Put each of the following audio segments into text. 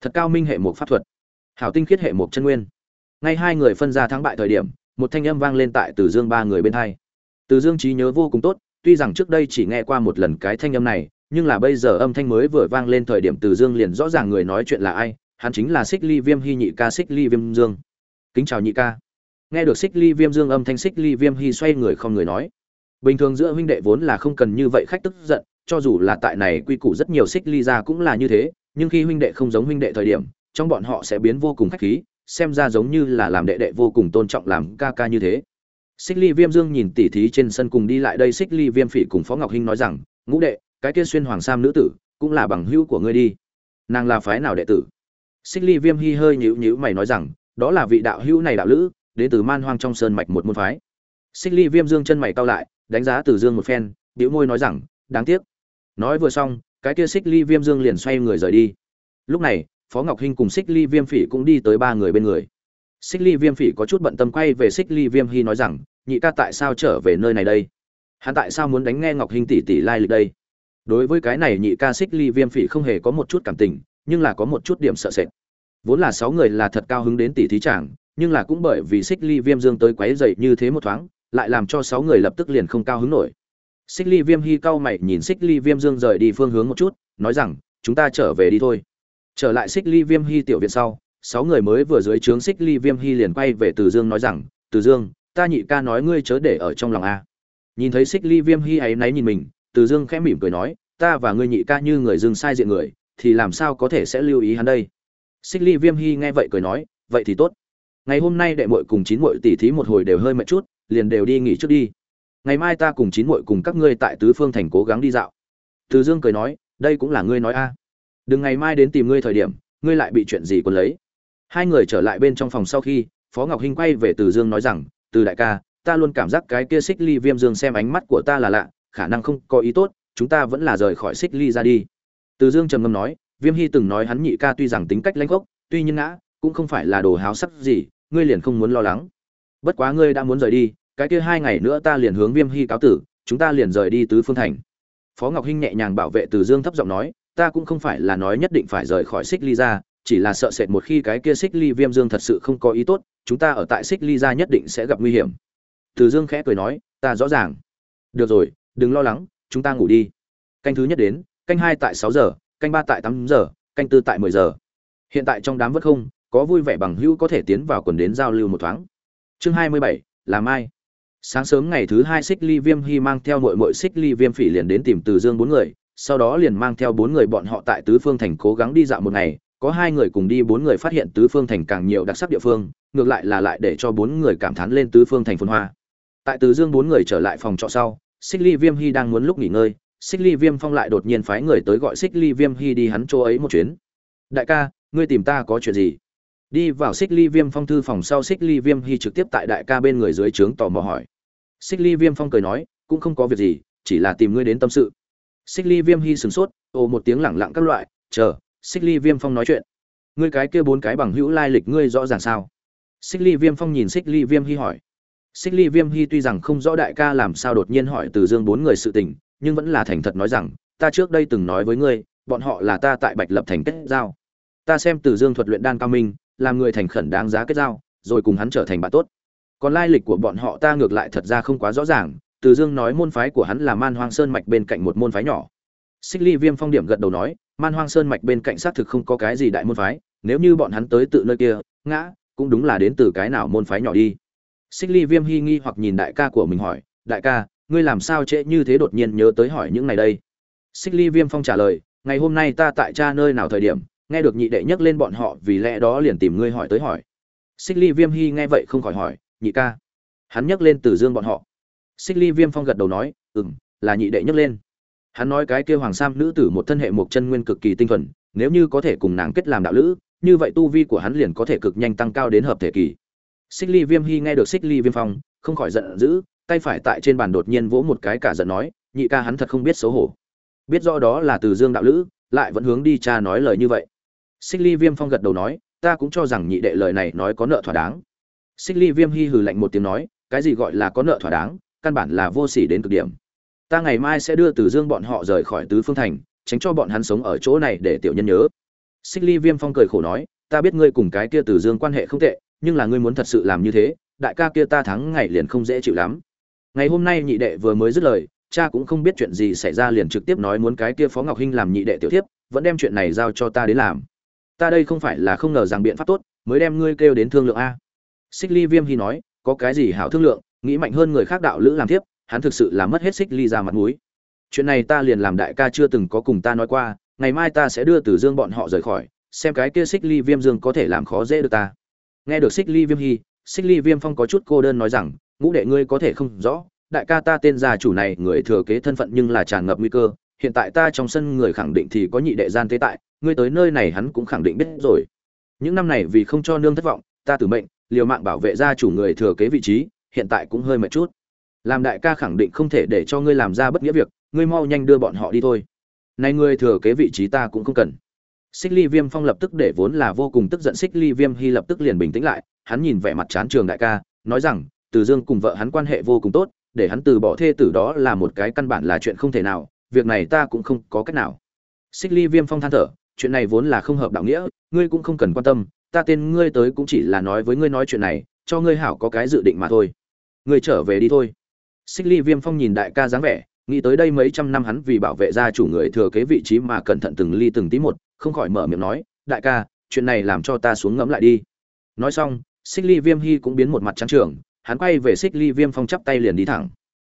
thật cao minh hệ một pháp thuật. Hảo tinh khiết hệ một chân nguyên. Ngay hai người phân ra thắng bại thời điểm, một thanh âm vang lên tại từ dương ba người bên hai. Từ dương trí nhớ vô cùng tốt, tuy rằng trước đây chỉ nghe qua một lần cái thanh âm này, nhưng là bây giờ âm thanh mới vừa vang lên thời điểm từ dương liền rõ ràng người nói chuyện là ai, hắn chính là xích ly viêm hy nhị ca xích ly viêm dương. Kính chào nhị ca. Nghe được xích ly viêm dương âm thanh xích ly viêm hy xoay người không người nói. Bình thường giữa huynh đệ vốn là không cần như vậy khách tức giận, cho dù là tại này quy củ rất nhiều xích ly ra cũng là như thế nhưng khi huynh đệ không giống huynh đệ thời điểm, trong bọn họ sẽ biến vô cùng khách khí, xem ra giống như là làm đệ đệ vô cùng tôn trọng làm ca ca như thế. Xích ly viêm dương nhìn tỉ thí trên sân cùng đi lại đây, xích ly viêm phỉ cùng phó ngọc hinh nói rằng, ngũ đệ, cái kia xuyên hoàng sam nữ tử cũng là bằng hữu của ngươi đi. Nàng là phái nào đệ tử? Xích ly viêm hi hơi nhíu nhíu mày nói rằng, đó là vị đạo hữu này đạo lữ, đến từ man hoang trong sơn mạch một môn phái. Xích ly viêm dương chân mày cau lại, đánh giá từ dương một phen biểu môi nói rằng, đáng tiếc. Nói vừa xong cái kia xích ly viêm dương liền xoay người rời đi. Lúc này, phó ngọc hinh cùng xích ly viêm phỉ cũng đi tới ba người bên người. Xích ly viêm phỉ có chút bận tâm quay về xích ly viêm hy nói rằng, nhị ca tại sao trở về nơi này đây? Hắn tại sao muốn đánh nghe ngọc hinh tỷ tỷ lai lịch đây? Đối với cái này nhị ca xích ly viêm phỉ không hề có một chút cảm tình, nhưng là có một chút điểm sợ sệt. Vốn là sáu người là thật cao hứng đến tỷ thí chàng, nhưng là cũng bởi vì xích ly viêm dương tới quấy dậy như thế một thoáng, lại làm cho sáu người lập tức liền không cao hứng nổi xích ly viêm hy cao mày nhìn xích ly viêm dương rời đi phương hướng một chút, nói rằng, chúng ta trở về đi thôi. Trở lại xích ly viêm hy tiểu viện sau, sáu người mới vừa dưới trướng xích ly viêm hy liền quay về từ dương nói rằng, từ dương, ta nhị ca nói ngươi chớ để ở trong lòng a. Nhìn thấy xích ly viêm hy ấy náy nhìn mình, từ dương khẽ mỉm cười nói, ta và ngươi nhị ca như người Dương sai diện người, thì làm sao có thể sẽ lưu ý hắn đây? Xích ly viêm hy nghe vậy cười nói, vậy thì tốt. Ngày hôm nay đệ muội cùng chín muội tỉ thí một hồi đều hơi mệt chút, liền đều đi nghỉ trước đi ngày mai ta cùng chín muội cùng các ngươi tại tứ phương thành cố gắng đi dạo. Từ dương cười nói, đây cũng là ngươi nói a. Đừng ngày mai đến tìm ngươi thời điểm, ngươi lại bị chuyện gì còn lấy. Hai người trở lại bên trong phòng sau khi, phó ngọc hinh quay về từ dương nói rằng, từ đại ca, ta luôn cảm giác cái kia xích ly viêm dương xem ánh mắt của ta là lạ, khả năng không có ý tốt, chúng ta vẫn là rời khỏi xích ly ra đi. Từ dương trầm ngâm nói, viêm hy từng nói hắn nhị ca tuy rằng tính cách lãnh gốc, tuy nhiên ngã, cũng không phải là đồ háo sắc gì, ngươi liền không muốn lo lắng. Bất quá ngươi đã muốn rời đi cái kia hai ngày nữa ta liền hướng viêm hy cáo tử, chúng ta liền rời đi tứ phương thành. Phó ngọc hinh nhẹ nhàng bảo vệ từ dương thấp giọng nói, ta cũng không phải là nói nhất định phải rời khỏi xích ly ra chỉ là sợ sệt một khi cái kia xích ly viêm dương thật sự không có ý tốt, chúng ta ở tại xích ly ra nhất định sẽ gặp nguy hiểm. Từ dương khẽ cười nói, ta rõ ràng. Được rồi, đừng lo lắng, chúng ta ngủ đi. Canh thứ nhất đến, canh hai tại sáu giờ, canh ba tại tám giờ, canh tư tại mười giờ. Hiện tại trong đám vất không, có vui vẻ bằng hữu có thể tiến vào quần đến giao lưu một thoáng. Chương hai mươi bảy, là mai sáng sớm ngày thứ hai xích ly viêm hy mang theo mội mội xích ly viêm phỉ liền đến tìm từ dương bốn người, sau đó liền mang theo bốn người bọn họ tại tứ phương thành cố gắng đi dạo một ngày. Có hai người cùng đi, bốn người phát hiện tứ phương thành càng nhiều đặc sắc địa phương, ngược lại là lại để cho bốn người cảm thán lên tứ phương thành phồn hoa. Tại từ dương bốn người trở lại phòng trọ sau, xích ly viêm hy đang muốn lúc nghỉ ngơi, xích ly viêm phong lại đột nhiên phái người tới gọi xích ly viêm hy đi hắn chỗ ấy một chuyến. Đại ca, ngươi tìm ta có chuyện gì? Đi vào xích ly viêm phong thư phòng sau xích ly viêm hy trực tiếp tại đại ca bên người dưới trướng tò mò hỏi. Xích ly viêm phong cười nói, cũng không có việc gì, chỉ là tìm ngươi đến tâm sự. Xích ly viêm hy sửng sốt, ồ một tiếng lẳng lặng các loại, chờ, xích ly viêm phong nói chuyện. Ngươi cái kia bốn cái bằng hữu lai lịch ngươi rõ ràng sao? Xích ly viêm phong nhìn xích ly viêm hy hỏi. Xích ly viêm hy tuy rằng không rõ đại ca làm sao đột nhiên hỏi từ dương bốn người sự tình, nhưng vẫn là thành thật nói rằng, ta trước đây từng nói với ngươi, bọn họ là ta tại bạch lập thành kết giao. Ta xem từ dương thuật luyện đan cao minh làm người thành khẩn đáng giá kết giao, rồi cùng hắn trở thành bạn tốt. Còn lai lịch của bọn họ ta ngược lại thật ra không quá rõ ràng, từ dương nói môn phái của hắn là man hoang sơn mạch bên cạnh một môn phái nhỏ. Xích ly viêm phong điểm gật đầu nói, man hoang sơn mạch bên cạnh xác thực không có cái gì đại môn phái, nếu như bọn hắn tới tự nơi kia, ngã, cũng đúng là đến từ cái nào môn phái nhỏ đi. Xích ly viêm hi nghi hoặc nhìn đại ca của mình hỏi, đại ca, ngươi làm sao trễ như thế đột nhiên nhớ tới hỏi những này đây? Xích ly viêm phong trả lời, ngày hôm nay ta tại cha nơi nào thời điểm nghe được nhị đệ nhắc lên bọn họ, vì lẽ đó liền tìm ngươi hỏi tới hỏi. Xích ly viêm hy nghe vậy không khỏi hỏi, nhị ca? Hắn nhắc lên từ dương bọn họ. Xích ly viêm phong gật đầu nói ừ m là nhị đệ nhắc lên. Hắn nói cái kêu hoàng sam nữ tử một thân hệ một chân nguyên cực kỳ tinh thuần, nếu như có thể cùng nàng kết làm đạo lữ, như vậy tu vi của hắn liền có thể cực nhanh tăng cao đến hợp thể kỳ. Xích ly viêm hy nghe được xích ly viêm phong, không khỏi giận dữ, tay phải tại trên bàn đột nhiên vỗ một cái cả giận nói, nhị ca hắn thật không biết xấu hổ. Biết rõ đó là từ dương đạo lữ, lại vẫn hướng đi cha nói lời như vậy xích ly viêm phong gật đầu nói, ta cũng cho rằng nhị đệ lời này nói có nợ thỏa đáng. Xích ly viêm hy hừ lạnh một tiếng nói, cái gì gọi là có nợ thỏa đáng, căn bản là vô sỉ đến cực điểm. Ta ngày mai sẽ đưa từ dương bọn họ rời khỏi tứ phương thành, tránh cho bọn hắn sống ở chỗ này để tiểu nhân nhớ. Xích ly viêm phong cười khổ nói, ta biết ngươi cùng cái kia từ dương quan hệ không tệ, nhưng là ngươi muốn thật sự làm như thế, đại ca kia ta thắng ngày liền không dễ chịu lắm. Ngày hôm nay nhị đệ vừa mới dứt lời, cha cũng không biết chuyện gì xảy ra liền trực tiếp nói muốn cái kia phó ngọc hinh làm nhị đệ tiểu thiếp, vẫn đem chuyện này giao cho ta đến làm ta đây không phải là không ngờ rằng biện pháp tốt mới đem ngươi kêu đến thương lượng a. Xích ly viêm hy nói, có cái gì hảo thương lượng, nghĩ mạnh hơn người khác đạo lữ làm thiếp, hắn thực sự là mất hết xích ly ra mặt mũi. Chuyện này ta liền làm đại ca chưa từng có cùng ta nói qua, ngày mai ta sẽ đưa từ dương bọn họ rời khỏi, xem cái kia xích ly viêm dương có thể làm khó dễ được ta. Nghe được xích ly viêm hy xích ly viêm phong có chút cô đơn nói rằng, ngũ đệ ngươi có thể không rõ, đại ca ta tên gia chủ này người thừa kế thân phận nhưng là tràn ngập nguy cơ, hiện tại ta trong sân người khẳng định thì có nhị đệ gian tế tại ngươi tới nơi này hắn cũng khẳng định biết rồi. Những năm này vì không cho nương thất vọng, ta tử mệnh, liều mạng bảo vệ gia chủ người thừa kế vị trí, hiện tại cũng hơi mệt chút. Làm đại ca khẳng định không thể để cho ngươi làm ra bất nghĩa việc, ngươi mau nhanh đưa bọn họ đi thôi. Nay ngươi thừa kế vị trí ta cũng không cần. Xích ly viêm phong lập tức để vốn là vô cùng tức giận xích ly viêm hy lập tức liền bình tĩnh lại, hắn nhìn vẻ mặt chán trường đại ca, nói rằng, từ dương cùng vợ hắn quan hệ vô cùng tốt, để hắn từ bỏ thê tử đó là một cái căn bản là chuyện không thể nào, việc này ta cũng không có cách nào. Xích ly viêm phong than thở chuyện này vốn là không hợp đạo nghĩa, ngươi cũng không cần quan tâm, ta tên ngươi tới cũng chỉ là nói với ngươi nói chuyện này, cho ngươi hảo có cái dự định mà thôi. Ngươi trở về đi thôi. Xích ly viêm phong nhìn đại ca dáng vẻ, nghĩ tới đây mấy trăm năm hắn vì bảo vệ gia chủ người thừa kế vị trí mà cẩn thận từng ly từng tí một, không khỏi mở miệng nói, đại ca, chuyện này làm cho ta xuống ngẫm lại đi. Nói xong, xích ly viêm hy cũng biến một mặt trắng trường hắn quay về xích ly viêm phong chắp tay liền đi thẳng.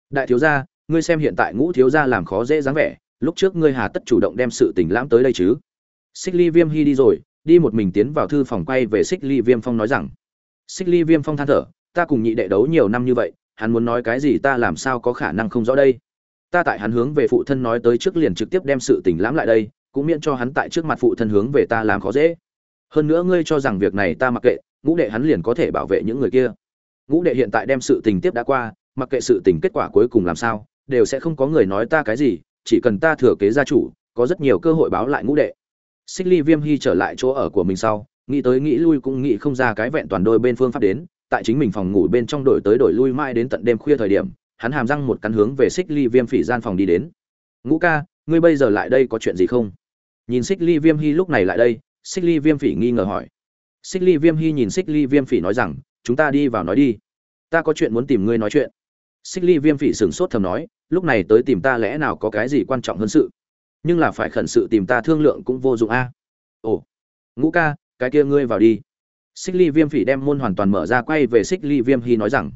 Đại thiếu gia, ngươi xem hiện tại ngũ thiếu gia làm khó dễ dáng vẻ, lúc trước ngươi hà tất chủ động đem sự tình lãm tới đây chứ? Xích ly viêm hy đi rồi, đi một mình tiến vào thư phòng quay về xích ly viêm phong nói rằng, xích ly viêm phong than thở, ta cùng nhị đệ đấu nhiều năm như vậy, hắn muốn nói cái gì ta làm sao có khả năng không rõ đây? Ta tại hắn hướng về phụ thân nói tới trước liền trực tiếp đem sự tình lãm lại đây, cũng miễn cho hắn tại trước mặt phụ thân hướng về ta làm khó dễ. Hơn nữa ngươi cho rằng việc này ta mặc kệ, ngũ đệ hắn liền có thể bảo vệ những người kia. Ngũ đệ hiện tại đem sự tình tiếp đã qua, mặc kệ sự tình kết quả cuối cùng làm sao, đều sẽ không có người nói ta cái gì, chỉ cần ta thừa kế gia chủ, có rất nhiều cơ hội báo lại ngũ đệ xích ly viêm hy trở lại chỗ ở của mình sau, nghĩ tới nghĩ lui cũng nghĩ không ra cái vẹn toàn đôi bên phương pháp đến, tại chính mình phòng ngủ bên trong đổi tới đổi lui mãi đến tận đêm khuya thời điểm, hắn hàm răng một cắn hướng về xích ly viêm phỉ gian phòng đi đến. Ngũ ca, ngươi bây giờ lại đây có chuyện gì không? Nhìn xích ly viêm hy lúc này lại đây, xích ly viêm phỉ nghi ngờ hỏi. Xích ly viêm hy nhìn xích ly viêm phỉ nói rằng, chúng ta đi vào nói đi. Ta có chuyện muốn tìm ngươi nói chuyện. Xích ly viêm phỉ sửng sốt thầm nói, lúc này tới tìm ta lẽ nào có cái gì quan trọng hơn sự? Nhưng là phải khẩn sự tìm ta thương lượng cũng vô dụng a. Ồ, ngũ ca, cái kia ngươi vào đi. Xích ly viêm phỉ đem môn hoàn toàn mở ra quay về xích ly viêm hy nói rằng.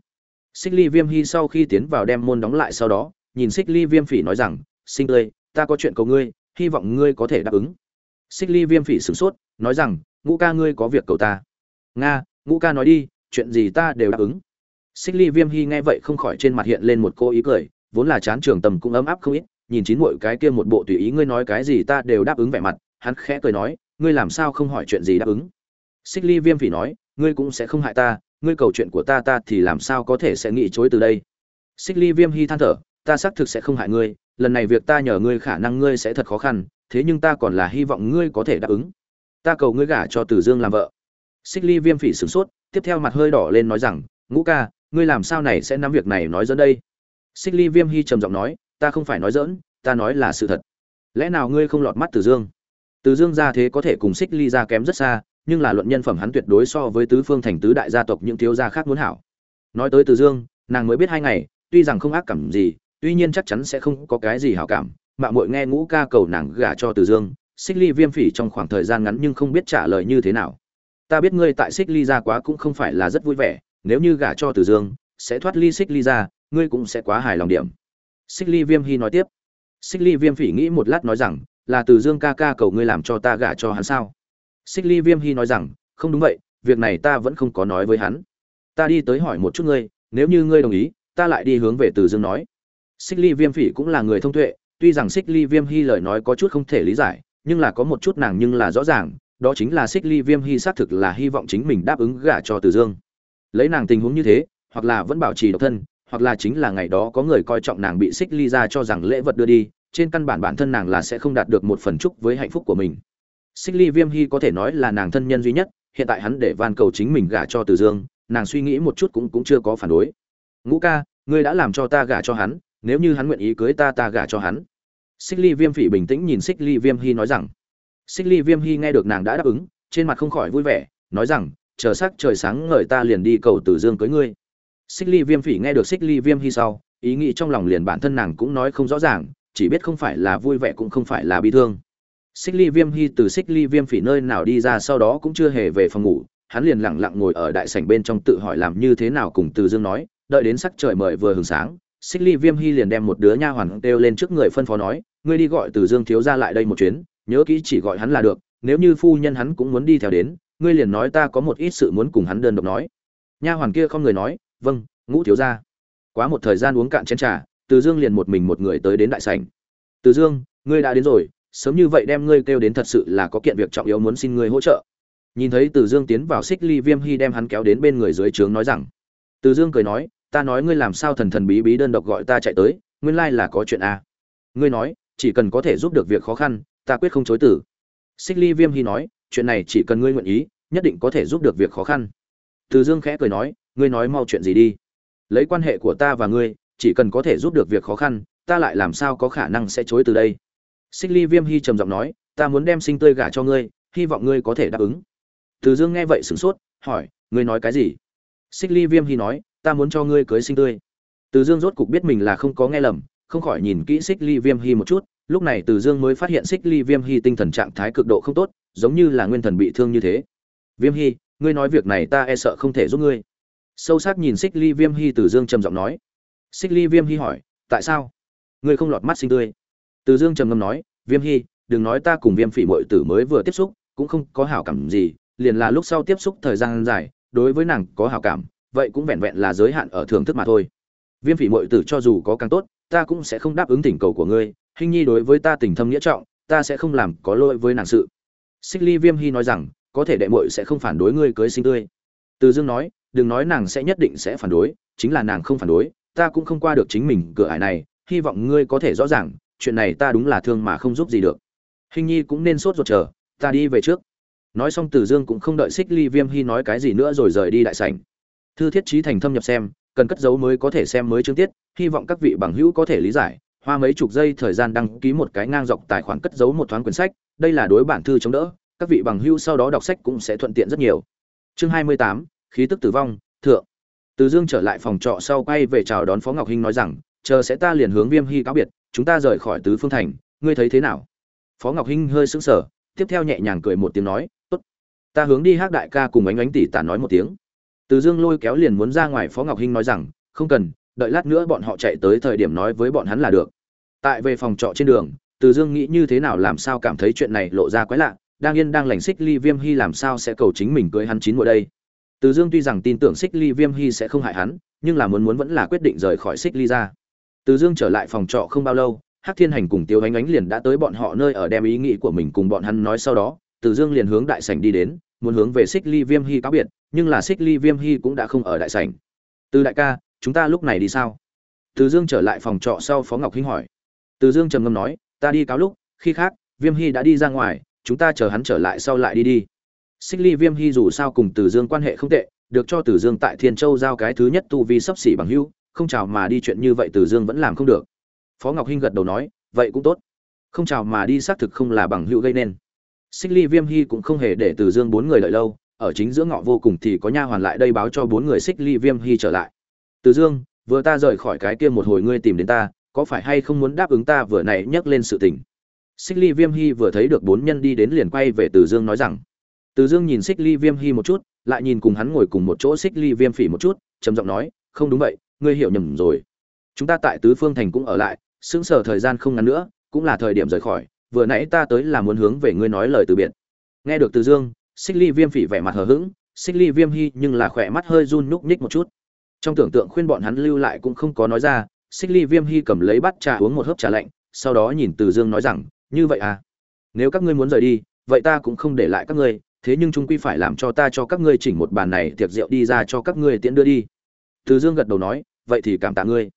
Xích ly viêm hy sau khi tiến vào đem môn đóng lại sau đó, nhìn xích ly viêm phỉ nói rằng sinh tươi, ta có chuyện cầu ngươi, hy vọng ngươi có thể đáp ứng. Xích ly viêm phỉ sửng sốt, nói rằng, ngũ ca ngươi có việc cầu ta. Nga, ngũ ca nói đi, chuyện gì ta đều đáp ứng. Xích ly viêm hy nghe vậy không khỏi trên mặt hiện lên một cô ý cười, vốn là chán trường tầm cũng ấm áp không ít nhìn chín muội cái kia một bộ tùy ý ngươi nói cái gì ta đều đáp ứng vẻ mặt, hắn khẽ cười nói, ngươi làm sao không hỏi chuyện gì đáp ứng? Xích ly viêm phỉ nói, ngươi cũng sẽ không hại ta, ngươi cầu chuyện của ta ta thì làm sao có thể sẽ nghĩ chối từ đây? Xích ly viêm hi than thở, ta xác thực sẽ không hại ngươi, lần này việc ta nhờ ngươi khả năng ngươi sẽ thật khó khăn, thế nhưng ta còn là hy vọng ngươi có thể đáp ứng. Ta cầu ngươi gả cho tử dương làm vợ. Xích ly viêm phỉ sửng sốt, tiếp theo mặt hơi đỏ lên nói rằng, ngũ ca, ngươi làm sao này sẽ nắm việc này nói dẫn đây? Xích ly viêm hi trầm giọng nói ta không phải nói dỡn ta nói là sự thật. Lẽ nào ngươi không lọt mắt Từ dương? Từ dương ra thế có thể cùng xích ly ra kém rất xa, nhưng là luận nhân phẩm hắn tuyệt đối so với tứ phương thành tứ đại gia tộc những thiếu gia khác muốn hảo. Nói tới Từ dương, nàng mới biết hai ngày, tuy rằng không ác cảm gì, tuy nhiên chắc chắn sẽ không có cái gì hảo cảm Mạng muội nghe ngũ ca cầu nàng gả cho Từ dương, xích ly viêm phỉ trong khoảng thời gian ngắn nhưng không biết trả lời như thế nào. Ta biết ngươi tại xích ly ra quá cũng không phải là rất vui vẻ, nếu như gả cho Từ dương, sẽ thoát ly xích ly ra, ngươi cũng sẽ quá hài lòng điểm xích ly viêm hy nói tiếp. Xích ly viêm phỉ nghĩ một lát nói rằng, là từ dương ca ca cầu ngươi làm cho ta gả cho hắn sao? Xích ly viêm hy nói rằng, không đúng vậy, việc này ta vẫn không có nói với hắn. Ta đi tới hỏi một chút ngươi, nếu như ngươi đồng ý, ta lại đi hướng về từ dương nói. Xích ly viêm phỉ cũng là người thông tuệ, tuy rằng xích ly viêm hy lời nói có chút không thể lý giải, nhưng là có một chút nàng nhưng là rõ ràng, đó chính là xích ly viêm hy xác thực là hy vọng chính mình đáp ứng gả cho từ dương. Lấy nàng tình huống như thế, hoặc là vẫn bảo trì độc thân hoặc là chính là ngày đó có người coi trọng nàng bị xích ly ra cho rằng lễ vật đưa đi, trên căn bản bản thân nàng là sẽ không đạt được một phần chúc với hạnh phúc của mình. Xích ly viêm hy có thể nói là nàng thân nhân duy nhất, hiện tại hắn để van cầu chính mình gả cho từ dương, nàng suy nghĩ một chút cũng cũng chưa có phản đối. Ngũ ca, ngươi đã làm cho ta gả cho hắn, nếu như hắn nguyện ý cưới ta ta gả cho hắn. Xích ly viêm phỉ bình tĩnh nhìn xích ly viêm hy nói rằng. Xích ly viêm hy nghe được nàng đã đáp ứng, trên mặt không khỏi vui vẻ, nói rằng, chờ sắc trời sáng ngời ta liền đi cầu Từ dương cưới ngươi xích ly viêm phỉ nghe được xích ly viêm hy sau, ý nghĩ trong lòng liền bản thân nàng cũng nói không rõ ràng, chỉ biết không phải là vui vẻ cũng không phải là bi thương. Xích ly viêm hy từ xích ly viêm phỉ nơi nào đi ra sau đó cũng chưa hề về phòng ngủ, hắn liền lặng lặng ngồi ở đại sảnh bên trong tự hỏi làm như thế nào cùng từ dương nói, đợi đến sắc trời mời vừa hừng sáng, xích ly viêm hy liền đem một đứa nha hoàn kêu lên trước người phân phó nói, ngươi đi gọi từ dương thiếu ra lại đây một chuyến, nhớ kỹ chỉ gọi hắn là được, nếu như phu nhân hắn cũng muốn đi theo đến, ngươi liền nói ta có một ít sự muốn cùng hắn đơn độc nói. Nha hoàn kia không người nói vâng ngũ thiếu gia, quá một thời gian uống cạn chén trà từ dương liền một mình một người tới đến đại sảnh. Từ dương ngươi đã đến rồi sớm như vậy đem ngươi kêu đến thật sự là có kiện việc trọng yếu muốn xin ngươi hỗ trợ. Nhìn thấy từ dương tiến vào xích ly viêm hy đem hắn kéo đến bên người dưới trướng nói rằng từ dương cười nói ta nói ngươi làm sao thần thần bí bí đơn độc gọi ta chạy tới nguyên lai là có chuyện à. ngươi nói chỉ cần có thể giúp được việc khó khăn ta quyết không chối từ. Xích ly viêm hy nói chuyện này chỉ cần ngươi nguyện ý nhất định có thể giúp được việc khó khăn. Từ dương khẽ cười nói ngươi nói mau chuyện gì đi. Lấy quan hệ của ta và ngươi, chỉ cần có thể giúp được việc khó khăn, ta lại làm sao có khả năng sẽ chối từ đây? Xích ly viêm hy trầm giọng nói, ta muốn đem sinh tươi gả cho ngươi, hy vọng ngươi có thể đáp ứng. Từ dương nghe vậy sửng sốt, hỏi, ngươi nói cái gì? Xích ly viêm hy nói, ta muốn cho ngươi cưới sinh tươi. Từ dương rốt cục biết mình là không có nghe lầm, không khỏi nhìn kỹ xích ly viêm hy một chút, lúc này từ dương mới phát hiện xích ly viêm hy tinh thần trạng thái cực độ không tốt, giống như là nguyên thần bị thương như thế. Viêm hy ngươi nói việc này ta e sợ không thể giúp ngươi sâu sắc nhìn xích ly viêm hy từ dương trầm giọng nói. Xích ly viêm hy hỏi, tại sao? Ngươi không lọt mắt sinh tươi. Từ dương trầm ngâm nói, viêm hy đừng nói ta cùng viêm phỉ mội tử mới vừa tiếp xúc, cũng không có hảo cảm gì, liền là lúc sau tiếp xúc thời gian dài, đối với nàng có hảo cảm, vậy cũng vẹn vẹn là giới hạn ở thưởng thức mà thôi. Viêm phỉ mội tử cho dù có càng tốt, ta cũng sẽ không đáp ứng thỉnh cầu của ngươi hình nhi đối với ta tình thâm nghĩa trọng, ta sẽ không làm có lỗi với nàng sự. Xích ly viêm hy nói rằng, có thể đệ mội sẽ không phản đối ngươi cưới sinh tươi. Từ dương nói đừng nói nàng sẽ nhất định sẽ phản đối, chính là nàng không phản đối, ta cũng không qua được chính mình cửa ải này, hy vọng ngươi có thể rõ ràng, chuyện này ta đúng là thương mà không giúp gì được. Hình nhi cũng nên sốt ruột chờ, ta đi về trước. Nói xong từ dương cũng không đợi xích ly viêm hy nói cái gì nữa rồi rời đi đại sảnh. Thư thiết trí thành thâm nhập xem, cần cất dấu mới có thể xem mới chương tiết, hy vọng các vị bằng hữu có thể lý giải, hoa mấy chục giây thời gian đăng ký một cái ngang dọc tài khoản cất giấu một thoáng quyển sách, đây là đối bản thư chống đỡ, các vị bằng hữu sau đó đọc sách cũng sẽ thuận tiện rất nhiều. Chương hai mươi tám khí tức tử vong, thượng. Từ dương trở lại phòng trọ sau quay về chào đón phó ngọc hinh nói rằng, chờ sẽ ta liền hướng viêm hy cáo biệt, chúng ta rời khỏi tứ phương thành, ngươi thấy thế nào? Phó ngọc hinh hơi sững sờ, tiếp theo nhẹ nhàng cười một tiếng nói, tốt. Ta hướng đi hát đại ca cùng ánh ánh tỷ tả nói một tiếng. Từ dương lôi kéo liền muốn ra ngoài, phó ngọc hinh nói rằng, không cần, đợi lát nữa bọn họ chạy tới thời điểm nói với bọn hắn là được. Tại về phòng trọ trên đường, từ dương nghĩ như thế nào làm sao cảm thấy chuyện này lộ ra quái lạ, đang yên đang lành xích ly viêm hy làm sao sẽ cầu chính mình cưới hắn chín mùa đây? Từ dương tuy rằng tin tưởng xích ly viêm hy sẽ không hại hắn, nhưng là muốn muốn vẫn là quyết định rời khỏi xích ly ra. Từ dương trở lại phòng trọ không bao lâu, hắc thiên hành cùng tiêu ánh ánh liền đã tới bọn họ nơi ở đem ý nghĩ của mình cùng bọn hắn nói sau đó, từ dương liền hướng đại sảnh đi đến, muốn hướng về xích ly viêm hy cáo biệt, nhưng là xích ly viêm hy cũng đã không ở đại sảnh. Từ đại ca, chúng ta lúc này đi sao? Từ dương trở lại phòng trọ sau phó ngọc hinh hỏi. Từ dương trầm ngâm nói, ta đi cáo lúc, khi khác, viêm hy đã đi ra ngoài, chúng ta chờ hắn trở lại sau lại đi đi xích ly viêm hy dù sao cùng từ dương quan hệ không tệ, được cho từ dương tại thiên châu giao cái thứ nhất tu vi sắp xỉ bằng hưu không chào mà đi chuyện như vậy từ dương vẫn làm không được. Phó ngọc hinh gật đầu nói, vậy cũng tốt. Không chào mà đi xác thực không là bằng hữu gây nên. Xích ly viêm hy cũng không hề để từ dương bốn người đợi lâu, ở chính giữa ngọ vô cùng thì có nha hoàn lại đây báo cho bốn người xích ly viêm hy trở lại. Từ dương, vừa ta rời khỏi cái kia một hồi ngươi tìm đến ta, có phải hay không muốn đáp ứng ta vừa này nhắc lên sự tình? Xích ly viêm hy vừa thấy được bốn nhân đi đến liền quay về từ dương nói rằng từ dương nhìn xích ly viêm hy một chút, lại nhìn cùng hắn ngồi cùng một chỗ xích ly viêm phỉ một chút, trầm giọng nói, không đúng vậy, ngươi hiểu nhầm rồi. Chúng ta tại tứ phương thành cũng ở lại, sững sờ thời gian không ngắn nữa, cũng là thời điểm rời khỏi, vừa nãy ta tới là muốn hướng về ngươi nói lời từ biệt. Nghe được từ dương, xích ly viêm phỉ vẻ mặt hờ hững, xích ly viêm hy nhưng là khỏe mắt hơi run nhúc nhích một chút. Trong tưởng tượng khuyên bọn hắn lưu lại cũng không có nói ra, xích ly viêm hy cầm lấy bát trà uống một hớp trà lạnh, sau đó nhìn từ dương nói rằng, như vậy à? Nếu các ngươi muốn rời đi, vậy ta cũng không để lại các ngươi thế nhưng chúng quy phải làm cho ta cho các ngươi chỉnh một bàn này tiệc rượu đi ra cho các ngươi tiễn đưa đi. Từ dương gật đầu nói, vậy thì cảm tạ ngươi.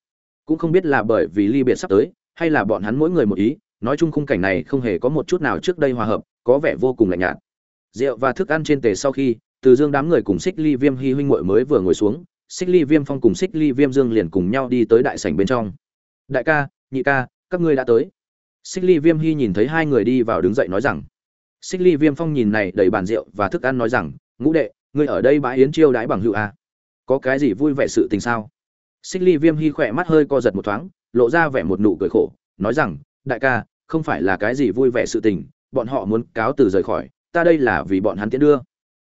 Cũng không biết là bởi vì ly biệt sắp tới, hay là bọn hắn mỗi người một ý, nói chung khung cảnh này không hề có một chút nào trước đây hòa hợp, có vẻ vô cùng lạnh nhạt. Rượu và thức ăn trên tề sau khi, từ dương đám người cùng xích ly viêm hy huynh muội mới vừa ngồi xuống, xích ly viêm phong cùng xích ly viêm dương liền cùng nhau đi tới đại sảnh bên trong. Đại ca, nhị ca, các ngươi đã tới. Xích ly viêm hy nhìn thấy hai người đi vào đứng dậy nói rằng xích ly viêm phong nhìn này đầy bàn rượu và thức ăn nói rằng, ngũ đệ, ngươi ở đây bãi yến chiêu đãi bằng hữu à? có cái gì vui vẻ sự tình sao xích ly viêm hy khỏe mắt hơi co giật một thoáng, lộ ra vẻ một nụ cười khổ, nói rằng, đại ca, không phải là cái gì vui vẻ sự tình, bọn họ muốn cáo từ rời khỏi, ta đây là vì bọn hắn tiễn đưa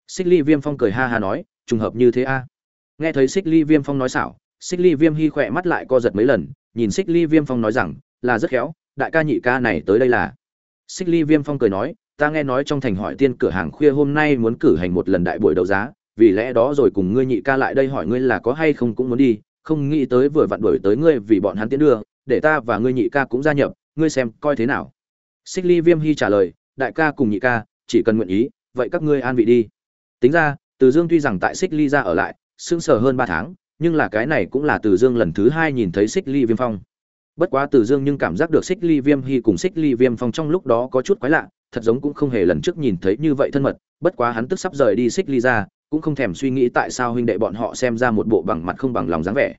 xích ly viêm phong cười ha ha nói, trùng hợp như thế a à? nghe thấy xích ly viêm phong nói xảo, xích ly viêm hy khỏe mắt lại co giật mấy lần, nhìn xích ly viêm phong nói rằng, là rất khéo, đại ca nhị ca này tới đây là xích ly viêm phong cười nói ta nghe nói trong thành hỏi tiên cửa hàng khuya hôm nay muốn cử hành một lần đại buổi đấu giá, vì lẽ đó rồi cùng ngươi nhị ca lại đây hỏi ngươi là có hay không cũng muốn đi, không nghĩ tới vừa vặn đuổi tới ngươi vì bọn hắn tiến đưa, để ta và ngươi nhị ca cũng gia nhập, ngươi xem coi thế nào. Xích ly viêm hy trả lời, đại ca cùng nhị ca, chỉ cần nguyện ý, vậy các ngươi an vị đi. Tính ra, từ dương tuy rằng tại xích ly ra ở lại, sững sờ hơn ba tháng, nhưng là cái này cũng là từ dương lần thứ hai nhìn thấy xích ly viêm phong. Bất quá từ dương nhưng cảm giác được xích ly viêm hy cùng xích ly viêm phong trong lúc đó có chút quái lạ thật giống cũng không hề lần trước nhìn thấy như vậy thân mật, bất quá hắn tức sắp rời đi xích ly ra, cũng không thèm suy nghĩ tại sao huynh đệ bọn họ xem ra một bộ bằng mặt không bằng lòng dáng vẻ.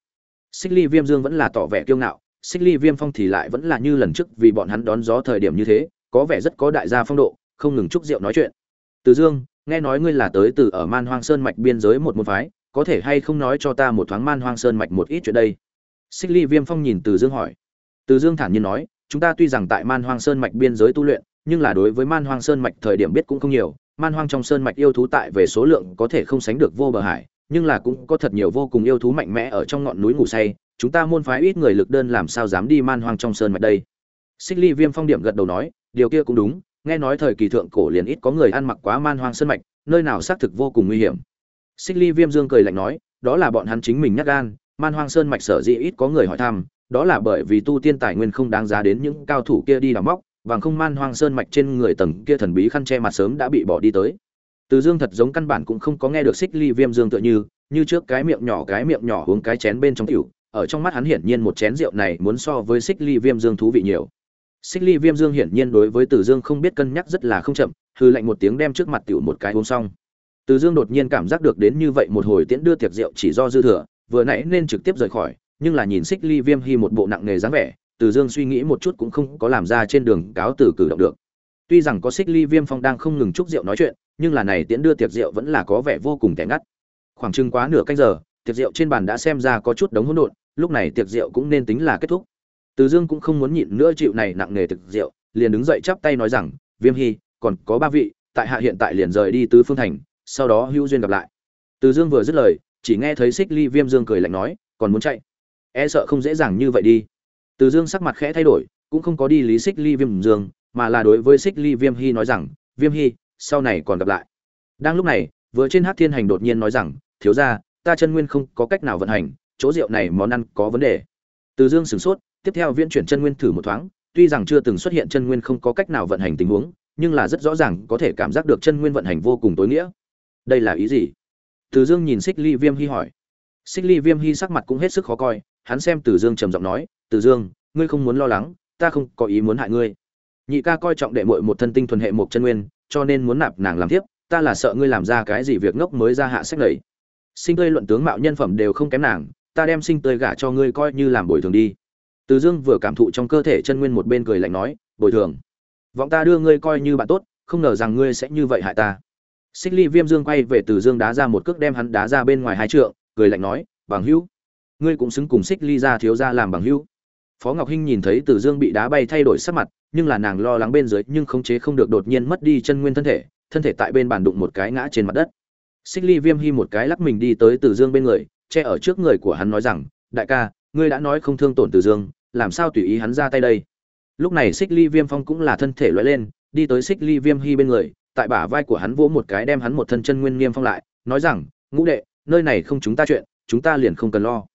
Xích ly viêm dương vẫn là tỏ vẻ kiêu ngạo, xích ly viêm phong thì lại vẫn là như lần trước vì bọn hắn đón gió thời điểm như thế, có vẻ rất có đại gia phong độ, không ngừng chúc rượu nói chuyện. Từ dương, nghe nói ngươi là tới từ ở man hoang sơn mạch biên giới một môn phái, có thể hay không nói cho ta một thoáng man hoang sơn mạch một ít chuyện đây? Xích ly viêm phong nhìn từ dương hỏi. Từ dương thản nhiên nói, chúng ta tuy rằng tại man hoang sơn mạch biên giới tu luyện nhưng là đối với man hoang sơn mạch thời điểm biết cũng không nhiều, man hoang trong sơn mạch yêu thú tại về số lượng có thể không sánh được vô bờ hải, nhưng là cũng có thật nhiều vô cùng yêu thú mạnh mẽ ở trong ngọn núi ngủ say, chúng ta môn phái ít người lực đơn làm sao dám đi man hoang trong sơn mạch đây? Xích ly viêm phong điểm gật đầu nói, điều kia cũng đúng, nghe nói thời kỳ thượng cổ liền ít có người ăn mặc quá man hoang sơn mạch, nơi nào xác thực vô cùng nguy hiểm. Xích ly viêm dương cười lạnh nói, đó là bọn hắn chính mình nhắc gan, man hoang sơn mạch sở dĩ ít có người hỏi thăm, đó là bởi vì tu tiên tài nguyên không đáng giá đến những cao thủ kia đi đào móc vàng không man hoang sơn mạch trên người tầng kia thần bí khăn che mặt sớm đã bị bỏ đi tới. Từ dương thật giống căn bản cũng không có nghe được xích ly viêm dương tựa như như trước cái miệng nhỏ cái miệng nhỏ uống cái chén bên trong tiểu, ở trong mắt hắn hiển nhiên một chén rượu này muốn so với xích ly viêm dương thú vị nhiều. Xích ly viêm dương hiển nhiên đối với từ dương không biết cân nhắc rất là không chậm, hư lạnh một tiếng đem trước mặt tiểu một cái uống xong. Từ dương đột nhiên cảm giác được đến như vậy một hồi tiễn đưa tiệc rượu chỉ do dư thừa, vừa nãy nên trực tiếp rời khỏi, nhưng là nhìn xích ly viêm hy một bộ nặng nề dáng vẻ từ dương suy nghĩ một chút cũng không có làm ra trên đường cáo từ cử động được. Tuy rằng có xích ly viêm phong đang không ngừng chúc rượu nói chuyện, nhưng là này tiễn đưa tiệc rượu vẫn là có vẻ vô cùng tẻ ngắt. Khoảng chừng quá nửa canh giờ, tiệc rượu trên bàn đã xem ra có chút đống hỗn độn, lúc này tiệc rượu cũng nên tính là kết thúc. Từ dương cũng không muốn nhịn nữa chịu này nặng nề tiệc rượu, liền đứng dậy chắp tay nói rằng, viêm hy, còn có ba vị, tại hạ hiện tại liền rời đi tứ phương thành, sau đó hữu duyên gặp lại. Từ dương vừa dứt lời, chỉ nghe thấy xích ly viêm dương cười lạnh nói, còn muốn chạy? E sợ không dễ dàng như vậy đi từ dương sắc mặt khẽ thay đổi, cũng không có đi lý xích ly viêm dương, mà là đối với xích ly viêm hy nói rằng, viêm hy, sau này còn gặp lại. Đang lúc này, vừa trên hát thiên hành đột nhiên nói rằng, thiếu ra ta chân nguyên không có cách nào vận hành, chỗ rượu này món ăn có vấn đề. Từ dương sửng sốt, tiếp theo viễn chuyển chân nguyên thử một thoáng, tuy rằng chưa từng xuất hiện chân nguyên không có cách nào vận hành tình huống, nhưng là rất rõ ràng có thể cảm giác được chân nguyên vận hành vô cùng tối nghĩa. Đây là ý gì? Từ dương nhìn xích ly viêm hy hỏi. Xích ly viêm hy sắc mặt cũng hết sức khó coi, hắn xem từ dương trầm giọng nói từ dương, ngươi không muốn lo lắng, ta không có ý muốn hại ngươi. Nhị ca coi trọng đệ muội một thân tinh thuần hệ một chân nguyên, cho nên muốn nạp nàng làm tiếp ta là sợ ngươi làm ra cái gì việc ngốc mới ra hạ sách lầy sinh tươi luận tướng mạo nhân phẩm đều không kém nàng, ta đem sinh tươi gả cho ngươi coi như làm bồi thường đi. Từ dương vừa cảm thụ trong cơ thể chân nguyên một bên cười lạnh nói, bồi thường? Vọng ta đưa ngươi coi như bạn tốt, không ngờ rằng ngươi sẽ như vậy hại ta. Xích ly viêm dương quay về từ dương đá ra một cước đem hắn đá ra bên ngoài hai trượng, cười lạnh nói, bằng hữu, ngươi cũng xứng cùng xích ly gia thiếu gia làm bằng hữu phó ngọc hinh nhìn thấy từ dương bị đá bay thay đổi sắc mặt, nhưng là nàng lo lắng bên dưới nhưng khống chế không được đột nhiên mất đi chân nguyên thân thể thân thể tại bên bàn đụng một cái ngã trên mặt đất. Xích ly viêm Hi một cái lắc mình đi tới từ dương bên người, che ở trước người của hắn nói rằng, đại ca, ngươi đã nói không thương tổn từ dương, làm sao tùy ý hắn ra tay đây? Lúc này xích ly viêm phong cũng là thân thể lóe lên, đi tới xích ly viêm Hi bên người, tại bả vai của hắn vỗ một cái đem hắn một thân chân nguyên nghiêm phong lại, nói rằng, ngũ đệ, nơi này không chúng ta chuyện, chúng ta liền không cần lo.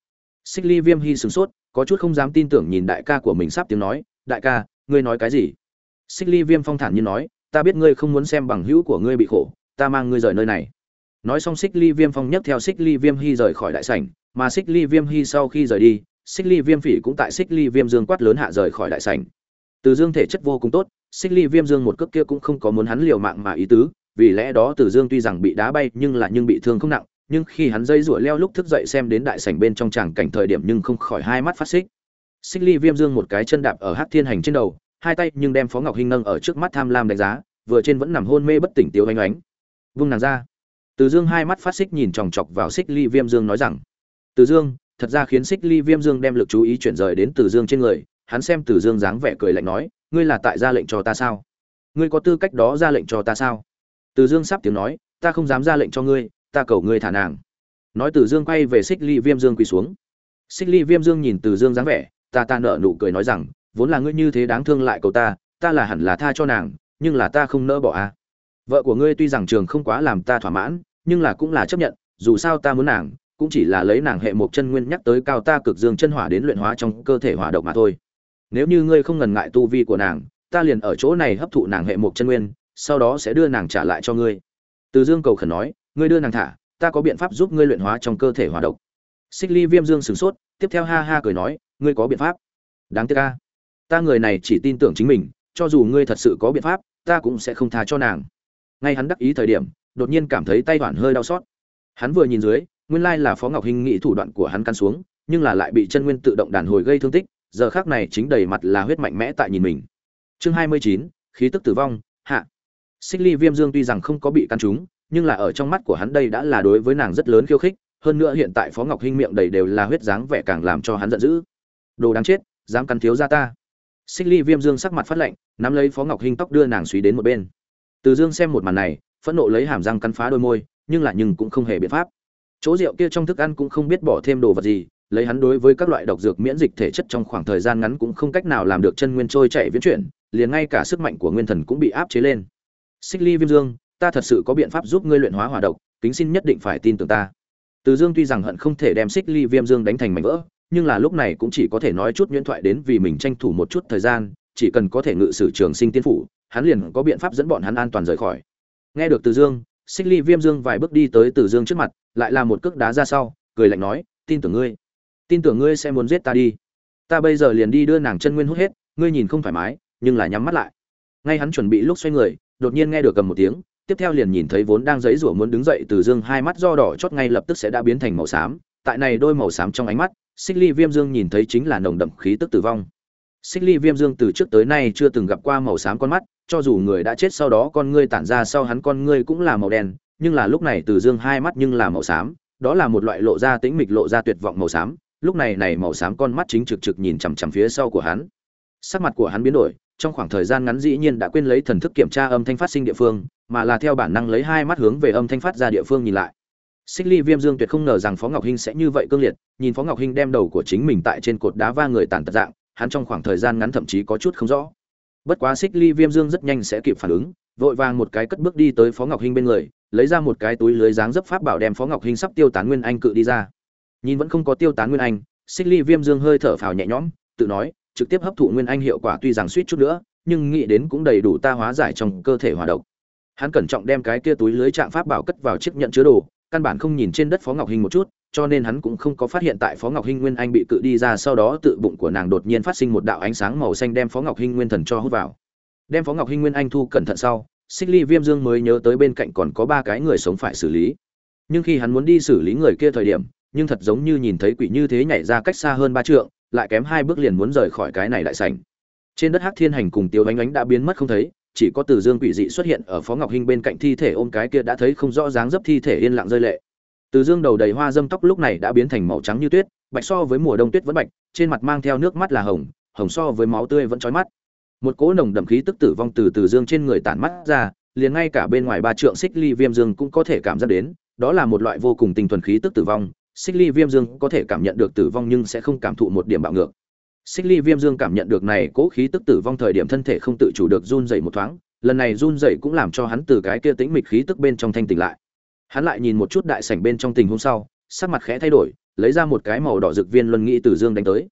Xích ly viêm Hi sửng sốt có chút không dám tin tưởng nhìn đại ca của mình sắp tiếng nói, đại ca, ngươi nói cái gì? Xích ly viêm phong thản như nói, ta biết ngươi không muốn xem bằng hữu của ngươi bị khổ, ta mang ngươi rời nơi này. Nói xong xích ly viêm phong nhấc theo xích ly viêm hy rời khỏi đại sảnh, mà xích ly viêm hy sau khi rời đi, xích ly viêm phỉ cũng tại xích ly viêm dương quát lớn hạ rời khỏi đại sảnh. Từ dương thể chất vô cùng tốt, xích ly viêm dương một cước kia cũng không có muốn hắn liều mạng mà ý tứ, vì lẽ đó từ dương tuy rằng bị đá bay nhưng là nhưng bị thương không nặng nhưng khi hắn dây rủa leo lúc thức dậy xem đến đại sảnh bên trong tràng cảnh thời điểm nhưng không khỏi hai mắt phát xích. Xích ly viêm dương một cái chân đạp ở hát thiên hành trên đầu, hai tay nhưng đem phó ngọc hinh nâng ở trước mắt tham lam đánh giá, vừa trên vẫn nằm hôn mê bất tỉnh tiêu ánh ánh vung nàng ra. Từ dương hai mắt phát xích nhìn chòng chọc vào xích ly viêm dương nói rằng, từ dương, thật ra khiến xích ly viêm dương đem lực chú ý chuyển rời đến từ dương trên người, hắn xem từ dương dáng vẻ cười lạnh nói, ngươi là tại ra lệnh cho ta sao? Ngươi có tư cách đó ra lệnh cho ta sao? Từ dương sắp tiếng nói, ta không dám ra lệnh cho ngươi ta cầu ngươi thả nàng. Nói từ dương quay về xích ly viêm dương quỳ xuống. Xích ly viêm dương nhìn từ dương dáng vẻ, ta ta nợ nụ cười nói rằng, vốn là ngươi như thế đáng thương lại cầu ta ta là hẳn là tha cho nàng, nhưng là ta không nỡ bỏ a. À. vợ của ngươi tuy rằng trường không quá làm ta thỏa mãn, nhưng là cũng là chấp nhận, dù sao ta muốn nàng, cũng chỉ là lấy nàng hệ một chân nguyên nhắc tới cao ta cực dương chân hỏa đến luyện hóa trong cơ thể hỏa độc mà thôi. Nếu như ngươi không ngần ngại tu vi của nàng, ta liền ở chỗ này hấp thụ nàng hệ một chân nguyên, sau đó sẽ đưa nàng trả lại cho ngươi. Từ dương cầu khẩn nói ngươi đưa nàng thả, ta có biện pháp giúp ngươi luyện hóa trong cơ thể hỏa độc. Xích ly viêm dương sửng sốt, tiếp theo ha ha cười nói, ngươi có biện pháp. Đáng tiếc ca ta người này chỉ tin tưởng chính mình, cho dù ngươi thật sự có biện pháp, ta cũng sẽ không tha cho nàng. Ngay hắn đắc ý thời điểm, đột nhiên cảm thấy tay đoạn hơi đau xót. Hắn vừa nhìn dưới, nguyên lai là phó ngọc hinh nghĩ thủ đoạn của hắn căn xuống, nhưng là lại bị chân nguyên tự động đàn hồi gây thương tích, giờ khác này chính đầy mặt là huyết mạnh mẽ tại nhìn mình. Chương hai mươi chín, khí tức tử vong, hạ. Xích ly viêm dương tuy rằng không có bị căn trúng nhưng là ở trong mắt của hắn đây đã là đối với nàng rất lớn khiêu khích, hơn nữa hiện tại phó ngọc hinh miệng đầy đều là huyết dáng vẻ càng làm cho hắn giận dữ. Đồ đáng chết, dám cắn thiếu ra ta. Xích ly viêm dương sắc mặt phát lạnh, nắm lấy phó ngọc hinh tóc đưa nàng suy đến một bên. Từ dương xem một màn này, phẫn nộ lấy hàm răng cắn phá đôi môi, nhưng là nhưng cũng không hề biện pháp. Chỗ rượu kia trong thức ăn cũng không biết bỏ thêm đồ vật gì, lấy hắn đối với các loại độc dược miễn dịch thể chất trong khoảng thời gian ngắn cũng không cách nào làm được chân nguyên trôi chạy viễn chuyển, liền ngay cả sức mạnh của nguyên thần cũng bị áp chế lên. Xích ly viêm dương ta thật sự có biện pháp giúp ngươi luyện hóa hỏa độc, kính xin nhất định phải tin tưởng ta. Từ dương tuy rằng hận không thể đem xích ly viêm dương đánh thành mảnh vỡ, nhưng là lúc này cũng chỉ có thể nói chút nhuyễn thoại đến vì mình tranh thủ một chút thời gian, chỉ cần có thể ngự sử trường sinh tiên phủ, hắn liền có biện pháp dẫn bọn hắn an toàn rời khỏi. Nghe được từ dương, xích ly viêm dương vài bước đi tới từ dương trước mặt, lại là một cước đá ra sau, cười lạnh nói, tin tưởng ngươi. Tin tưởng ngươi sẽ muốn giết ta đi. Ta bây giờ liền đi đưa nàng chân nguyên hút hết, ngươi nhìn không thoải mái, nhưng là nhắm mắt lại. Ngay hắn chuẩn bị lúc xoay người, đột nhiên nghe được cầm một tiếng tiếp theo liền nhìn thấy vốn đang giấy rủa muốn đứng dậy từ dương hai mắt do đỏ chót ngay lập tức sẽ đã biến thành màu xám. Tại này đôi màu xám trong ánh mắt, xích ly viêm dương nhìn thấy chính là nồng đậm khí tức tử vong. Xích ly viêm dương từ trước tới nay chưa từng gặp qua màu xám con mắt, cho dù người đã chết sau đó con ngươi tản ra sau hắn con ngươi cũng là màu đen, nhưng là lúc này từ dương hai mắt nhưng là màu xám, đó là một loại lộ ra tĩnh mịch, lộ ra tuyệt vọng màu xám. Lúc này này màu xám con mắt chính trực trực nhìn chằm chằm phía sau của hắn. Sắc mặt của hắn biến đổi trong khoảng thời gian ngắn dĩ nhiên đã quên lấy thần thức kiểm tra âm thanh phát sinh địa phương, mà là theo bản năng lấy hai mắt hướng về âm thanh phát ra địa phương nhìn lại. Xích ly viêm dương tuyệt không ngờ rằng phó ngọc hinh sẽ như vậy cương liệt, nhìn phó ngọc hinh đem đầu của chính mình tại trên cột đá va người tàn tật dạng, hắn trong khoảng thời gian ngắn thậm chí có chút không rõ. Bất quá xích ly viêm dương rất nhanh sẽ kịp phản ứng, vội vàng một cái cất bước đi tới phó ngọc hinh bên người, lấy ra một cái túi lưới dáng dấp pháp bảo đem phó ngọc hinh sắp tiêu tán nguyên anh cự đi ra. Nhìn vẫn không có tiêu tán nguyên anh, xích ly viêm dương hơi thở phào nhẹ nhõm, tự nói trực tiếp hấp thụ nguyên anh hiệu quả tuy rằng suýt chút nữa, nhưng nghĩ đến cũng đầy đủ ta hóa giải trong cơ thể hòa độc. Hắn cẩn trọng đem cái kia túi lưới trạng pháp bảo cất vào chiếc nhận chứa đồ, căn bản không nhìn trên đất phó ngọc hinh một chút, cho nên hắn cũng không có phát hiện tại phó ngọc hinh nguyên anh bị cự đi ra sau đó tự bụng của nàng đột nhiên phát sinh một đạo ánh sáng màu xanh đem phó ngọc hinh nguyên thần cho hút vào. Đem phó ngọc hinh nguyên anh thu cẩn thận sau, xích ly viêm dương mới nhớ tới bên cạnh còn có ba cái người sống phải xử lý. Nhưng khi hắn muốn đi xử lý người kia thời điểm, nhưng thật giống như nhìn thấy quỷ như thế nhảy ra cách xa hơn ba trượng lại kém hai bước liền muốn rời khỏi cái này đại sảnh. Trên đất hắc thiên hành cùng tiêu ánh ánh đã biến mất không thấy, chỉ có từ dương quỷ dị xuất hiện ở phó ngọc hinh bên cạnh thi thể ôm cái kia đã thấy không rõ dáng dấp thi thể yên lặng rơi lệ. Từ dương đầu đầy hoa dâm tóc lúc này đã biến thành màu trắng như tuyết, bạch so với mùa đông tuyết vẫn bạch, trên mặt mang theo nước mắt là hồng hồng so với máu tươi vẫn trói mắt. Một cỗ nồng đậm khí tức tử vong từ từ dương trên người tản mắt ra, liền ngay cả bên ngoài ba trượng xích ly viêm dương cũng có thể cảm giác đến, đó là một loại vô cùng tinh thuần khí tức tử vong xích ly viêm dương có thể cảm nhận được tử vong nhưng sẽ không cảm thụ một điểm bạo ngược. Xích ly viêm dương cảm nhận được này cố khí tức tử vong thời điểm thân thể không tự chủ được run dậy một thoáng, lần này run dậy cũng làm cho hắn từ cái kia tĩnh mịch khí tức bên trong thanh tỉnh lại. Hắn lại nhìn một chút đại sảnh bên trong tình hôm sau, sắc mặt khẽ thay đổi, lấy ra một cái màu đỏ rực viên luân nghĩ từ dương đánh tới.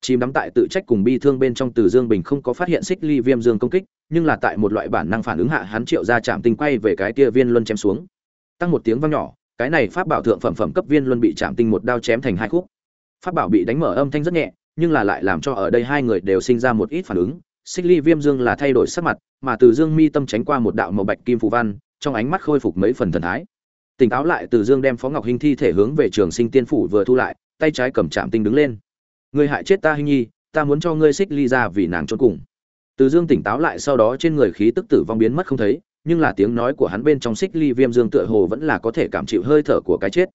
Chìm đắm tại tự trách cùng bi thương bên trong từ dương bình không có phát hiện xích ly viêm dương công kích, nhưng là tại một loại bản năng phản ứng hạ hắn triệu ra chạm tinh quay về cái kia viên luân chém xuống. Tăng một tiếng vang nhỏ cái này pháp bảo thượng phẩm phẩm cấp viên luôn bị chạm tinh một đao chém thành hai khúc. Pháp bảo bị đánh mở âm thanh rất nhẹ, nhưng là lại làm cho ở đây hai người đều sinh ra một ít phản ứng. Xích ly viêm dương là thay đổi sắc mặt, mà từ dương mi tâm tránh qua một đạo màu bạch kim phù văn, trong ánh mắt khôi phục mấy phần thần thái. Tỉnh táo lại, từ dương đem phó ngọc hinh thi thể hướng về trường sinh tiên phủ vừa thu lại, tay trái cầm chạm tinh đứng lên. Ngươi hại chết ta hinh nhi, ta muốn cho ngươi xích ly ra vì nàng trốn cùng. Từ dương tỉnh táo lại, sau đó trên người khí tức tử vong biến mất không thấy nhưng là tiếng nói của hắn bên trong xích ly viêm dương tựa hồ vẫn là có thể cảm chịu hơi thở của cái chết.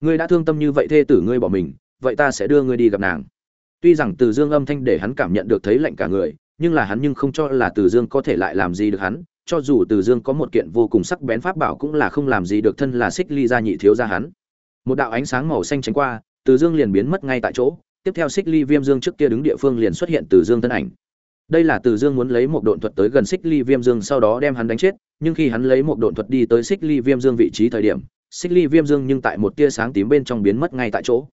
Ngươi đã thương tâm như vậy thê tử ngươi bỏ mình, vậy ta sẽ đưa ngươi đi gặp nàng. Tuy rằng từ dương âm thanh để hắn cảm nhận được thấy lạnh cả người, nhưng là hắn nhưng không cho là từ dương có thể lại làm gì được hắn, cho dù từ dương có một kiện vô cùng sắc bén pháp bảo cũng là không làm gì được thân là xích ly gia nhị thiếu gia hắn. Một đạo ánh sáng màu xanh tránh qua, từ dương liền biến mất ngay tại chỗ, tiếp theo xích ly viêm dương trước kia đứng địa phương liền xuất hiện từ dương thân ảnh đây là từ dương muốn lấy một độn thuật tới gần xích ly viêm dương sau đó đem hắn đánh chết, nhưng khi hắn lấy một độn thuật đi tới xích ly viêm dương vị trí thời điểm, xích ly viêm dương nhưng tại một tia sáng tím bên trong biến mất ngay tại chỗ.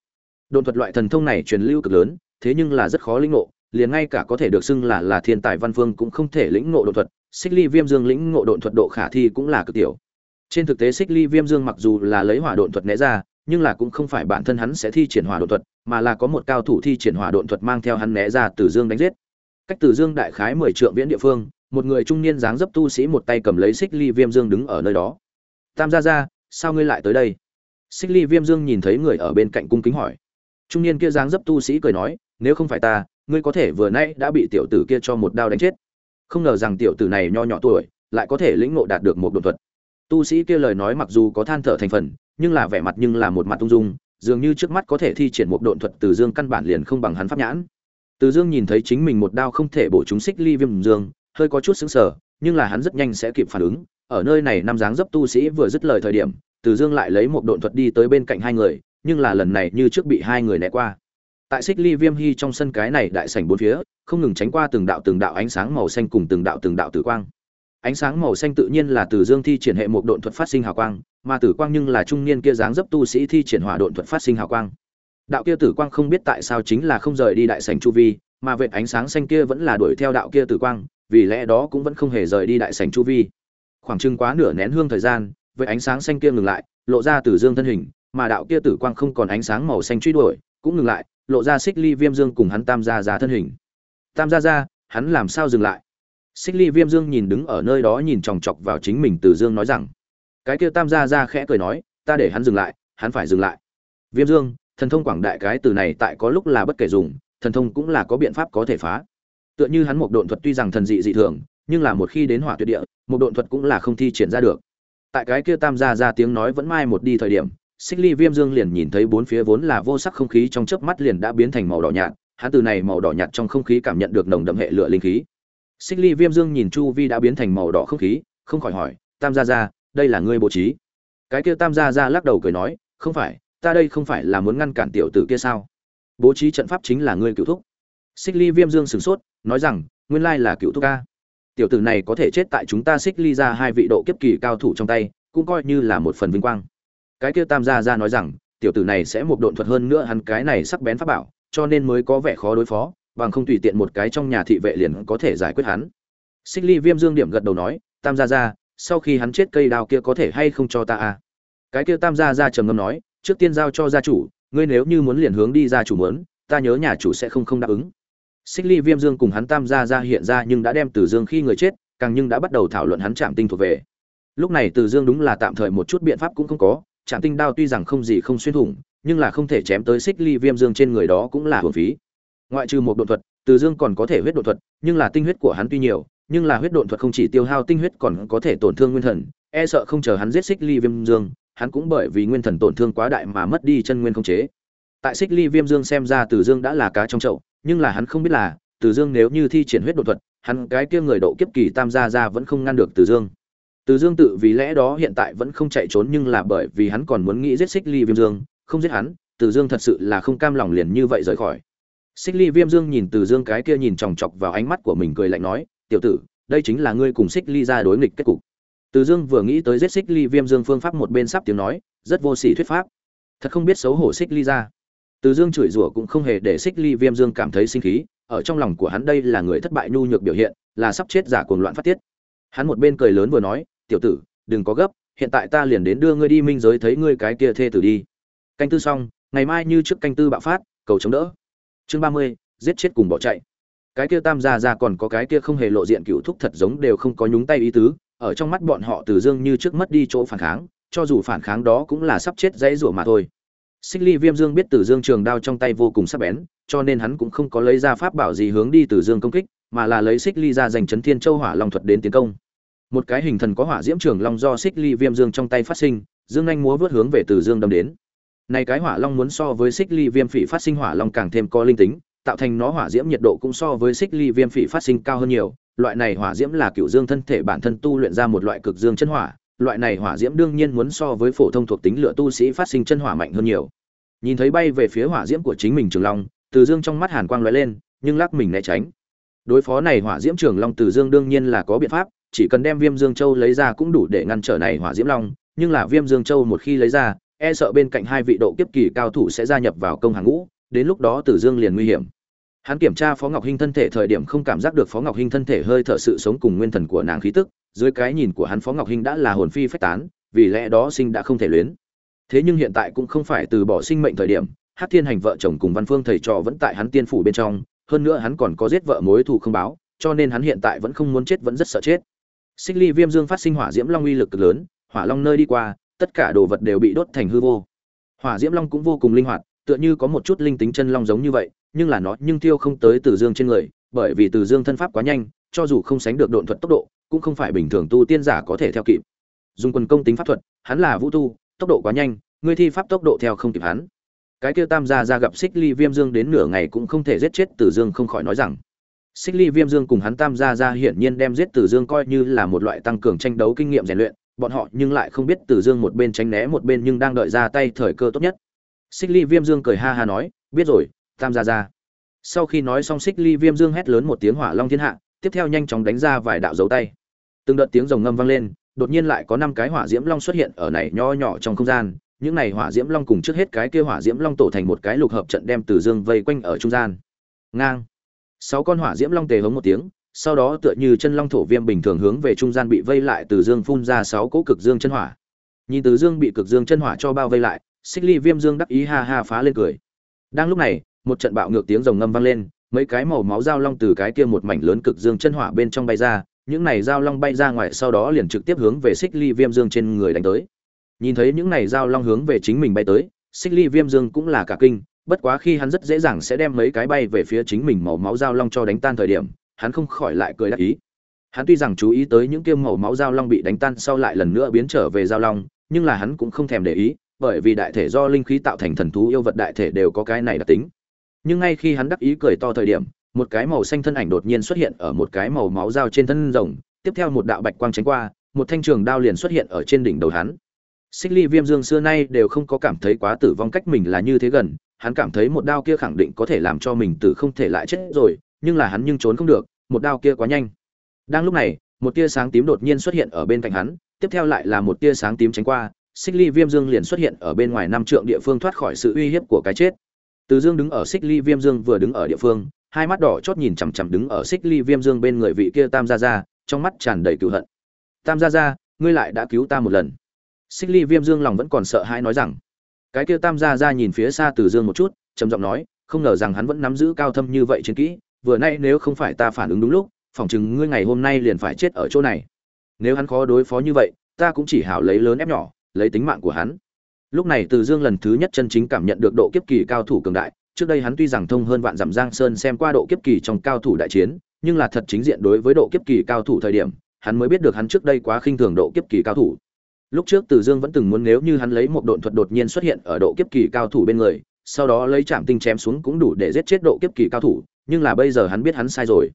Độn thuật loại thần thông này truyền lưu cực lớn, thế nhưng là rất khó lĩnh ngộ, liền ngay cả có thể được xưng là là thiên tài văn phương cũng không thể lĩnh ngộ độn thuật, xích ly viêm dương lĩnh ngộ độn thuật độ khả thi cũng là cực tiểu. Trên thực tế xích ly viêm dương mặc dù là lấy hỏa độn thuật né ra, nhưng là cũng không phải bản thân hắn sẽ thi triển hỏa độn thuật, mà là có một cao thủ thi triển hỏa độn thuật mang theo hắn né ra từ dương đánh giết cách từ dương đại khái mười trượng viễn địa phương, một người trung niên dáng dấp tu sĩ một tay cầm lấy xích ly viêm dương đứng ở nơi đó. Tam gia gia, sao ngươi lại tới đây? Xích ly viêm dương nhìn thấy người ở bên cạnh cung kính hỏi. Trung niên kia dáng dấp tu sĩ cười nói, nếu không phải ta, ngươi có thể vừa nãy đã bị tiểu tử kia cho một đao đánh chết. Không ngờ rằng tiểu tử này nho nhỏ tuổi, lại có thể lĩnh ngộ đạt được một đột thuật. Tu sĩ kia lời nói mặc dù có than thở thành phần, nhưng là vẻ mặt nhưng là một mặt tung dung, dường như trước mắt có thể thi triển một độn thuật từ dương căn bản liền không bằng hắn pháp nhãn từ dương nhìn thấy chính mình một đao không thể bổ chúng xích ly viêm dương, hơi có chút sững sờ, nhưng là hắn rất nhanh sẽ kịp phản ứng. Ở nơi này năm dáng dấp tu sĩ vừa dứt lời thời điểm, từ dương lại lấy một độn thuật đi tới bên cạnh hai người, nhưng là lần này như trước bị hai người né qua. Tại xích ly viêm hy trong sân cái này đại sảnh bốn phía, không ngừng tránh qua từng đạo từng đạo ánh sáng màu xanh cùng từng đạo từng đạo tử quang. Ánh sáng màu xanh tự nhiên là từ dương thi triển hệ một độn thuật phát sinh hào quang, mà tử quang nhưng là trung niên kia dáng dấp tu sĩ thi triển hỏa độn thuật phát sinh hào quang đạo kia tử quang không biết tại sao chính là không rời đi đại sảnh chu vi, mà vệt ánh sáng xanh kia vẫn là đuổi theo đạo kia tử quang, vì lẽ đó cũng vẫn không hề rời đi đại sảnh chu vi. Khoảng chừng quá nửa nén hương thời gian, vệt ánh sáng xanh kia ngừng lại, lộ ra từ dương thân hình, mà đạo kia tử quang không còn ánh sáng màu xanh truy đuổi, cũng ngừng lại, lộ ra xích ly viêm dương cùng hắn tam gia ra thân hình. Tam gia ra hắn làm sao dừng lại? Xích ly viêm dương nhìn đứng ở nơi đó nhìn chòng chọc vào chính mình từ dương nói rằng, cái kia tam gia ra khẽ cười nói, ta để hắn dừng lại, hắn phải dừng lại. Viêm dương thần thông quảng đại cái từ này tại có lúc là bất kể dùng, thần thông cũng là có biện pháp có thể phá. Tựa như hắn một độn thuật tuy rằng thần dị dị thường, nhưng là một khi đến hỏa tuyệt địa, một độn thuật cũng là không thi triển ra được. Tại cái kia tam gia ra tiếng nói vẫn mai một đi thời điểm, xích ly viêm dương liền nhìn thấy bốn phía vốn là vô sắc không khí trong chớp mắt liền đã biến thành màu đỏ nhạt, hắn từ này màu đỏ nhạt trong không khí cảm nhận được nồng đậm hệ lửa linh khí. Xích ly viêm dương nhìn chu vi đã biến thành màu đỏ không khí, không khỏi hỏi, tam gia ra đây là ngươi bố trí? Cái kia tam gia ra lắc đầu cười nói, không phải ta đây không phải là muốn ngăn cản tiểu tử kia sao? Bố trí trận pháp chính là ngươi cựu thúc. Xích ly viêm dương sửng sốt, nói rằng, nguyên lai là cựu thúc ca tiểu tử này có thể chết tại chúng ta xích ly ra hai vị độ kiếp kỳ cao thủ trong tay, cũng coi như là một phần vinh quang. Cái kia tam gia ra nói rằng, tiểu tử này sẽ một độn thuật hơn nữa hắn cái này sắc bén pháp bảo, cho nên mới có vẻ khó đối phó, bằng không tùy tiện một cái trong nhà thị vệ liền có thể giải quyết hắn. Xích ly viêm dương điểm gật đầu nói, tam gia ra sau khi hắn chết cây đao kia có thể hay không cho ta à cái kia tam gia ra trầm ngâm nói trước tiên giao cho gia chủ, ngươi nếu như muốn liền hướng đi gia chủ muốn, ta nhớ nhà chủ sẽ không không đáp ứng. Xích ly viêm dương cùng hắn tam gia ra hiện ra nhưng đã đem từ dương khi người chết, càng nhưng đã bắt đầu thảo luận hắn chạm tinh thuộc về. Lúc này từ dương đúng là tạm thời một chút biện pháp cũng không có chạm tinh đao tuy rằng không gì không xuyên thủng, nhưng là không thể chém tới xích ly viêm dương trên người đó cũng là hưởng phí. Ngoại trừ một độ thuật, từ dương còn có thể huyết độ thuật, nhưng là tinh huyết của hắn tuy nhiều, nhưng là huyết độ thuật không chỉ tiêu hao tinh huyết còn có thể tổn thương nguyên thần e sợ không chờ hắn giết xích ly viêm dương hắn cũng bởi vì nguyên thần tổn thương quá đại mà mất đi chân nguyên không chế. Tại xích ly viêm dương xem ra từ dương đã là cá trong chậu, nhưng là hắn không biết là, từ dương nếu như thi triển huyết độ thuật, hắn cái kia người độ kiếp kỳ tam gia ra vẫn không ngăn được từ dương. Từ dương tự vì lẽ đó hiện tại vẫn không chạy trốn nhưng là bởi vì hắn còn muốn nghĩ giết xích ly viêm dương, không giết hắn, từ dương thật sự là không cam lòng liền như vậy rời khỏi. Xích ly viêm dương nhìn từ dương cái kia nhìn chòng chọc vào ánh mắt của mình cười lạnh nói, tiểu tử, đây chính là ngươi cùng xích ly ra đối nghịch kết cục từ dương vừa nghĩ tới giết xích ly viêm dương phương pháp một bên sắp tiếng nói, rất vô sỉ thuyết pháp. Thật không biết xấu hổ xích ly ra. Từ dương chửi rủa cũng không hề để xích ly viêm dương cảm thấy sinh khí, ở trong lòng của hắn đây là người thất bại nhu nhược biểu hiện, là sắp chết giả cuồng loạn phát tiết. Hắn một bên cười lớn vừa nói, tiểu tử, đừng có gấp, hiện tại ta liền đến đưa ngươi đi minh giới thấy ngươi cái kia thê tử đi. Canh tư xong, ngày mai như trước canh tư bạo phát, cầu chống đỡ. Chương ba mươi, giết chết cùng bỏ chạy. Cái kia tam gia ra còn có cái kia không hề lộ diện cựu thúc thật giống đều không có nhúng tay ý tứ ở trong mắt bọn họ từ dương như trước mất đi chỗ phản kháng, cho dù phản kháng đó cũng là sắp chết dãy rủa mà thôi. Xích ly viêm dương biết từ dương trường đao trong tay vô cùng sắc bén, cho nên hắn cũng không có lấy ra pháp bảo gì hướng đi từ dương công kích, mà là lấy xích ly ra giành chấn thiên châu hỏa long thuật đến tiến công. Một cái hình thần có hỏa diễm trường long do xích ly viêm dương trong tay phát sinh, dương anh múa vớt hướng về từ dương đâm đến. Này cái hỏa long muốn so với xích ly viêm phỉ phát sinh hỏa long càng thêm có linh tính, tạo thành nó hỏa diễm nhiệt độ cũng so với xích ly viêm phỉ phát sinh cao hơn nhiều loại này hỏa diễm là cựu dương thân thể bản thân tu luyện ra một loại cực dương chân hỏa. Loại này hỏa diễm đương nhiên muốn so với phổ thông thuộc tính lửa tu sĩ phát sinh chân hỏa mạnh hơn nhiều. Nhìn thấy bay về phía hỏa diễm của chính mình trường long, từ dương trong mắt hàn quang lóe lên, nhưng lắc mình né tránh. Đối phó này hỏa diễm trường long từ dương đương nhiên là có biện pháp, chỉ cần đem viêm dương châu lấy ra cũng đủ để ngăn trở này hỏa diễm long, nhưng là viêm dương châu một khi lấy ra e sợ bên cạnh hai vị độ kiếp kỳ cao thủ sẽ gia nhập vào công hàng ngũ, đến lúc đó tử dương liền nguy hiểm hắn kiểm tra phó ngọc hinh thân thể thời điểm không cảm giác được phó ngọc hinh thân thể hơi thở sự sống cùng nguyên thần của nàng khí tức, dưới cái nhìn của hắn phó ngọc hinh đã là hồn phi phách tán, vì lẽ đó sinh đã không thể luyến. Thế nhưng hiện tại cũng không phải từ bỏ sinh mệnh thời điểm hát thiên hành vợ chồng cùng văn phương thầy trò vẫn tại hắn tiên phủ bên trong, hơn nữa hắn còn có giết vợ mối thù không báo, cho nên hắn hiện tại vẫn không muốn chết vẫn rất sợ chết. Xích ly viêm dương phát sinh hỏa diễm long uy lực cực lớn, hỏa long nơi đi qua, tất cả đồ vật đều bị đốt thành hư vô. Hỏa diễm long cũng vô cùng linh hoạt, tựa như có một chút linh tính chân long giống như vậy nhưng là nó nhưng tiêu không tới từ dương trên người, bởi vì từ dương thân pháp quá nhanh, cho dù không sánh được độn thuật tốc độ, cũng không phải bình thường tu tiên giả có thể theo kịp. Dùng quân công tính pháp thuật, hắn là vũ tu, tốc độ quá nhanh ngươi thi pháp tốc độ theo không kịp hắn. Cái kia tam gia ra gặp xích ly viêm dương đến nửa ngày cũng không thể giết chết từ dương không khỏi nói rằng, xích ly viêm dương cùng hắn tam gia ra hiển nhiên đem giết từ dương coi như là một loại tăng cường tranh đấu kinh nghiệm rèn luyện, bọn họ nhưng lại không biết từ dương một bên tránh né một bên nhưng đang đợi ra tay thời cơ tốt nhất. Xích ly viêm dương cười ha ha nói, biết rồi tam gia ra sau khi nói xong, xích ly viêm dương hét lớn một tiếng hỏa long thiên hạ, tiếp theo nhanh chóng đánh ra vài đạo dấu tay. Từng đợt tiếng rồng ngâm vang lên, đột nhiên lại có năm cái hỏa diễm long xuất hiện ở này nho nhỏ trong không gian. Những này hỏa diễm long cùng trước hết cái kia hỏa diễm long tổ thành một cái lục hợp trận đem từ dương vây quanh ở trung gian. Ngang. Sáu con hỏa diễm long tề hống một tiếng, sau đó tựa như chân long thổ viêm bình thường hướng về trung gian bị vây lại từ dương phun ra sáu cỗ cực dương chân hỏa. Nhìn từ dương bị cực dương chân hỏa cho bao vây lại, xích ly viêm dương đắc ý ha ha phá lên cười. Đang lúc này một trận bạo ngược tiếng rồng ngâm vang lên, mấy cái màu máu dao long từ cái kia một mảnh lớn cực dương chân hỏa bên trong bay ra, những này dao long bay ra ngoài sau đó liền trực tiếp hướng về xích ly viêm dương trên người đánh tới. Nhìn thấy những này dao long hướng về chính mình bay tới, xích ly viêm dương cũng là cả kinh, bất quá khi hắn rất dễ dàng sẽ đem mấy cái bay về phía chính mình màu máu dao long cho đánh tan thời điểm, hắn không khỏi lại cười đắc ý. Hắn tuy rằng chú ý tới những kiêm màu máu dao long bị đánh tan sau lại lần nữa biến trở về dao long, nhưng là hắn cũng không thèm để ý, bởi vì đại thể do linh khí tạo thành thần thú yêu vật đại thể đều có cái này đặc tính nhưng ngay khi hắn đắc ý cười to thời điểm, một cái màu xanh thân ảnh đột nhiên xuất hiện ở một cái màu máu dao trên thân rồng, tiếp theo một đạo bạch quang tránh qua, một thanh trường đao liền xuất hiện ở trên đỉnh đầu hắn. Xích ly viêm dương xưa nay đều không có cảm thấy quá tử vong cách mình là như thế gần, hắn cảm thấy một đao kia khẳng định có thể làm cho mình tử không thể lại chết rồi, nhưng là hắn nhưng trốn không được, một đao kia quá nhanh. Đang lúc này, một tia sáng tím đột nhiên xuất hiện ở bên cạnh hắn, tiếp theo lại là một tia sáng tím tránh qua, xích ly viêm dương liền xuất hiện ở bên ngoài năm trượng địa phương thoát khỏi sự uy hiếp của cái chết từ dương đứng ở xích ly viêm dương vừa đứng ở địa phương, hai mắt đỏ chót nhìn chằm chằm đứng ở xích ly viêm dương bên người vị kia tam gia gia, trong mắt tràn đầy cựu hận. Tam gia gia, ngươi lại đã cứu ta một lần. Xích ly viêm dương lòng vẫn còn sợ hãi nói rằng. Cái kia tam gia gia nhìn phía xa từ dương một chút, trầm giọng nói, không ngờ rằng hắn vẫn nắm giữ cao thâm như vậy chiến kỹ, vừa nay nếu không phải ta phản ứng đúng lúc, phỏng chừng ngươi ngày hôm nay liền phải chết ở chỗ này. Nếu hắn khó đối phó như vậy, ta cũng chỉ hảo lấy lớn ép nhỏ, lấy tính mạng của hắn lúc này từ dương lần thứ nhất chân chính cảm nhận được độ kiếp kỳ cao thủ cường đại, trước đây hắn tuy rằng thông hơn vạn dặm giang sơn xem qua độ kiếp kỳ trong cao thủ đại chiến, nhưng là thật chính diện đối với độ kiếp kỳ cao thủ thời điểm, hắn mới biết được hắn trước đây quá khinh thường độ kiếp kỳ cao thủ. Lúc trước từ dương vẫn từng muốn nếu như hắn lấy một độn thuật đột nhiên xuất hiện ở độ kiếp kỳ cao thủ bên người, sau đó lấy chạm tinh chém xuống cũng đủ để giết chết độ kiếp kỳ cao thủ, nhưng là bây giờ hắn biết hắn sai rồi.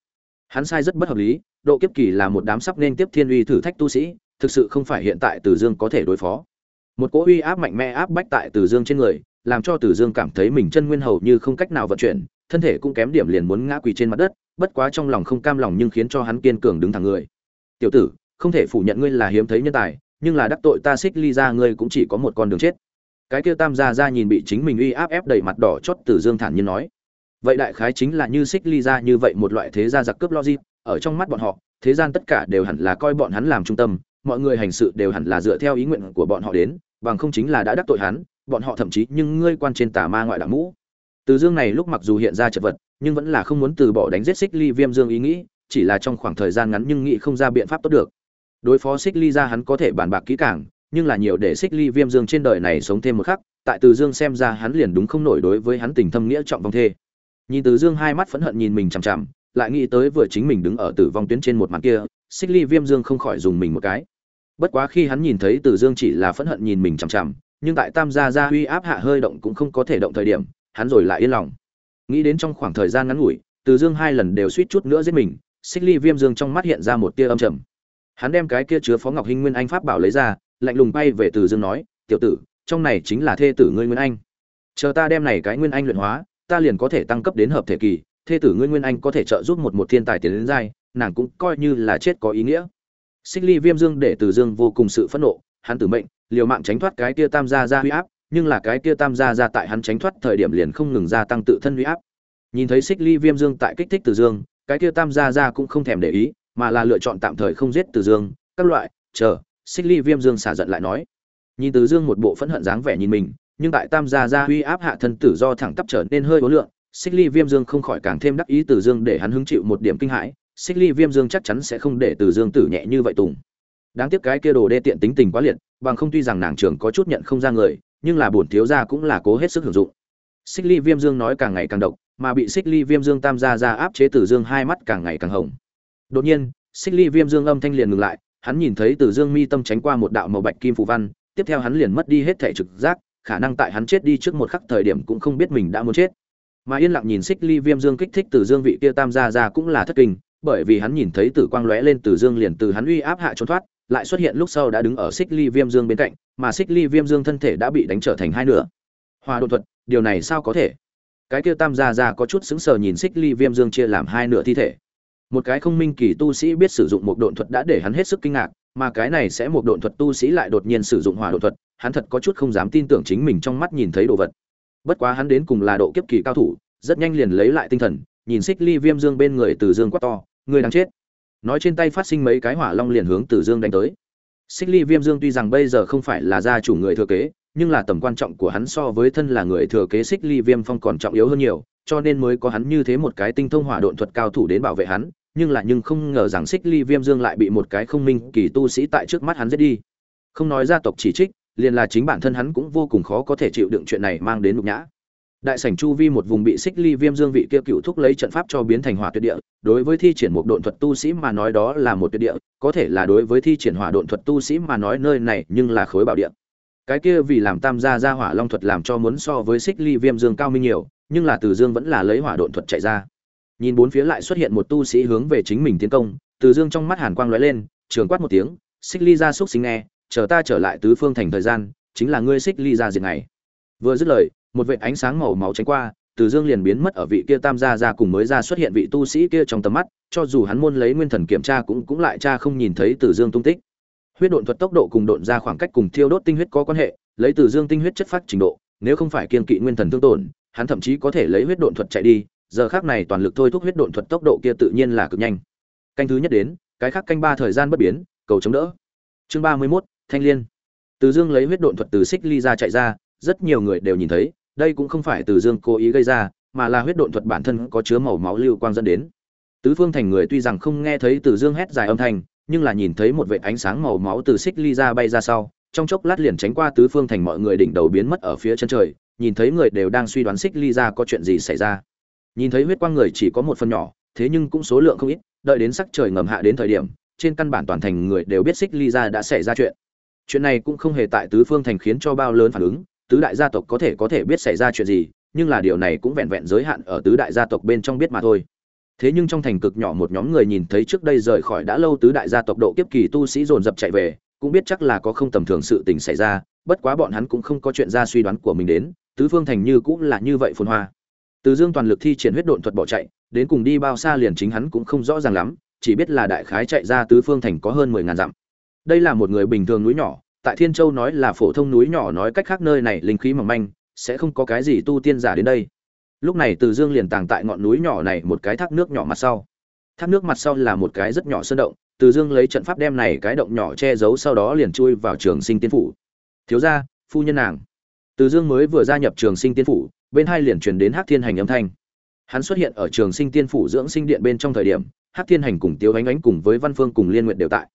Hắn sai rất bất hợp lý, độ kiếp kỳ là một đám sắp nên tiếp thiên uy thử thách tu sĩ, thực sự không phải hiện tại từ dương có thể đối phó một cỗ uy áp mạnh mẽ áp bách tại từ dương trên người, làm cho từ dương cảm thấy mình chân nguyên hầu như không cách nào vận chuyển, thân thể cũng kém điểm liền muốn ngã quỳ trên mặt đất, bất quá trong lòng không cam lòng nhưng khiến cho hắn kiên cường đứng thẳng người. Tiểu tử, không thể phủ nhận ngươi là hiếm thấy nhân tài, nhưng là đắc tội ta xích ly ra ngươi cũng chỉ có một con đường chết. Cái kia tam gia ra nhìn bị chính mình uy áp ép đầy mặt đỏ chót từ dương thản nhiên nói, vậy đại khái chính là như xích ly ra như vậy một loại thế gia giặc cướp logic, ở trong mắt bọn họ, thế gian tất cả đều hẳn là coi bọn hắn làm trung tâm, mọi người hành sự đều hẳn là dựa theo ý nguyện của bọn họ đến bằng không chính là đã đắc tội hắn, bọn họ thậm chí nhưng ngươi quan trên tà ma ngoại đạo mũ. Từ dương này lúc mặc dù hiện ra chật vật, nhưng vẫn là không muốn từ bỏ đánh giết xích ly viêm dương ý nghĩ, chỉ là trong khoảng thời gian ngắn nhưng nghĩ không ra biện pháp tốt được. Đối phó xích ly ra hắn có thể bàn bạc kỹ càng, nhưng là nhiều để xích ly viêm dương trên đời này sống thêm một khắc, tại từ dương xem ra hắn liền đúng không nổi đối với hắn tình thâm nghĩa trọng vong thê. Nhìn từ dương hai mắt phẫn hận nhìn mình chằm chằm, lại nghĩ tới vừa chính mình đứng ở tử vong tuyến trên một mặt kia xích ly viêm dương không khỏi dùng mình một cái bất quá khi hắn nhìn thấy Từ dương chỉ là phẫn hận nhìn mình chằm chằm, nhưng tại tam gia gia uy áp hạ hơi động cũng không có thể động thời điểm, hắn rồi lại yên lòng. Nghĩ đến trong khoảng thời gian ngắn ngủi, Từ dương hai lần đều suýt chút nữa giết mình, xích ly viêm dương trong mắt hiện ra một tia âm trầm. Hắn đem cái kia chứa phó ngọc hinh nguyên anh pháp bảo lấy ra, lạnh lùng bay về Từ dương nói, tiểu tử, trong này chính là thê tử ngươi nguyên anh. Chờ ta đem này cái nguyên anh luyện hóa, ta liền có thể tăng cấp đến hợp thể kỳ, thê tử ngươi nguyên anh có thể trợ giúp một một thiên tài tiến đến giai, nàng cũng coi như là chết có ý nghĩa xích ly viêm dương để từ dương vô cùng sự phẫn nộ, hắn tử mệnh, liều mạng tránh thoát cái kia tam gia ra huy áp, nhưng là cái kia tam gia ra tại hắn tránh thoát thời điểm liền không ngừng gia tăng tự thân huy áp. Nhìn thấy xích ly viêm dương tại kích thích từ dương, cái kia tam gia ra cũng không thèm để ý, mà là lựa chọn tạm thời không giết từ dương, các loại, chờ, xích ly viêm dương xả giận lại nói. Nhìn từ dương một bộ phẫn hận dáng vẻ nhìn mình, nhưng tại tam gia gia huy áp hạ thân tử do thẳng tắp trở nên hơi ố lượng xích ly viêm dương không khỏi càng thêm đắc ý từ dương để hắn hứng chịu một điểm kinh hãi xích ly viêm dương chắc chắn sẽ không để từ dương tử nhẹ như vậy tùng. Đáng tiếc cái kia đồ đê tiện tính tình quá liệt, bằng không tuy rằng nàng trưởng có chút nhận không ra người, nhưng là bổn thiếu gia cũng là cố hết sức hưởng dụng. Xích ly viêm dương nói càng ngày càng độc, mà bị xích ly viêm dương tam gia ra áp chế từ dương hai mắt càng ngày càng hồng. Đột nhiên, xích ly viêm dương âm thanh liền ngừng lại, hắn nhìn thấy từ dương mi tâm tránh qua một đạo màu bạch kim phù văn, tiếp theo hắn liền mất đi hết thể trực giác, khả năng tại hắn chết đi trước một khắc thời điểm cũng không biết mình đã muốn chết. Mà yên lặng nhìn xích ly viêm dương kích thích từ dương vị kia tam gia ra cũng là thất kinh bởi vì hắn nhìn thấy tử quang lóe lên từ dương liền từ hắn uy áp hạ trốn thoát, lại xuất hiện lúc sau đã đứng ở xích ly viêm dương bên cạnh, mà xích ly viêm dương thân thể đã bị đánh trở thành hai nửa. Hòa đột thuật, điều này sao có thể? Cái kia tam gia ra có chút sững sờ nhìn xích ly viêm dương chia làm hai nửa thi thể. Một cái không minh kỳ tu sĩ biết sử dụng một độn thuật đã để hắn hết sức kinh ngạc, mà cái này sẽ một độn thuật tu sĩ lại đột nhiên sử dụng hỏa độn thuật, hắn thật có chút không dám tin tưởng chính mình trong mắt nhìn thấy đồ vật. Bất quá hắn đến cùng là độ kiếp kỳ cao thủ, rất nhanh liền lấy lại tinh thần nhìn xích ly viêm dương bên người từ dương quát to người đang chết. Nói trên tay phát sinh mấy cái hỏa long liền hướng từ dương đánh tới. Xích ly viêm dương tuy rằng bây giờ không phải là gia chủ người thừa kế, nhưng là tầm quan trọng của hắn so với thân là người thừa kế xích ly viêm phong còn trọng yếu hơn nhiều, cho nên mới có hắn như thế một cái tinh thông hỏa độn thuật cao thủ đến bảo vệ hắn, nhưng là nhưng không ngờ rằng xích ly viêm dương lại bị một cái không minh kỳ tu sĩ tại trước mắt hắn giết đi. Không nói gia tộc chỉ trích, liền là chính bản thân hắn cũng vô cùng khó có thể chịu đựng chuyện này mang đến nhục nhã đại sảnh chu vi một vùng bị xích ly viêm dương vị kia cựu thúc lấy trận pháp cho biến thành hỏa tuyệt địa, đối với thi triển một độn thuật tu sĩ mà nói đó là một tuyệt địa, có thể là đối với thi triển hỏa độn thuật tu sĩ mà nói nơi này nhưng là khối bảo địa. Cái kia vì làm tam gia ra hỏa long thuật làm cho muốn so với xích ly viêm dương cao minh nhiều, nhưng là từ dương vẫn là lấy hỏa độn thuật chạy ra. Nhìn bốn phía lại xuất hiện một tu sĩ hướng về chính mình tiến công, từ dương trong mắt hàn quang lóe lên, trường quát một tiếng, xích ly ra xúc xính nghe, chờ ta trở lại tứ phương thành thời gian, chính là ngươi xích ly ra diệt này vừa dứt lời một vệt ánh sáng màu máu tránh qua, từ dương liền biến mất ở vị kia tam gia ra cùng mới ra xuất hiện vị tu sĩ kia trong tầm mắt, cho dù hắn môn lấy nguyên thần kiểm tra cũng cũng lại cha không nhìn thấy từ dương tung tích. Huyết độn thuật tốc độ cùng độn ra khoảng cách cùng thiêu đốt tinh huyết có quan hệ, lấy từ dương tinh huyết chất phát trình độ, nếu không phải kiên kỵ nguyên thần tương tổn, hắn thậm chí có thể lấy huyết độn thuật chạy đi, giờ khác này toàn lực thôi thúc huyết độn thuật tốc độ kia tự nhiên là cực nhanh. Canh thứ nhất đến, cái khác canh ba thời gian bất biến, cầu chống đỡ. Chương ba mươi mốt, thanh liên. Từ dương lấy huyết độn thuật từ xích ly ra chạy ra, rất nhiều người đều nhìn thấy đây cũng không phải từ dương cố ý gây ra, mà là huyết độn thuật bản thân có chứa màu máu lưu quang dẫn đến. Tứ phương thành người tuy rằng không nghe thấy từ dương hét dài âm thanh, nhưng là nhìn thấy một vệt ánh sáng màu máu từ xích ly ra bay ra sau, trong chốc lát liền tránh qua tứ phương thành mọi người đỉnh đầu biến mất ở phía chân trời, nhìn thấy người đều đang suy đoán xích ly ra có chuyện gì xảy ra. Nhìn thấy huyết quang người chỉ có một phần nhỏ, thế nhưng cũng số lượng không ít, đợi đến sắc trời ngầm hạ đến thời điểm, trên căn bản toàn thành người đều biết xích ly ra đã xảy ra chuyện. Chuyện này cũng không hề tại tứ phương thành khiến cho bao lớn phản ứng tứ đại gia tộc có thể có thể biết xảy ra chuyện gì, nhưng là điều này cũng vẹn vẹn giới hạn ở tứ đại gia tộc bên trong biết mà thôi. Thế nhưng trong thành cực nhỏ một nhóm người nhìn thấy trước đây rời khỏi đã lâu tứ đại gia tộc độ kiếp kỳ tu sĩ dồn dập chạy về, cũng biết chắc là có không tầm thường sự tình xảy ra, bất quá bọn hắn cũng không có chuyện ra suy đoán của mình đến, tứ phương thành như cũng là như vậy phồn hoa. Từ dương toàn lực thi triển huyết độn thuật bỏ chạy, đến cùng đi bao xa liền chính hắn cũng không rõ ràng lắm, chỉ biết là đại khái chạy ra tứ phương thành có hơn mười ngàn dặm. Đây là một người bình thường núi nhỏ tại thiên châu nói là phổ thông núi nhỏ nói cách khác nơi này linh khí mỏng manh, sẽ không có cái gì tu tiên giả đến đây. Lúc này từ dương liền tàng tại ngọn núi nhỏ này một cái thác nước nhỏ mặt sau. Thác nước mặt sau là một cái rất nhỏ sơn động, từ dương lấy trận pháp đem này cái động nhỏ che giấu sau đó liền chui vào trường sinh tiên phủ. Thiếu gia, phu nhân nàng. Từ dương mới vừa gia nhập trường sinh tiên phủ, bên hai liền truyền đến Hát thiên hành âm thanh. Hắn xuất hiện ở trường sinh tiên phủ dưỡng sinh điện bên trong thời điểm Hát thiên hành cùng tiếu ánh ánh cùng với văn phương cùng liên nguyện đều tại.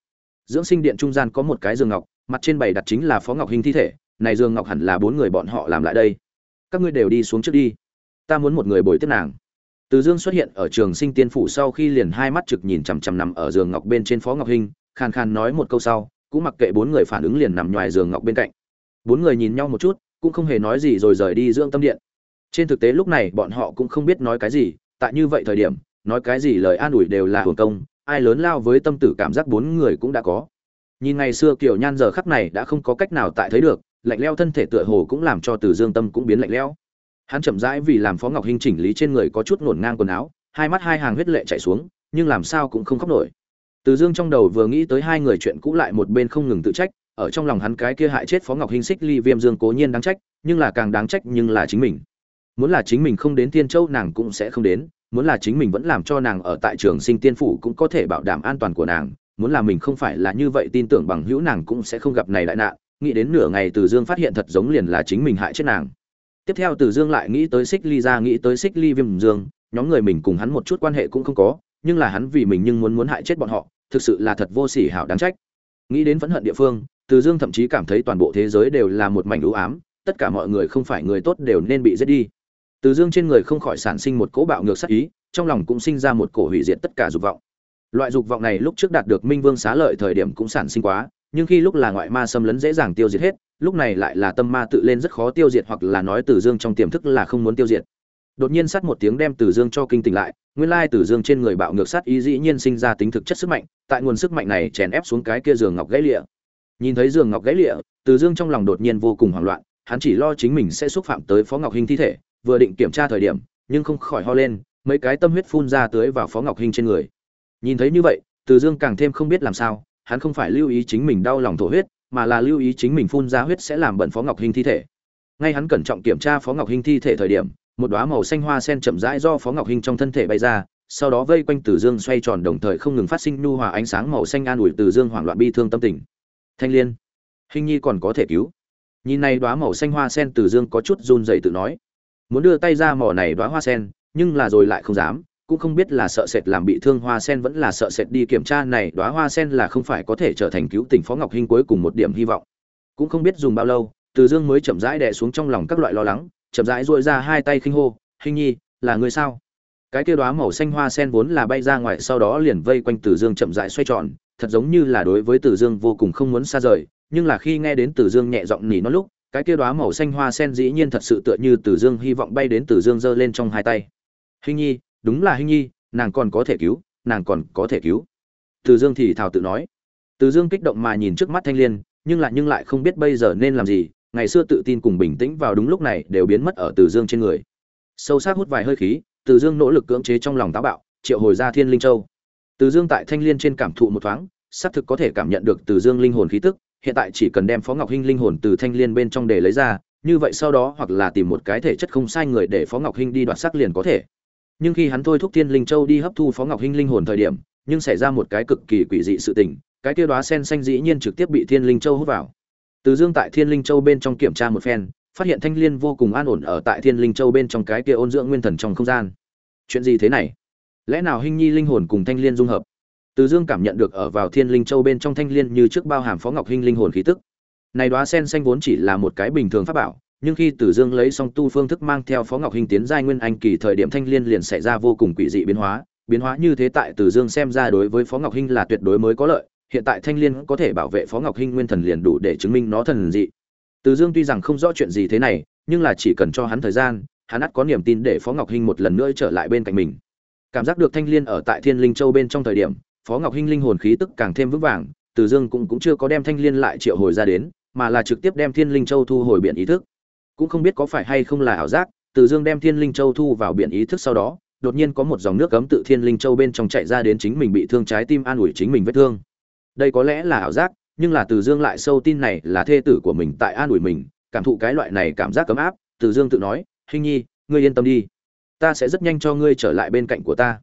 Dưỡng sinh điện trung gian có một cái giường ngọc mặt trên bày đặt chính là phó ngọc hình thi thể này dương ngọc hẳn là bốn người bọn họ làm lại đây. Các ngươi đều đi xuống trước đi. Ta muốn một người bồi tiếp nàng. Từ dương xuất hiện ở trường sinh tiên phủ sau khi liền hai mắt trực nhìn chằm chằm nằm ở giường ngọc bên trên phó ngọc hình, khàn khàn nói một câu sau cũng mặc kệ bốn người phản ứng liền nằm ngoài giường ngọc bên cạnh. Bốn người nhìn nhau một chút cũng không hề nói gì rồi rời đi dưỡng tâm điện. Trên thực tế lúc này bọn họ cũng không biết nói cái gì tại như vậy thời điểm nói cái gì lời an ủi đều là hưởng công ai lớn lao với tâm tử cảm giác bốn người cũng đã có nhìn ngày xưa kiểu nhan giờ khắc này đã không có cách nào tại thấy được, lạnh leo thân thể tựa hồ cũng làm cho từ dương tâm cũng biến lạnh lẽo. Hắn chậm rãi vì làm phó ngọc hinh chỉnh lý trên người có chút ngổn ngang quần áo, hai mắt hai hàng huyết lệ chảy xuống, nhưng làm sao cũng không khóc nổi. Từ dương trong đầu vừa nghĩ tới hai người chuyện cũ lại một bên không ngừng tự trách, ở trong lòng hắn cái kia hại chết phó ngọc hinh xích ly viêm dương cố nhiên đáng trách, nhưng là càng đáng trách nhưng là chính mình. Muốn là chính mình không đến tiên châu nàng cũng sẽ không đến, muốn là chính mình vẫn làm cho nàng ở tại trường sinh tiên phủ cũng có thể bảo đảm an toàn của nàng muốn là mình không phải là như vậy tin tưởng bằng hữu nàng cũng sẽ không gặp này đại nạn, nghĩ đến nửa ngày từ dương phát hiện thật giống liền là chính mình hại chết nàng. Tiếp theo từ dương lại nghĩ tới xích ly ra, nghĩ tới xích ly viêm dương, nhóm người mình cùng hắn một chút quan hệ cũng không có, nhưng là hắn vì mình nhưng muốn muốn hại chết bọn họ, thực sự là thật vô sỉ hảo đáng trách. Nghĩ đến phẫn hận địa phương, từ dương thậm chí cảm thấy toàn bộ thế giới đều là một mảnh ưu ám, tất cả mọi người không phải người tốt đều nên bị giết đi. Từ dương trên người không khỏi sản sinh một cỗ bạo ngược sắc ý, trong lòng cũng sinh ra một cổ hủy diệt tất cả dục vọng loại dục vọng này lúc trước đạt được minh vương xá lợi thời điểm cũng sản sinh quá, nhưng khi lúc là ngoại ma xâm lấn dễ dàng tiêu diệt hết, lúc này lại là tâm ma tự lên rất khó tiêu diệt hoặc là nói từ dương trong tiềm thức là không muốn tiêu diệt. Đột nhiên sát một tiếng đem từ dương cho kinh tỉnh lại, nguyên lai từ dương trên người bạo ngược sát ý dĩ nhiên sinh ra tính thực chất sức mạnh, tại nguồn sức mạnh này chèn ép xuống cái kia giường ngọc gãy lịa. Nhìn thấy giường ngọc gãy lịa từ dương trong lòng đột nhiên vô cùng hoảng loạn, hắn chỉ lo chính mình sẽ xúc phạm tới phó ngọc hinh thi thể, vừa định kiểm tra thời điểm, nhưng không khỏi ho lên, mấy cái tâm huyết phun ra tưới vào phó ngọc hinh trên người nhìn thấy như vậy, từ dương càng thêm không biết làm sao, hắn không phải lưu ý chính mình đau lòng thổ huyết, mà là lưu ý chính mình phun ra huyết sẽ làm bẩn phó ngọc hinh thi thể. Ngay hắn cẩn trọng kiểm tra phó ngọc hinh thi thể thời điểm, một đóa màu xanh hoa sen chậm rãi do phó ngọc hinh trong thân thể bay ra, sau đó vây quanh từ dương xoay tròn đồng thời không ngừng phát sinh nhu hòa ánh sáng màu xanh an ủi từ dương hoảng loạn bi thương tâm tình. Thanh liên hình nhi còn có thể cứu? Nhìn này đóa màu xanh hoa sen từ dương có chút run rẩy tự nói. Muốn đưa tay ra mỏ này đóa hoa sen, nhưng là rồi lại không dám cũng không biết là sợ sệt làm bị thương hoa sen vẫn là sợ sệt đi kiểm tra này, đóa hoa sen là không phải có thể trở thành cứu tỉnh phó ngọc hinh cuối cùng một điểm hy vọng. Cũng không biết dùng bao lâu, từ dương mới chậm rãi đè xuống trong lòng các loại lo lắng, chậm rãi duỗi ra hai tay khinh hô hình nhi, là người sao? Cái kia đóa màu xanh hoa sen vốn là bay ra ngoài, sau đó liền vây quanh từ dương chậm rãi xoay tròn, thật giống như là đối với từ dương vô cùng không muốn xa rời, nhưng là khi nghe đến từ dương nhẹ giọng nỉ nó lúc, cái kia đóa màu xanh hoa sen dĩ nhiên thật sự tựa như từ dương hy vọng bay đến từ dương giơ lên trong hai tay. Hình nhi đúng là hình nhi, nàng còn có thể cứu, nàng còn có thể cứu. Từ dương thì thào tự nói. Từ dương kích động mà nhìn trước mắt thanh liên, nhưng lại nhưng lại không biết bây giờ nên làm gì, ngày xưa tự tin cùng bình tĩnh vào đúng lúc này đều biến mất ở từ dương trên người. Sâu sắc hút vài hơi khí, từ dương nỗ lực cưỡng chế trong lòng táo bạo, triệu hồi ra thiên linh châu. Từ dương tại thanh liên trên cảm thụ một thoáng, xác thực có thể cảm nhận được từ dương linh hồn khí tức, hiện tại chỉ cần đem phó ngọc hinh linh hồn từ thanh liên bên trong để lấy ra, như vậy sau đó hoặc là tìm một cái thể chất không sai người để phó ngọc hinh đi đoạt sắc liền có thể nhưng khi hắn thôi thúc thiên linh châu đi hấp thu phó ngọc hinh linh hồn thời điểm, nhưng xảy ra một cái cực kỳ quỷ dị sự tình, cái kia đóa sen xanh dĩ nhiên trực tiếp bị thiên linh châu hút vào. Từ dương tại thiên linh châu bên trong kiểm tra một phen, phát hiện thanh liên vô cùng an ổn ở tại thiên linh châu bên trong cái kia ôn dưỡng nguyên thần trong không gian. Chuyện gì thế này? Lẽ nào hinh nhi linh hồn cùng thanh liên dung hợp? Từ dương cảm nhận được ở vào thiên linh châu bên trong thanh liên như trước bao hàm phó ngọc hinh linh hồn khí tức. Này đóa sen xanh vốn chỉ là một cái bình thường pháp bảo nhưng khi Tử Dương lấy xong tu phương thức mang theo Phó Ngọc Hinh tiến giai nguyên anh kỳ thời điểm thanh liên liền xảy ra vô cùng quỷ dị biến hóa, biến hóa như thế tại Tử Dương xem ra đối với Phó Ngọc Hinh là tuyệt đối mới có lợi, hiện tại thanh liên có thể bảo vệ Phó Ngọc Hinh nguyên thần liền đủ để chứng minh nó thần dị. Tử Dương tuy rằng không rõ chuyện gì thế này, nhưng là chỉ cần cho hắn thời gian, hắn ắt có niềm tin để Phó Ngọc Hinh một lần nữa trở lại bên cạnh mình. Cảm giác được thanh liên ở tại Thiên Linh Châu bên trong thời điểm, Phó Ngọc Hinh linh hồn khí tức càng thêm vững vàng, Từ Dương cũng cũng chưa có đem thanh liên lại triệu hồi ra đến, mà là trực tiếp đem Thiên Linh Châu thu hồi biển ý thức cũng không biết có phải hay không là ảo giác, từ dương đem thiên linh châu thu vào biển ý thức sau đó, đột nhiên có một dòng nước cấm tự thiên linh châu bên trong chạy ra đến chính mình bị thương trái tim an ủi chính mình vết thương. Đây có lẽ là ảo giác, nhưng là từ dương lại sâu tin này là thê tử của mình tại an ủi mình, cảm thụ cái loại này cảm giác cấm áp, từ dương tự nói hình nhi, ngươi yên tâm đi. Ta sẽ rất nhanh cho ngươi trở lại bên cạnh của ta.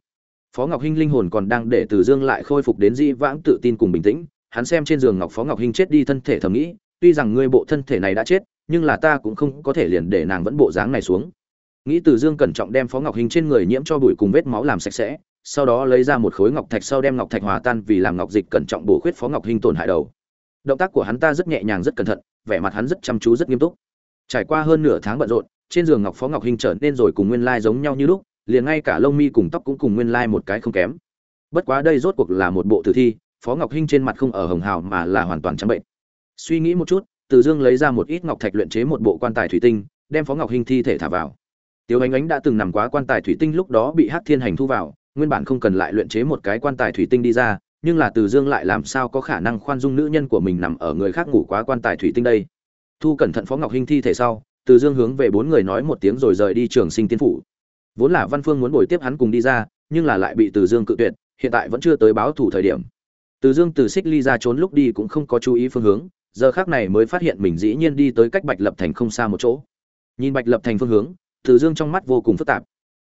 Phó ngọc hinh linh hồn còn đang để từ dương lại khôi phục đến dĩ vãng tự tin cùng bình tĩnh, hắn xem trên giường ngọc phó ngọc hinh chết đi thân thể thầm nghĩ, tuy rằng ngươi bộ thân thể này đã chết nhưng là ta cũng không có thể liền để nàng vẫn bộ dáng này xuống. Nghĩ từ dương cẩn trọng đem phó ngọc hình trên người nhiễm cho bụi cùng vết máu làm sạch sẽ, sau đó lấy ra một khối ngọc thạch sau đem ngọc thạch hòa tan vì làm ngọc dịch cẩn trọng bổ khuyết phó ngọc hình tổn hại đầu. Động tác của hắn ta rất nhẹ nhàng rất cẩn thận, vẻ mặt hắn rất chăm chú rất nghiêm túc. Trải qua hơn nửa tháng bận rộn, trên giường ngọc phó ngọc hình trở nên rồi cùng nguyên lai giống nhau như lúc, liền ngay cả lông mi cùng tóc cũng cùng nguyên lai một cái không kém. Bất quá đây rốt cuộc là một bộ tử thi, phó ngọc hinh trên mặt không ở hồng hào mà là hoàn toàn trắng bệnh. Suy nghĩ một chút từ dương lấy ra một ít ngọc thạch luyện chế một bộ quan tài thủy tinh đem phó ngọc hình thi thể thả vào Tiểu Ánh Ánh đã từng nằm quá quan tài thủy tinh lúc đó bị Hắc Thiên Hành thu vào, nguyên bản không cần lại luyện chế một cái quan tài thủy tinh đi ra, nhưng là Từ Dương lại làm sao có khả năng khoan dung nữ nhân của mình nằm ở người khác ngủ quá quan tài thủy tinh đây. Thu cẩn thận Phó Ngọc hình thi thể sau, Từ Dương hướng về bốn người nói một tiếng rồi rời đi trường sinh tiên phủ. Vốn là Văn Phương muốn bồi tiếp hắn cùng đi ra, nhưng là lại bị Từ Dương cự tuyệt, hiện tại vẫn chưa tới báo thủ thời điểm. Từ Dương từ xích ly ra trốn lúc đi cũng không có chú ý phương hướng, giờ khác này mới phát hiện mình dĩ nhiên đi tới cách Bạch Lập Thành không xa một chỗ. Nhìn Bạch Lập Thành phương hướng, từ Dương trong mắt vô cùng phức tạp.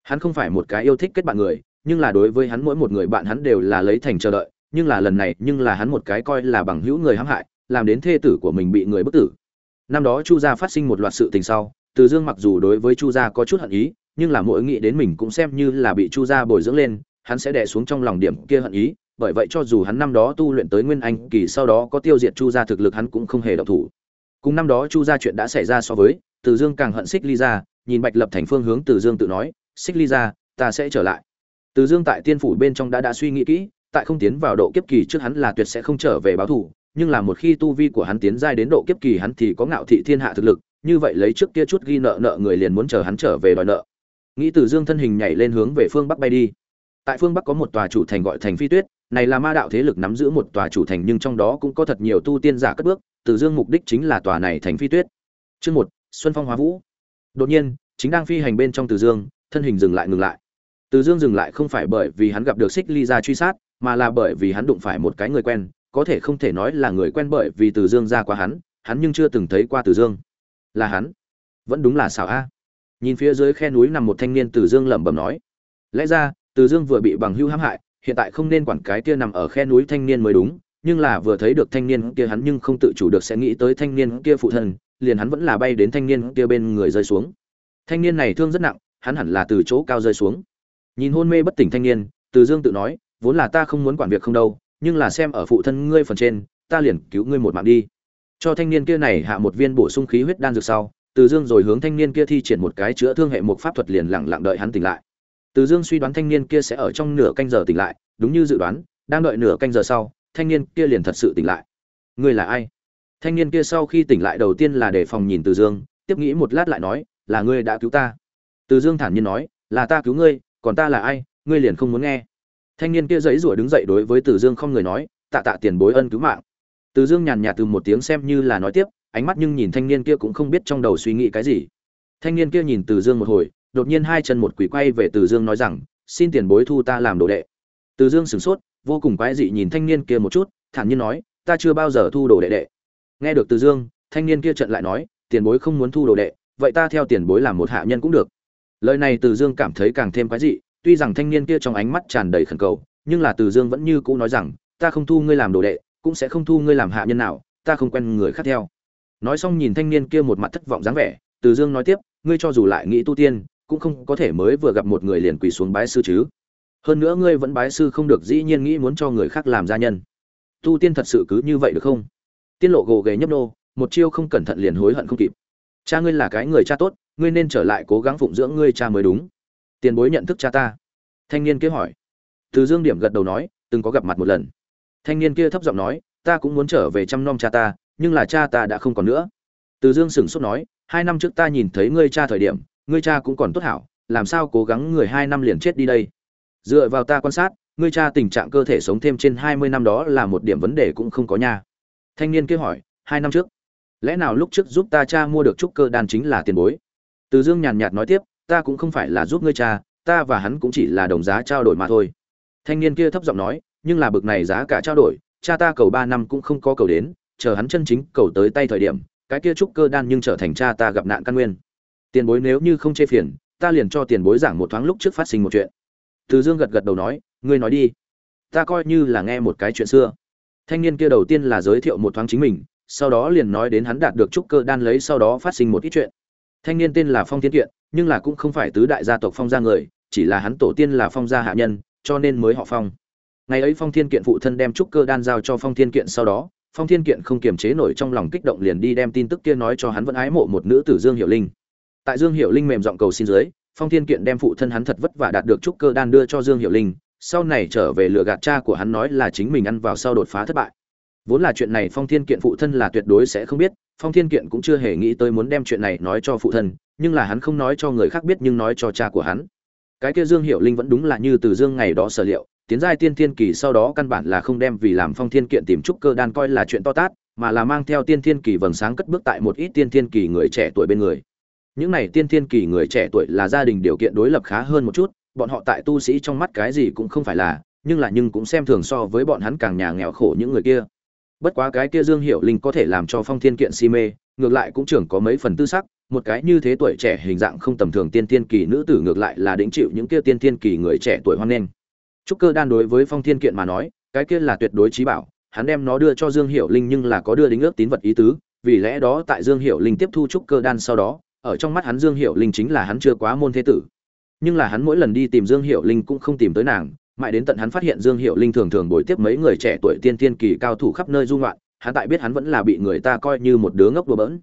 Hắn không phải một cái yêu thích kết bạn người, nhưng là đối với hắn mỗi một người bạn hắn đều là lấy thành chờ đợi, nhưng là lần này, nhưng là hắn một cái coi là bằng hữu người hãm hại, làm đến thê tử của mình bị người bức tử. Năm đó Chu gia phát sinh một loạt sự tình sau, Từ Dương mặc dù đối với Chu gia có chút hận ý, nhưng là mỗi nghĩ đến mình cũng xem như là bị Chu gia bồi dưỡng lên, hắn sẽ đè xuống trong lòng điểm kia hận ý, bởi vậy cho dù hắn năm đó tu luyện tới Nguyên Anh kỳ sau đó có tiêu diệt Chu gia thực lực hắn cũng không hề động thủ. Cùng năm đó Chu gia chuyện đã xảy ra so với, Từ Dương càng hận Xích Ly gia, nhìn bạch lập thành phương hướng từ dương tự nói xích ly ra ta sẽ trở lại. Từ dương tại tiên phủ bên trong đã đã suy nghĩ kỹ tại không tiến vào độ kiếp kỳ trước hắn là tuyệt sẽ không trở về báo thủ nhưng là một khi tu vi của hắn tiến giai đến độ kiếp kỳ hắn thì có ngạo thị thiên hạ thực lực như vậy lấy trước kia chút ghi nợ nợ người liền muốn chờ hắn trở về đòi nợ. Nghĩ từ dương thân hình nhảy lên hướng về phương bắc bay đi tại phương bắc có một tòa chủ thành gọi thành phi tuyết này là ma đạo thế lực nắm giữ một tòa chủ thành nhưng trong đó cũng có thật nhiều tu tiên giả cất bước từ dương mục đích chính là tòa này thành phi tuyết chương một xuân phong hóa vũ Đột nhiên, chính đang phi hành bên trong Từ Dương, thân hình dừng lại ngừng lại. Từ Dương dừng lại không phải bởi vì hắn gặp được Xích Ly ra truy sát, mà là bởi vì hắn đụng phải một cái người quen, có thể không thể nói là người quen bởi vì Từ Dương ra qua hắn, hắn nhưng chưa từng thấy qua Từ Dương. Là hắn. Vẫn đúng là xảo a. Nhìn phía dưới khe núi nằm một thanh niên Từ Dương lẩm bẩm nói. Lẽ ra, từ Dương vừa bị bằng hưu hãm hại, hiện tại không nên quản cái kia nằm ở khe núi thanh niên mới đúng, nhưng là vừa thấy được thanh niên kia hắn nhưng không tự chủ được sẽ nghĩ tới thanh niên kia phụ thân, liền hắn vẫn là bay đến thanh niên kia bên người rơi xuống. Thanh niên này thương rất nặng, hắn hẳn là từ chỗ cao rơi xuống. Nhìn hôn mê bất tỉnh thanh niên, Từ Dương tự nói, vốn là ta không muốn quản việc không đâu, nhưng là xem ở phụ thân ngươi phần trên, ta liền cứu ngươi một mạng đi. Cho thanh niên kia này hạ một viên bổ sung khí huyết đan dược sau, Từ Dương rồi hướng thanh niên kia thi triển một cái chữa thương hệ một pháp thuật liền lặng lặng đợi hắn tỉnh lại. Từ Dương suy đoán thanh niên kia sẽ ở trong nửa canh giờ tỉnh lại, đúng như dự đoán, đang đợi nửa canh giờ sau, thanh niên kia liền thật sự tỉnh lại. Ngươi là ai? thanh niên kia sau khi tỉnh lại đầu tiên là để phòng nhìn từ dương tiếp nghĩ một lát lại nói là ngươi đã cứu ta từ dương thản nhiên nói là ta cứu ngươi còn ta là ai ngươi liền không muốn nghe thanh niên kia giãy giụa đứng dậy đối với từ dương không người nói tạ tạ tiền bối ân cứu mạng từ dương nhàn nhạt từ một tiếng xem như là nói tiếp ánh mắt nhưng nhìn thanh niên kia cũng không biết trong đầu suy nghĩ cái gì thanh niên kia nhìn từ dương một hồi đột nhiên hai chân một quỷ quay về từ dương nói rằng, xin tiền bối thu ta làm đồ đệ. Từ dương sửng sốt, vô cùng quái dị nhìn thanh niên kia một chút, thản nhiên nói, ta chưa bao giờ thu đồ đệ đệ. Nghe được từ dương, thanh niên kia trận lại nói, tiền bối không muốn thu đồ đệ, vậy ta theo tiền bối làm một hạ nhân cũng được. Lời này từ dương cảm thấy càng thêm quái dị, tuy rằng thanh niên kia trong ánh mắt tràn đầy khẩn cầu, nhưng là từ dương vẫn như cũ nói rằng, ta không thu ngươi làm đồ đệ, cũng sẽ không thu ngươi làm hạ nhân nào, ta không quen người khác theo. Nói xong nhìn thanh niên kia một mặt thất vọng dáng vẻ, từ dương nói tiếp, ngươi cho dù lại nghĩ tu tiên cũng không có thể mới vừa gặp một người liền quỳ xuống bái sư chứ. Hơn nữa ngươi vẫn bái sư không được dĩ nhiên nghĩ muốn cho người khác làm gia nhân. Tu tiên thật sự cứ như vậy được không? Tiên lộ gồ ghề nhấp nô, một chiêu không cẩn thận liền hối hận không kịp. Cha ngươi là cái người cha tốt, ngươi nên trở lại cố gắng phụng dưỡng ngươi cha mới đúng. Tiền bối nhận thức cha ta. Thanh niên kia hỏi. Từ dương điểm gật đầu nói, từng có gặp mặt một lần. Thanh niên kia thấp giọng nói, ta cũng muốn trở về chăm nom cha ta, nhưng là cha ta đã không còn nữa. Từ dương sửng sốt nói, hai năm trước ta nhìn thấy ngươi cha thời điểm ngươi cha cũng còn tốt hảo, làm sao cố gắng người hai năm liền chết đi đây? Dựa vào ta quan sát, ngươi cha tình trạng cơ thể sống thêm trên hai mươi năm đó là một điểm vấn đề cũng không có nha. Thanh niên kia hỏi, hai năm trước, lẽ nào lúc trước giúp ta cha mua được trúc cơ đan chính là tiền bối? Từ dương nhàn nhạt nói tiếp, ta cũng không phải là giúp ngươi cha, ta và hắn cũng chỉ là đồng giá trao đổi mà thôi. Thanh niên kia thấp giọng nói, nhưng là bực này giá cả trao đổi, cha ta cầu ba năm cũng không có cầu đến, chờ hắn chân chính cầu tới tay thời điểm, cái kia trúc cơ đan nhưng trở thành cha ta gặp nạn căn nguyên tiền bối nếu như không chê phiền, ta liền cho tiền bối giảng một thoáng lúc trước phát sinh một chuyện. Từ dương gật gật đầu nói, ngươi nói đi. Ta coi như là nghe một cái chuyện xưa. Thanh niên kia đầu tiên là giới thiệu một thoáng chính mình, sau đó liền nói đến hắn đạt được trúc cơ đan lấy sau đó phát sinh một ít chuyện. Thanh niên tên là phong thiên kiện, nhưng là cũng không phải tứ đại gia tộc phong gia người, chỉ là hắn tổ tiên là phong gia hạ nhân, cho nên mới họ phong. Ngày ấy phong thiên kiện phụ thân đem trúc cơ đan giao cho phong thiên kiện sau đó, phong thiên kiện không kiềm chế nổi trong lòng kích động liền đi đem tin tức kia nói cho hắn vẫn ái mộ một nữ tử dương hiệu linh tại dương hiệu linh mềm giọng cầu xin dưới, phong thiên kiện đem phụ thân hắn thật vất vả đạt được trúc cơ đan đưa cho dương hiệu linh, sau này trở về lừa gạt cha của hắn nói là chính mình ăn vào sau đột phá thất bại. Vốn là chuyện này phong thiên kiện phụ thân là tuyệt đối sẽ không biết, phong thiên kiện cũng chưa hề nghĩ tới muốn đem chuyện này nói cho phụ thân, nhưng là hắn không nói cho người khác biết nhưng nói cho cha của hắn. Cái kia dương hiệu linh vẫn đúng là như từ dương ngày đó sở liệu, tiến giai tiên thiên kỳ sau đó căn bản là không đem vì làm phong thiên kiện tìm trúc cơ đan coi là chuyện to tát, mà là mang theo tiên thiên kỳ vầng sáng cất bước tại một ít tiên thiên kỳ người trẻ tuổi bên người những này tiên thiên kỳ người trẻ tuổi là gia đình điều kiện đối lập khá hơn một chút, bọn họ tại tu sĩ trong mắt cái gì cũng không phải là, nhưng là nhưng cũng xem thường so với bọn hắn càng nhà nghèo khổ những người kia. Bất quá cái kia dương hiệu linh có thể làm cho phong thiên kiện si mê, ngược lại cũng trưởng có mấy phần tư sắc, một cái như thế tuổi trẻ hình dạng không tầm thường tiên tiên kỳ nữ tử ngược lại là đĩnh chịu những kia tiên tiên kỳ người trẻ tuổi hoan nghênh. Trúc cơ đan đối với phong thiên kiện mà nói, cái kia là tuyệt đối trí bảo, hắn đem nó đưa cho dương hiệu linh nhưng là có đưa đính ước tín vật ý tứ, vì lẽ đó tại dương hiệu linh tiếp thu trúc cơ đan sau đó ở trong mắt hắn dương hiệu linh chính là hắn chưa quá môn thế tử. Nhưng là hắn mỗi lần đi tìm dương hiệu linh cũng không tìm tới nàng, mãi đến tận hắn phát hiện dương hiệu linh thường thường bồi tiếp mấy người trẻ tuổi tiên tiên kỳ cao thủ khắp nơi du loạn hắn tại biết hắn vẫn là bị người ta coi như một đứa ngốc đùa bỡn.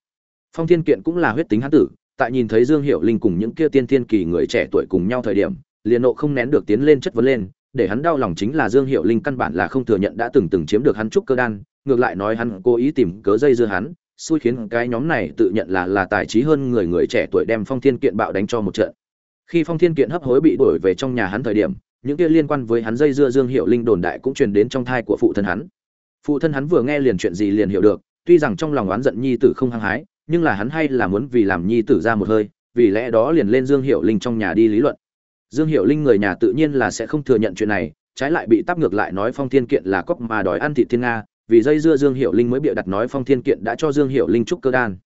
Phong thiên kiện cũng là huyết tính hắn tử, tại nhìn thấy dương hiệu linh cùng những kia tiên tiên kỳ người trẻ tuổi cùng nhau thời điểm, liền nộ không nén được tiến lên chất vấn lên, để hắn đau lòng chính là dương hiệu linh căn bản là không thừa nhận đã từng từng chiếm được hắn trúc cơ đan, ngược lại nói hắn cố ý tìm cớ dây dưa hắn xui khiến cái nhóm này tự nhận là là tài trí hơn người người trẻ tuổi đem phong thiên kiện bạo đánh cho một trận. Khi phong thiên kiện hấp hối bị đuổi về trong nhà hắn thời điểm, những kia liên quan với hắn dây dưa dương hiệu linh đồn đại cũng truyền đến trong thai của phụ thân hắn. Phụ thân hắn vừa nghe liền chuyện gì liền hiểu được, tuy rằng trong lòng oán giận nhi tử không hăng hái, nhưng là hắn hay là muốn vì làm nhi tử ra một hơi, vì lẽ đó liền lên dương hiệu linh trong nhà đi lý luận. Dương hiệu linh người nhà tự nhiên là sẽ không thừa nhận chuyện này, trái lại bị tắp ngược lại nói phong thiên kiện là cóc mà đòi ăn thị thiên nga vì dây dưa dương hiệu linh mới bịa đặt nói phong thiên kiện đã cho dương hiệu linh trúc cơ đan.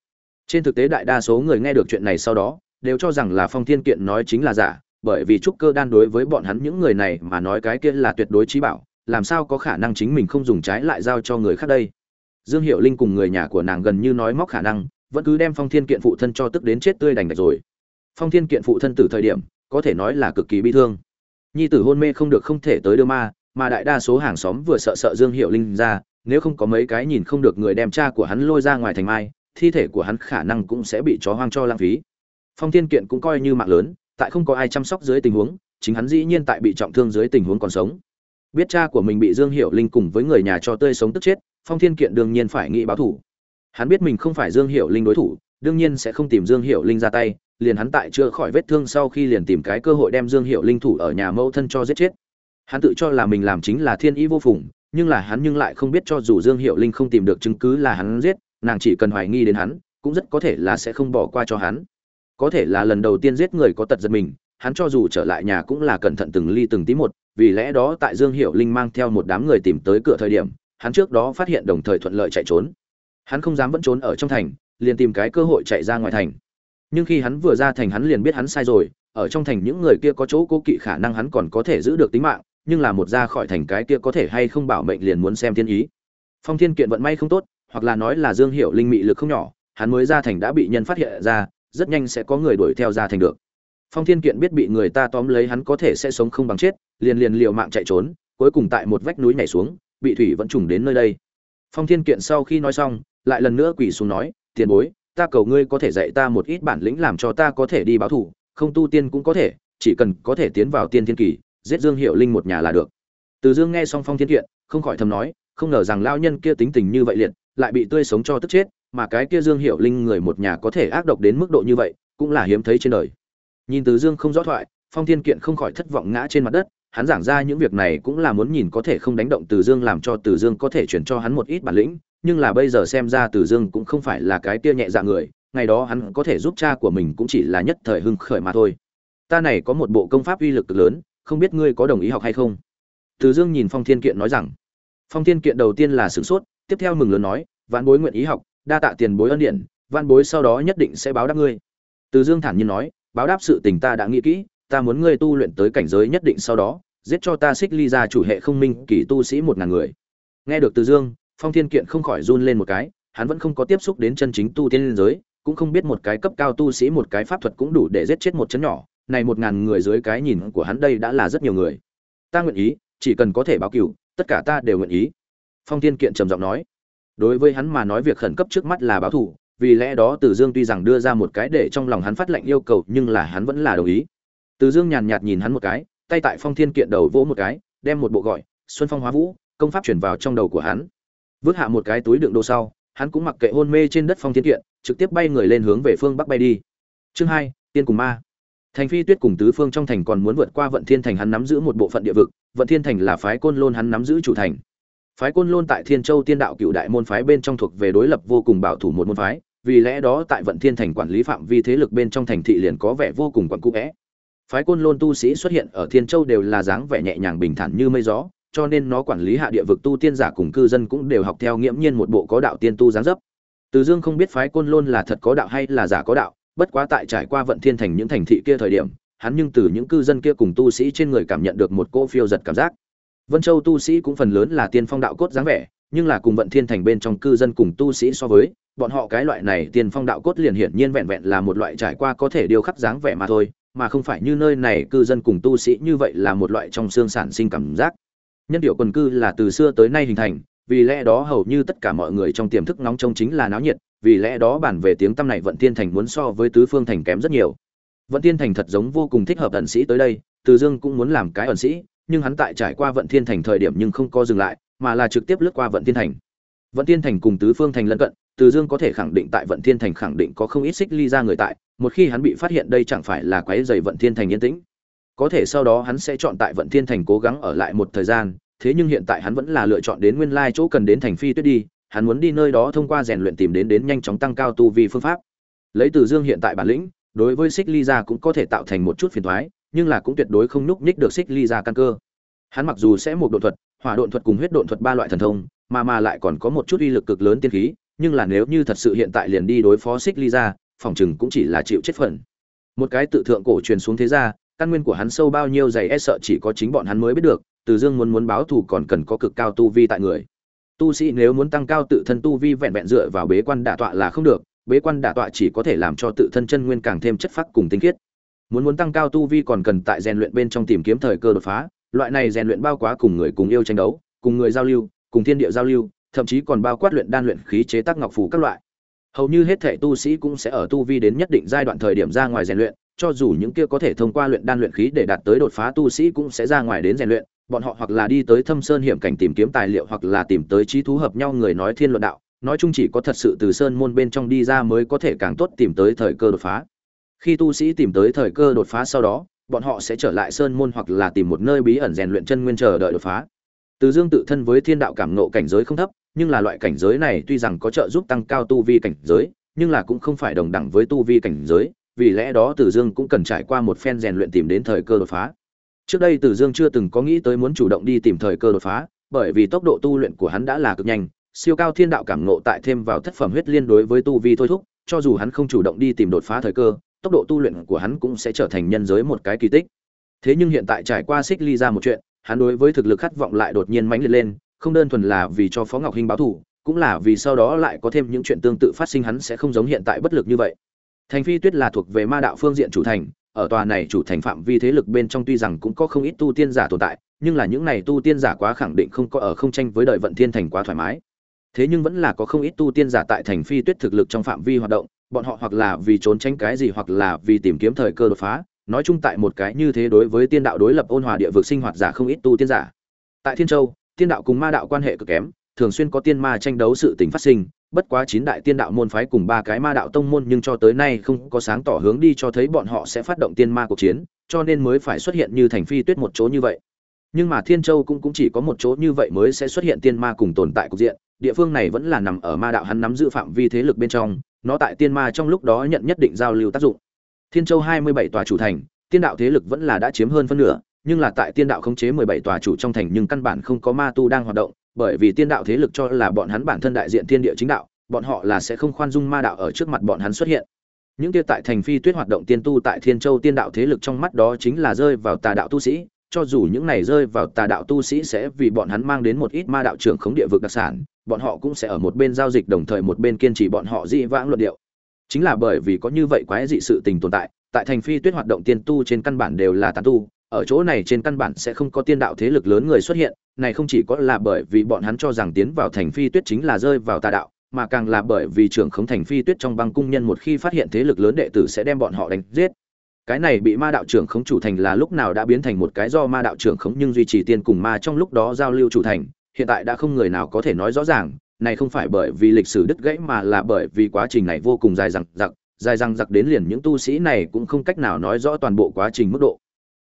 Trên thực tế đại đa số người nghe được chuyện này sau đó, đều cho rằng là phong thiên kiện nói chính là giả, bởi vì trúc cơ đan đối với bọn hắn những người này mà nói cái kia là tuyệt đối trí bảo, làm sao có khả năng chính mình không dùng trái lại giao cho người khác đây? Dương hiệu linh cùng người nhà của nàng gần như nói móc khả năng, vẫn cứ đem phong thiên kiện phụ thân cho tức đến chết tươi đành đạch rồi. Phong thiên kiện phụ thân từ thời điểm, có thể nói là cực kỳ bi thương. Nhi tử hôn mê không được không thể tới đưa ma, mà đại đa số hàng xóm vừa sợ sợ dương hiệu linh ra nếu không có mấy cái nhìn không được người đem cha của hắn lôi ra ngoài thành mai, thi thể của hắn khả năng cũng sẽ bị chó hoang cho lãng phí. Phong thiên kiện cũng coi như mạng lớn, tại không có ai chăm sóc dưới tình huống, chính hắn dĩ nhiên tại bị trọng thương dưới tình huống còn sống. Biết cha của mình bị dương hiệu linh cùng với người nhà cho tươi sống tức chết, phong thiên kiện đương nhiên phải nghĩ báo thủ hắn biết mình không phải dương hiệu linh đối thủ, đương nhiên sẽ không tìm dương hiệu linh ra tay, liền hắn tại chưa khỏi vết thương sau khi liền tìm cái cơ hội đem dương hiệu linh thủ ở nhà mẫu thân cho giết chết. Hắn tự cho là mình làm chính là thiên ý vô phùng nhưng là hắn nhưng lại không biết cho dù dương hiệu linh không tìm được chứng cứ là hắn giết, nàng chỉ cần hoài nghi đến hắn, cũng rất có thể là sẽ không bỏ qua cho hắn. Có thể là lần đầu tiên giết người có tật giật mình, hắn cho dù trở lại nhà cũng là cẩn thận từng ly từng tí một, vì lẽ đó tại dương hiệu linh mang theo một đám người tìm tới cửa thời điểm, hắn trước đó phát hiện đồng thời thuận lợi chạy trốn. Hắn không dám vẫn trốn ở trong thành, liền tìm cái cơ hội chạy ra ngoài thành. Nhưng khi hắn vừa ra thành hắn liền biết hắn sai rồi, ở trong thành những người kia có chỗ cố kỵ khả năng hắn còn có thể giữ được tính mạng nhưng là một ra khỏi thành cái kia có thể hay không bảo mệnh liền muốn xem thiên ý. Phong thiên kiện vận may không tốt, hoặc là nói là dương hiệu linh mị lực không nhỏ, hắn mới ra thành đã bị nhân phát hiện ra, rất nhanh sẽ có người đuổi theo ra thành được. Phong thiên kiện biết bị người ta tóm lấy hắn có thể sẽ sống không bằng chết, liền liền liều mạng chạy trốn, cuối cùng tại một vách núi nhảy xuống, bị thủy vẫn trùng đến nơi đây. Phong thiên kiện sau khi nói xong, lại lần nữa quỳ xuống nói, tiền bối, ta cầu ngươi có thể dạy ta một ít bản lĩnh làm cho ta có thể đi báo thù không tu tiên cũng có thể, chỉ cần có thể tiến vào tiên thiên kỳ giết dương hiệu linh một nhà là được. Từ dương nghe xong phong thiên kiện, không khỏi thầm nói, không ngờ rằng lao nhân kia tính tình như vậy liệt, lại bị tươi sống cho tức chết, mà cái kia dương hiệu linh người một nhà có thể ác độc đến mức độ như vậy, cũng là hiếm thấy trên đời. Nhìn từ dương không rõ thoại, phong thiên kiện không khỏi thất vọng ngã trên mặt đất, hắn giảng ra những việc này cũng là muốn nhìn có thể không đánh động từ dương làm cho từ dương có thể chuyển cho hắn một ít bản lĩnh, nhưng là bây giờ xem ra từ dương cũng không phải là cái kia nhẹ dạ người, ngày đó hắn có thể giúp cha của mình cũng chỉ là nhất thời hưng khởi mà thôi. Ta này có một bộ công pháp uy lực lớn không biết ngươi có đồng ý học hay không? Từ dương nhìn phong thiên kiện nói rằng, phong thiên kiện đầu tiên là sửng sốt, tiếp theo mừng lớn nói, vạn bối nguyện ý học, đa tạ tiền bối ân điển, vạn bối sau đó nhất định sẽ báo đáp ngươi. Từ dương thản nhiên nói, báo đáp sự tình ta đã nghĩ kỹ, ta muốn ngươi tu luyện tới cảnh giới nhất định sau đó, giết cho ta xích ly ra chủ hệ không minh kỳ tu sĩ một ngàn người. Nghe được từ dương, phong thiên kiện không khỏi run lên một cái, hắn vẫn không có tiếp xúc đến chân chính tu tiên giới, cũng không biết một cái cấp cao tu sĩ một cái pháp thuật cũng đủ để giết chết một chấn nhỏ này một ngàn người dưới cái nhìn của hắn đây đã là rất nhiều người. Ta nguyện ý chỉ cần có thể báo cửu tất cả ta đều nguyện ý. Phong thiên kiện trầm giọng nói. Đối với hắn mà nói việc khẩn cấp trước mắt là báo thù vì lẽ đó Từ Dương tuy rằng đưa ra một cái để trong lòng hắn phát lệnh yêu cầu, nhưng là hắn vẫn là đồng ý. từ dương nhàn nhạt nhìn hắn một cái tay tại phong thiên kiện đầu vỗ một cái đem một bộ gọi xuân phong hóa vũ công pháp chuyển vào trong đầu của hắn. Vứt hạ một cái túi đựng đồ sau hắn cũng mặc kệ hôn mê trên đất phong thiên kiện trực tiếp bay người lên hướng về phương bắc bay đi. Chương hai tiên cùng ma thành phi tuyết cùng tứ phương trong thành còn muốn vượt qua vận thiên thành hắn nắm giữ một bộ phận địa vực, vận thiên thành là phái côn lôn hắn nắm giữ chủ thành phái côn lôn tại thiên châu tiên đạo cựu đại môn phái bên trong thuộc về đối lập vô cùng bảo thủ một môn phái, vì lẽ đó tại vận thiên thành quản lý phạm vi thế lực bên trong thành thị liền có vẻ vô cùng quẩn cũ é. phái côn lôn tu sĩ xuất hiện ở thiên châu đều là dáng vẻ nhẹ nhàng bình thản như mây gió, cho nên nó quản lý hạ địa vực tu tiên giả cùng cư dân cũng đều học theo nghiễm nhiên một bộ có đạo tiên tu dáng dấp từ dương không biết phái côn lôn là thật có đạo hay là giả có đạo bất quá tại trải qua vận thiên thành những thành thị kia thời điểm, hắn nhưng từ những cư dân kia cùng tu sĩ trên người cảm nhận được một cô phiêu giật cảm giác. Vân châu tu sĩ cũng phần lớn là tiên phong đạo cốt dáng vẻ, nhưng là cùng vận thiên thành bên trong cư dân cùng tu sĩ so với, bọn họ cái loại này tiên phong đạo cốt liền hiển nhiên vẹn vẹn là một loại trải qua có thể điều khắc dáng vẻ mà thôi, mà không phải như nơi này cư dân cùng tu sĩ như vậy là một loại trong xương sản sinh cảm giác. Nhân điệu quần cư là từ xưa tới nay hình thành, vì lẽ đó hầu như tất cả mọi người trong tiềm thức nóng trông chính là náo nhiệt vì lẽ đó bản về tiếng tăm này vận thiên thành muốn so với tứ phương thành kém rất nhiều. Vận thiên thành thật giống vô cùng thích hợp ẩn sĩ tới đây, từ dương cũng muốn làm cái ẩn sĩ, nhưng hắn tại trải qua vận thiên thành thời điểm nhưng không co dừng lại, mà là trực tiếp lướt qua vận thiên thành. Vận thiên thành cùng tứ phương thành lân cận, từ dương có thể khẳng định tại vận thiên thành khẳng định có không ít xích ly ra người tại, một khi hắn bị phát hiện đây chẳng phải là quái dày vận thiên thành yên tĩnh. Có thể sau đó hắn sẽ chọn tại vận thiên thành cố gắng ở lại một thời gian, thế nhưng hiện tại hắn vẫn là lựa chọn đến nguyên lai chỗ cần đến thành phi tuyết đi hắn muốn đi nơi đó thông qua rèn luyện tìm đến đến nhanh chóng tăng cao tu vi phương pháp. Lấy từ dương hiện tại bản lĩnh đối với xích ly gia cũng có thể tạo thành một chút phiền toái, nhưng là cũng tuyệt đối không núc ních được xích ly gia căn cơ. Hắn mặc dù sẽ một độn thuật hỏa độn thuật cùng huyết độn thuật ba loại thần thông mà mà lại còn có một chút uy lực cực lớn tiên khí nhưng là nếu như thật sự hiện tại liền đi đối phó xích ly gia, phòng chừng cũng chỉ là chịu chết phần. Một cái tự thượng cổ truyền xuống thế gia căn nguyên của hắn sâu bao nhiêu dày e sợ chỉ có chính bọn hắn mới biết được từ dương muốn muốn báo thù còn cần có cực cao tu vi tại người tu sĩ nếu muốn tăng cao tự thân tu vi vẹn vẹn dựa vào bế quan đả tọa là không được, bế quan đả tọa chỉ có thể làm cho tự thân chân nguyên càng thêm chất phác cùng tinh khiết. Muốn muốn tăng cao tu vi còn cần tại rèn luyện bên trong tìm kiếm thời cơ đột phá, loại này rèn luyện bao quá cùng người cùng yêu tranh đấu, cùng người giao lưu, cùng thiên địa giao lưu, thậm chí còn bao quát luyện đan luyện khí chế tác ngọc phủ các loại. Hầu như hết thể tu sĩ cũng sẽ ở tu vi đến nhất định giai đoạn thời điểm ra ngoài rèn luyện, cho dù những kia có thể thông qua luyện đan luyện khí để đạt tới đột phá tu sĩ cũng sẽ ra ngoài đến rèn luyện bọn họ hoặc là đi tới thâm sơn hiểm cảnh tìm kiếm tài liệu hoặc là tìm tới trí thú hợp nhau người nói thiên luận đạo, nói chung chỉ có thật sự từ sơn môn bên trong đi ra mới có thể càng tốt tìm tới thời cơ đột phá khi tu sĩ tìm tới thời cơ đột phá sau đó, bọn họ sẽ trở lại sơn môn hoặc là tìm một nơi bí ẩn rèn luyện chân nguyên chờ đợi đột phá từ dương tự thân với thiên đạo cảm nộ cảnh giới không thấp, nhưng là loại cảnh giới này tuy rằng có trợ giúp tăng cao tu vi cảnh giới, nhưng là cũng không phải đồng đẳng với tu vi cảnh giới, vì lẽ đó Từ Dương cũng cần trải qua một phen rèn luyện tìm đến thời cơ đột phá. Trước đây Từ Dương chưa từng có nghĩ tới muốn chủ động đi tìm thời cơ đột phá, bởi vì tốc độ tu luyện của hắn đã là cực nhanh, siêu cao thiên đạo cảm ngộ tại thêm vào thất phẩm huyết liên đối với tu vi thôi thúc, cho dù hắn không chủ động đi tìm đột phá thời cơ, tốc độ tu luyện của hắn cũng sẽ trở thành nhân giới một cái kỳ tích. Thế nhưng hiện tại trải qua xích ly ra một chuyện, hắn đối với thực lực khát vọng lại đột nhiên mãnh liệt lên, không đơn thuần là vì cho Phó Ngọc Hinh báo thù, cũng là vì sau đó lại có thêm những chuyện tương tự phát sinh hắn sẽ không giống hiện tại bất lực như vậy. Thành Phi Tuyết là thuộc về ma đạo phương diện chủ thành, ở tòa này chủ thành phạm vi thế lực bên trong tuy rằng cũng có không ít tu tiên giả tồn tại, nhưng là những này tu tiên giả quá khẳng định không có ở không tranh với đời vận thiên thành quá thoải mái. Thế nhưng vẫn là có không ít tu tiên giả tại Thành Phi Tuyết thực lực trong phạm vi hoạt động, bọn họ hoặc là vì trốn tránh cái gì hoặc là vì tìm kiếm thời cơ đột phá, nói chung tại một cái như thế đối với tiên đạo đối lập ôn hòa địa vực sinh hoạt giả không ít tu tiên giả. Tại Thiên Châu, tiên đạo cùng ma đạo quan hệ cực kém, thường xuyên có tiên ma tranh đấu sự tình phát sinh, bất quá chín đại tiên đạo môn phái cùng ba cái ma đạo tông môn nhưng cho tới nay không có sáng tỏ hướng đi cho thấy bọn họ sẽ phát động tiên ma cuộc chiến, cho nên mới phải xuất hiện như thành phi tuyết một chỗ như vậy. Nhưng mà Thiên Châu cũng cũng chỉ có một chỗ như vậy mới sẽ xuất hiện tiên ma cùng tồn tại cục diện, địa phương này vẫn là nằm ở ma đạo hắn nắm giữ phạm vi thế lực bên trong, nó tại tiên ma trong lúc đó nhận nhất định giao lưu tác dụng. Thiên Châu hai mươi bảy tòa chủ thành, tiên đạo thế lực vẫn là đã chiếm hơn phân nửa, nhưng là tại tiên đạo khống chế mười bảy tòa chủ trong thành nhưng căn bản không có ma tu đang hoạt động, bởi vì tiên đạo thế lực cho là bọn hắn bản thân đại diện thiên địa chính đạo, bọn họ là sẽ không khoan dung ma đạo ở trước mặt bọn hắn xuất hiện. Những kia tại thành phi tuyết hoạt động tiên tu tại Thiên Châu tiên đạo thế lực trong mắt đó chính là rơi vào tà đạo tu sĩ, cho dù những này rơi vào tà đạo tu sĩ sẽ vì bọn hắn mang đến một ít ma đạo trưởng khống địa vực đặc sản, bọn họ cũng sẽ ở một bên giao dịch đồng thời một bên kiên trì bọn họ dị vãng luận điệu. Chính là bởi vì có như vậy quái dị sự tình tồn tại, tại thành phi tuyết hoạt động tiên tu trên căn bản đều là tán tu, ở chỗ này trên căn bản sẽ không có tiên đạo thế lực lớn người xuất hiện, này không chỉ có là bởi vì bọn hắn cho rằng tiến vào thành phi tuyết chính là rơi vào tà đạo, mà càng là bởi vì trưởng khống thành phi tuyết trong băng cung nhân một khi phát hiện thế lực lớn đệ tử sẽ đem bọn họ đánh giết. cái này bị ma đạo trưởng khống chủ thành là lúc nào đã biến thành một cái do ma đạo trưởng khống nhưng duy trì tiên cùng ma trong lúc đó giao lưu chủ thành hiện tại đã không người nào có thể nói rõ ràng này không phải bởi vì lịch sử đứt gãy mà là bởi vì quá trình này vô cùng dài dằng dặc dài dằng dặc đến liền những tu sĩ này cũng không cách nào nói rõ toàn bộ quá trình mức độ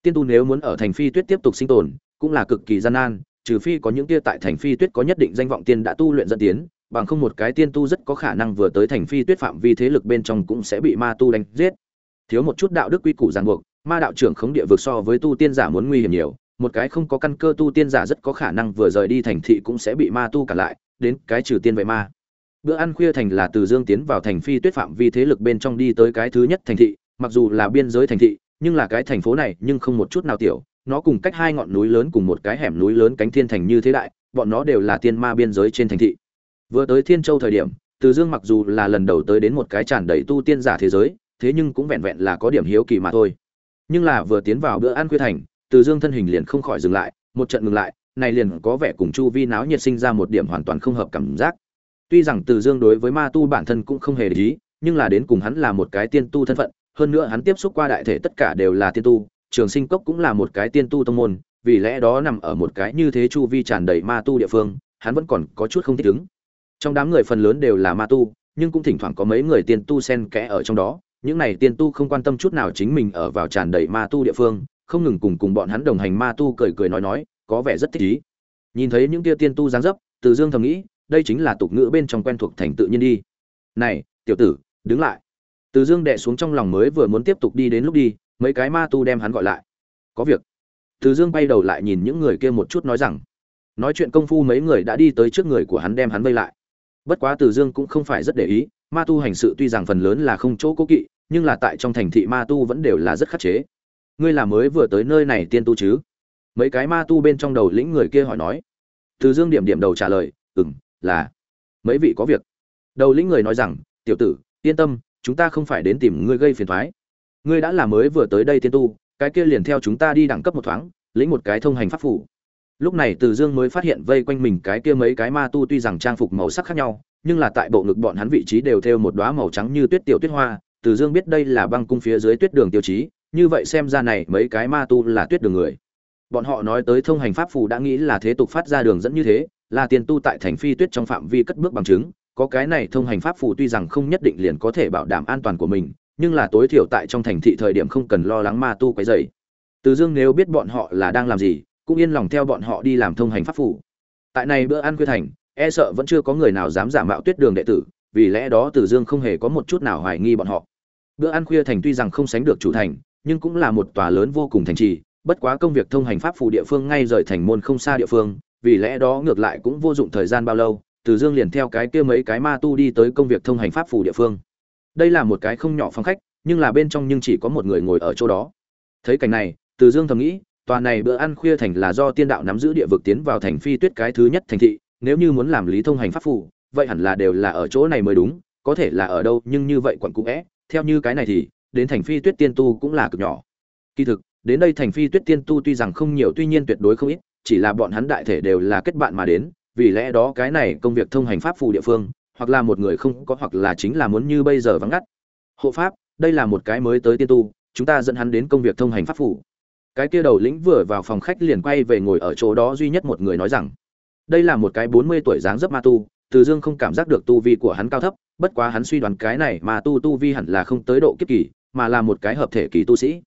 tiên tu nếu muốn ở thành phi tuyết tiếp tục sinh tồn, cũng là cực kỳ gian nan, trừ phi có những tia tại thành phi tuyết có nhất định danh vọng tiên đã tu luyện dẫn tiến, bằng không một cái tiên tu rất có khả năng vừa tới thành phi tuyết phạm vi thế lực bên trong cũng sẽ bị ma tu đánh giết. Thiếu một chút đạo đức quy củ ràng buộc, ma đạo trưởng khống địa vực so với tu tiên giả muốn nguy hiểm nhiều, một cái không có căn cơ tu tiên giả rất có khả năng vừa rời đi thành thị cũng sẽ bị ma tu cả lại, đến cái trừ tiên vậy ma. Bữa ăn khuya thành là từ dương tiến vào thành phi tuyết phạm vi thế lực bên trong đi tới cái thứ nhất thành thị, mặc dù là biên giới thành thị nhưng là cái thành phố này nhưng không một chút nào tiểu, nó cùng cách hai ngọn núi lớn cùng một cái hẻm núi lớn cánh thiên thành như thế đại, bọn nó đều là tiên ma biên giới trên thành thị. Vừa tới thiên châu thời điểm, từ dương mặc dù là lần đầu tới đến một cái tràn đầy tu tiên giả thế giới, thế nhưng cũng vẹn vẹn là có điểm hiếu kỳ mà thôi. Nhưng là vừa tiến vào bữa ăn khuya thành, từ dương thân hình liền không khỏi dừng lại, một trận ngừng lại, này liền có vẻ cùng chu vi náo nhiệt sinh ra một điểm hoàn toàn không hợp cảm giác. Tuy rằng từ dương đối với ma tu bản thân cũng không hề để ý, nhưng là đến cùng hắn là một cái tiên tu thân phận hơn nữa hắn tiếp xúc qua đại thể tất cả đều là tiên tu, trường sinh cốc cũng là một cái tiên tu tông môn, vì lẽ đó nằm ở một cái như thế chu vi tràn đầy ma tu địa phương, hắn vẫn còn có chút không thích ứng. Trong đám người phần lớn đều là ma tu, nhưng cũng thỉnh thoảng có mấy người tiên tu xen kẽ ở trong đó. Những này tiên tu không quan tâm chút nào chính mình ở vào tràn đầy ma tu địa phương, không ngừng cùng cùng bọn hắn đồng hành ma tu cười cười nói nói, có vẻ rất thích ý. Nhìn thấy những kia tiên tu dáng dấp, từ dương thầm nghĩ, đây chính là tục ngữ bên trong quen thuộc thành tự nhiên đi. Này, tiểu tử, đứng lại từ dương đệ xuống trong lòng mới vừa muốn tiếp tục đi đến lúc đi, mấy cái ma tu đem hắn gọi lại. Có việc. Từ dương bay đầu lại nhìn những người kia một chút nói rằng, nói chuyện công phu mấy người đã đi tới trước người của hắn đem hắn vây lại. Bất quá từ dương cũng không phải rất để ý, ma tu hành sự tuy rằng phần lớn là không chỗ cố kỵ, nhưng là tại trong thành thị ma tu vẫn đều là rất khắc chế. Ngươi là mới vừa tới nơi này tiên tu chứ? Mấy cái ma tu bên trong đầu lĩnh người kia hỏi nói. Từ dương điểm điểm đầu trả lời ừ m là. Mấy vị có việc. Đầu lĩnh người nói rằng, tiểu tử, yên tâm chúng ta không phải đến tìm ngươi gây phiền toái, ngươi đã là mới vừa tới đây tiên tu cái kia liền theo chúng ta đi đẳng cấp một thoáng lĩnh một cái thông hành pháp phủ. Lúc này từ dương mới phát hiện vây quanh mình cái kia mấy cái ma tu tuy rằng trang phục màu sắc khác nhau nhưng là tại bộ ngực bọn hắn vị trí đều theo một đóa màu trắng như tuyết tiểu tuyết hoa. Từ dương biết đây là băng cung phía dưới tuyết đường tiêu chí như vậy xem ra này mấy cái ma tu là tuyết đường người. Bọn họ nói tới thông hành pháp phù đã nghĩ là thế tục phát ra đường dẫn như thế là tiền tu tại thành phi tuyết trong phạm vi cất bước bằng chứng có cái này thông hành pháp phù tuy rằng không nhất định liền có thể bảo đảm an toàn của mình, nhưng là tối thiểu tại trong thành thị thời điểm không cần lo lắng ma tu quấy rầy. Từ dương nếu biết bọn họ là đang làm gì, cũng yên lòng theo bọn họ đi làm thông hành pháp phù. Tại này bữa ăn khuya thành e sợ vẫn chưa có người nào dám giả mạo tuyết đường đệ tử, vì lẽ đó từ dương không hề có một chút nào hoài nghi bọn họ. Bữa ăn khuya thành tuy rằng không sánh được chủ thành, nhưng cũng là một tòa lớn vô cùng thành trì, bất quá công việc thông hành pháp phù địa phương ngay rời thành môn không xa địa phương, vì lẽ đó ngược lại cũng vô dụng thời gian bao lâu từ dương liền theo cái kia mấy cái ma tu đi tới công việc thông hành pháp phù địa phương. Đây là một cái không nhỏ phong khách, nhưng là bên trong nhưng chỉ có một người ngồi ở chỗ đó. Thấy cảnh này, từ dương thầm nghĩ, tòa này bữa ăn khuya thành là do tiên đạo nắm giữ địa vực tiến vào thành phi tuyết cái thứ nhất thành thị, nếu như muốn làm lý thông hành pháp phù vậy hẳn là đều là ở chỗ này mới đúng, có thể là ở đâu, nhưng như vậy quận cũ é. theo như cái này thì, đến thành phi tuyết tiên tu cũng là cực nhỏ. Kỳ thực, đến đây thành phi tuyết tiên tu tuy rằng không nhiều, tuy nhiên tuyệt đối không ít, chỉ là bọn hắn đại thể đều là kết bạn mà đến vì lẽ đó cái này công việc thông hành pháp phù địa phương, hoặc là một người không có hoặc là chính là muốn như bây giờ vắng ngắt. Hộ pháp, đây là một cái mới tới tiên tu, chúng ta dẫn hắn đến công việc thông hành pháp phù. Cái kia đầu lĩnh vừa vào phòng khách liền quay về ngồi ở chỗ đó duy nhất một người nói rằng, đây là một cái bốn mươi tuổi dáng dấp ma tu, từ dương không cảm giác được tu vi của hắn cao thấp, bất quá hắn suy đoán cái này mà tu tu vi hẳn là không tới độ kiếp kỳ, mà là một cái hợp thể kỳ tu sĩ.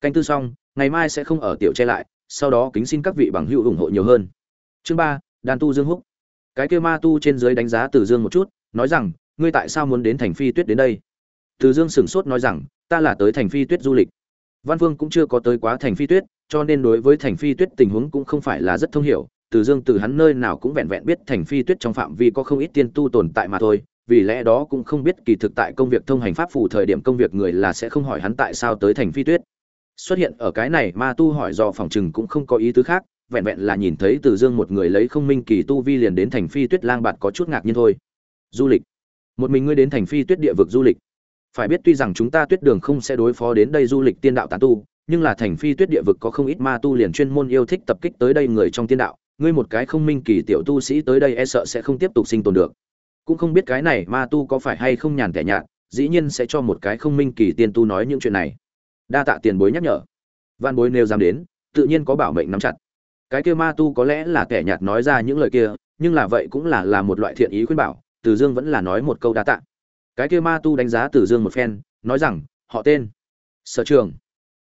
Canh tư xong, ngày mai sẽ không ở tiểu che lại, sau đó kính xin các vị bằng hữu ủng hộ nhiều hơn. Chương ba đan tu dương húc. Cái kia ma tu trên dưới đánh giá từ dương một chút, nói rằng, ngươi tại sao muốn đến thành phi tuyết đến đây? Từ dương sửng sốt nói rằng, ta là tới thành phi tuyết du lịch. Văn phương cũng chưa có tới quá thành phi tuyết, cho nên đối với thành phi tuyết tình huống cũng không phải là rất thông hiểu. Từ dương từ hắn nơi nào cũng vẹn vẹn biết thành phi tuyết trong phạm vi có không ít tiên tu tồn tại mà thôi, vì lẽ đó cũng không biết kỳ thực tại công việc thông hành pháp phù thời điểm công việc người là sẽ không hỏi hắn tại sao tới thành phi tuyết. Xuất hiện ở cái này, ma tu hỏi do phòng chừng cũng không có ý tứ khác vẹn vẹn là nhìn thấy từ dương một người lấy không minh kỳ tu vi liền đến thành phi tuyết lang bạt có chút ngạc nhiên thôi. Du lịch. Một mình ngươi đến thành phi tuyết địa vực du lịch. Phải biết tuy rằng chúng ta tuyết đường không sẽ đối phó đến đây du lịch tiên đạo tán tu, nhưng là thành phi tuyết địa vực có không ít ma tu liền chuyên môn yêu thích tập kích tới đây người trong tiên đạo. Ngươi một cái không minh kỳ tiểu tu sĩ tới đây e sợ sẽ không tiếp tục sinh tồn được. Cũng không biết cái này ma tu có phải hay không nhàn tẻ nhạt, dĩ nhiên sẽ cho một cái không minh kỳ tiên tu nói những chuyện này. Đa tạ tiền bối nhắc nhở. Văn bối nêu dám đến, tự nhiên có bảo mệnh nắm chặt cái kia ma tu có lẽ là kẻ nhạt nói ra những lời kia, nhưng là vậy cũng là là một loại thiện ý khuyên bảo, từ dương vẫn là nói một câu đa tạ. Cái kia ma tu đánh giá từ dương một phen, nói rằng, họ tên sở trường.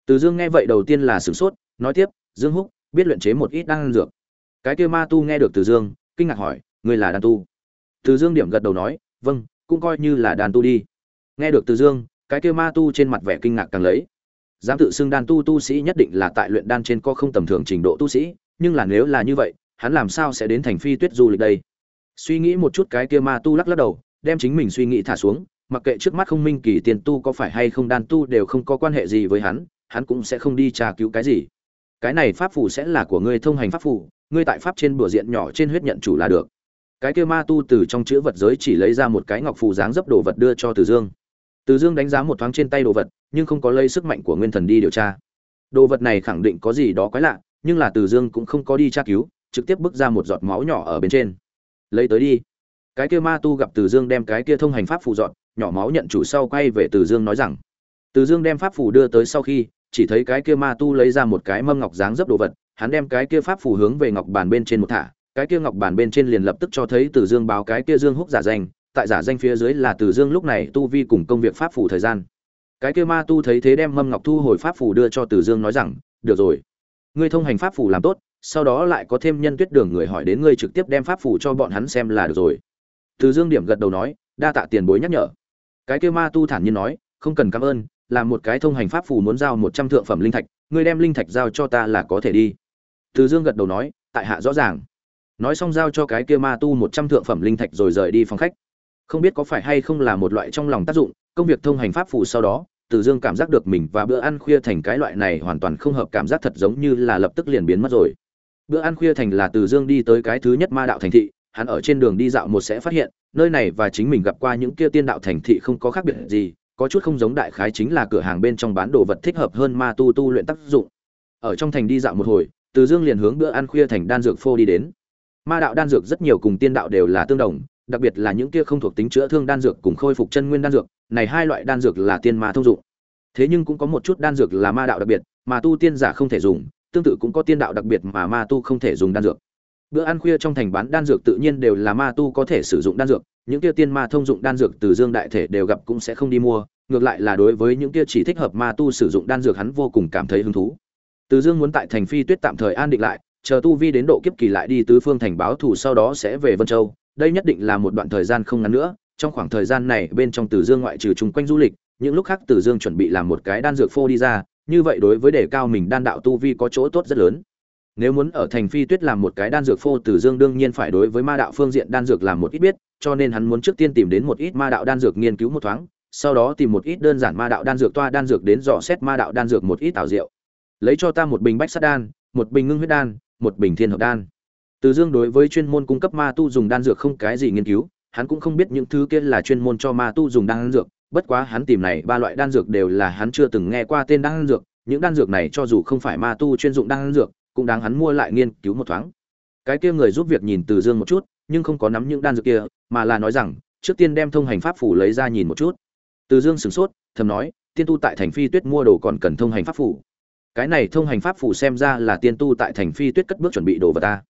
Từ dương nghe vậy đầu tiên là sửng sốt, nói tiếp, dương húc, biết luyện chế một ít đan dược. Cái kia ma tu nghe được từ dương, kinh ngạc hỏi, ngươi là đan tu? Từ dương điểm gật đầu nói vâng cũng coi như là đan tu đi. Nghe được từ dương, cái kia ma tu trên mặt vẻ kinh ngạc càng lấy. Dám tự xưng đan tu tu sĩ nhất định là tại luyện đan trên có không tầm thường trình độ tu sĩ nhưng là nếu là như vậy, hắn làm sao sẽ đến thành phi tuyết du lịch đây? Suy nghĩ một chút cái kia ma tu lắc lắc đầu, đem chính mình suy nghĩ thả xuống, mặc kệ trước mắt không minh kỳ tiền tu có phải hay không đan tu đều không có quan hệ gì với hắn hắn cũng sẽ không đi tra cứu cái gì. Cái này pháp phù sẽ là của ngươi thông hành pháp phù, ngươi tại pháp trên bửa diện nhỏ trên huyết nhận chủ là được. Cái kia ma tu từ trong chữ vật giới chỉ lấy ra một cái ngọc phù dáng dấp đồ vật đưa cho từ dương. Từ dương đánh giá một thoáng trên tay đồ vật, nhưng không có lây sức mạnh của nguyên thần đi điều tra. Đồ vật này khẳng định có gì đó quái lạ nhưng là từ dương cũng không có đi tra cứu, trực tiếp bước ra một giọt máu nhỏ ở bên trên. Lấy tới đi. Cái kia ma tu gặp từ dương đem cái kia thông hành pháp phù dọn, nhỏ máu nhận chủ sau quay về từ dương nói rằng, từ dương đem pháp phù đưa tới sau khi, chỉ thấy cái kia ma tu lấy ra một cái mâm ngọc dáng dấp đồ vật, hắn đem cái kia pháp phù hướng về ngọc bàn bên trên một thả, cái kia ngọc bàn bên trên liền lập tức cho thấy từ dương báo cái kia dương húc giả danh, tại giả danh phía dưới là từ dương lúc này tu vi cùng công việc pháp phù thời gian. Cái kia ma tu thấy thế đem mâm ngọc thu hồi pháp phù đưa cho từ dương nói rằng, được rồi ngươi thông hành pháp phù làm tốt, sau đó lại có thêm nhân tuyết đường người hỏi đến ngươi trực tiếp đem pháp phù cho bọn hắn xem là được rồi. Từ dương điểm gật đầu nói, đa tạ tiền bối nhắc nhở. Cái kia ma tu thản nhiên nói, không cần cảm ơn, là một cái thông hành pháp phù muốn giao một trăm thượng phẩm linh thạch, ngươi đem linh thạch giao cho ta là có thể đi. Từ dương gật đầu nói, tại hạ rõ ràng. Nói xong giao cho cái kia ma tu một trăm thượng phẩm linh thạch rồi rời đi phòng khách. Không biết có phải hay không là một loại trong lòng tác dụng, công việc thông hành pháp phù sau đó từ dương cảm giác được mình và bữa ăn khuya thành cái loại này hoàn toàn không hợp cảm giác thật giống như là lập tức liền biến mất rồi. Bữa ăn khuya thành là từ dương đi tới cái thứ nhất ma đạo thành thị, hắn ở trên đường đi dạo một sẽ phát hiện, nơi này và chính mình gặp qua những kia tiên đạo thành thị không có khác biệt gì, có chút không giống đại khái chính là cửa hàng bên trong bán đồ vật thích hợp hơn ma tu tu luyện tác dụng. Ở trong thành đi dạo một hồi, từ dương liền hướng bữa ăn khuya thành đan dược phô đi đến. Ma đạo đan dược rất nhiều cùng tiên đạo đều là tương đồng, đặc biệt là những kia không thuộc tính chữa thương đan dược cùng khôi phục chân nguyên đan dược này hai loại đan dược là tiên ma thông dụng. Thế nhưng cũng có một chút đan dược là ma đạo đặc biệt, mà tu tiên giả không thể dùng, tương tự cũng có tiên đạo đặc biệt mà ma tu không thể dùng đan dược. Bữa ăn khuya trong thành bán đan dược tự nhiên đều là ma tu có thể sử dụng đan dược, những kia tiên ma thông dụng đan dược từ dương đại thể đều gặp cũng sẽ không đi mua, ngược lại là đối với những kia chỉ thích hợp ma tu sử dụng đan dược hắn vô cùng cảm thấy hứng thú. Từ dương muốn tại thành phi tuyết tạm thời an định lại, chờ tu vi đến độ kiếp kỳ lại đi tứ phương thành báo thủ sau đó sẽ về vân châu, đây nhất định là một đoạn thời gian không ngắn nữa trong khoảng thời gian này, bên trong từ dương ngoại trừ chung quanh du lịch, những lúc khác từ dương chuẩn bị làm một cái đan dược phô đi ra, như vậy đối với đề cao mình đan đạo tu vi có chỗ tốt rất lớn. Nếu muốn ở thành phi tuyết làm một cái đan dược phô, từ dương đương nhiên phải đối với ma đạo phương diện đan dược làm một ít biết, cho nên hắn muốn trước tiên tìm đến một ít ma đạo đan dược nghiên cứu một thoáng, sau đó tìm một ít đơn giản ma đạo đan dược toa đan dược đến dò xét ma đạo đan dược một ít tạo rượu. Lấy cho ta một bình bách sát đan, một bình ngưng huyết đan, một bình thiên hợp đan. Từ dương đối với chuyên môn cung cấp ma tu dùng đan dược không cái gì nghiên cứu hắn cũng không biết những thứ kia là chuyên môn cho ma tu dùng đan dược, bất quá hắn tìm này ba loại đan dược đều là hắn chưa từng nghe qua tên đan dược, những đan dược này cho dù không phải ma tu chuyên dụng đan dược, cũng đáng hắn mua lại nghiên cứu một thoáng. Cái kia người giúp việc nhìn từ dương một chút, nhưng không có nắm những đan dược kia, mà là nói rằng, trước tiên đem thông hành pháp phủ lấy ra nhìn một chút. Từ dương sửng sốt, thầm nói, tiên tu tại thành phi tuyết mua đồ còn cần thông hành pháp phủ cái này thông hành pháp phủ xem ra là tiên tu tại thành phi tuyết cất bước chuẩn bị đồ vật ta.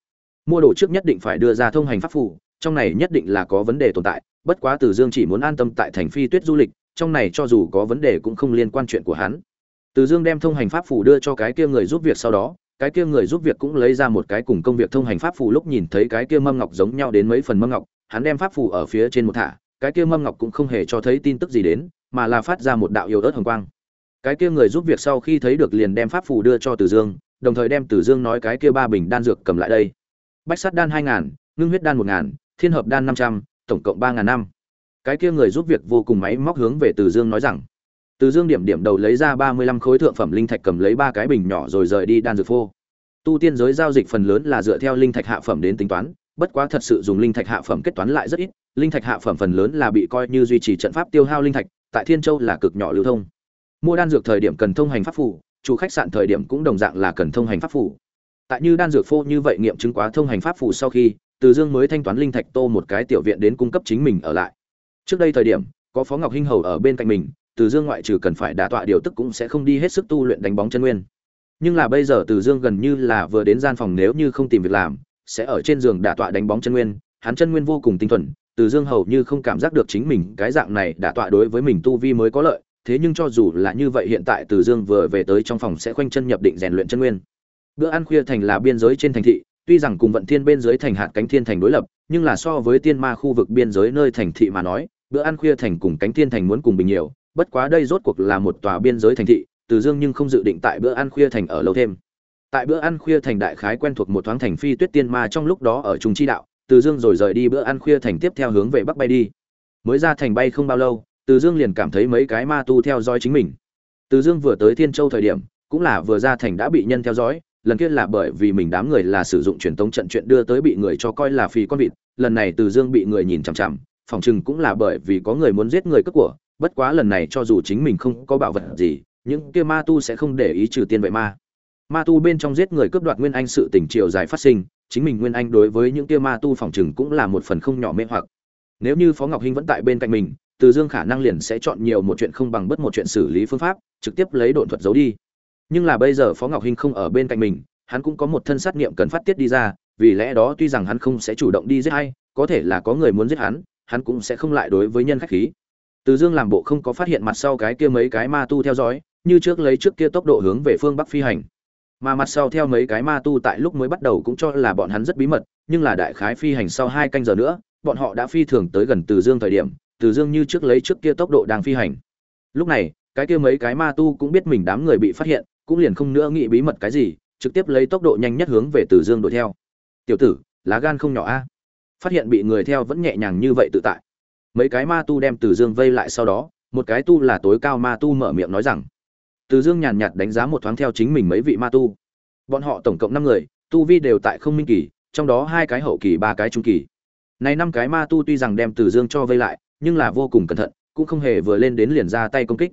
Mua đồ trước nhất định phải đưa ra thông hành pháp phủ trong này nhất định là có vấn đề tồn tại, bất quá từ dương chỉ muốn an tâm tại thành phi tuyết du lịch, trong này cho dù có vấn đề cũng không liên quan chuyện của hắn. Từ dương đem thông hành pháp phủ đưa cho cái kia người giúp việc sau đó, cái kia người giúp việc cũng lấy ra một cái cùng công việc thông hành pháp phù lúc nhìn thấy cái kia mâm ngọc giống nhau đến mấy phần mâm ngọc, hắn đem pháp phù ở phía trên một thả, cái kia mâm ngọc cũng không hề cho thấy tin tức gì đến, mà là phát ra một đạo yếu ớt hồng quang. Cái kia người giúp việc sau khi thấy được liền đem pháp phù đưa cho từ dương, đồng thời đem từ dương nói cái kia ba bình đan dược cầm lại đây. Bách sắt đan hai ngàn, ngưng huyết đan một ngàn thiên hợp đan năm trăm, tổng cộng ba ngàn năm. Cái kia người giúp việc vô cùng máy móc hướng về từ dương nói rằng, từ dương điểm điểm đầu lấy ra ba mươi lăm khối thượng phẩm linh thạch cầm lấy ba cái bình nhỏ rồi rời đi đan dược phô. Tu tiên giới giao dịch phần lớn là dựa theo linh thạch hạ phẩm đến tính toán, bất quá thật sự dùng linh thạch hạ phẩm kết toán lại rất ít, linh thạch hạ phẩm phần lớn là bị coi như duy trì trận pháp tiêu hao linh thạch, tại thiên châu là cực nhỏ lưu thông. Mua đan dược thời điểm cần thông hành pháp phủ chủ khách sạn thời điểm cũng đồng dạng là cần thông hành pháp phủ tại như đan dược phô như vậy nghiệm chứng quá thông hành pháp phủ sau khi từ dương mới thanh toán linh thạch tô một cái tiểu viện đến cung cấp chính mình ở lại trước đây thời điểm có phó ngọc hinh hầu ở bên cạnh mình Từ Dương ngoại trừ cần phải đả tọa điều tức cũng sẽ không đi hết sức tu luyện đánh bóng chân nguyên. Nhưng là bây giờ Từ Dương gần như là vừa đến gian phòng nếu như không tìm việc làm, sẽ ở trên giường đả tọa đánh bóng chân nguyên, hắn chân nguyên vô cùng tinh thuần, Từ Dương hầu như không cảm giác được chính mình cái dạng này đả tọa đối với mình tu vi mới có lợi, thế nhưng cho dù là như vậy hiện tại Từ Dương vừa về tới trong phòng sẽ khoanh chân nhập định rèn luyện chân nguyên. Bữa ăn khuya thành là biên giới trên thành thị, tuy rằng cùng vận thiên bên dưới thành hạt cánh thiên thành đối lập, nhưng là so với tiên ma khu vực biên giới nơi thành thị mà nói, bữa ăn khuya thành cùng cánh thiên thành muốn cùng bình nhiều, bất quá đây rốt cuộc là một tòa biên giới thành thị, Từ Dương nhưng không dự định tại bữa ăn khuya thành ở lâu thêm. Tại bữa ăn khuya thành đại khái quen thuộc một thoáng thành phi tuyết tiên ma trong lúc đó ở trung chi đạo, Từ Dương rồi rời đi bữa ăn khuya thành tiếp theo hướng về bắc bay đi. Mới ra thành bay không bao lâu, Từ Dương liền cảm thấy mấy cái ma tu theo dõi chính mình. Từ Dương vừa tới Thiên Châu thời điểm, cũng là vừa ra thành đã bị nhân theo dõi, lần kia là bởi vì mình đám người là sử dụng truyền tống trận chuyện đưa tới bị người cho coi là phì con vịt, lần này Từ Dương bị người nhìn chằm chằm, phòng trừng cũng là bởi vì có người muốn giết người cướp của, bất quá lần này cho dù chính mình không có bảo vật gì, những kia ma tu sẽ không để ý trừ tiên vậy ma. Ma tu bên trong giết người cướp đoạt nguyên anh sự tình triều dài phát sinh, chính mình nguyên anh đối với những kia ma tu phòng trừng cũng là một phần không nhỏ mê hoặc. Nếu như Phó Ngọc Hinh vẫn tại bên cạnh mình, Từ Dương khả năng liền sẽ chọn nhiều một chuyện không bằng bất một chuyện xử lý phương pháp, trực tiếp lấy độn thuật giấu đi nhưng là bây giờ phó ngọc hinh không ở bên cạnh mình, hắn cũng có một thân sát nghiệm cần phát tiết đi ra, vì lẽ đó tuy rằng hắn không sẽ chủ động đi giết hay có thể là có người muốn giết hắn hắn cũng sẽ không lại đối với nhân khách khí. Từ dương làm bộ không có phát hiện mặt sau cái kia mấy cái ma tu theo dõi, như trước lấy trước kia tốc độ hướng về phương bắc phi hành. Mà mặt sau theo mấy cái ma tu tại lúc mới bắt đầu cũng cho là bọn hắn rất bí mật, nhưng là đại khái phi hành sau hai canh giờ nữa, bọn họ đã phi thường tới gần từ dương thời điểm, từ dương như trước lấy trước kia tốc độ đang phi hành. Lúc này, cái kia mấy cái ma tu cũng biết mình đám người bị phát hiện cũng liền không nữa nghĩ bí mật cái gì, trực tiếp lấy tốc độ nhanh nhất hướng về từ dương đuổi theo. Tiểu tử, lá gan không nhỏ a. Phát hiện bị người theo vẫn nhẹ nhàng như vậy tự tại. Mấy cái ma tu đem từ dương vây lại sau đó, một cái tu là tối cao ma tu mở miệng nói rằng, từ dương nhàn nhạt đánh giá một thoáng theo chính mình mấy vị ma tu. Bọn họ tổng cộng năm người, tu vi đều tại không minh kỳ, trong đó hai cái hậu kỳ, ba cái trung kỳ. Này năm cái ma tu tuy rằng đem từ dương cho vây lại, nhưng là vô cùng cẩn thận, cũng không hề vừa lên đến liền ra tay công kích.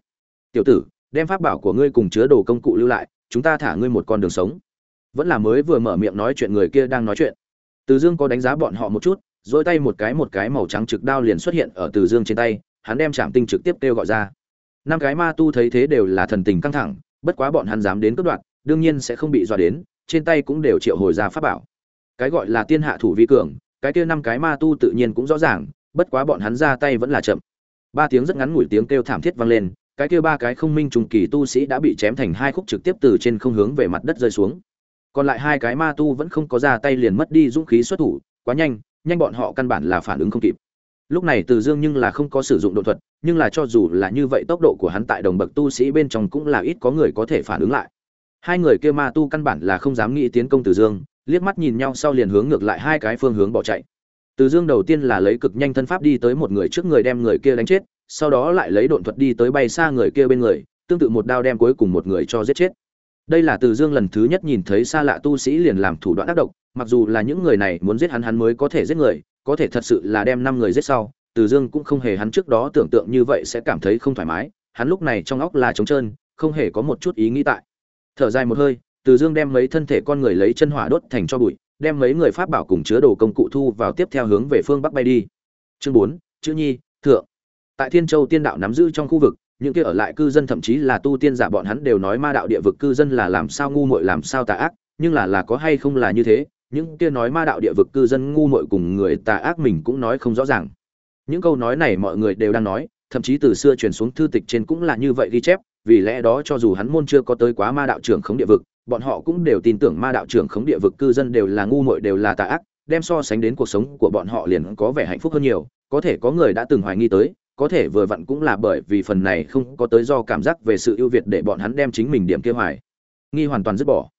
Tiểu tử đem pháp bảo của ngươi cùng chứa đồ công cụ lưu lại, chúng ta thả ngươi một con đường sống. Vẫn là mới vừa mở miệng nói chuyện người kia đang nói chuyện. Từ dương có đánh giá bọn họ một chút dỗi tay một cái một cái màu trắng trực đao liền xuất hiện ở từ dương trên tay, hắn đem chạm tinh trực tiếp kêu gọi ra. Năm cái ma tu thấy thế đều là thần tình căng thẳng, bất quá bọn hắn dám đến cướp đoạt, đương nhiên sẽ không bị dọa đến, trên tay cũng đều triệu hồi ra pháp bảo. Cái gọi là tiên hạ thủ vi cường, cái kia năm cái ma tu tự nhiên cũng rõ ràng, bất quá bọn hắn ra tay vẫn là chậm. Ba tiếng rất ngắn ngủi tiếng kêu thảm thiết vang lên cái kia ba cái không minh trùng kỳ tu sĩ đã bị chém thành hai khúc trực tiếp từ trên không hướng về mặt đất rơi xuống. Còn lại hai cái ma tu vẫn không có ra tay liền mất đi dũng khí xuất thủ, quá nhanh nhanh bọn họ căn bản là phản ứng không kịp. Lúc này từ dương nhưng là không có sử dụng đột thuật, nhưng là cho dù là như vậy tốc độ của hắn tại đồng bậc tu sĩ bên trong cũng là ít có người có thể phản ứng lại. Hai người kia ma tu căn bản là không dám nghĩ tiến công từ dương, liếc mắt nhìn nhau sau liền hướng ngược lại hai cái phương hướng bỏ chạy. Từ dương đầu tiên là lấy cực nhanh thân pháp đi tới một người trước người đem người kia đánh chết sau đó lại lấy độn thuật đi tới bay xa người kia bên người, tương tự một đao đem cuối cùng một người cho giết chết. Đây là từ dương lần thứ nhất nhìn thấy xa lạ tu sĩ liền làm thủ đoạn ác độc, mặc dù là những người này muốn giết hắn hắn mới có thể giết người, có thể thật sự là đem năm người giết sau, từ dương cũng không hề hắn trước đó tưởng tượng như vậy sẽ cảm thấy không thoải mái, hắn lúc này trong óc là trống trơn, không hề có một chút ý nghĩ tại. Thở dài một hơi, từ dương đem mấy thân thể con người lấy chân hỏa đốt thành cho bụi, đem mấy người pháp bảo cùng chứa đồ công cụ thu vào tiếp theo hướng về phương bắc bay đi. Chương bốn, chữ nhi, thượng tại thiên châu tiên đạo nắm giữ trong khu vực, những kia ở lại cư dân thậm chí là tu tiên giả bọn hắn đều nói ma đạo địa vực cư dân là làm sao ngu muội làm sao tà ác, nhưng là là có hay không là như thế, những kia nói ma đạo địa vực cư dân ngu muội cùng người tà ác mình cũng nói không rõ ràng. Những câu nói này mọi người đều đang nói, thậm chí từ xưa truyền xuống thư tịch trên cũng là như vậy ghi chép, vì lẽ đó cho dù hắn môn chưa có tới quá ma đạo trưởng khống địa vực, bọn họ cũng đều tin tưởng ma đạo trưởng khống địa vực cư dân đều là ngu muội đều là tà ác, đem so sánh đến cuộc sống của bọn họ liền có vẻ hạnh phúc hơn nhiều, có thể có người đã từng hoài nghi tới có thể vừa vặn cũng là bởi vì phần này không có tới do cảm giác về sự ưu việt để bọn hắn đem chính mình điểm kia hoài. Nghi hoàn toàn dứt bỏ.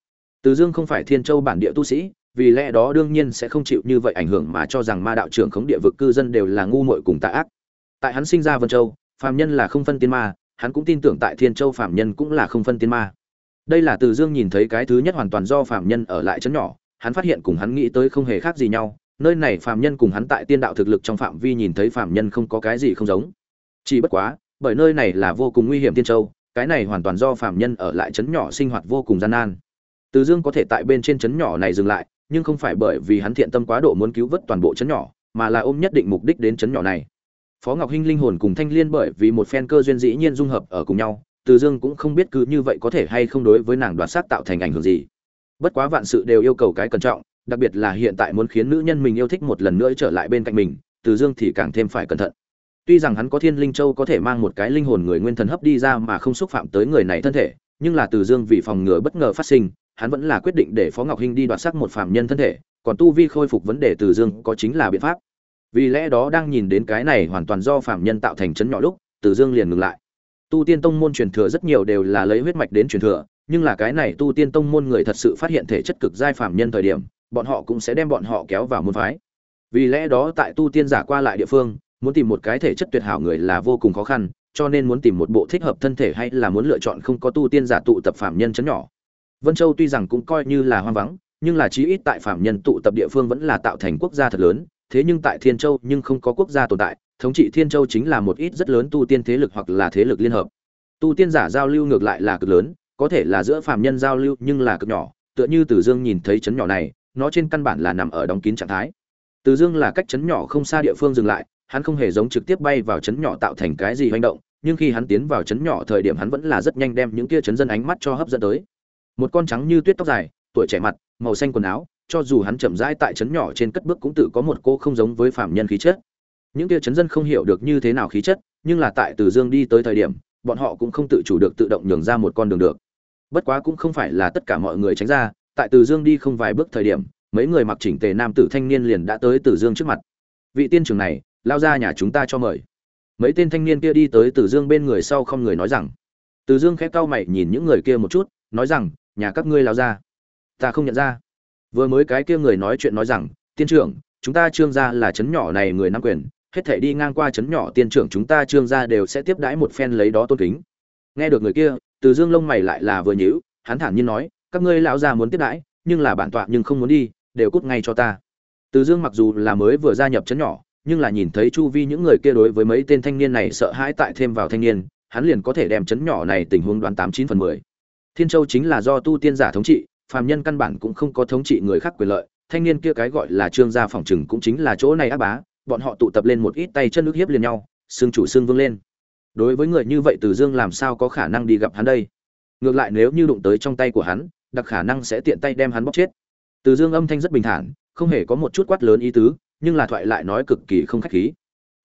Từ dương không phải thiên châu bản địa tu sĩ, vì lẽ đó đương nhiên sẽ không chịu như vậy ảnh hưởng mà cho rằng ma đạo trưởng khống địa vực cư dân đều là ngu muội cùng tà ác. Tại hắn sinh ra vân châu, phàm nhân là không phân tiên ma, hắn cũng tin tưởng tại thiên châu phàm nhân cũng là không phân tiên ma. Đây là từ dương nhìn thấy cái thứ nhất hoàn toàn do phàm nhân ở lại chấn nhỏ, hắn phát hiện cùng hắn nghĩ tới không hề khác gì nhau nơi này phàm nhân cùng hắn tại tiên đạo thực lực trong phạm vi nhìn thấy phàm nhân không có cái gì không giống. Chỉ bất quá, bởi nơi này là vô cùng nguy hiểm tiên châu, cái này hoàn toàn do phàm nhân ở lại trấn nhỏ sinh hoạt vô cùng gian nan. Từ dương có thể tại bên trên trấn nhỏ này dừng lại, nhưng không phải bởi vì hắn thiện tâm quá độ muốn cứu vớt toàn bộ trấn nhỏ, mà là ôm nhất định mục đích đến trấn nhỏ này. Phó ngọc hinh linh hồn cùng thanh liên bởi vì một phen cơ duyên dĩ nhiên dung hợp ở cùng nhau, từ dương cũng không biết cứ như vậy có thể hay không đối với nàng đoạt xác tạo thành ảnh hưởng gì. Bất quá vạn sự đều yêu cầu cái cẩn trọng đặc biệt là hiện tại muốn khiến nữ nhân mình yêu thích một lần nữa trở lại bên cạnh mình, từ dương thì càng thêm phải cẩn thận. Tuy rằng hắn có thiên linh châu có thể mang một cái linh hồn người nguyên thần hấp đi ra mà không xúc phạm tới người này thân thể, nhưng là từ dương vì phòng ngừa bất ngờ phát sinh, hắn vẫn là quyết định để phó ngọc hinh đi đoạt xác một phạm nhân thân thể, còn tu vi khôi phục vấn đề từ dương có chính là biện pháp. Vì lẽ đó đang nhìn đến cái này hoàn toàn do phạm nhân tạo thành chấn nhỏ lúc, từ dương liền ngừng lại. Tu tiên tông môn truyền thừa rất nhiều đều là lấy huyết mạch đến truyền thừa, nhưng là cái này tu tiên tông môn người thật sự phát hiện thể chất cực giai phạm nhân thời điểm bọn họ cũng sẽ đem bọn họ kéo vào môn phái. Vì lẽ đó tại tu tiên giả qua lại địa phương muốn tìm một cái thể chất tuyệt hảo người là vô cùng khó khăn cho nên muốn tìm một bộ thích hợp thân thể hay là muốn lựa chọn không có tu tiên giả tụ tập phạm nhân chấn nhỏ. Vân châu tuy rằng cũng coi như là hoang vắng nhưng là chí ít tại phạm nhân tụ tập địa phương vẫn là tạo thành quốc gia thật lớn thế nhưng tại thiên châu nhưng không có quốc gia tồn tại thống trị thiên châu chính là một ít rất lớn tu tiên thế lực hoặc là thế lực liên hợp. Tu tiên giả giao lưu ngược lại là cực lớn có thể là giữa phạm nhân giao lưu nhưng là cực nhỏ tựa như Từ Dương nhìn thấy chấn nhỏ này, nó trên căn bản là nằm ở đóng kín trạng thái. Từ Dương là cách chấn nhỏ không xa địa phương dừng lại, hắn không hề giống trực tiếp bay vào chấn nhỏ tạo thành cái gì hành động, nhưng khi hắn tiến vào chấn nhỏ thời điểm hắn vẫn là rất nhanh đem những kia chấn dân ánh mắt cho hấp dẫn tới. Một con trắng như tuyết tóc dài, tuổi trẻ mặt, màu xanh quần áo, cho dù hắn chậm rãi tại chấn nhỏ trên cất bước cũng tự có một cô không giống với phạm nhân khí chất. Những kia chấn dân không hiểu được như thế nào khí chất, nhưng là tại Từ Dương đi tới thời điểm, bọn họ cũng không tự chủ được tự động nhường ra một con đường được bất quá cũng không phải là tất cả mọi người tránh ra tại từ dương đi không vài bước thời điểm, mấy người mặc chỉnh tề nam tử thanh niên liền đã tới từ dương trước mặt. Vị tiên trưởng này, lao ra nhà chúng ta cho mời. Mấy tên thanh niên kia đi tới từ dương bên người sau không người nói rằng. Từ dương khẽ cau mày nhìn những người kia một chút, nói rằng, nhà các ngươi lao ra. Ta không nhận ra. Vừa mới cái kia người nói chuyện nói rằng, tiên trưởng, chúng ta trương gia là trấn nhỏ này người nắm quyền, hết thể đi ngang qua trấn nhỏ tiên trưởng chúng ta trương gia đều sẽ tiếp đãi một phen lấy đó tôn kính. Nghe được người kia, từ dương lông mày lại là vừa nhíu, hắn thản nhiên nói các ngươi lão già muốn tiếp đãi, nhưng là bản tọa nhưng không muốn đi, đều cút ngay cho ta. Từ dương mặc dù là mới vừa gia nhập chấn nhỏ, nhưng là nhìn thấy chu vi những người kia đối với mấy tên thanh niên này sợ hãi tại thêm vào thanh niên, hắn liền có thể đem chấn nhỏ này tình huống đoán tám chín phần mười. Thiên châu chính là do tu tiên giả thống trị, phàm nhân căn bản cũng không có thống trị người khác quyền lợi, thanh niên kia cái gọi là trương gia phòng trừng cũng chính là chỗ này ác bá, bọn họ tụ tập lên một ít tay chân nước hiếp liền nhau, xương chủ xương vương lên. Đối với người như vậy từ dương làm sao có khả năng đi gặp hắn đây? Ngược lại nếu như đụng tới trong tay của hắn đặc khả năng sẽ tiện tay đem hắn bóc chết. Từ dương âm thanh rất bình thản, không hề có một chút quát lớn ý tứ, nhưng là thoại lại nói cực kỳ không khách khí.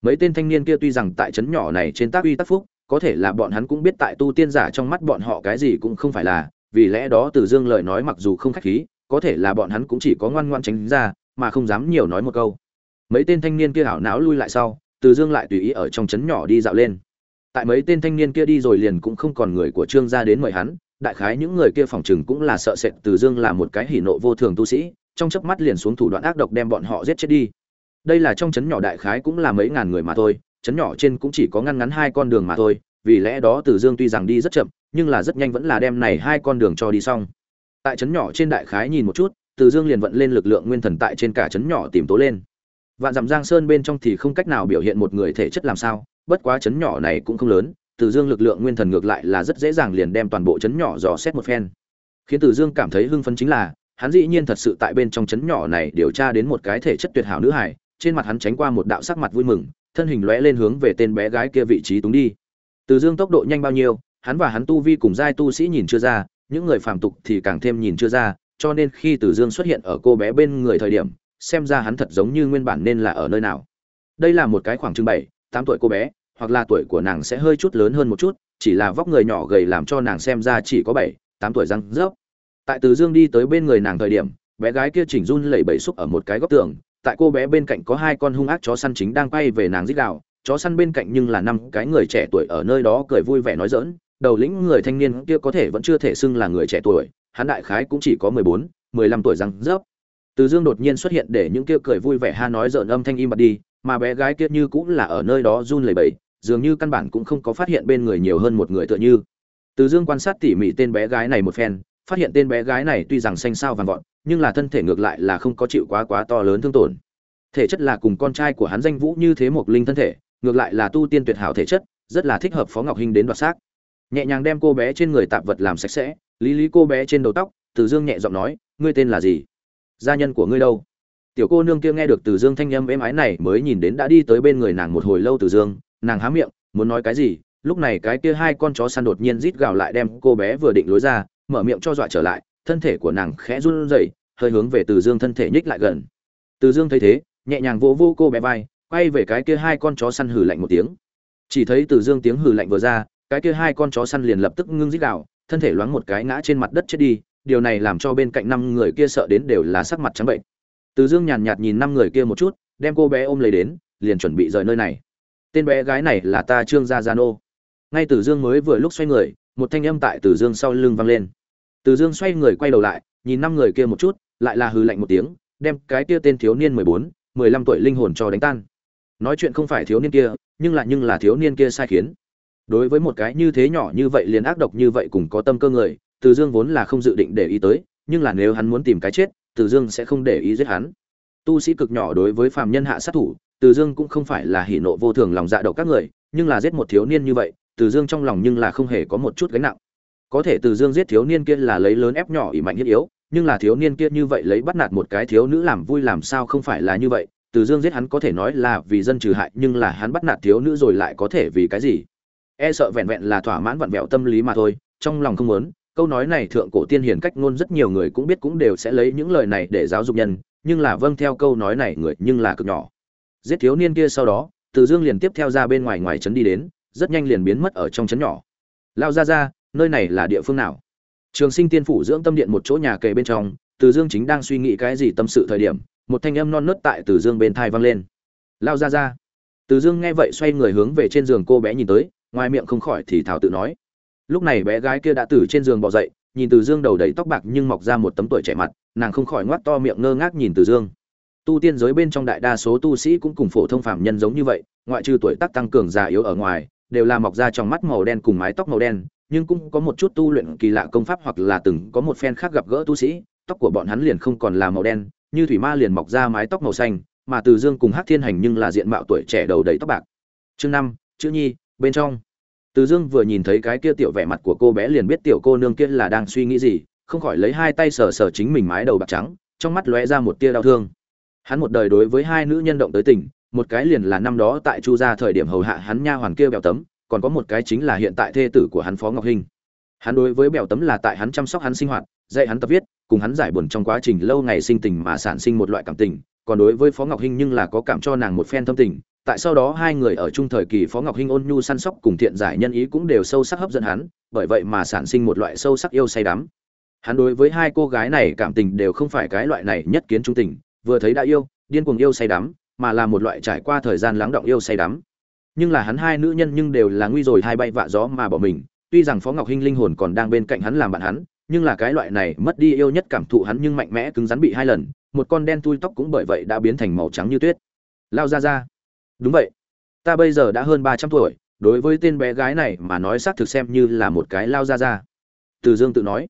Mấy tên thanh niên kia tuy rằng tại trấn nhỏ này trên tác uy tác phúc, có thể là bọn hắn cũng biết tại tu tiên giả trong mắt bọn họ cái gì cũng không phải là, vì lẽ đó từ dương lời nói mặc dù không khách khí, có thể là bọn hắn cũng chỉ có ngoan ngoan tránh ra, mà không dám nhiều nói một câu. Mấy tên thanh niên kia hảo não lui lại sau, từ dương lại tùy ý ở trong trấn nhỏ đi dạo lên. Tại mấy tên thanh niên kia đi rồi liền cũng không còn người của trương gia đến mời hắn đại khái những người kia phòng chừng cũng là sợ sệt từ dương là một cái hỉ nộ vô thường tu sĩ trong chớp mắt liền xuống thủ đoạn ác độc đem bọn họ giết chết đi. Đây là trong trấn nhỏ đại khái cũng là mấy ngàn người mà thôi trấn nhỏ trên cũng chỉ có ngăn ngắn hai con đường mà thôi vì lẽ đó từ dương tuy rằng đi rất chậm nhưng là rất nhanh vẫn là đem này hai con đường cho đi xong. Tại trấn nhỏ trên đại khái nhìn một chút từ dương liền vận lên lực lượng nguyên thần tại trên cả trấn nhỏ tìm tố lên. Vạn dặm giang sơn bên trong thì không cách nào biểu hiện một người thể chất làm sao bất quá chấn nhỏ này cũng không lớn, từ Dương lực lượng nguyên thần ngược lại là rất dễ dàng liền đem toàn bộ chấn nhỏ dò xét một phen. Khiến Từ Dương cảm thấy hưng phấn chính là, hắn dĩ nhiên thật sự tại bên trong chấn nhỏ này điều tra đến một cái thể chất tuyệt hảo nữ hài, trên mặt hắn tránh qua một đạo sắc mặt vui mừng, thân hình lóe lên hướng về tên bé gái kia vị trí túng đi. Từ Dương tốc độ nhanh bao nhiêu, hắn và hắn tu vi cùng giai tu sĩ nhìn chưa ra, những người phàm tục thì càng thêm nhìn chưa ra, cho nên khi Từ Dương xuất hiện ở cô bé bên người thời điểm, xem ra hắn thật giống như nguyên bản nên là ở nơi nào. Đây là một cái khoảng chừng bảy tám tuổi cô bé hoặc là tuổi của nàng sẽ hơi chút lớn hơn một chút, chỉ là vóc người nhỏ gầy làm cho nàng xem ra chỉ có bảy, tám tuổi răng rớp. Tại từ dương đi tới bên người nàng thời điểm, bé gái kia chỉnh run lẩy bẩy xúc ở một cái góc tường, tại cô bé bên cạnh có hai con hung ác chó săn chính đang quay về nàng dích đạo chó săn bên cạnh nhưng là năm cái người trẻ tuổi ở nơi đó cười vui vẻ nói dỡn đầu lĩnh người thanh niên kia có thể vẫn chưa thể xưng là người trẻ tuổi, hắn đại khái cũng chỉ có mười bốn, mười lăm tuổi răng rớp. Từ dương đột nhiên xuất hiện để những kia cười vui vẻ ha nói dợn âm thanh im bặt đi, mà bé gái kia như cũng là ở nơi đó run lẩy bẩy dường như căn bản cũng không có phát hiện bên người nhiều hơn một người tựa như. Từ dương quan sát tỉ mỉ tên bé gái này một phen, phát hiện tên bé gái này tuy rằng xanh sao vàng vọt, nhưng là thân thể ngược lại là không có chịu quá quá to lớn thương tổn. Thể chất là cùng con trai của hắn danh vũ như thế một linh thân thể, ngược lại là tu tiên tuyệt hảo thể chất, rất là thích hợp phó ngọc hinh đến đoạt xác. Nhẹ nhàng đem cô bé trên người tạp vật làm sạch sẽ, lý lý cô bé trên đầu tóc, từ dương nhẹ giọng nói, ngươi tên là gì? Gia nhân của ngươi đâu? Tiểu cô nương kia nghe được từ dương thanh âm êm ái này mới nhìn đến đã đi tới bên người nàng một hồi lâu từ dương nàng há miệng, muốn nói cái gì, lúc này cái kia hai con chó săn đột nhiên rít gào lại đem cô bé vừa định lối ra, mở miệng cho dọa trở lại, thân thể của nàng khẽ run rẩy, hơi hướng về từ dương thân thể nhích lại gần. Từ dương thấy thế, nhẹ nhàng vỗ vỗ cô bé vai, quay về cái kia hai con chó săn hừ lạnh một tiếng. Chỉ thấy từ dương tiếng hừ lạnh vừa ra, cái kia hai con chó săn liền lập tức ngưng rít gào, thân thể loáng một cái ngã trên mặt đất chết đi, điều này làm cho bên cạnh năm người kia sợ đến đều là sắc mặt trắng bệnh. Từ dương nhàn nhạt nhìn năm người kia một chút, đem cô bé ôm lấy đến, liền chuẩn bị rời nơi này tên bé gái này là ta trương gia gia nô. Ngay từ dương mới vừa lúc xoay người, một thanh âm tại từ dương sau lưng vang lên. Từ dương xoay người quay đầu lại, nhìn năm người kia một chút, lại là hừ lạnh một tiếng, đem cái kia tên thiếu niên mười bốn, mười lăm tuổi linh hồn cho đánh tan. Nói chuyện không phải thiếu niên kia, nhưng lại nhưng là thiếu niên kia sai khiến. Đối với một cái như thế nhỏ như vậy liền ác độc như vậy cùng có tâm cơ người, từ dương vốn là không dự định để ý tới, nhưng là nếu hắn muốn tìm cái chết, từ dương sẽ không để ý giết hắn. Tu sĩ cực nhỏ đối với phàm nhân hạ sát thủ từ dương cũng không phải là hỉ nộ vô thường lòng dạ độc các người, nhưng là giết một thiếu niên như vậy, từ dương trong lòng nhưng là không hề có một chút gánh nặng. Có thể từ dương giết thiếu niên kia là lấy lớn ép nhỏ ỉ mạnh thiết yếu, nhưng là thiếu niên kia như vậy lấy bắt nạt một cái thiếu nữ làm vui làm sao không phải là như vậy, từ dương giết hắn có thể nói là vì dân trừ hại, nhưng là hắn bắt nạt thiếu nữ rồi lại có thể vì cái gì? E sợ vẹn vẹn là thỏa mãn vặn vẹo tâm lý mà thôi, trong lòng không muốn, câu nói này thượng cổ tiên hiền cách ngôn rất nhiều người cũng biết cũng đều sẽ lấy những lời này để giáo dục nhân, nhưng là vâng theo câu nói này người nhưng là cực nhỏ giết thiếu niên kia sau đó, từ dương liền tiếp theo ra bên ngoài ngoài trấn đi đến, rất nhanh liền biến mất ở trong trấn nhỏ. Lao ra ra nơi này là địa phương nào? Trường sinh tiên phủ dưỡng tâm điện một chỗ nhà kề bên trong, từ dương chính đang suy nghĩ cái gì tâm sự thời điểm, một thanh âm non nớt tại từ dương bên thai vang lên. Lao ra ra từ dương nghe vậy xoay người hướng về trên giường cô bé nhìn tới, ngoài miệng không khỏi thì thảo tự nói. Lúc này bé gái kia đã từ trên giường bỏ dậy, nhìn từ dương đầu đầy tóc bạc nhưng mọc ra một tấm tuổi trẻ mặt, nàng không khỏi ngoắt to miệng ngơ ngác nhìn từ dương tu tiên giới bên trong đại đa số tu sĩ cũng cùng phổ thông phạm nhân giống như vậy, ngoại trừ tuổi tác tăng cường già yếu ở ngoài, đều là mọc ra trong mắt màu đen cùng mái tóc màu đen, nhưng cũng có một chút tu luyện kỳ lạ công pháp hoặc là từng có một phen khác gặp gỡ tu sĩ, tóc của bọn hắn liền không còn là màu đen, như thủy ma liền mọc ra mái tóc màu xanh, mà từ dương cùng hắc thiên hành nhưng là diện mạo tuổi trẻ đầu đầy tóc bạc. Chương năm, chữ nhi, bên trong. Từ dương vừa nhìn thấy cái kia tiểu vẻ mặt của cô bé liền biết tiểu cô nương kia là đang suy nghĩ gì, không khỏi lấy hai tay sờ sờ chính mình mái đầu bạc trắng, trong mắt lóe ra một tia đau thương hắn một đời đối với hai nữ nhân động tới tình, một cái liền là năm đó tại chu gia thời điểm hầu hạ hắn nha hoàn kia bèo tấm, còn có một cái chính là hiện tại thê tử của hắn phó ngọc hinh. Hắn đối với bèo tấm là tại hắn chăm sóc hắn sinh hoạt, dạy hắn tập viết, cùng hắn giải buồn trong quá trình lâu ngày sinh tình mà sản sinh một loại cảm tình, còn đối với phó ngọc hinh nhưng là có cảm cho nàng một phen thâm tình. Tại sau đó hai người ở chung thời kỳ phó ngọc hinh ôn nhu săn sóc cùng thiện giải nhân ý cũng đều sâu sắc hấp dẫn hắn, bởi vậy mà sản sinh một loại sâu sắc yêu say đắm. Hắn đối với hai cô gái này cảm tình đều không phải cái loại này nhất kiến trung tình vừa thấy đã yêu, điên cuồng yêu say đắm, mà là một loại trải qua thời gian lắng động yêu say đắm. Nhưng là hắn hai nữ nhân nhưng đều là nguy rồi hai bay vạ gió mà bỏ mình, tuy rằng phó ngọc hinh linh hồn còn đang bên cạnh hắn làm bạn hắn, nhưng là cái loại này mất đi yêu nhất cảm thụ hắn nhưng mạnh mẽ cứng rắn bị hai lần, một con đen tui tóc cũng bởi vậy đã biến thành màu trắng như tuyết. Lao ra ra đúng vậy. Ta bây giờ đã hơn ba trăm tuổi, đối với tên bé gái này mà nói xác thực xem như là một cái lao ra ra từ dương tự nói.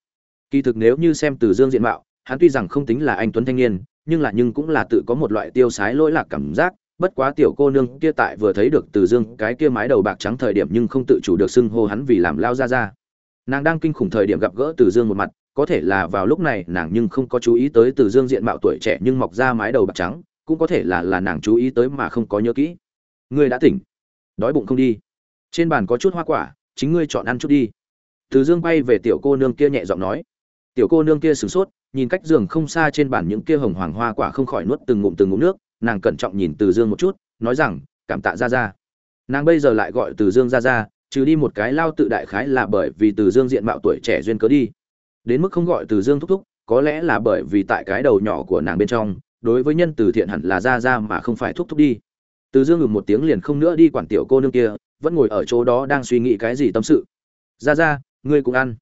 Kỳ thực nếu như xem từ dương diện mạo, hắn tuy rằng không tính là anh tuấn thanh niên nhưng là nhưng cũng là tự có một loại tiêu sái lỗi lạc cảm giác, bất quá tiểu cô nương kia tại vừa thấy được từ dương cái kia mái đầu bạc trắng thời điểm nhưng không tự chủ được xưng hô hắn vì làm lao ra ra. Nàng đang kinh khủng thời điểm gặp gỡ từ dương một mặt, có thể là vào lúc này nàng nhưng không có chú ý tới từ dương diện mạo tuổi trẻ nhưng mọc ra mái đầu bạc trắng, cũng có thể là là nàng chú ý tới mà không có nhớ kỹ. Ngươi đã tỉnh. Đói bụng không đi. Trên bàn có chút hoa quả, chính ngươi chọn ăn chút đi. Từ dương bay về tiểu cô nương kia nhẹ giọng nói tiểu cô nương kia sửng sốt, nhìn cách giường không xa trên bàn những kia hồng hoàng hoa quả không khỏi nuốt từng ngụm từng ngụm nước, nàng cẩn trọng nhìn từ dương một chút, nói rằng, cảm tạ ra ra nàng bây giờ lại gọi từ dương ra ra trừ đi một cái lao tự đại khái là bởi vì từ dương diện mạo tuổi trẻ duyên cớ đi. Đến mức không gọi từ dương thúc thúc, có lẽ là bởi vì tại cái đầu nhỏ của nàng bên trong, đối với nhân từ thiện hẳn là ra ra mà không phải thúc thúc đi. Từ dương ngừng một tiếng liền không nữa đi quản tiểu cô nương kia, vẫn ngồi ở chỗ đó đang suy nghĩ cái gì tâm sự. Ra ra ngươi cũng ăn.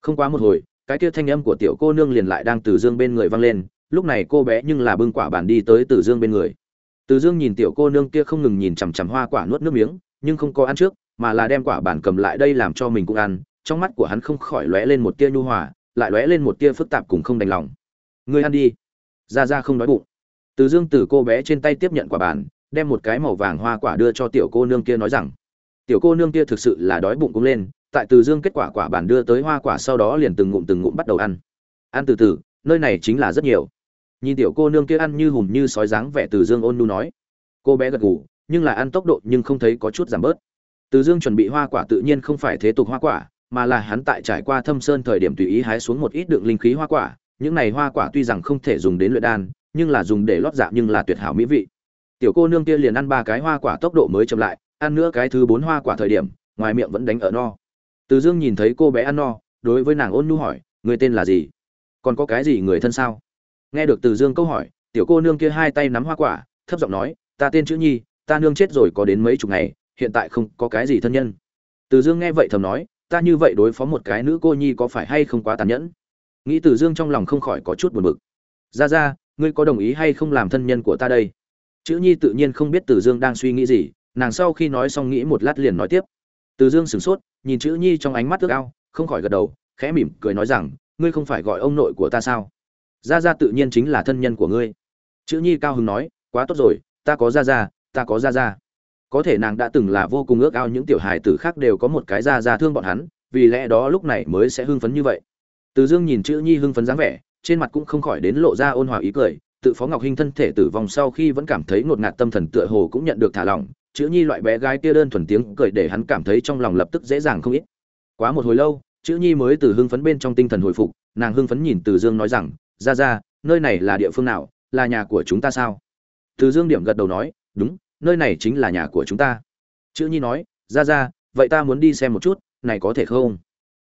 Không quá một hồi cái kia thanh âm của tiểu cô nương liền lại đang từ dương bên người vang lên, lúc này cô bé nhưng là bưng quả bàn đi tới từ dương bên người. Từ dương nhìn tiểu cô nương kia không ngừng nhìn chằm chằm hoa quả nuốt nước miếng, nhưng không có ăn trước, mà là đem quả bàn cầm lại đây làm cho mình cũng ăn, trong mắt của hắn không khỏi lóe lên một tia nhu hòa, lại lóe lên một tia phức tạp cùng không đành lòng. Người ăn đi. Ra ra không đói bụng. Từ dương từ cô bé trên tay tiếp nhận quả bàn đem một cái màu vàng hoa quả đưa cho tiểu cô nương kia nói rằng, tiểu cô nương kia thực sự là đói bụng cũng lên tại từ dương kết quả quả bản đưa tới hoa quả sau đó liền từng ngụm từng ngụm bắt đầu ăn. Ăn từ từ, nơi này chính là rất nhiều. Nhìn tiểu cô nương kia ăn như hùm như sói dáng vẻ từ dương ôn nu nói. Cô bé gật gù, nhưng là ăn tốc độ nhưng không thấy có chút giảm bớt. Từ dương chuẩn bị hoa quả tự nhiên không phải thế tục hoa quả, mà là hắn tại trải qua thâm sơn thời điểm tùy ý hái xuống một ít đựng linh khí hoa quả. Những này hoa quả tuy rằng không thể dùng đến luyện đan, nhưng là dùng để lót dạ nhưng là tuyệt hảo mỹ vị. Tiểu cô nương kia liền ăn ba cái hoa quả tốc độ mới chậm lại, ăn nữa cái thứ bốn hoa quả thời điểm, ngoài miệng vẫn đánh ở no từ dương nhìn thấy cô bé ăn no, đối với nàng ôn nhu hỏi, người tên là gì? Còn có cái gì người thân sao? Nghe được từ dương câu hỏi, tiểu cô nương kia hai tay nắm hoa quả, thấp giọng nói, ta tên chữ nhi, ta nương chết rồi có đến mấy chục ngày, hiện tại không có cái gì thân nhân. Từ dương nghe vậy thầm nói, ta như vậy đối phó một cái nữ cô nhi có phải hay không quá tàn nhẫn? Nghĩ từ dương trong lòng không khỏi có chút buồn bực. Ra ra, ngươi có đồng ý hay không làm thân nhân của ta đây? Chữ nhi tự nhiên không biết từ dương đang suy nghĩ gì, nàng sau khi nói xong nghĩ một lát liền nói tiếp từ dương sửng sốt, nhìn chữ nhi trong ánh mắt ước ao, không khỏi gật đầu, khẽ mỉm cười nói rằng, ngươi không phải gọi ông nội của ta sao? Gia gia tự nhiên chính là thân nhân của ngươi. Chữ nhi cao hứng nói, quá tốt rồi, ta có gia gia, ta có gia gia. Có thể nàng đã từng là vô cùng ước ao những tiểu hài tử khác đều có một cái gia gia thương bọn hắn, vì lẽ đó lúc này mới sẽ hưng phấn như vậy. Từ dương nhìn chữ nhi hưng phấn dáng vẻ, trên mặt cũng không khỏi đến lộ ra ôn hòa ý cười, tự phó ngọc hinh thân thể tử vong sau khi vẫn cảm thấy ngột ngạt tâm thần tựa hồ cũng nhận được thả lỏng chữ nhi loại bé gái kia đơn thuần tiếng cười để hắn cảm thấy trong lòng lập tức dễ dàng không ít. Quá một hồi lâu, chữ nhi mới từ hưng phấn bên trong tinh thần hồi phục, nàng hưng phấn nhìn từ dương nói rằng, ra ra, nơi này là địa phương nào? Là nhà của chúng ta sao? Từ dương điểm gật đầu nói, đúng, nơi này chính là nhà của chúng ta. Chữ nhi nói, ra ra, vậy ta muốn đi xem một chút, này có thể không?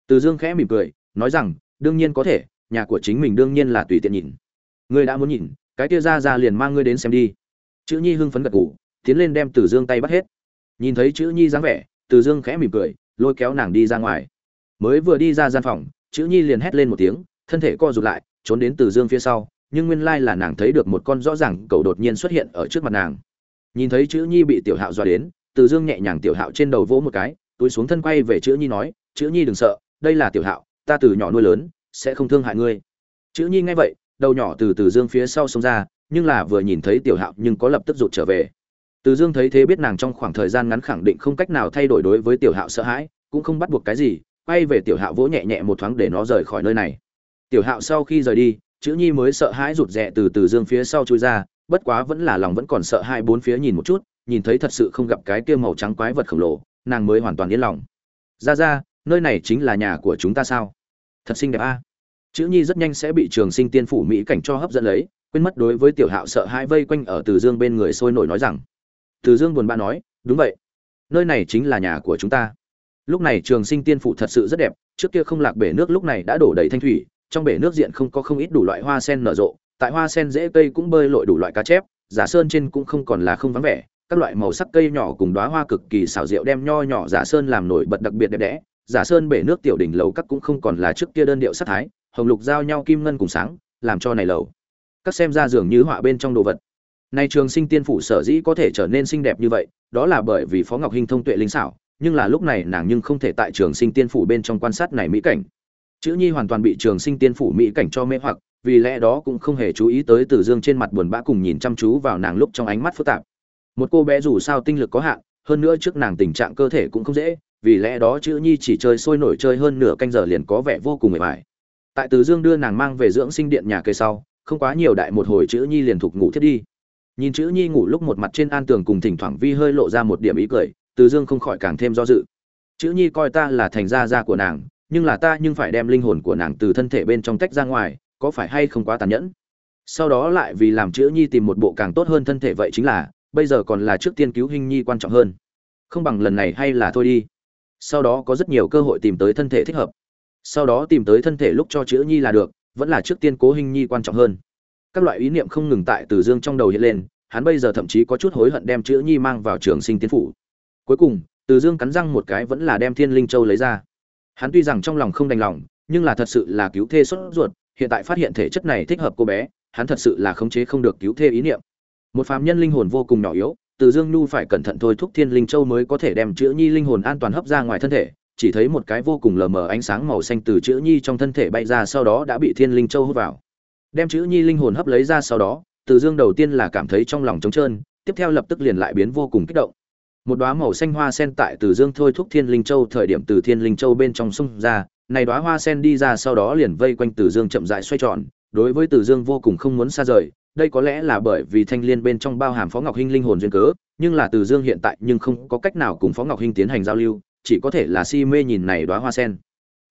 Từ dương khẽ mỉm cười, nói rằng, đương nhiên có thể, nhà của chính mình đương nhiên là tùy tiện nhìn. Ngươi đã muốn nhìn, cái kia ra ra liền mang ngươi đến xem đi. Chữ nhi hưng phấn gật gù tiến lên đem từ dương tay bắt hết. Nhìn thấy chữ nhi dáng vẻ, từ dương khẽ mỉm cười, lôi kéo nàng đi ra ngoài. Mới vừa đi ra gian phòng, chữ nhi liền hét lên một tiếng, thân thể co rụt lại, trốn đến từ dương phía sau, nhưng nguyên lai là nàng thấy được một con rõ ràng cậu đột nhiên xuất hiện ở trước mặt nàng. Nhìn thấy chữ nhi bị tiểu hạo dọa đến, từ dương nhẹ nhàng tiểu hạo trên đầu vỗ một cái, túi xuống thân quay về chữ nhi nói, chữ nhi đừng sợ, đây là tiểu hạo, ta từ nhỏ nuôi lớn, sẽ không thương hại ngươi. Chữ nhi nghe vậy, đầu nhỏ từ từ dương phía sau xông ra, nhưng là vừa nhìn thấy tiểu hạo nhưng có lập tức rụt trở về từ dương thấy thế biết nàng trong khoảng thời gian ngắn khẳng định không cách nào thay đổi đối với tiểu hạo sợ hãi, cũng không bắt buộc cái gì, quay về tiểu hạo vỗ nhẹ nhẹ một thoáng để nó rời khỏi nơi này. Tiểu hạo sau khi rời đi, chữ nhi mới sợ hãi rụt rè từ từ dương phía sau chui ra, bất quá vẫn là lòng vẫn còn sợ hai bốn phía nhìn một chút, nhìn thấy thật sự không gặp cái kia màu trắng quái vật khổng lồ, nàng mới hoàn toàn yên lòng. Ra ra, nơi này chính là nhà của chúng ta sao? Thật xinh đẹp a. Chữ nhi rất nhanh sẽ bị trường sinh tiên phủ mỹ cảnh cho hấp dẫn lấy, quên mất đối với tiểu hạo sợ hai vây quanh ở từ dương bên người sôi nổi nói rằng từ dương buồn bã nói, đúng vậy. Nơi này chính là nhà của chúng ta. Lúc này trường sinh tiên phủ thật sự rất đẹp, trước kia không lạc bể nước lúc này đã đổ đầy thanh thủy, trong bể nước diện không có không ít đủ loại hoa sen nở rộ, tại hoa sen dễ cây cũng bơi lội đủ loại cá chép, giả sơn trên cũng không còn là không vắng vẻ, các loại màu sắc cây nhỏ cùng đóa hoa cực kỳ xảo diệu đem nho nhỏ giả sơn làm nổi bật đặc biệt đẹp đẽ, giả sơn bể nước tiểu đỉnh lầu các cũng không còn là trước kia đơn điệu sắc thái, hồng lục giao nhau kim ngân cùng sáng, làm cho này lầu. Các xem ra dường như họa bên trong đồ vật nay trường sinh tiên phủ sở dĩ có thể trở nên xinh đẹp như vậy, đó là bởi vì phó ngọc hinh thông tuệ linh xảo, nhưng là lúc này nàng nhưng không thể tại trường sinh tiên phủ bên trong quan sát này mỹ cảnh. Chữ nhi hoàn toàn bị trường sinh tiên phủ mỹ cảnh cho mê hoặc, vì lẽ đó cũng không hề chú ý tới từ dương trên mặt buồn bã cùng nhìn chăm chú vào nàng lúc trong ánh mắt phức tạp. Một cô bé dù sao tinh lực có hạn, hơn nữa trước nàng tình trạng cơ thể cũng không dễ, vì lẽ đó chữ nhi chỉ chơi sôi nổi chơi hơn nửa canh giờ liền có vẻ vô cùng mệt mỏi. Tại từ dương đưa nàng mang về dưỡng sinh điện nhà cây sau, không quá nhiều đại một hồi chữ nhi liền thục ngủ thiết đi nhìn chữ nhi ngủ lúc một mặt trên an tường cùng thỉnh thoảng vi hơi lộ ra một điểm ý cười, từ dương không khỏi càng thêm do dự. Chữ nhi coi ta là thành gia gia của nàng, nhưng là ta nhưng phải đem linh hồn của nàng từ thân thể bên trong tách ra ngoài, có phải hay không quá tàn nhẫn? Sau đó lại vì làm chữ nhi tìm một bộ càng tốt hơn thân thể vậy chính là, bây giờ còn là trước tiên cứu hình nhi quan trọng hơn. Không bằng lần này hay là thôi đi. Sau đó có rất nhiều cơ hội tìm tới thân thể thích hợp. Sau đó tìm tới thân thể lúc cho chữ nhi là được, vẫn là trước tiên cố hình nhi quan trọng hơn các loại ý niệm không ngừng tại từ dương trong đầu hiện lên, hắn bây giờ thậm chí có chút hối hận đem chữ nhi mang vào trường sinh tiến phủ. Cuối cùng, từ dương cắn răng một cái vẫn là đem thiên linh châu lấy ra. Hắn tuy rằng trong lòng không đành lòng, nhưng là thật sự là cứu thê xuất ruột, hiện tại phát hiện thể chất này thích hợp cô bé, hắn thật sự là khống chế không được cứu thê ý niệm. Một phàm nhân linh hồn vô cùng nhỏ yếu, từ dương nhu phải cẩn thận thôi thúc thiên linh châu mới có thể đem chữ nhi linh hồn an toàn hấp ra ngoài thân thể, chỉ thấy một cái vô cùng lờ mờ ánh sáng màu xanh từ chữ nhi trong thân thể bay ra sau đó đã bị thiên linh châu hút vào đem chữ nhi linh hồn hấp lấy ra sau đó từ dương đầu tiên là cảm thấy trong lòng trống trơn tiếp theo lập tức liền lại biến vô cùng kích động một đóa màu xanh hoa sen tại từ dương thôi thúc thiên linh châu thời điểm từ thiên linh châu bên trong sông ra này đóa hoa sen đi ra sau đó liền vây quanh từ dương chậm rãi xoay tròn đối với Từ Dương vô cùng không muốn xa rời, đây có lẽ là bởi vì thanh liên bên trong bao hàm Phó Ngọc Hinh linh hồn duyên cớ, nhưng là Từ Dương hiện tại nhưng không có cách nào cùng Phó Ngọc Hinh tiến hành giao lưu, chỉ có thể là si mê nhìn này đóa hoa sen.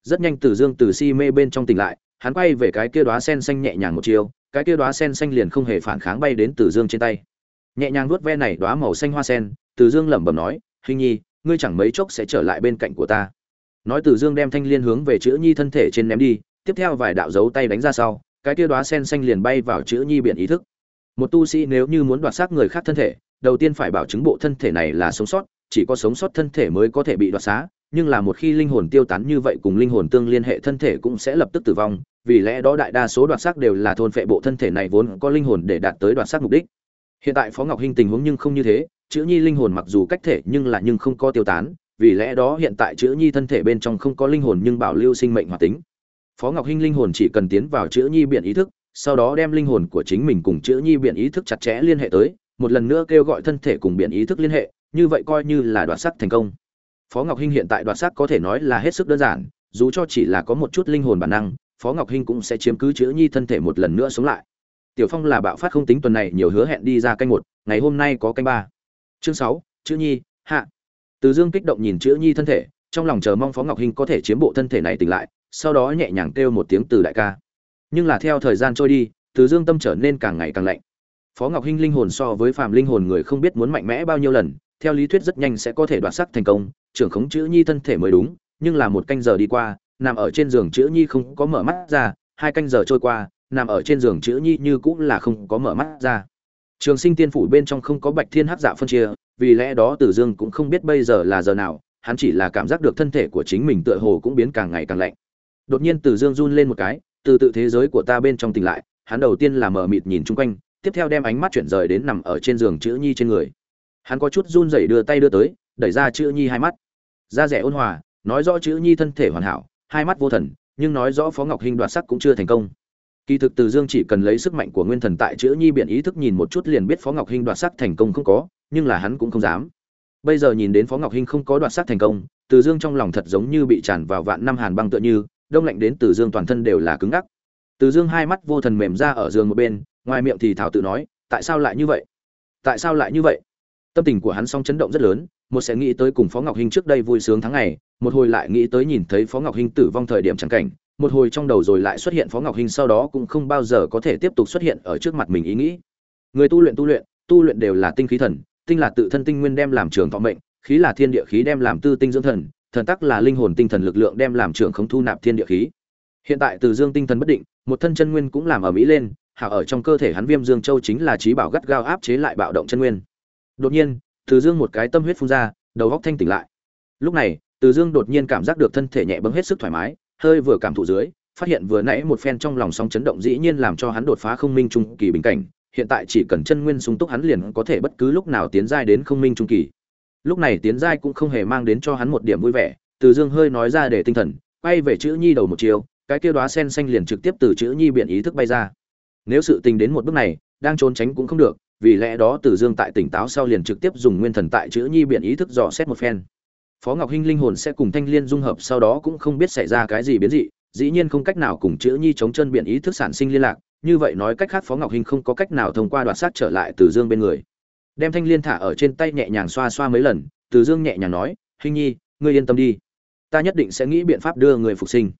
Rất nhanh Từ Dương từ si mê bên trong tỉnh lại, hắn quay về cái kia đóa sen xanh nhẹ nhàng một chiều, cái kia đóa sen xanh liền không hề phản kháng bay đến Từ Dương trên tay. Nhẹ nhàng vuốt ve này đóa màu xanh hoa sen, Từ Dương lẩm bẩm nói, "Hình nhi, ngươi chẳng mấy chốc sẽ trở lại bên cạnh của ta." Nói Từ Dương đem thanh liên hướng về chữ nhi thân thể trên ném đi, tiếp theo vài đạo dấu tay đánh ra sau, cái kia đóa sen xanh liền bay vào chữ nhi biển ý thức. Một tu sĩ nếu như muốn đoạt xác người khác thân thể, đầu tiên phải bảo chứng bộ thân thể này là sống sót, chỉ có sống sót thân thể mới có thể bị đoạt xá, nhưng là một khi linh hồn tiêu tán như vậy cùng linh hồn tương liên hệ thân thể cũng sẽ lập tức tử vong, vì lẽ đó đại đa số đoạt xác đều là thôn phệ bộ thân thể này vốn có linh hồn để đạt tới đoạt xác mục đích. Hiện tại Phó Ngọc Hinh tình huống nhưng không như thế, chữ nhi linh hồn mặc dù cách thể nhưng là nhưng không có tiêu tán, vì lẽ đó hiện tại chữ nhi thân thể bên trong không có linh hồn nhưng bảo lưu sinh mệnh hoạt tính. Phó Ngọc Hinh linh hồn chỉ cần tiến vào chữ nhi biển ý thức, sau đó đem linh hồn của chính mình cùng chữ nhi biển ý thức chặt chẽ liên hệ tới, một lần nữa kêu gọi thân thể cùng biển ý thức liên hệ, như vậy coi như là đoạt sắc thành công. Phó Ngọc Hinh hiện tại đoạt sắc có thể nói là hết sức đơn giản, dù cho chỉ là có một chút linh hồn bản năng, Phó Ngọc Hinh cũng sẽ chiếm cứ chữ nhi thân thể một lần nữa sống lại. Tiểu Phong là bạo phát không tính tuần này nhiều hứa hẹn đi ra canh một, ngày hôm nay có canh ba. Chương sáu, chữ nhi, hạ. Từ Dương kích động nhìn chữ nhi thân thể, trong lòng chờ mong Phó Ngọc Hinh có thể chiếm bộ thân thể này tỉnh lại, sau đó nhẹ nhàng kêu một tiếng từ đại ca. Nhưng là theo thời gian trôi đi, Từ Dương tâm trở nên càng ngày càng lạnh. Phó Ngọc Hinh linh hồn so với phàm linh hồn người không biết muốn mạnh mẽ bao nhiêu lần, theo lý thuyết rất nhanh sẽ có thể đoạt sắc thành công, trưởng khống chữ nhi thân thể mới đúng, nhưng là một canh giờ đi qua, nằm ở trên giường chữ nhi không có mở mắt ra, hai canh giờ trôi qua, nằm ở trên giường chữ nhi như cũng là không có mở mắt ra. Trường Sinh Tiên phủ bên trong không có Bạch Thiên Hắc Dạ phân chia, vì lẽ đó Tử Dương cũng không biết bây giờ là giờ nào, hắn chỉ là cảm giác được thân thể của chính mình tựa hồ cũng biến càng ngày càng lạnh. Đột nhiên Tử Dương run lên một cái, từ tự thế giới của ta bên trong tỉnh lại, hắn đầu tiên là mở mịt nhìn chung quanh, tiếp theo đem ánh mắt chuyển rời đến nằm ở trên giường chữ nhi trên người. Hắn có chút run rẩy đưa tay đưa tới, đẩy ra chữ nhi hai mắt. Da rẻ ôn hòa, nói rõ chữ nhi thân thể hoàn hảo, hai mắt vô thần, nhưng nói rõ Phó Ngọc Hinh đoạt sắc cũng chưa thành công. Kỳ thực Từ Dương chỉ cần lấy sức mạnh của nguyên thần tại chữ nhi biện ý thức nhìn một chút liền biết Phó Ngọc Hinh đoạt sắc thành công không có, nhưng là hắn cũng không dám. Bây giờ nhìn đến Phó Ngọc Hinh không có đoạt sắc thành công, Từ Dương trong lòng thật giống như bị tràn vào vạn năm hàn băng tựa như, đông lạnh đến Từ Dương toàn thân đều là cứng ngắc. Từ Dương hai mắt vô thần mềm ra ở giường một bên, ngoài miệng thì thảo tự nói, tại sao lại như vậy? Tại sao lại như vậy? Tâm tình của hắn song chấn động rất lớn, một sẽ nghĩ tới cùng Phó Ngọc Hinh trước đây vui sướng tháng ngày, một hồi lại nghĩ tới nhìn thấy Phó Ngọc Hinh tử vong thời điểm chẳng cảnh, một hồi trong đầu rồi lại xuất hiện Phó Ngọc Hinh sau đó cũng không bao giờ có thể tiếp tục xuất hiện ở trước mặt mình ý nghĩ. Người tu luyện tu luyện, tu luyện đều là tinh khí thần, tinh là tự thân tinh nguyên đem làm trường thọ mệnh, khí là thiên địa khí đem làm tư tinh dưỡng thần, thần tắc là linh hồn tinh thần lực lượng đem làm trường không thu nạp thiên địa khí. Hiện tại Từ Dương tinh thần bất định, một thân chân nguyên cũng làm ở mỹ lên, hảo ở trong cơ thể hắn Viêm Dương Châu chính là trí bảo gắt gao áp chế lại bạo động chân nguyên. Đột nhiên, Từ Dương một cái tâm huyết phun ra, đầu óc thanh tỉnh lại. Lúc này, Từ Dương đột nhiên cảm giác được thân thể nhẹ bẫng hết sức thoải mái, hơi vừa cảm thụ dưới, phát hiện vừa nãy một phen trong lòng sóng chấn động dĩ nhiên làm cho hắn đột phá không minh trung kỳ bình cảnh, hiện tại chỉ cần chân nguyên sung túc hắn liền có thể bất cứ lúc nào tiến giai đến không minh trung kỳ. Lúc này tiến giai cũng không hề mang đến cho hắn một điểm vui vẻ, Từ Dương hơi nói ra để tinh thần, quay về chữ nhi đầu một chiều, cái kia đóa sen xanh liền trực tiếp từ chữ nhi biện ý thức bay ra. Nếu sự tình đến một bước này, đang trốn tránh cũng không được, vì lẽ đó Từ Dương tại tỉnh táo sau liền trực tiếp dùng nguyên thần tại chữ nhi biện ý thức dò xét một phen. Phó Ngọc Hinh linh hồn sẽ cùng Thanh Liên dung hợp sau đó cũng không biết xảy ra cái gì biến dị, dĩ nhiên không cách nào cùng chữ nhi chống chân biện ý thức sản sinh liên lạc, như vậy nói cách khác Phó Ngọc Hinh không có cách nào thông qua đoạt sát trở lại Từ Dương bên người. Đem Thanh Liên thả ở trên tay nhẹ nhàng xoa xoa mấy lần, Từ Dương nhẹ nhàng nói, "Hinh nhi, ngươi yên tâm đi, ta nhất định sẽ nghĩ biện pháp đưa người phục sinh.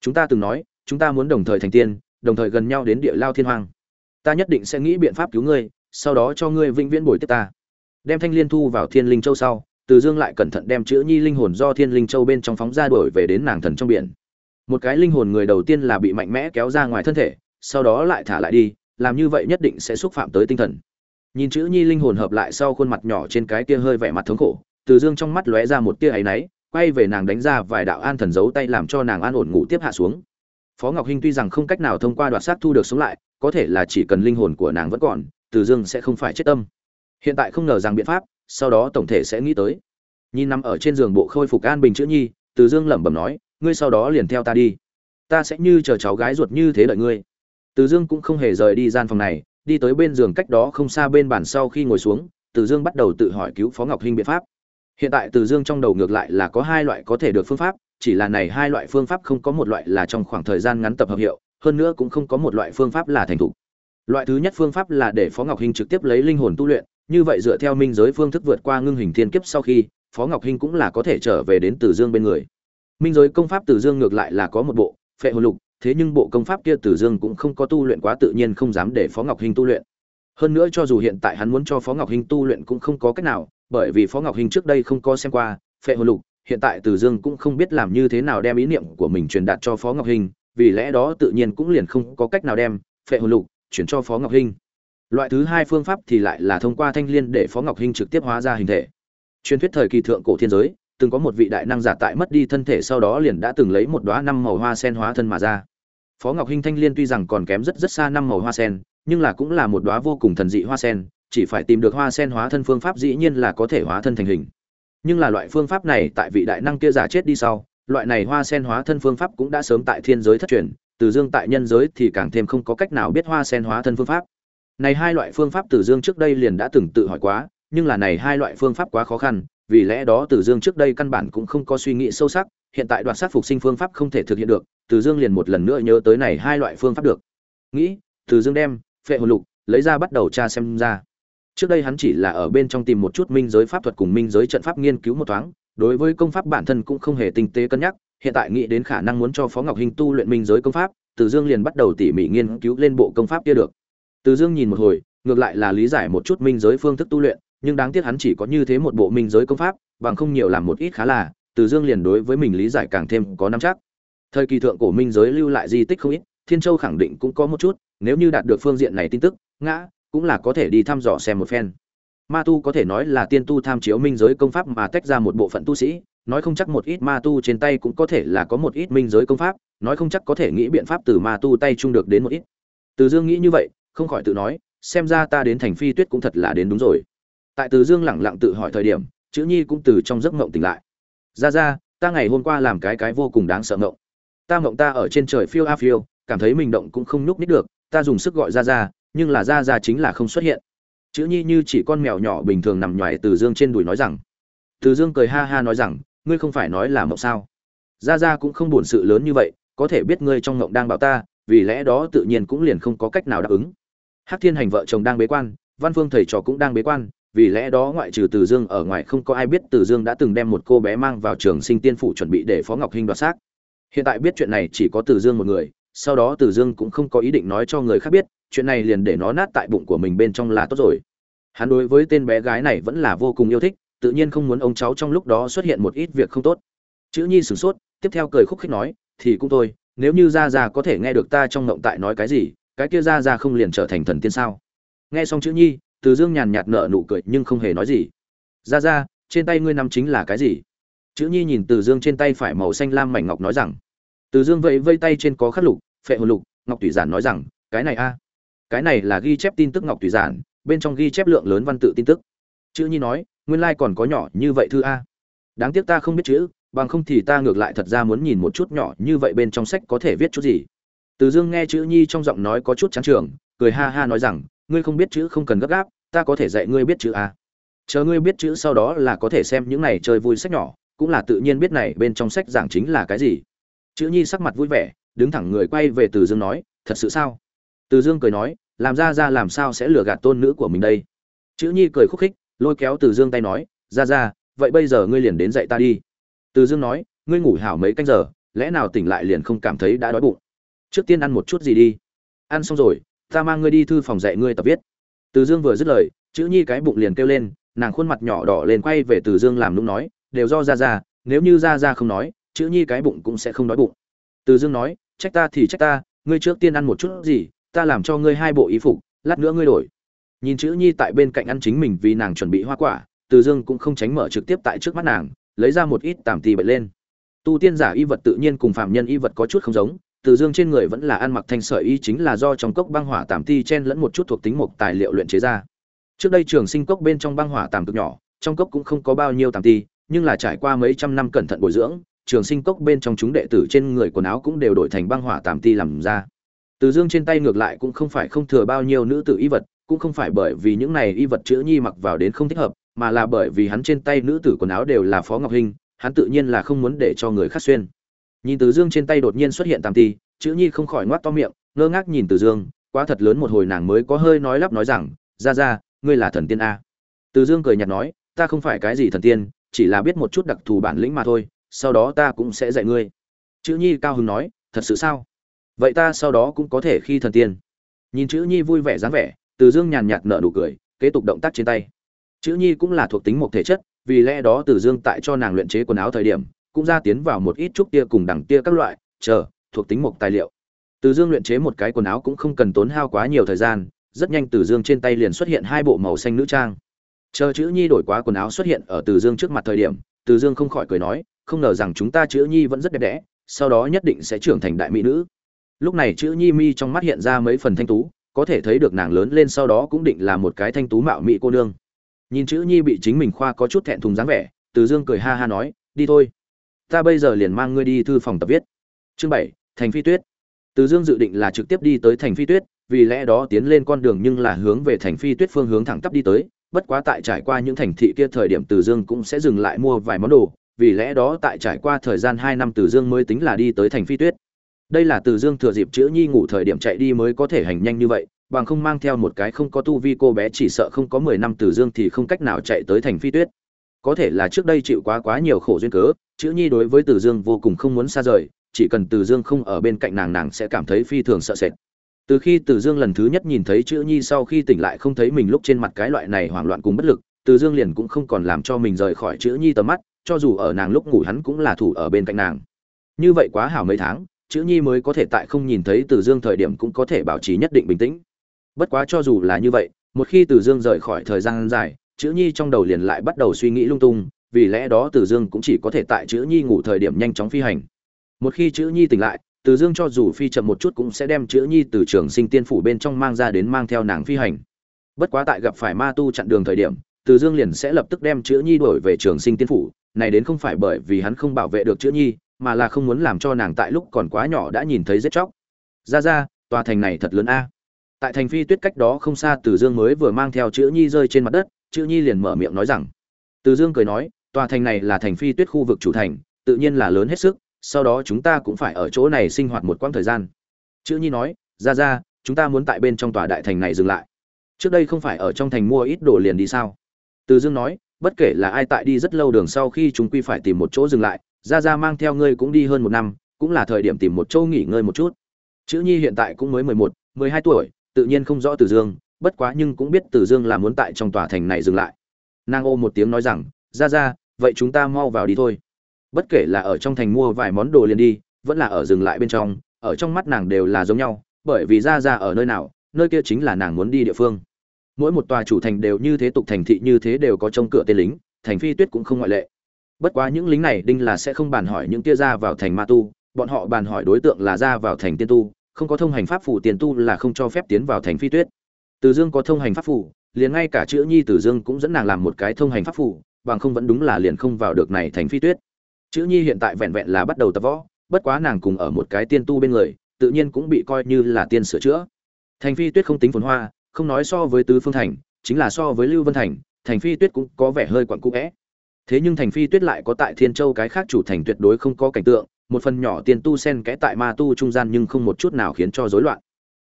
Chúng ta từng nói, chúng ta muốn đồng thời thành tiên, đồng thời gần nhau đến địa lao thiên hoàng. Ta nhất định sẽ nghĩ biện pháp cứu ngươi, sau đó cho ngươi vĩnh viễn bồi tiếp ta." Đem Thanh Liên thu vào Thiên Linh Châu sau, Từ Dương lại cẩn thận đem chữ nhi linh hồn do Thiên Linh Châu bên trong phóng ra đổi về đến nàng thần trong biển. Một cái linh hồn người đầu tiên là bị mạnh mẽ kéo ra ngoài thân thể sau đó lại thả lại đi làm như vậy nhất định sẽ xúc phạm tới tinh thần. Nhìn chữ nhi linh hồn hợp lại sau khuôn mặt nhỏ trên cái kia hơi vẻ mặt thống khổ từ dương trong mắt lóe ra một tia áy náy quay về nàng đánh ra vài đạo an thần giấu tay làm cho nàng an ổn ngủ tiếp hạ xuống. Phó ngọc hinh tuy rằng không cách nào thông qua đoạt xác thu được sống lại có thể là chỉ cần linh hồn của nàng vẫn còn từ dương sẽ không phải chết tâm. Hiện tại không ngờ rằng biện pháp, sau đó tổng thể sẽ nghĩ tới. Nhìn nằm ở trên giường bộ khôi phục an bình chữ nhi, từ dương lẩm bẩm nói, ngươi sau đó liền theo ta đi. Ta sẽ như chờ cháu gái ruột như thế đợi ngươi. Từ dương cũng không hề rời đi gian phòng này, đi tới bên giường cách đó không xa bên bàn sau khi ngồi xuống, từ dương bắt đầu tự hỏi cứu phó ngọc hinh biện pháp. Hiện tại từ dương trong đầu ngược lại là có hai loại có thể được phương pháp, chỉ là này hai loại phương pháp không có một loại là trong khoảng thời gian ngắn tập hợp hiệu, hơn nữa cũng không có một loại phương pháp là thành thục loại thứ nhất phương pháp là để phó ngọc hinh trực tiếp lấy linh hồn tu luyện, như vậy dựa theo minh giới phương thức vượt qua ngưng hình thiên kiếp sau khi, phó ngọc hinh cũng là có thể trở về đến Tử dương bên người. Minh giới công pháp Tử dương ngược lại là có một bộ, phệ hồn lục, thế nhưng bộ công pháp kia Tử dương cũng không có tu luyện quá tự nhiên không dám để phó ngọc hinh tu luyện. Hơn nữa cho dù hiện tại hắn muốn cho phó ngọc hinh tu luyện cũng không có cách nào, bởi vì phó ngọc hinh trước đây không có xem qua phệ hồn lục, hiện tại Tử dương cũng không biết làm như thế nào đem ý niệm của mình truyền đạt cho phó ngọc hinh, vì lẽ đó tự nhiên cũng liền không có cách nào đem phệ hồn lục chuyển cho phó ngọc hinh. Loại thứ hai phương pháp thì lại là thông qua thanh liên để phó ngọc hinh trực tiếp hóa ra hình thể. Truyền thuyết thời kỳ thượng cổ thiên giới, từng có một vị đại năng giả tại mất đi thân thể sau đó liền đã từng lấy một đóa năm màu hoa sen hóa thân mà ra. Phó ngọc hinh thanh liên tuy rằng còn kém rất rất xa năm màu hoa sen, nhưng là cũng là một đóa vô cùng thần dị hoa sen, chỉ phải tìm được hoa sen hóa thân phương pháp dĩ nhiên là có thể hóa thân thành hình. Nhưng là loại phương pháp này tại vị đại năng kia giả chết đi sau, loại này hoa sen hóa thân phương pháp cũng đã sớm tại thiên giới thất truyền từ dương tại nhân giới thì càng thêm không có cách nào biết hoa sen hóa thân phương pháp. Này hai loại phương pháp từ dương trước đây liền đã từng tự hỏi quá, nhưng là này hai loại phương pháp quá khó khăn, vì lẽ đó từ dương trước đây căn bản cũng không có suy nghĩ sâu sắc, hiện tại đoạt sát phục sinh phương pháp không thể thực hiện được, từ dương liền một lần nữa nhớ tới này hai loại phương pháp được. Nghĩ, từ dương đem phệ hồn lục lấy ra bắt đầu tra xem ra. Trước đây hắn chỉ là ở bên trong tìm một chút minh giới pháp thuật cùng minh giới trận pháp nghiên cứu một thoáng, đối với công pháp bản thân cũng không hề tinh tế cân nhắc hiện tại nghĩ đến khả năng muốn cho phó ngọc hinh tu luyện minh giới công pháp, từ dương liền bắt đầu tỉ mỉ nghiên cứu lên bộ công pháp kia được. Từ dương nhìn một hồi, ngược lại là lý giải một chút minh giới phương thức tu luyện, nhưng đáng tiếc hắn chỉ có như thế một bộ minh giới công pháp, bằng không nhiều làm một ít khá là, từ dương liền đối với mình lý giải càng thêm có nắm chắc. Thời kỳ thượng cổ minh giới lưu lại di tích không ít, thiên châu khẳng định cũng có một chút, nếu như đạt được phương diện này tin tức, ngã, cũng là có thể đi thăm dò xem một phen. Ma tu có thể nói là tiên tu tham chiếu minh giới công pháp mà tách ra một bộ phận tu sĩ nói không chắc một ít ma tu trên tay cũng có thể là có một ít minh giới công pháp, nói không chắc có thể nghĩ biện pháp từ ma tu tay chung được đến một ít. Từ dương nghĩ như vậy, không khỏi tự nói, xem ra ta đến thành phi tuyết cũng thật là đến đúng rồi. Tại từ dương lẳng lặng tự hỏi thời điểm, chữ nhi cũng từ trong giấc mộng tỉnh lại. Ra ra, ta ngày hôm qua làm cái cái vô cùng đáng sợ mộng. Ta mộng ta ở trên trời phiêu a phiêu, cảm thấy mình động cũng không nhúc nít được, ta dùng sức gọi ra ra, nhưng là ra ra chính là không xuất hiện. Chữ nhi như chỉ con mèo nhỏ bình thường nằm nhòi từ dương trên đùi nói rằng. Từ dương cười ha ha nói rằng ngươi không phải nói là mộng sao? Ra ra cũng không buồn sự lớn như vậy, có thể biết ngươi trong mộng đang bảo ta, vì lẽ đó tự nhiên cũng liền không có cách nào đáp ứng. Hắc thiên hành vợ chồng đang bế quan, văn phương thầy trò cũng đang bế quan, vì lẽ đó ngoại trừ từ dương ở ngoài không có ai biết từ dương đã từng đem một cô bé mang vào trường sinh tiên phủ chuẩn bị để phó ngọc hinh đoạt xác. Hiện tại biết chuyện này chỉ có từ dương một người, sau đó từ dương cũng không có ý định nói cho người khác biết, chuyện này liền để nó nát tại bụng của mình bên trong là tốt rồi. Hắn đối với tên bé gái này vẫn là vô cùng yêu thích tự nhiên không muốn ông cháu trong lúc đó xuất hiện một ít việc không tốt. Chữ nhi sửng sốt, tiếp theo cười khúc khích nói, thì cũng thôi, nếu như ra ra có thể nghe được ta trong ngộng tại nói cái gì, cái kia ra ra không liền trở thành thần tiên sao? Nghe xong chữ nhi, từ dương nhàn nhạt nở nụ cười nhưng không hề nói gì. Ra ra trên tay ngươi nằm chính là cái gì? Chữ nhi nhìn từ dương trên tay phải màu xanh lam mảnh ngọc nói rằng, từ dương vẫy vây tay trên có khắc lục, phệ hồn lục, ngọc thủy giản nói rằng, cái này a, cái này là ghi chép tin tức ngọc thủy giản, bên trong ghi chép lượng lớn văn tự tin tức chữ nhi nói, nguyên lai còn có nhỏ như vậy thư a. Đáng tiếc ta không biết chữ, bằng không thì ta ngược lại thật ra muốn nhìn một chút nhỏ như vậy bên trong sách có thể viết chút gì. Từ dương nghe chữ nhi trong giọng nói có chút chán trường, cười ha ha nói rằng, ngươi không biết chữ không cần gấp gáp, ta có thể dạy ngươi biết chữ a. Chờ ngươi biết chữ sau đó là có thể xem những này chơi vui sách nhỏ, cũng là tự nhiên biết này bên trong sách giảng chính là cái gì. Chữ nhi sắc mặt vui vẻ, đứng thẳng người quay về từ dương nói, thật sự sao? Từ dương cười nói, làm ra ra làm sao sẽ lừa gạt tôn nữ của mình đây? Chữ nhi cười khúc khích lôi kéo từ dương tay nói, ra ra, vậy bây giờ ngươi liền đến dạy ta đi. Từ dương nói, ngươi ngủ hảo mấy canh giờ, lẽ nào tỉnh lại liền không cảm thấy đã đói bụng? Trước tiên ăn một chút gì đi. Ăn xong rồi, ta mang ngươi đi thư phòng dạy ngươi tập viết. Từ dương vừa dứt lời, chữ nhi cái bụng liền kêu lên, nàng khuôn mặt nhỏ đỏ lên quay về từ dương làm nũng nói, đều do ra ra, nếu như ra ra không nói, chữ nhi cái bụng cũng sẽ không đói bụng. Từ dương nói, trách ta thì trách ta, ngươi trước tiên ăn một chút gì, ta làm cho ngươi hai bộ y phục, lát nữa ngươi đổi nhìn chữ nhi tại bên cạnh ăn chính mình vì nàng chuẩn bị hoa quả, từ dương cũng không tránh mở trực tiếp tại trước mắt nàng, lấy ra một ít tàm tì bậy lên. Tu tiên giả y vật tự nhiên cùng phạm nhân y vật có chút không giống, từ dương trên người vẫn là ăn mặc thanh sợi y chính là do trong cốc băng hỏa tàm ti chen lẫn một chút thuộc tính mục tài liệu luyện chế ra. Trước đây trường sinh cốc bên trong băng hỏa tàm cực nhỏ, trong cốc cũng không có bao nhiêu tàm ti, nhưng là trải qua mấy trăm năm cẩn thận bồi dưỡng, trường sinh cốc bên trong chúng đệ tử trên người quần áo cũng đều đổi thành băng hỏa tàm ti làm ra. Từ dương trên tay ngược lại cũng không phải không thừa bao nhiêu nữ tử y vật cũng không phải bởi vì những này y vật chữ nhi mặc vào đến không thích hợp, mà là bởi vì hắn trên tay nữ tử quần áo đều là phó ngọc hinh hắn tự nhiên là không muốn để cho người khác xuyên. Nhìn từ dương trên tay đột nhiên xuất hiện tàm ti, chữ nhi không khỏi ngoác to miệng, ngơ ngác nhìn từ dương, quá thật lớn một hồi nàng mới có hơi nói lắp nói rằng, ra ra, ngươi là thần tiên a. Từ dương cười nhạt nói, ta không phải cái gì thần tiên, chỉ là biết một chút đặc thù bản lĩnh mà thôi, sau đó ta cũng sẽ dạy ngươi. Chữ nhi cao hứng nói, thật sự sao? Vậy ta sau đó cũng có thể khi thần tiên. Nhìn chữ nhi vui vẻ dáng vẻ từ dương nhàn nhạt nở nụ cười, kế tục động tác trên tay. Chữ nhi cũng là thuộc tính một thể chất, vì lẽ đó từ dương tại cho nàng luyện chế quần áo thời điểm, cũng ra tiến vào một ít trúc tia cùng đẳng tia các loại, chờ, thuộc tính một tài liệu. Từ dương luyện chế một cái quần áo cũng không cần tốn hao quá nhiều thời gian, rất nhanh từ dương trên tay liền xuất hiện hai bộ màu xanh nữ trang. Chờ chữ nhi đổi quá quần áo xuất hiện ở từ dương trước mặt thời điểm, từ dương không khỏi cười nói, không ngờ rằng chúng ta chữ nhi vẫn rất đẹp đẽ, sau đó nhất định sẽ trưởng thành đại mỹ nữ. Lúc này chữ nhi mi trong mắt hiện ra mấy phần thanh tú có thể thấy được nàng lớn lên sau đó cũng định là một cái thanh tú mạo mỹ cô nương. Nhìn chữ nhi bị chính mình khoa có chút thẹn thùng dáng vẻ, từ dương cười ha ha nói, đi thôi. Ta bây giờ liền mang ngươi đi thư phòng tập viết. Chương bảy, thành phi tuyết. Từ dương dự định là trực tiếp đi tới thành phi tuyết, vì lẽ đó tiến lên con đường nhưng là hướng về thành phi tuyết phương hướng thẳng tắp đi tới. Bất quá tại trải qua những thành thị kia thời điểm từ dương cũng sẽ dừng lại mua vài món đồ, vì lẽ đó tại trải qua thời gian hai năm từ dương mới tính là đi tới thành phi tuyết đây là từ dương thừa dịp chữ nhi ngủ thời điểm chạy đi mới có thể hành nhanh như vậy, bằng không mang theo một cái không có tu vi cô bé chỉ sợ không có mười năm từ dương thì không cách nào chạy tới thành phi tuyết. Có thể là trước đây chịu quá quá nhiều khổ duyên cớ chữ nhi đối với từ dương vô cùng không muốn xa rời, chỉ cần từ dương không ở bên cạnh nàng nàng sẽ cảm thấy phi thường sợ sệt. Từ khi từ dương lần thứ nhất nhìn thấy chữ nhi sau khi tỉnh lại không thấy mình lúc trên mặt cái loại này hoảng loạn cùng bất lực, từ dương liền cũng không còn làm cho mình rời khỏi chữ nhi tầm mắt, cho dù ở nàng lúc ngủ hắn cũng là thủ ở bên cạnh nàng. Như vậy quá hảo mấy tháng chữ nhi mới có thể tại không nhìn thấy từ dương thời điểm cũng có thể bảo trì nhất định bình tĩnh. Bất quá cho dù là như vậy, một khi từ dương rời khỏi thời gian dài, chữ nhi trong đầu liền lại bắt đầu suy nghĩ lung tung, vì lẽ đó từ dương cũng chỉ có thể tại chữ nhi ngủ thời điểm nhanh chóng phi hành. Một khi chữ nhi tỉnh lại, từ dương cho dù phi chậm một chút cũng sẽ đem chữ nhi từ trường sinh tiên phủ bên trong mang ra đến mang theo nàng phi hành. Bất quá tại gặp phải ma tu chặn đường thời điểm, từ dương liền sẽ lập tức đem chữ nhi đổi về trường sinh tiên phủ, này đến không phải bởi vì hắn không bảo vệ được chữ nhi mà là không muốn làm cho nàng tại lúc còn quá nhỏ đã nhìn thấy giết chóc. Ra ra, tòa thành này thật lớn a. Tại thành phi tuyết cách đó không xa từ dương mới vừa mang theo chữ nhi rơi trên mặt đất, chữ nhi liền mở miệng nói rằng, từ dương cười nói, tòa thành này là thành phi tuyết khu vực chủ thành, tự nhiên là lớn hết sức, sau đó chúng ta cũng phải ở chỗ này sinh hoạt một quãng thời gian. Chữ nhi nói, ra ra, chúng ta muốn tại bên trong tòa đại thành này dừng lại. Trước đây không phải ở trong thành mua ít đồ liền đi sao? Từ dương nói, bất kể là ai tại đi rất lâu đường sau khi chúng quy phải tìm một chỗ dừng lại ra ra mang theo ngươi cũng đi hơn một năm, cũng là thời điểm tìm một chỗ nghỉ ngơi một chút. Chữ nhi hiện tại cũng mới mười một, mười hai tuổi, tự nhiên không rõ từ dương, bất quá nhưng cũng biết từ dương là muốn tại trong tòa thành này dừng lại. Nàng ô một tiếng nói rằng ra ra vậy chúng ta mau vào đi thôi. Bất kể là ở trong thành mua vài món đồ liền đi, vẫn là ở dừng lại bên trong, ở trong mắt nàng đều là giống nhau, bởi vì ra ra ở nơi nào, nơi kia chính là nàng muốn đi địa phương. Mỗi một tòa chủ thành đều như thế tục thành thị như thế đều có trông cửa tên lính, thành phi tuyết cũng không ngoại lệ bất quá những lính này đinh là sẽ không bàn hỏi những kia ra vào thành ma tu, bọn họ bàn hỏi đối tượng là ra vào thành tiên tu, không có thông hành pháp phủ tiền tu là không cho phép tiến vào thành phi tuyết. Từ dương có thông hành pháp phủ, liền ngay cả chữ nhi từ dương cũng dẫn nàng làm một cái thông hành pháp phủ, bằng không vẫn đúng là liền không vào được này thành phi tuyết. Chữ nhi hiện tại vẹn vẹn là bắt đầu tập võ, bất quá nàng cùng ở một cái tiên tu bên người, tự nhiên cũng bị coi như là tiên sửa chữa. Thành phi tuyết không tính phồn hoa, không nói so với tứ phương thành, chính là so với lưu vân thành thành phi tuyết cũng có vẻ hơi quặn cũ vẽ thế nhưng thành phi tuyết lại có tại thiên châu cái khác chủ thành tuyệt đối không có cảnh tượng, một phần nhỏ tiên tu sen kẽ tại ma tu trung gian nhưng không một chút nào khiến cho rối loạn.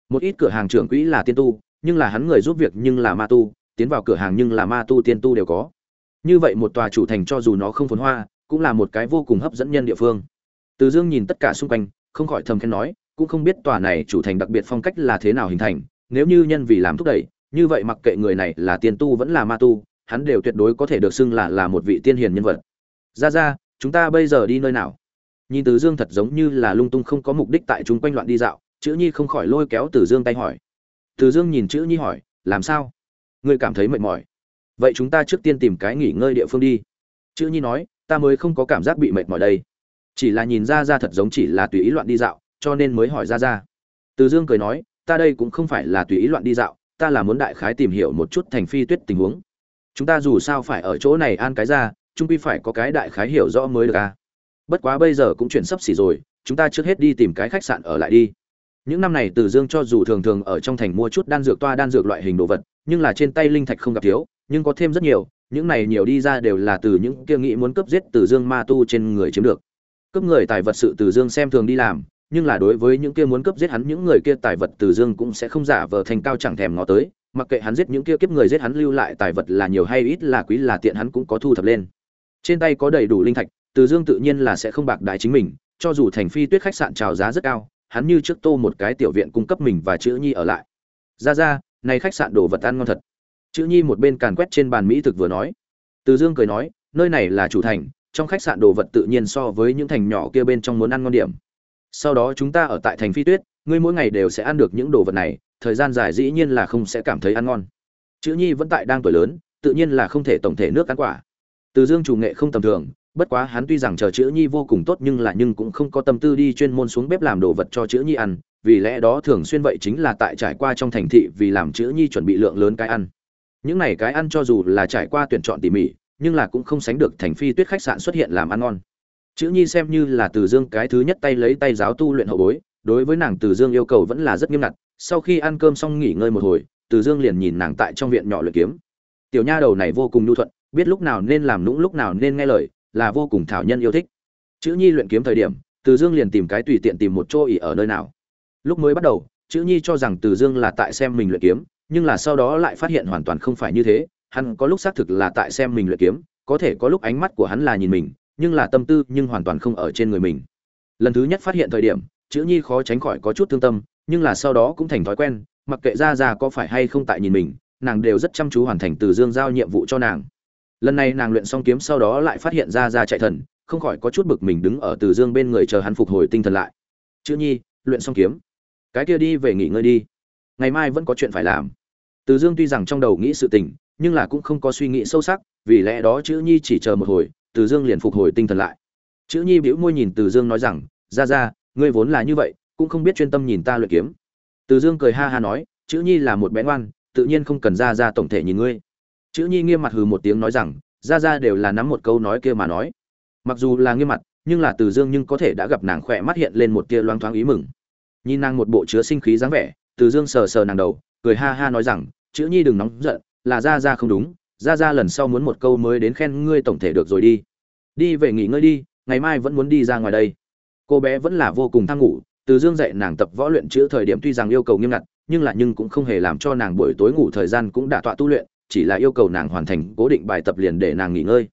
Một ít cửa hàng trưởng quỹ là tiên tu, nhưng là hắn người giúp việc nhưng là ma tu, tiến vào cửa hàng nhưng là ma tu tiên tu đều có. Như vậy một tòa chủ thành cho dù nó không phồn hoa, cũng là một cái vô cùng hấp dẫn nhân địa phương. Từ dương nhìn tất cả xung quanh, không khỏi thầm khen nói, cũng không biết tòa này chủ thành đặc biệt phong cách là thế nào hình thành, nếu như nhân vì làm thúc đẩy, như vậy mặc kệ người này là tiên tu vẫn là ma tu hắn đều tuyệt đối có thể được xưng là là một vị tiên hiền nhân vật. Ra ra, chúng ta bây giờ đi nơi nào? Nhìn từ dương thật giống như là lung tung không có mục đích tại chúng quanh loạn đi dạo, chữ nhi không khỏi lôi kéo từ dương tay hỏi. Từ dương nhìn chữ nhi hỏi, làm sao? Ngươi cảm thấy mệt mỏi? Vậy chúng ta trước tiên tìm cái nghỉ ngơi địa phương đi. Chữ nhi nói, ta mới không có cảm giác bị mệt mỏi đây. Chỉ là nhìn ra ra thật giống chỉ là tùy ý loạn đi dạo, cho nên mới hỏi ra ra. Từ dương cười nói, ta đây cũng không phải là tùy ý loạn đi dạo, ta là muốn đại khái tìm hiểu một chút thành phi tuyết tình huống chúng ta dù sao phải ở chỗ này an cái ra trung quy phải có cái đại khái hiểu rõ mới được à. Bất quá bây giờ cũng chuyển sắp xỉ rồi chúng ta trước hết đi tìm cái khách sạn ở lại đi. Những năm này từ dương cho dù thường thường ở trong thành mua chút đan dược toa đan dược loại hình đồ vật nhưng là trên tay linh thạch không gặp thiếu nhưng có thêm rất nhiều những này nhiều đi ra đều là từ những kia nghĩ muốn cướp giết từ dương ma tu trên người chiếm được. Cướp người tài vật sự từ dương xem thường đi làm nhưng là đối với những kia muốn cướp giết hắn những người kia tài vật Từ Dương cũng sẽ không giả vờ thành cao chẳng thèm ngó tới, mặc kệ hắn giết những kia kiếp người giết hắn lưu lại tài vật là nhiều hay ít là quý là tiện hắn cũng có thu thập lên. Trên tay có đầy đủ linh thạch, Từ Dương tự nhiên là sẽ không bạc đại chính mình, cho dù thành phi tuyết khách sạn chào giá rất cao, hắn như trước tô một cái tiểu viện cung cấp mình và chữ nhi ở lại. Ra ra, này khách sạn đồ vật ăn ngon thật. Chữ nhi một bên càn quét trên bàn mỹ thực vừa nói. Từ Dương cười nói, nơi này là chủ thành, trong khách sạn đồ vật tự nhiên so với những thành nhỏ kia bên trong muốn ăn ngon điểm sau đó chúng ta ở tại thành phi tuyết ngươi mỗi ngày đều sẽ ăn được những đồ vật này thời gian dài dĩ nhiên là không sẽ cảm thấy ăn ngon. Chữ nhi vẫn tại đang tuổi lớn, tự nhiên là không thể tổng thể nước ăn quả. Từ dương chủ nghệ không tầm thường, bất quá hắn tuy rằng chờ chữ nhi vô cùng tốt nhưng là nhưng cũng không có tâm tư đi chuyên môn xuống bếp làm đồ vật cho chữ nhi ăn, vì lẽ đó thường xuyên vậy chính là tại trải qua trong thành thị vì làm chữ nhi chuẩn bị lượng lớn cái ăn. Những này cái ăn cho dù là trải qua tuyển chọn tỉ mỉ, nhưng là cũng không sánh được thành phi tuyết khách sạn xuất hiện làm ăn ngon. Chữ nhi xem như là từ dương cái thứ nhất tay lấy tay giáo tu luyện hậu bối, đối với nàng từ dương yêu cầu vẫn là rất nghiêm ngặt sau khi ăn cơm xong nghỉ ngơi một hồi, từ dương liền nhìn nàng tại trong viện nhỏ luyện kiếm. Tiểu nha đầu này vô cùng nhu thuận, biết lúc nào nên làm nũng lúc nào nên nghe lời, là vô cùng thảo nhân yêu thích. Chữ nhi luyện kiếm thời điểm, từ dương liền tìm cái tùy tiện tìm một chỗ ỉ ở nơi nào. Lúc mới bắt đầu, chữ nhi cho rằng từ dương là tại xem mình luyện kiếm, nhưng là sau đó lại phát hiện hoàn toàn không phải như thế, hắn có lúc xác thực là tại xem mình luyện kiếm, có thể có lúc ánh mắt của hắn là nhìn mình, nhưng là tâm tư nhưng hoàn toàn không ở trên người mình. Lần thứ nhất phát hiện thời điểm, chữ nhi khó tránh khỏi có chút thương tâm nhưng là sau đó cũng thành thói quen, mặc kệ ra ra có phải hay không tại nhìn mình, nàng đều rất chăm chú hoàn thành từ dương giao nhiệm vụ cho nàng. Lần này nàng luyện xong kiếm sau đó lại phát hiện ra ra chạy thần, không khỏi có chút bực mình đứng ở từ dương bên người chờ hắn phục hồi tinh thần lại. Chữ nhi, luyện xong kiếm. Cái kia đi về nghỉ ngơi đi. Ngày mai vẫn có chuyện phải làm. Từ dương tuy rằng trong đầu nghĩ sự tình, nhưng là cũng không có suy nghĩ sâu sắc, vì lẽ đó chữ nhi chỉ chờ một hồi, từ dương liền phục hồi tinh thần lại. Chữ nhi bĩu môi nhìn từ dương nói rằng ra ra ngươi vốn là như vậy cũng không biết chuyên tâm nhìn ta luyện kiếm. Từ dương cười ha ha nói, chữ nhi là một bé ngoan, tự nhiên không cần ra ra tổng thể nhìn ngươi. Chữ nhi nghiêm mặt hừ một tiếng nói rằng, ra ra đều là nắm một câu nói kia mà nói. Mặc dù là nghiêm mặt, nhưng là từ dương nhưng có thể đã gặp nàng khỏe mắt hiện lên một tia loáng thoáng ý mừng. Nhìn nàng một bộ chứa sinh khí dáng vẻ, từ dương sờ sờ nàng đầu, cười ha ha nói rằng, chữ nhi đừng nóng giận, là ra ra không đúng, ra ra lần sau muốn một câu mới đến khen ngươi tổng thể được rồi đi. Đi về nghỉ ngơi đi, ngày mai vẫn muốn đi ra ngoài đây. Cô bé vẫn là vô cùng thăng ngủ từ dương dạy nàng tập võ luyện chữ thời điểm tuy rằng yêu cầu nghiêm ngặt, nhưng là nhưng cũng không hề làm cho nàng buổi tối ngủ thời gian cũng đã tọa tu luyện, chỉ là yêu cầu nàng hoàn thành cố định bài tập liền để nàng nghỉ ngơi.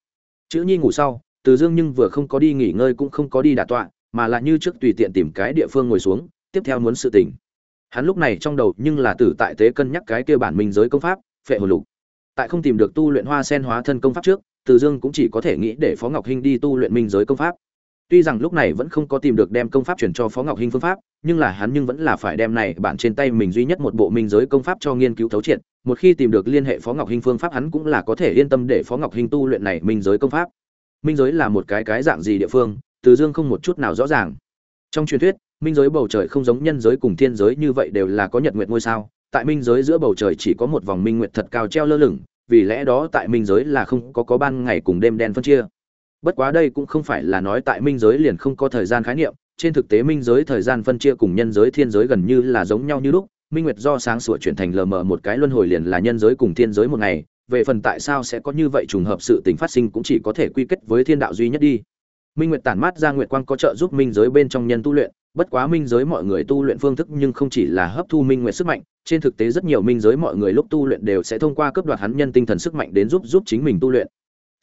Chữ nhi ngủ sau, từ dương nhưng vừa không có đi nghỉ ngơi cũng không có đi đả tọa, mà là như trước tùy tiện tìm cái địa phương ngồi xuống, tiếp theo muốn sự tỉnh. Hắn lúc này trong đầu nhưng là tử tại tế cân nhắc cái kia bản minh giới công pháp, phệ hồn lục. Tại không tìm được tu luyện hoa sen hóa thân công pháp trước, từ dương cũng chỉ có thể nghĩ để phó ngọc hinh đi tu luyện minh giới công pháp tuy rằng lúc này vẫn không có tìm được đem công pháp chuyển cho phó ngọc hinh phương pháp, nhưng là hắn nhưng vẫn là phải đem này bản trên tay mình duy nhất một bộ minh giới công pháp cho nghiên cứu thấu triệt. Một khi tìm được liên hệ phó ngọc hinh phương pháp, hắn cũng là có thể yên tâm để phó ngọc hinh tu luyện này minh giới công pháp. Minh giới là một cái cái dạng gì địa phương, từ dương không một chút nào rõ ràng. Trong truyền thuyết, minh giới bầu trời không giống nhân giới cùng thiên giới như vậy đều là có nhật nguyệt ngôi sao. Tại minh giới giữa bầu trời chỉ có một vòng minh nguyệt thật cao treo lơ lửng, vì lẽ đó tại minh giới là không có có ban ngày cùng đêm đen phân chia bất quá đây cũng không phải là nói tại minh giới liền không có thời gian khái niệm, trên thực tế minh giới thời gian phân chia cùng nhân giới thiên giới gần như là giống nhau như lúc, minh nguyệt do sáng sủa chuyển thành lờ mờ một cái luân hồi liền là nhân giới cùng thiên giới một ngày, về phần tại sao sẽ có như vậy trùng hợp sự tình phát sinh cũng chỉ có thể quy kết với thiên đạo duy nhất đi. Minh nguyệt tản mát ra nguyệt quang có trợ giúp minh giới bên trong nhân tu luyện, bất quá minh giới mọi người tu luyện phương thức nhưng không chỉ là hấp thu minh nguyệt sức mạnh, trên thực tế rất nhiều minh giới mọi người lúc tu luyện đều sẽ thông qua cướp đoạt hắn nhân tinh thần sức mạnh đến giúp giúp chính mình tu luyện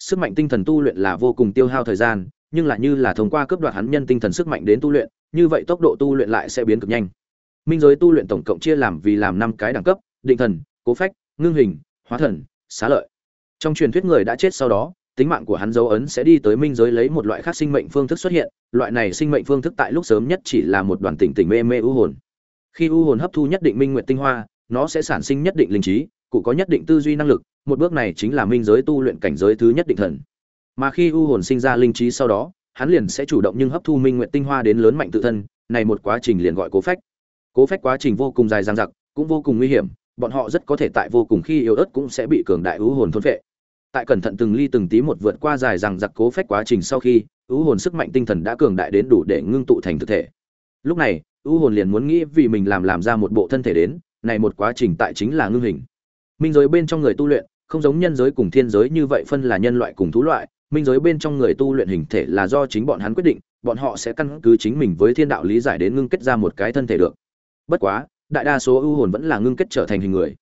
sức mạnh tinh thần tu luyện là vô cùng tiêu hao thời gian, nhưng lại như là thông qua cướp đoạt hắn nhân tinh thần sức mạnh đến tu luyện, như vậy tốc độ tu luyện lại sẽ biến cực nhanh. Minh giới tu luyện tổng cộng chia làm vì làm năm cái đẳng cấp, định thần, cố phách, ngưng hình, hóa thần, xá lợi. Trong truyền thuyết người đã chết sau đó, tính mạng của hắn dấu ấn sẽ đi tới minh giới lấy một loại khác sinh mệnh phương thức xuất hiện, loại này sinh mệnh phương thức tại lúc sớm nhất chỉ là một đoàn tỉnh tỉnh mê mê u hồn. Khi u hồn hấp thu nhất định minh nguyện tinh hoa, nó sẽ sản sinh nhất định linh trí, cụ có nhất định tư duy năng lực một bước này chính là minh giới tu luyện cảnh giới thứ nhất định thần. Mà khi u hồn sinh ra linh trí sau đó, hắn liền sẽ chủ động nhưng hấp thu minh nguyệt tinh hoa đến lớn mạnh tự thân, này một quá trình liền gọi cố phách. Cố phách quá trình vô cùng dài dằng dặc, cũng vô cùng nguy hiểm, bọn họ rất có thể tại vô cùng khi yếu ớt cũng sẽ bị cường đại u hồn thôn phệ. Tại cẩn thận từng ly từng tí một vượt qua dài dằng dặc cố phách quá trình sau khi, u hồn sức mạnh tinh thần đã cường đại đến đủ để ngưng tụ thành thực thể. Lúc này, u hồn liền muốn nghĩ vì mình làm làm ra một bộ thân thể đến, này một quá trình tại chính là ngưng hình. Minh giới bên trong người tu luyện không giống nhân giới cùng thiên giới như vậy phân là nhân loại cùng thú loại, minh giới bên trong người tu luyện hình thể là do chính bọn hắn quyết định, bọn họ sẽ căn cứ chính mình với thiên đạo lý giải đến ngưng kết ra một cái thân thể được. Bất quá, đại đa số ưu hồn vẫn là ngưng kết trở thành hình người.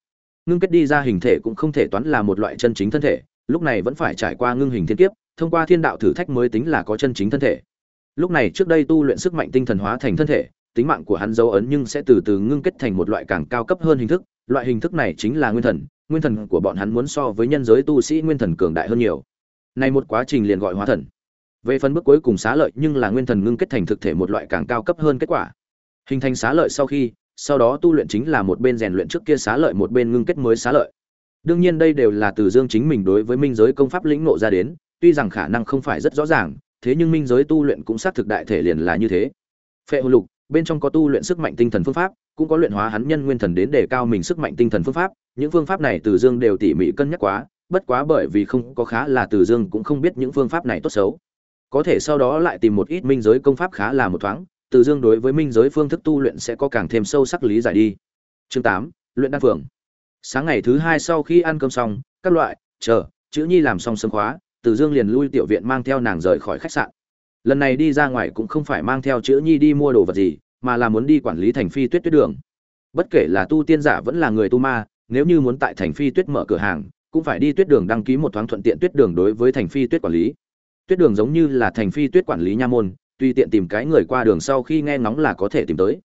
Ngưng kết đi ra hình thể cũng không thể toán là một loại chân chính thân thể, lúc này vẫn phải trải qua ngưng hình thiên kiếp, thông qua thiên đạo thử thách mới tính là có chân chính thân thể. Lúc này trước đây tu luyện sức mạnh tinh thần hóa thành thân thể, tính mạng của hắn dấu ấn nhưng sẽ từ từ ngưng kết thành một loại càng cao cấp hơn hình thức, loại hình thức này chính là nguyên thần nguyên thần của bọn hắn muốn so với nhân giới tu sĩ nguyên thần cường đại hơn nhiều. Nay một quá trình liền gọi hóa thần. Về phần bước cuối cùng xá lợi nhưng là nguyên thần ngưng kết thành thực thể một loại càng cao cấp hơn kết quả. Hình thành xá lợi sau khi, sau đó tu luyện chính là một bên rèn luyện trước kia xá lợi một bên ngưng kết mới xá lợi. Đương nhiên đây đều là từ dương chính mình đối với minh giới công pháp lĩnh ngộ ra đến, tuy rằng khả năng không phải rất rõ ràng, thế nhưng minh giới tu luyện cũng xác thực đại thể liền là như thế. Phệ hồn lục, bên trong có tu luyện sức mạnh tinh thần phương pháp, cũng có luyện hóa hắn nhân nguyên thần đến để cao mình sức mạnh tinh thần phương pháp những phương pháp này từ dương đều tỉ mỉ cân nhắc quá, bất quá bởi vì không có khá là từ dương cũng không biết những phương pháp này tốt xấu. Có thể sau đó lại tìm một ít minh giới công pháp khá là một thoáng, từ dương đối với minh giới phương thức tu luyện sẽ có càng thêm sâu sắc lý giải đi. Chương tám, luyện đan phượng. Sáng ngày thứ hai sau khi ăn cơm xong, các loại, chờ, chữ nhi làm xong sớm khóa, từ dương liền lui tiểu viện mang theo nàng rời khỏi khách sạn. Lần này đi ra ngoài cũng không phải mang theo chữ nhi đi mua đồ vật gì, mà là muốn đi quản lý thành phi tuyết tuyết đường. Bất kể là tu tiên giả vẫn là người tu ma nếu như muốn tại thành phi tuyết mở cửa hàng, cũng phải đi tuyết đường đăng ký một thoáng thuận tiện tuyết đường đối với thành phi tuyết quản lý. Tuyết đường giống như là thành phi tuyết quản lý nha môn, tùy tiện tìm cái người qua đường sau khi nghe ngóng là có thể tìm tới.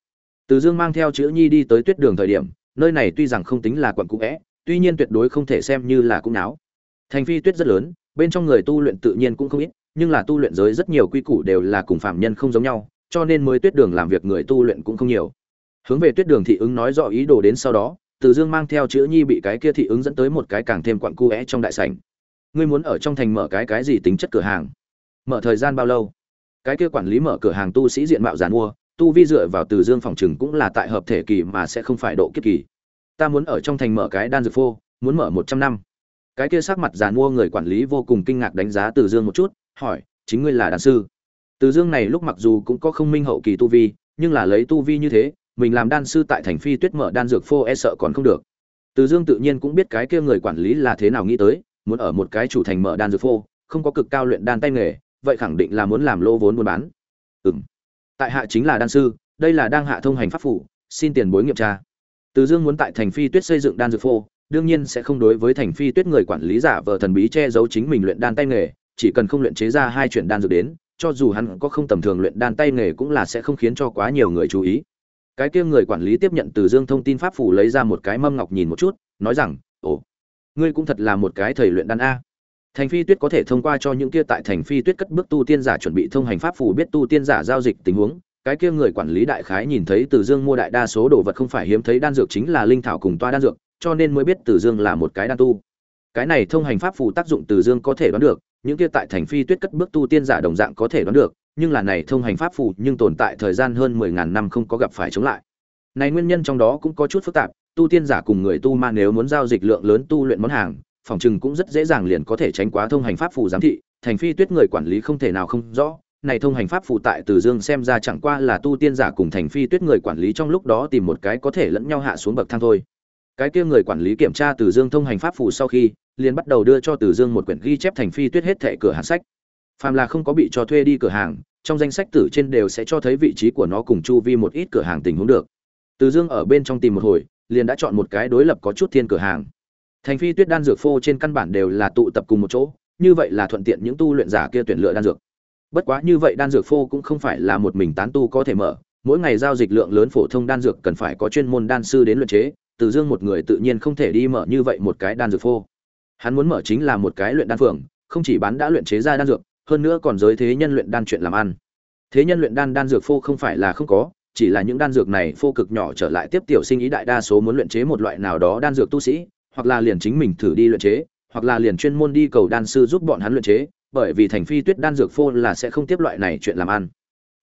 Từ dương mang theo chữ nhi đi tới tuyết đường thời điểm, nơi này tuy rằng không tính là quận cũ vẽ tuy nhiên tuyệt đối không thể xem như là cung náo. Thành phi tuyết rất lớn, bên trong người tu luyện tự nhiên cũng không ít, nhưng là tu luyện giới rất nhiều quy củ đều là cùng phạm nhân không giống nhau, cho nên mới tuyết đường làm việc người tu luyện cũng không nhiều. Hướng về tuyết đường thị ứng nói rõ ý đồ đến sau đó từ dương mang theo chữ nhi bị cái kia thị ứng dẫn tới một cái càng thêm quặn cu é trong đại sảnh. Ngươi muốn ở trong thành mở cái cái gì tính chất cửa hàng? Mở thời gian bao lâu? Cái kia quản lý mở cửa hàng tu sĩ diện mạo giàn mua, tu vi dựa vào từ dương phòng trừng cũng là tại hợp thể kỳ mà sẽ không phải độ kiếp kỳ. Ta muốn ở trong thành mở cái đan dược phô, muốn mở một trăm năm. Cái kia sắc mặt giàn mua người quản lý vô cùng kinh ngạc đánh giá từ dương một chút, hỏi, chính ngươi là đan sư? Từ dương này lúc mặc dù cũng có không minh hậu kỳ tu vi, nhưng là lấy tu vi như thế mình làm đan sư tại thành phi tuyết mở đan dược phô e sợ còn không được. Từ dương tự nhiên cũng biết cái kia người quản lý là thế nào nghĩ tới, muốn ở một cái chủ thành mở đan dược phô, không có cực cao luyện đan tay nghề, vậy khẳng định là muốn làm lô vốn buôn bán. Ừm. Tại hạ chính là đan sư, đây là đang hạ thông hành pháp phủ, xin tiền bối nghiệm tra. Từ dương muốn tại thành phi tuyết xây dựng đan dược phô, đương nhiên sẽ không đối với thành phi tuyết người quản lý giả vờ thần bí che giấu chính mình luyện đan tay nghề, chỉ cần không luyện chế ra hai chuyện đan dược đến, cho dù hắn có không tầm thường luyện đan tay nghề cũng là sẽ không khiến cho quá nhiều người chú ý cái kia người quản lý tiếp nhận từ dương thông tin pháp phủ lấy ra một cái mâm ngọc nhìn một chút, nói rằng, ồ, ngươi cũng thật là một cái thầy luyện đan a. Thành phi tuyết có thể thông qua cho những kia tại thành phi tuyết cất bước tu tiên giả chuẩn bị thông hành pháp phủ biết tu tiên giả giao dịch tình huống, cái kia người quản lý đại khái nhìn thấy từ dương mua đại đa số đồ vật không phải hiếm thấy đan dược chính là linh thảo cùng toa đan dược, cho nên mới biết từ dương là một cái đan tu. Cái này thông hành pháp phù tác dụng từ dương có thể đoán được, những kia tại thành phi tuyết cất bước tu tiên giả đồng dạng có thể đoán được nhưng là này thông hành pháp phù nhưng tồn tại thời gian hơn mười ngàn năm không có gặp phải chống lại. Này nguyên nhân trong đó cũng có chút phức tạp, tu tiên giả cùng người tu ma nếu muốn giao dịch lượng lớn tu luyện món hàng, phòng trừng cũng rất dễ dàng liền có thể tránh quá thông hành pháp phù giám thị, thành phi tuyết người quản lý không thể nào không rõ. Này thông hành pháp phù tại từ dương xem ra chẳng qua là tu tiên giả cùng thành phi tuyết người quản lý trong lúc đó tìm một cái có thể lẫn nhau hạ xuống bậc thang thôi. Cái kia người quản lý kiểm tra từ dương thông hành pháp phù sau khi, liền bắt đầu đưa cho từ dương một quyển ghi chép thành phi tuyết hết thệ cửa hàng sách phàm là không có bị cho thuê đi cửa hàng, trong danh sách tử trên đều sẽ cho thấy vị trí của nó cùng chu vi một ít cửa hàng tình huống được. Từ dương ở bên trong tìm một hồi, liền đã chọn một cái đối lập có chút thiên cửa hàng. Thành phi tuyết đan dược phô trên căn bản đều là tụ tập cùng một chỗ, như vậy là thuận tiện những tu luyện giả kia tuyển lựa đan dược. Bất quá như vậy đan dược phô cũng không phải là một mình tán tu có thể mở, mỗi ngày giao dịch lượng lớn phổ thông đan dược cần phải có chuyên môn đan sư đến luyện chế, từ dương một người tự nhiên không thể đi mở như vậy một cái đan dược phô. Hắn muốn mở chính là một cái luyện đan phường, không chỉ bán đã luyện chế ra đan dược hơn nữa còn giới thế nhân luyện đan chuyện làm ăn. Thế nhân luyện đan đan dược phô không phải là không có, chỉ là những đan dược này phô cực nhỏ trở lại tiếp tiểu sinh ý đại đa số muốn luyện chế một loại nào đó đan dược tu sĩ, hoặc là liền chính mình thử đi luyện chế, hoặc là liền chuyên môn đi cầu đan sư giúp bọn hắn luyện chế, bởi vì thành phi tuyết đan dược phô là sẽ không tiếp loại này chuyện làm ăn.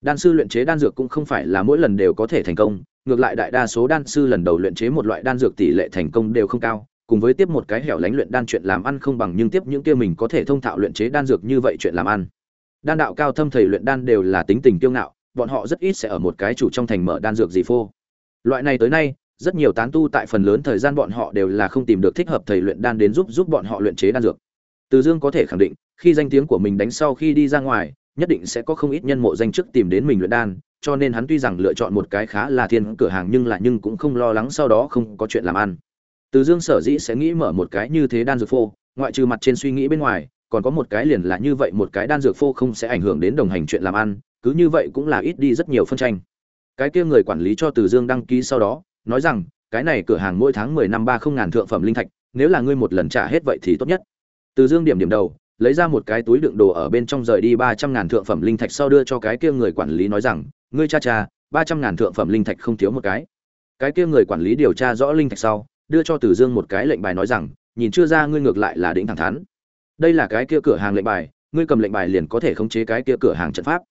Đan sư luyện chế đan dược cũng không phải là mỗi lần đều có thể thành công, ngược lại đại đa số đan sư lần đầu luyện chế một loại đan dược tỷ lệ thành công đều không cao cùng với tiếp một cái hẻo lánh luyện đan chuyện làm ăn không bằng nhưng tiếp những kia mình có thể thông thạo luyện chế đan dược như vậy chuyện làm ăn. Đan đạo cao thâm thầy luyện đan đều là tính tình kiêu ngạo, bọn họ rất ít sẽ ở một cái chủ trong thành mở đan dược gì phô. Loại này tới nay, rất nhiều tán tu tại phần lớn thời gian bọn họ đều là không tìm được thích hợp thầy luyện đan đến giúp giúp bọn họ luyện chế đan dược. Từ dương có thể khẳng định, khi danh tiếng của mình đánh sau khi đi ra ngoài, nhất định sẽ có không ít nhân mộ danh trước tìm đến mình luyện đan, cho nên hắn tuy rằng lựa chọn một cái khá là thiên cửa hàng nhưng là nhưng cũng không lo lắng sau đó không có chuyện làm ăn từ dương sở dĩ sẽ nghĩ mở một cái như thế đan dược phô, ngoại trừ mặt trên suy nghĩ bên ngoài, còn có một cái liền là như vậy một cái đan dược phô không sẽ ảnh hưởng đến đồng hành chuyện làm ăn, cứ như vậy cũng là ít đi rất nhiều phân tranh. Cái kia người quản lý cho từ dương đăng ký sau đó, nói rằng, cái này cửa hàng mỗi tháng mười năm ba không ngàn thượng phẩm linh thạch, nếu là ngươi một lần trả hết vậy thì tốt nhất. Từ dương điểm điểm đầu, lấy ra một cái túi đựng đồ ở bên trong rời đi ba trăm ngàn thượng phẩm linh thạch sau đưa cho cái kia người quản lý nói rằng, ngươi cha cha, ba trăm ngàn thượng phẩm linh thạch không thiếu một cái. Cái kia người quản lý điều tra rõ linh thạch sau đưa cho từ dương một cái lệnh bài nói rằng, nhìn chưa ra ngươi ngược lại là đỉnh thẳng thắn. Đây là cái kia cửa hàng lệnh bài, ngươi cầm lệnh bài liền có thể khống chế cái kia cửa hàng trận pháp.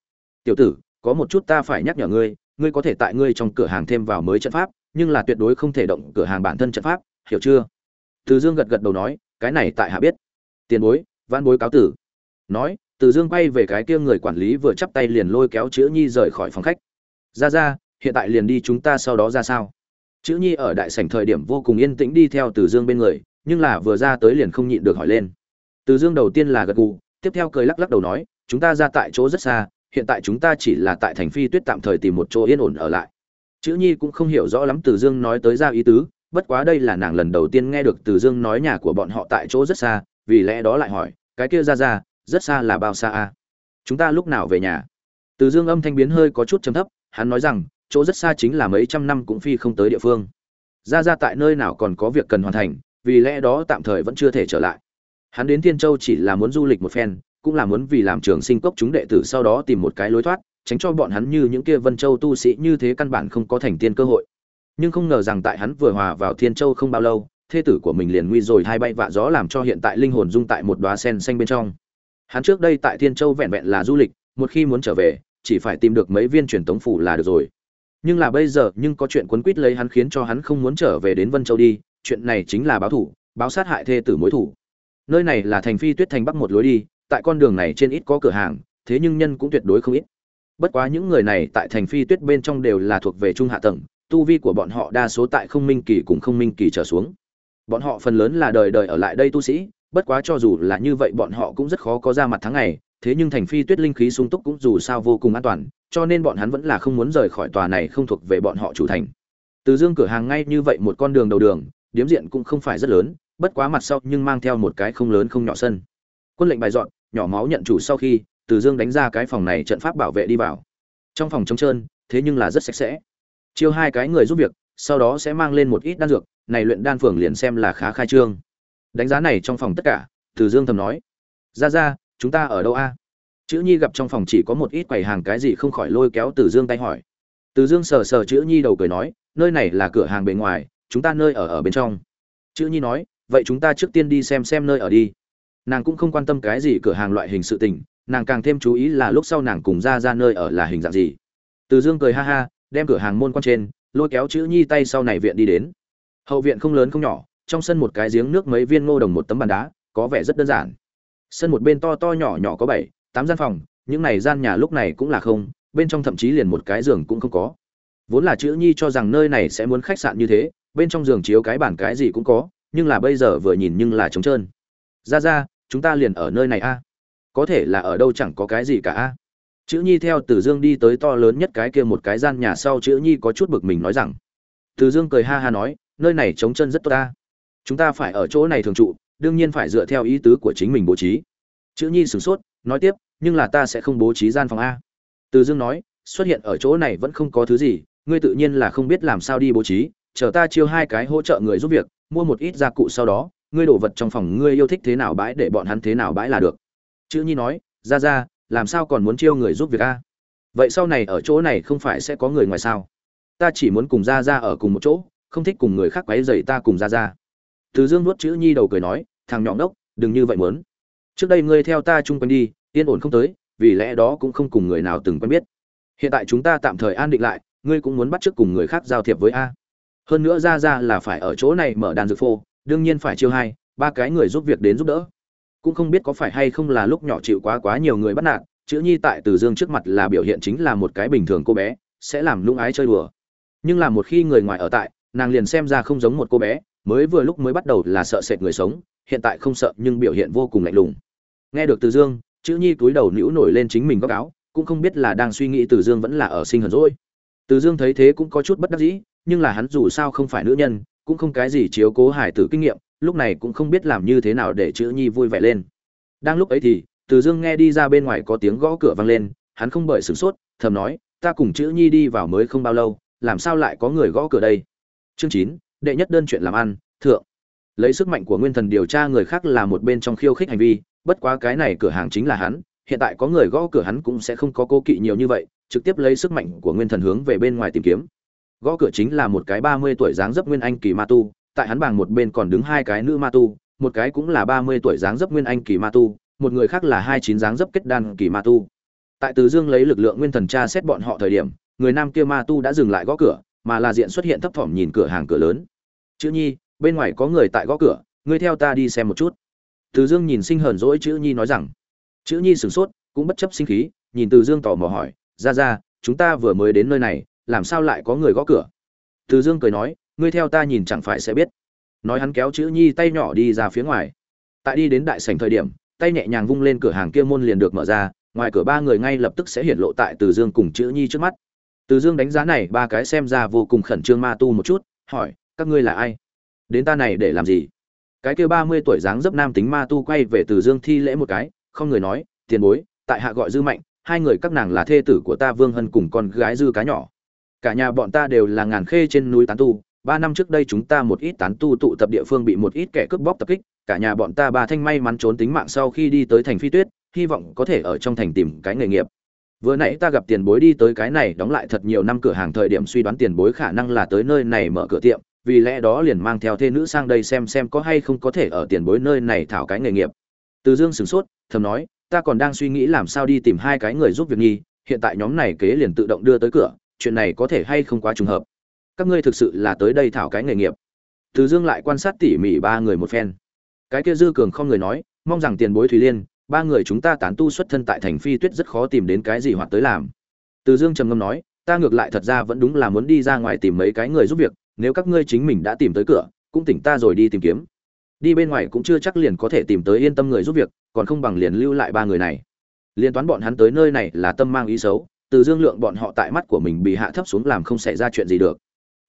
Tiểu tử, có một chút ta phải nhắc nhở ngươi ngươi có thể tại ngươi trong cửa hàng thêm vào mới trận pháp, nhưng là tuyệt đối không thể động cửa hàng bản thân trận pháp, hiểu chưa? Từ dương gật gật đầu nói, cái này tại hạ biết. Tiền bối văn bối cáo tử. Nói, từ dương quay về cái kia người quản lý vừa chắp tay liền lôi kéo chữ nhi rời khỏi phòng khách. Ra ra, hiện tại liền đi chúng ta sau đó ra sao? Chữ nhi ở đại sảnh thời điểm vô cùng yên tĩnh đi theo từ dương bên người, nhưng là vừa ra tới liền không nhịn được hỏi lên. Từ dương đầu tiên là gật gù, tiếp theo cười lắc lắc đầu nói, chúng ta ra tại chỗ rất xa, hiện tại chúng ta chỉ là tại thành phi tuyết tạm thời tìm một chỗ yên ổn ở lại. Chữ nhi cũng không hiểu rõ lắm từ dương nói tới ra ý tứ, bất quá đây là nàng lần đầu tiên nghe được từ dương nói nhà của bọn họ tại chỗ rất xa, vì lẽ đó lại hỏi, cái kia ra ra, rất xa là bao xa à? chúng ta lúc nào về nhà? Từ dương âm thanh biến hơi có chút chấm thấp, hắn nói rằng chỗ rất xa chính là mấy trăm năm cũng phi không tới địa phương. Ra ra tại nơi nào còn có việc cần hoàn thành, vì lẽ đó tạm thời vẫn chưa thể trở lại. Hắn đến thiên châu chỉ là muốn du lịch một phen, cũng là muốn vì làm trường sinh cốc chúng đệ tử sau đó tìm một cái lối thoát, tránh cho bọn hắn như những kia vân châu tu sĩ như thế căn bản không có thành tiên cơ hội. Nhưng không ngờ rằng tại hắn vừa hòa vào thiên châu không bao lâu, thê tử của mình liền nguy rồi hai bay vạ gió làm cho hiện tại linh hồn dung tại một đóa sen xanh bên trong. Hắn trước đây tại thiên châu vẹn vẹn là du lịch, một khi muốn trở về, chỉ phải tìm được mấy viên truyền tống phủ là được rồi nhưng là bây giờ, nhưng có chuyện quấn quýt lấy hắn khiến cho hắn không muốn trở về đến vân châu đi, chuyện này chính là báo thủ, báo sát hại thê tử mối thủ. Nơi này là thành phi tuyết thành bắc một lối đi, tại con đường này trên ít có cửa hàng, thế nhưng nhân cũng tuyệt đối không ít. Bất quá những người này tại thành phi tuyết bên trong đều là thuộc về trung hạ tầng, tu vi của bọn họ đa số tại không minh kỳ cùng không minh kỳ trở xuống. Bọn họ phần lớn là đời đời ở lại đây tu sĩ, bất quá cho dù là như vậy bọn họ cũng rất khó có ra mặt tháng ngày, thế nhưng thành phi tuyết linh khí sung túc cũng dù sao vô cùng an toàn cho nên bọn hắn vẫn là không muốn rời khỏi tòa này không thuộc về bọn họ chủ thành. Từ dương cửa hàng ngay như vậy một con đường đầu đường, điếm diện cũng không phải rất lớn, bất quá mặt sau nhưng mang theo một cái không lớn không nhỏ sân. Quân lệnh bài dọn, nhỏ máu nhận chủ sau khi, từ dương đánh ra cái phòng này trận pháp bảo vệ đi vào. Trong phòng trống trơn, thế nhưng là rất sạch sẽ. Chiêu hai cái người giúp việc, sau đó sẽ mang lên một ít đan dược, này luyện đan phường liền xem là khá khai trương. Đánh giá này trong phòng tất cả, từ dương thầm nói, ra ra, chúng ta ở đâu a? Chữ nhi gặp trong phòng chỉ có một ít quầy hàng cái gì không khỏi lôi kéo từ dương tay hỏi. Từ dương sờ sờ chữ nhi đầu cười nói, nơi này là cửa hàng bề ngoài, chúng ta nơi ở ở bên trong. Chữ nhi nói, vậy chúng ta trước tiên đi xem xem nơi ở đi. Nàng cũng không quan tâm cái gì cửa hàng loại hình sự tình, nàng càng thêm chú ý là lúc sau nàng cùng ra ra nơi ở là hình dạng gì. Từ dương cười ha ha, đem cửa hàng môn quan trên, lôi kéo chữ nhi tay sau này viện đi đến. Hậu viện không lớn không nhỏ, trong sân một cái giếng nước mấy viên ngô đồng một tấm bàn đá, có vẻ rất đơn giản. Sân một bên to to nhỏ nhỏ có bảy tám gian phòng, những này gian nhà lúc này cũng là không, bên trong thậm chí liền một cái giường cũng không có. Vốn là chữ nhi cho rằng nơi này sẽ muốn khách sạn như thế, bên trong giường chiếu cái bản cái gì cũng có, nhưng là bây giờ vừa nhìn nhưng là trống trơn. Ra ra, chúng ta liền ở nơi này a. Có thể là ở đâu chẳng có cái gì cả a. Chữ nhi theo từ dương đi tới to lớn nhất cái kia một cái gian nhà sau chữ nhi có chút bực mình nói rằng, từ dương cười ha ha nói, nơi này trống chân rất tốt ta chúng ta phải ở chỗ này thường trụ, đương nhiên phải dựa theo ý tứ của chính mình bố trí. Chữ nhi sửng sốt nói tiếp, nhưng là ta sẽ không bố trí gian phòng a. Từ dương nói, xuất hiện ở chỗ này vẫn không có thứ gì, ngươi tự nhiên là không biết làm sao đi bố trí, chờ ta chiêu hai cái hỗ trợ người giúp việc, mua một ít gia cụ sau đó, ngươi đổ vật trong phòng ngươi yêu thích thế nào bãi để bọn hắn thế nào bãi là được. Chữ nhi nói, ra ra, làm sao còn muốn chiêu người giúp việc a? Vậy sau này ở chỗ này không phải sẽ có người ngoài sao? Ta chỉ muốn cùng ra ra ở cùng một chỗ, không thích cùng người khác quấy dày ta cùng ra ra. Từ dương nuốt chữ nhi đầu cười nói, thằng nhọn đốc, đừng như vậy muốn trước đây ngươi theo ta chung quanh đi, yên ổn không tới, vì lẽ đó cũng không cùng người nào từng quen biết. Hiện tại chúng ta tạm thời an định lại, ngươi cũng muốn bắt chước cùng người khác giao thiệp với a. Hơn nữa ra ra là phải ở chỗ này mở đàn dược phô, đương nhiên phải chiêu hai, ba cái người giúp việc đến giúp đỡ. Cũng không biết có phải hay không là lúc nhỏ chịu quá quá nhiều người bắt nạt, chữ nhi tại từ dương trước mặt là biểu hiện chính là một cái bình thường cô bé, sẽ làm lung ái chơi đùa. Nhưng là một khi người ngoài ở tại, nàng liền xem ra không giống một cô bé, mới vừa lúc mới bắt đầu là sợ sệt người sống hiện tại không sợ nhưng biểu hiện vô cùng lạnh lùng. Nghe được từ dương, chữ nhi túi đầu nữu nổi lên chính mình góc áo, cũng không biết là đang suy nghĩ từ dương vẫn là ở sinh hờn rỗi từ dương thấy thế cũng có chút bất đắc dĩ, nhưng là hắn dù sao không phải nữ nhân, cũng không cái gì chiếu cố hải tử kinh nghiệm, lúc này cũng không biết làm như thế nào để chữ nhi vui vẻ lên. Đang lúc ấy thì, từ dương nghe đi ra bên ngoài có tiếng gõ cửa vang lên, hắn không bởi sửng sốt, thầm nói, ta cùng chữ nhi đi vào mới không bao lâu, làm sao lại có người gõ cửa đây? Chương chín, đệ nhất đơn chuyện làm ăn, thượng lấy sức mạnh của nguyên thần điều tra người khác là một bên trong khiêu khích hành vi, bất quá cái này cửa hàng chính là hắn, hiện tại có người gõ cửa hắn cũng sẽ không có cố kỵ nhiều như vậy, trực tiếp lấy sức mạnh của nguyên thần hướng về bên ngoài tìm kiếm. Gõ cửa chính là một cái ba mươi tuổi dáng dấp nguyên anh kỳ ma tu, tại hắn bằng một bên còn đứng hai cái nữ ma tu, một cái cũng là ba mươi tuổi dáng dấp nguyên anh kỳ ma tu, một người khác là hai chín dáng dấp kết đan kỳ ma tu. Tại từ dương lấy lực lượng nguyên thần tra xét bọn họ thời điểm, người nam kia ma tu đã dừng lại gõ cửa, mà là diện xuất hiện thấp thỏm nhìn cửa hàng cửa lớn. Chữ nhi bên ngoài có người tại gõ cửa, ngươi theo ta đi xem một chút. Từ dương nhìn sinh hờn dỗi chữ nhi nói rằng. Chữ nhi sửng sốt, cũng bất chấp sinh khí, nhìn từ dương tò mò hỏi, ra ra, chúng ta vừa mới đến nơi này, làm sao lại có người gõ cửa? Từ dương cười nói, ngươi theo ta nhìn chẳng phải sẽ biết. Nói hắn kéo chữ nhi tay nhỏ đi ra phía ngoài. Tại đi đến đại sảnh thời điểm, tay nhẹ nhàng vung lên cửa hàng kia môn liền được mở ra, ngoài cửa ba người ngay lập tức sẽ hiện lộ tại từ dương cùng chữ nhi trước mắt. Từ dương đánh giá này, ba cái xem ra vô cùng khẩn trương ma tu một chút, hỏi, các ngươi là ai? Đến ta này để làm gì? Cái kia ba mươi tuổi dáng dấp nam tính ma tu quay về từ dương thi lễ một cái, không người nói, tiền bối, tại hạ gọi dư mạnh, hai người các nàng là thê tử của ta vương hân cùng con gái dư cá nhỏ. Cả nhà bọn ta đều là ngàn khê trên núi tán tu, ba năm trước đây chúng ta một ít tán tu tụ tập địa phương bị một ít kẻ cướp bóc tập kích, cả nhà bọn ta ba thanh may mắn trốn tính mạng sau khi đi tới thành phi tuyết, hy vọng có thể ở trong thành tìm cái nghề nghiệp. Vừa nãy ta gặp tiền bối đi tới cái này, đóng lại thật nhiều năm cửa hàng thời điểm suy đoán tiền bối khả năng là tới nơi này mở cửa tiệm vì lẽ đó liền mang theo thê nữ sang đây xem xem có hay không có thể ở tiền bối nơi này thảo cái nghề nghiệp. Từ dương sửng sốt, thầm nói, ta còn đang suy nghĩ làm sao đi tìm hai cái người giúp việc nghi, hiện tại nhóm này kế liền tự động đưa tới cửa, chuyện này có thể hay không quá trùng hợp. Các ngươi thực sự là tới đây thảo cái nghề nghiệp. Từ dương lại quan sát tỉ mỉ ba người một phen. Cái kia dư cường không người nói, mong rằng tiền bối thùy liên, ba người chúng ta tán tu xuất thân tại thành phi tuyết rất khó tìm đến cái gì hoặc tới làm. Từ dương trầm ngâm nói, ta ngược lại thật ra vẫn đúng là muốn đi ra ngoài tìm mấy cái người giúp việc nếu các ngươi chính mình đã tìm tới cửa, cũng tỉnh ta rồi đi tìm kiếm. Đi bên ngoài cũng chưa chắc liền có thể tìm tới yên tâm người giúp việc, còn không bằng liền lưu lại ba người này. Liên toán bọn hắn tới nơi này là tâm mang ý xấu, từ dương lượng bọn họ tại mắt của mình bị hạ thấp xuống làm không xảy ra chuyện gì được.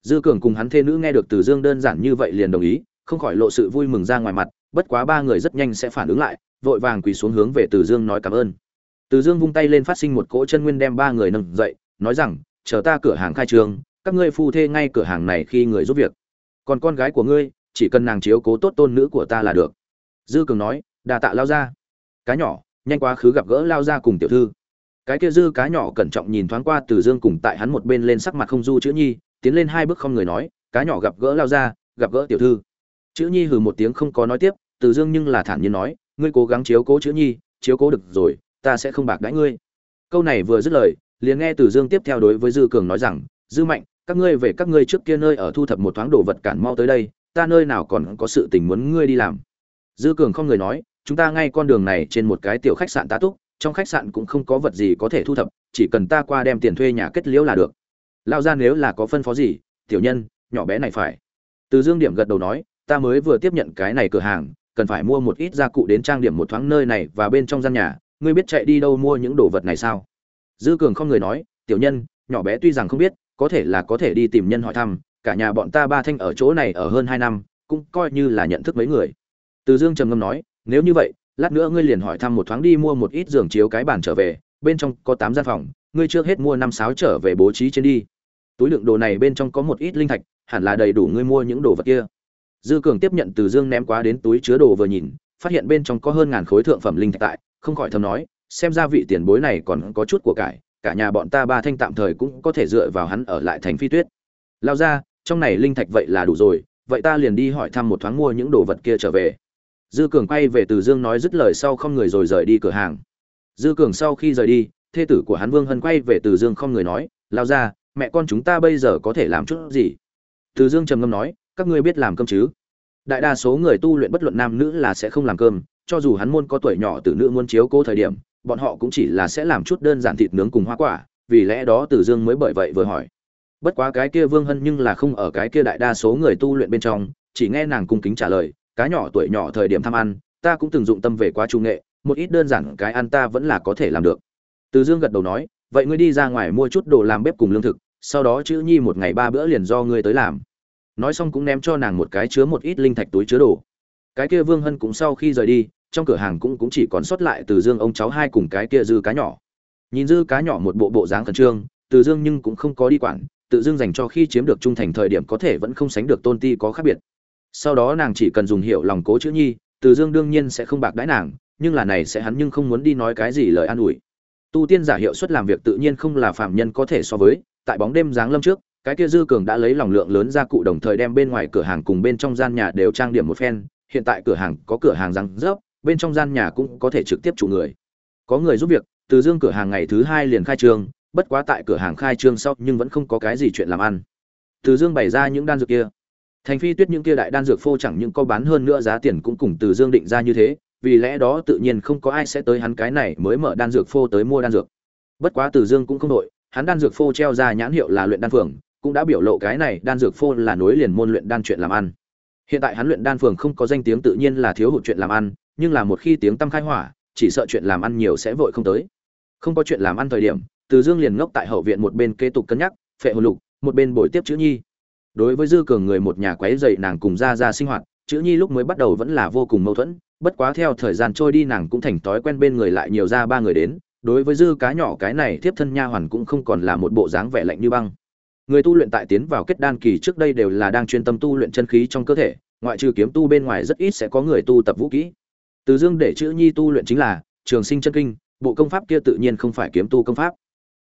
Dư cường cùng hắn thê nữ nghe được từ dương đơn giản như vậy liền đồng ý, không khỏi lộ sự vui mừng ra ngoài mặt, bất quá ba người rất nhanh sẽ phản ứng lại, vội vàng quỳ xuống hướng về từ dương nói cảm ơn. Từ dương vung tay lên phát sinh một cỗ chân nguyên đem ba người nâng dậy, nói rằng, chờ ta cửa hàng khai trường các ngươi phu thê ngay cửa hàng này khi người giúp việc. Còn con gái của ngươi, chỉ cần nàng chiếu cố tốt tôn nữ của ta là được. Dư cường nói đà tạ lao ra cá nhỏ, nhanh quá khứ gặp gỡ lao ra cùng tiểu thư. Cái kia dư cá nhỏ cẩn trọng nhìn thoáng qua từ dương cùng tại hắn một bên lên sắc mặt không du chữ nhi, tiến lên hai bước không người nói, cá nhỏ gặp gỡ lao ra gặp gỡ tiểu thư. Chữ nhi hừ một tiếng không có nói tiếp, từ dương nhưng là thản nhiên nói, ngươi cố gắng chiếu cố chữ nhi, chiếu cố được rồi, ta sẽ không bạc đãi ngươi. Câu này vừa dứt lời, liền nghe từ dương tiếp theo đối với dư cường nói rằng, dư mạnh các ngươi về các ngươi trước kia nơi ở thu thập một thoáng đồ vật cản mau tới đây, ta nơi nào còn có sự tình muốn ngươi đi làm. Dư cường không người nói, chúng ta ngay con đường này trên một cái tiểu khách sạn tá túc, trong khách sạn cũng không có vật gì có thể thu thập, chỉ cần ta qua đem tiền thuê nhà kết liễu là được. Lao ra nếu là có phân phó gì, tiểu nhân, nhỏ bé này phải. Từ dương điểm gật đầu nói, ta mới vừa tiếp nhận cái này cửa hàng, cần phải mua một ít gia cụ đến trang điểm một thoáng nơi này và bên trong gian nhà, ngươi biết chạy đi đâu mua những đồ vật này sao? Dư cường không người nói, tiểu nhân, nhỏ bé tuy rằng không biết có thể là có thể đi tìm nhân hỏi thăm, cả nhà bọn ta ba thanh ở chỗ này ở hơn hai năm, cũng coi như là nhận thức mấy người. Từ dương trầm ngâm nói, nếu như vậy, lát nữa ngươi liền hỏi thăm một thoáng đi mua một ít giường chiếu cái bàn trở về, bên trong có tám gian phòng, ngươi trước hết mua năm sáu trở về bố trí trên đi. Túi lượng đồ này bên trong có một ít linh thạch, hẳn là đầy đủ ngươi mua những đồ vật kia. Dư cường tiếp nhận từ dương ném quá đến túi chứa đồ vừa nhìn, phát hiện bên trong có hơn ngàn khối thượng phẩm linh thạch tại, không khỏi thầm nói, xem ra vị tiền bối này còn có chút của cải cả nhà bọn ta ba thanh tạm thời cũng có thể dựa vào hắn ở lại thành phi tuyết. Lao ra, trong này linh thạch vậy là đủ rồi, vậy ta liền đi hỏi thăm một thoáng mua những đồ vật kia trở về. Dư cường quay về từ dương nói dứt lời sau không người rồi rời đi cửa hàng. Dư cường sau khi rời đi, thê tử của hắn vương hân quay về từ dương không người nói, lao ra, mẹ con chúng ta bây giờ có thể làm chút gì? Từ dương trầm ngâm nói, các ngươi biết làm cơm chứ? Đại đa số người tu luyện bất luận nam nữ là sẽ không làm cơm, cho dù hắn môn có tuổi nhỏ từ nữ muốn chiếu cố thời điểm bọn họ cũng chỉ là sẽ làm chút đơn giản thịt nướng cùng hoa quả, vì lẽ đó từ dương mới bởi vậy vừa hỏi. Bất quá cái kia vương hân nhưng là không ở cái kia đại đa số người tu luyện bên trong, chỉ nghe nàng cung kính trả lời, cá nhỏ tuổi nhỏ thời điểm tham ăn, ta cũng từng dụng tâm về quá trung nghệ, một ít đơn giản cái ăn ta vẫn là có thể làm được. Từ dương gật đầu nói, vậy ngươi đi ra ngoài mua chút đồ làm bếp cùng lương thực, sau đó chữ nhi một ngày ba bữa liền do ngươi tới làm. Nói xong cũng ném cho nàng một cái chứa một ít linh thạch túi chứa đồ. Cái kia vương hân cũng sau khi rời đi trong cửa hàng cũng cũng chỉ còn sót lại từ dương ông cháu hai cùng cái kia dư cá nhỏ. Nhìn dư cá nhỏ một bộ bộ dáng khẩn trương, từ dương nhưng cũng không có đi quản, tự dương dành cho khi chiếm được trung thành thời điểm có thể vẫn không sánh được tôn ti có khác biệt. Sau đó nàng chỉ cần dùng hiệu lòng cố chữ nhi, từ dương đương nhiên sẽ không bạc đãi nàng, nhưng là này sẽ hắn nhưng không muốn đi nói cái gì lời an ủi. Tu tiên giả hiệu suất làm việc tự nhiên không là phạm nhân có thể so với, tại bóng đêm giáng lâm trước, cái kia dư cường đã lấy lòng lượng lớn ra cụ đồng thời đem bên ngoài cửa hàng cùng bên trong gian nhà đều trang điểm một phen, hiện tại cửa hàng có cửa hàng răng rớp bên trong gian nhà cũng có thể trực tiếp chủ người. Có người giúp việc, từ dương cửa hàng ngày thứ hai liền khai trương, bất quá tại cửa hàng khai trương sau nhưng vẫn không có cái gì chuyện làm ăn. Từ dương bày ra những đan dược kia. Thành phi tuyết những kia đại đan dược phô chẳng những có bán hơn nữa giá tiền cũng cùng từ dương định ra như thế, vì lẽ đó tự nhiên không có ai sẽ tới hắn cái này mới mở đan dược phô tới mua đan dược. Bất quá từ dương cũng không đội, hắn đan dược phô treo ra nhãn hiệu là luyện đan phường, cũng đã biểu lộ cái này đan dược phô là nối liền môn luyện đan chuyện làm ăn. Hiện tại hắn luyện đan phường không có danh tiếng tự nhiên là thiếu hụt chuyện làm ăn nhưng là một khi tiếng tăm khai hỏa, chỉ sợ chuyện làm ăn nhiều sẽ vội không tới. Không có chuyện làm ăn thời điểm, từ dương liền ngốc tại hậu viện một bên kế tục cân nhắc, phệ hồn lục, một bên bồi tiếp chữ nhi. Đối với dư cường người một nhà quấy dậy nàng cùng ra ra sinh hoạt, chữ nhi lúc mới bắt đầu vẫn là vô cùng mâu thuẫn, bất quá theo thời gian trôi đi nàng cũng thành thói quen bên người lại nhiều ra ba người đến, đối với dư cá nhỏ cái này tiếp thân nha hoàn cũng không còn là một bộ dáng vẻ lạnh như băng. Người tu luyện tại tiến vào kết đan kỳ trước đây đều là đang chuyên tâm tu luyện chân khí trong cơ thể, ngoại trừ kiếm tu bên ngoài rất ít sẽ có người tu tập vũ kỹ từ dương để chữ nhi tu luyện chính là, trường sinh chân kinh, bộ công pháp kia tự nhiên không phải kiếm tu công pháp.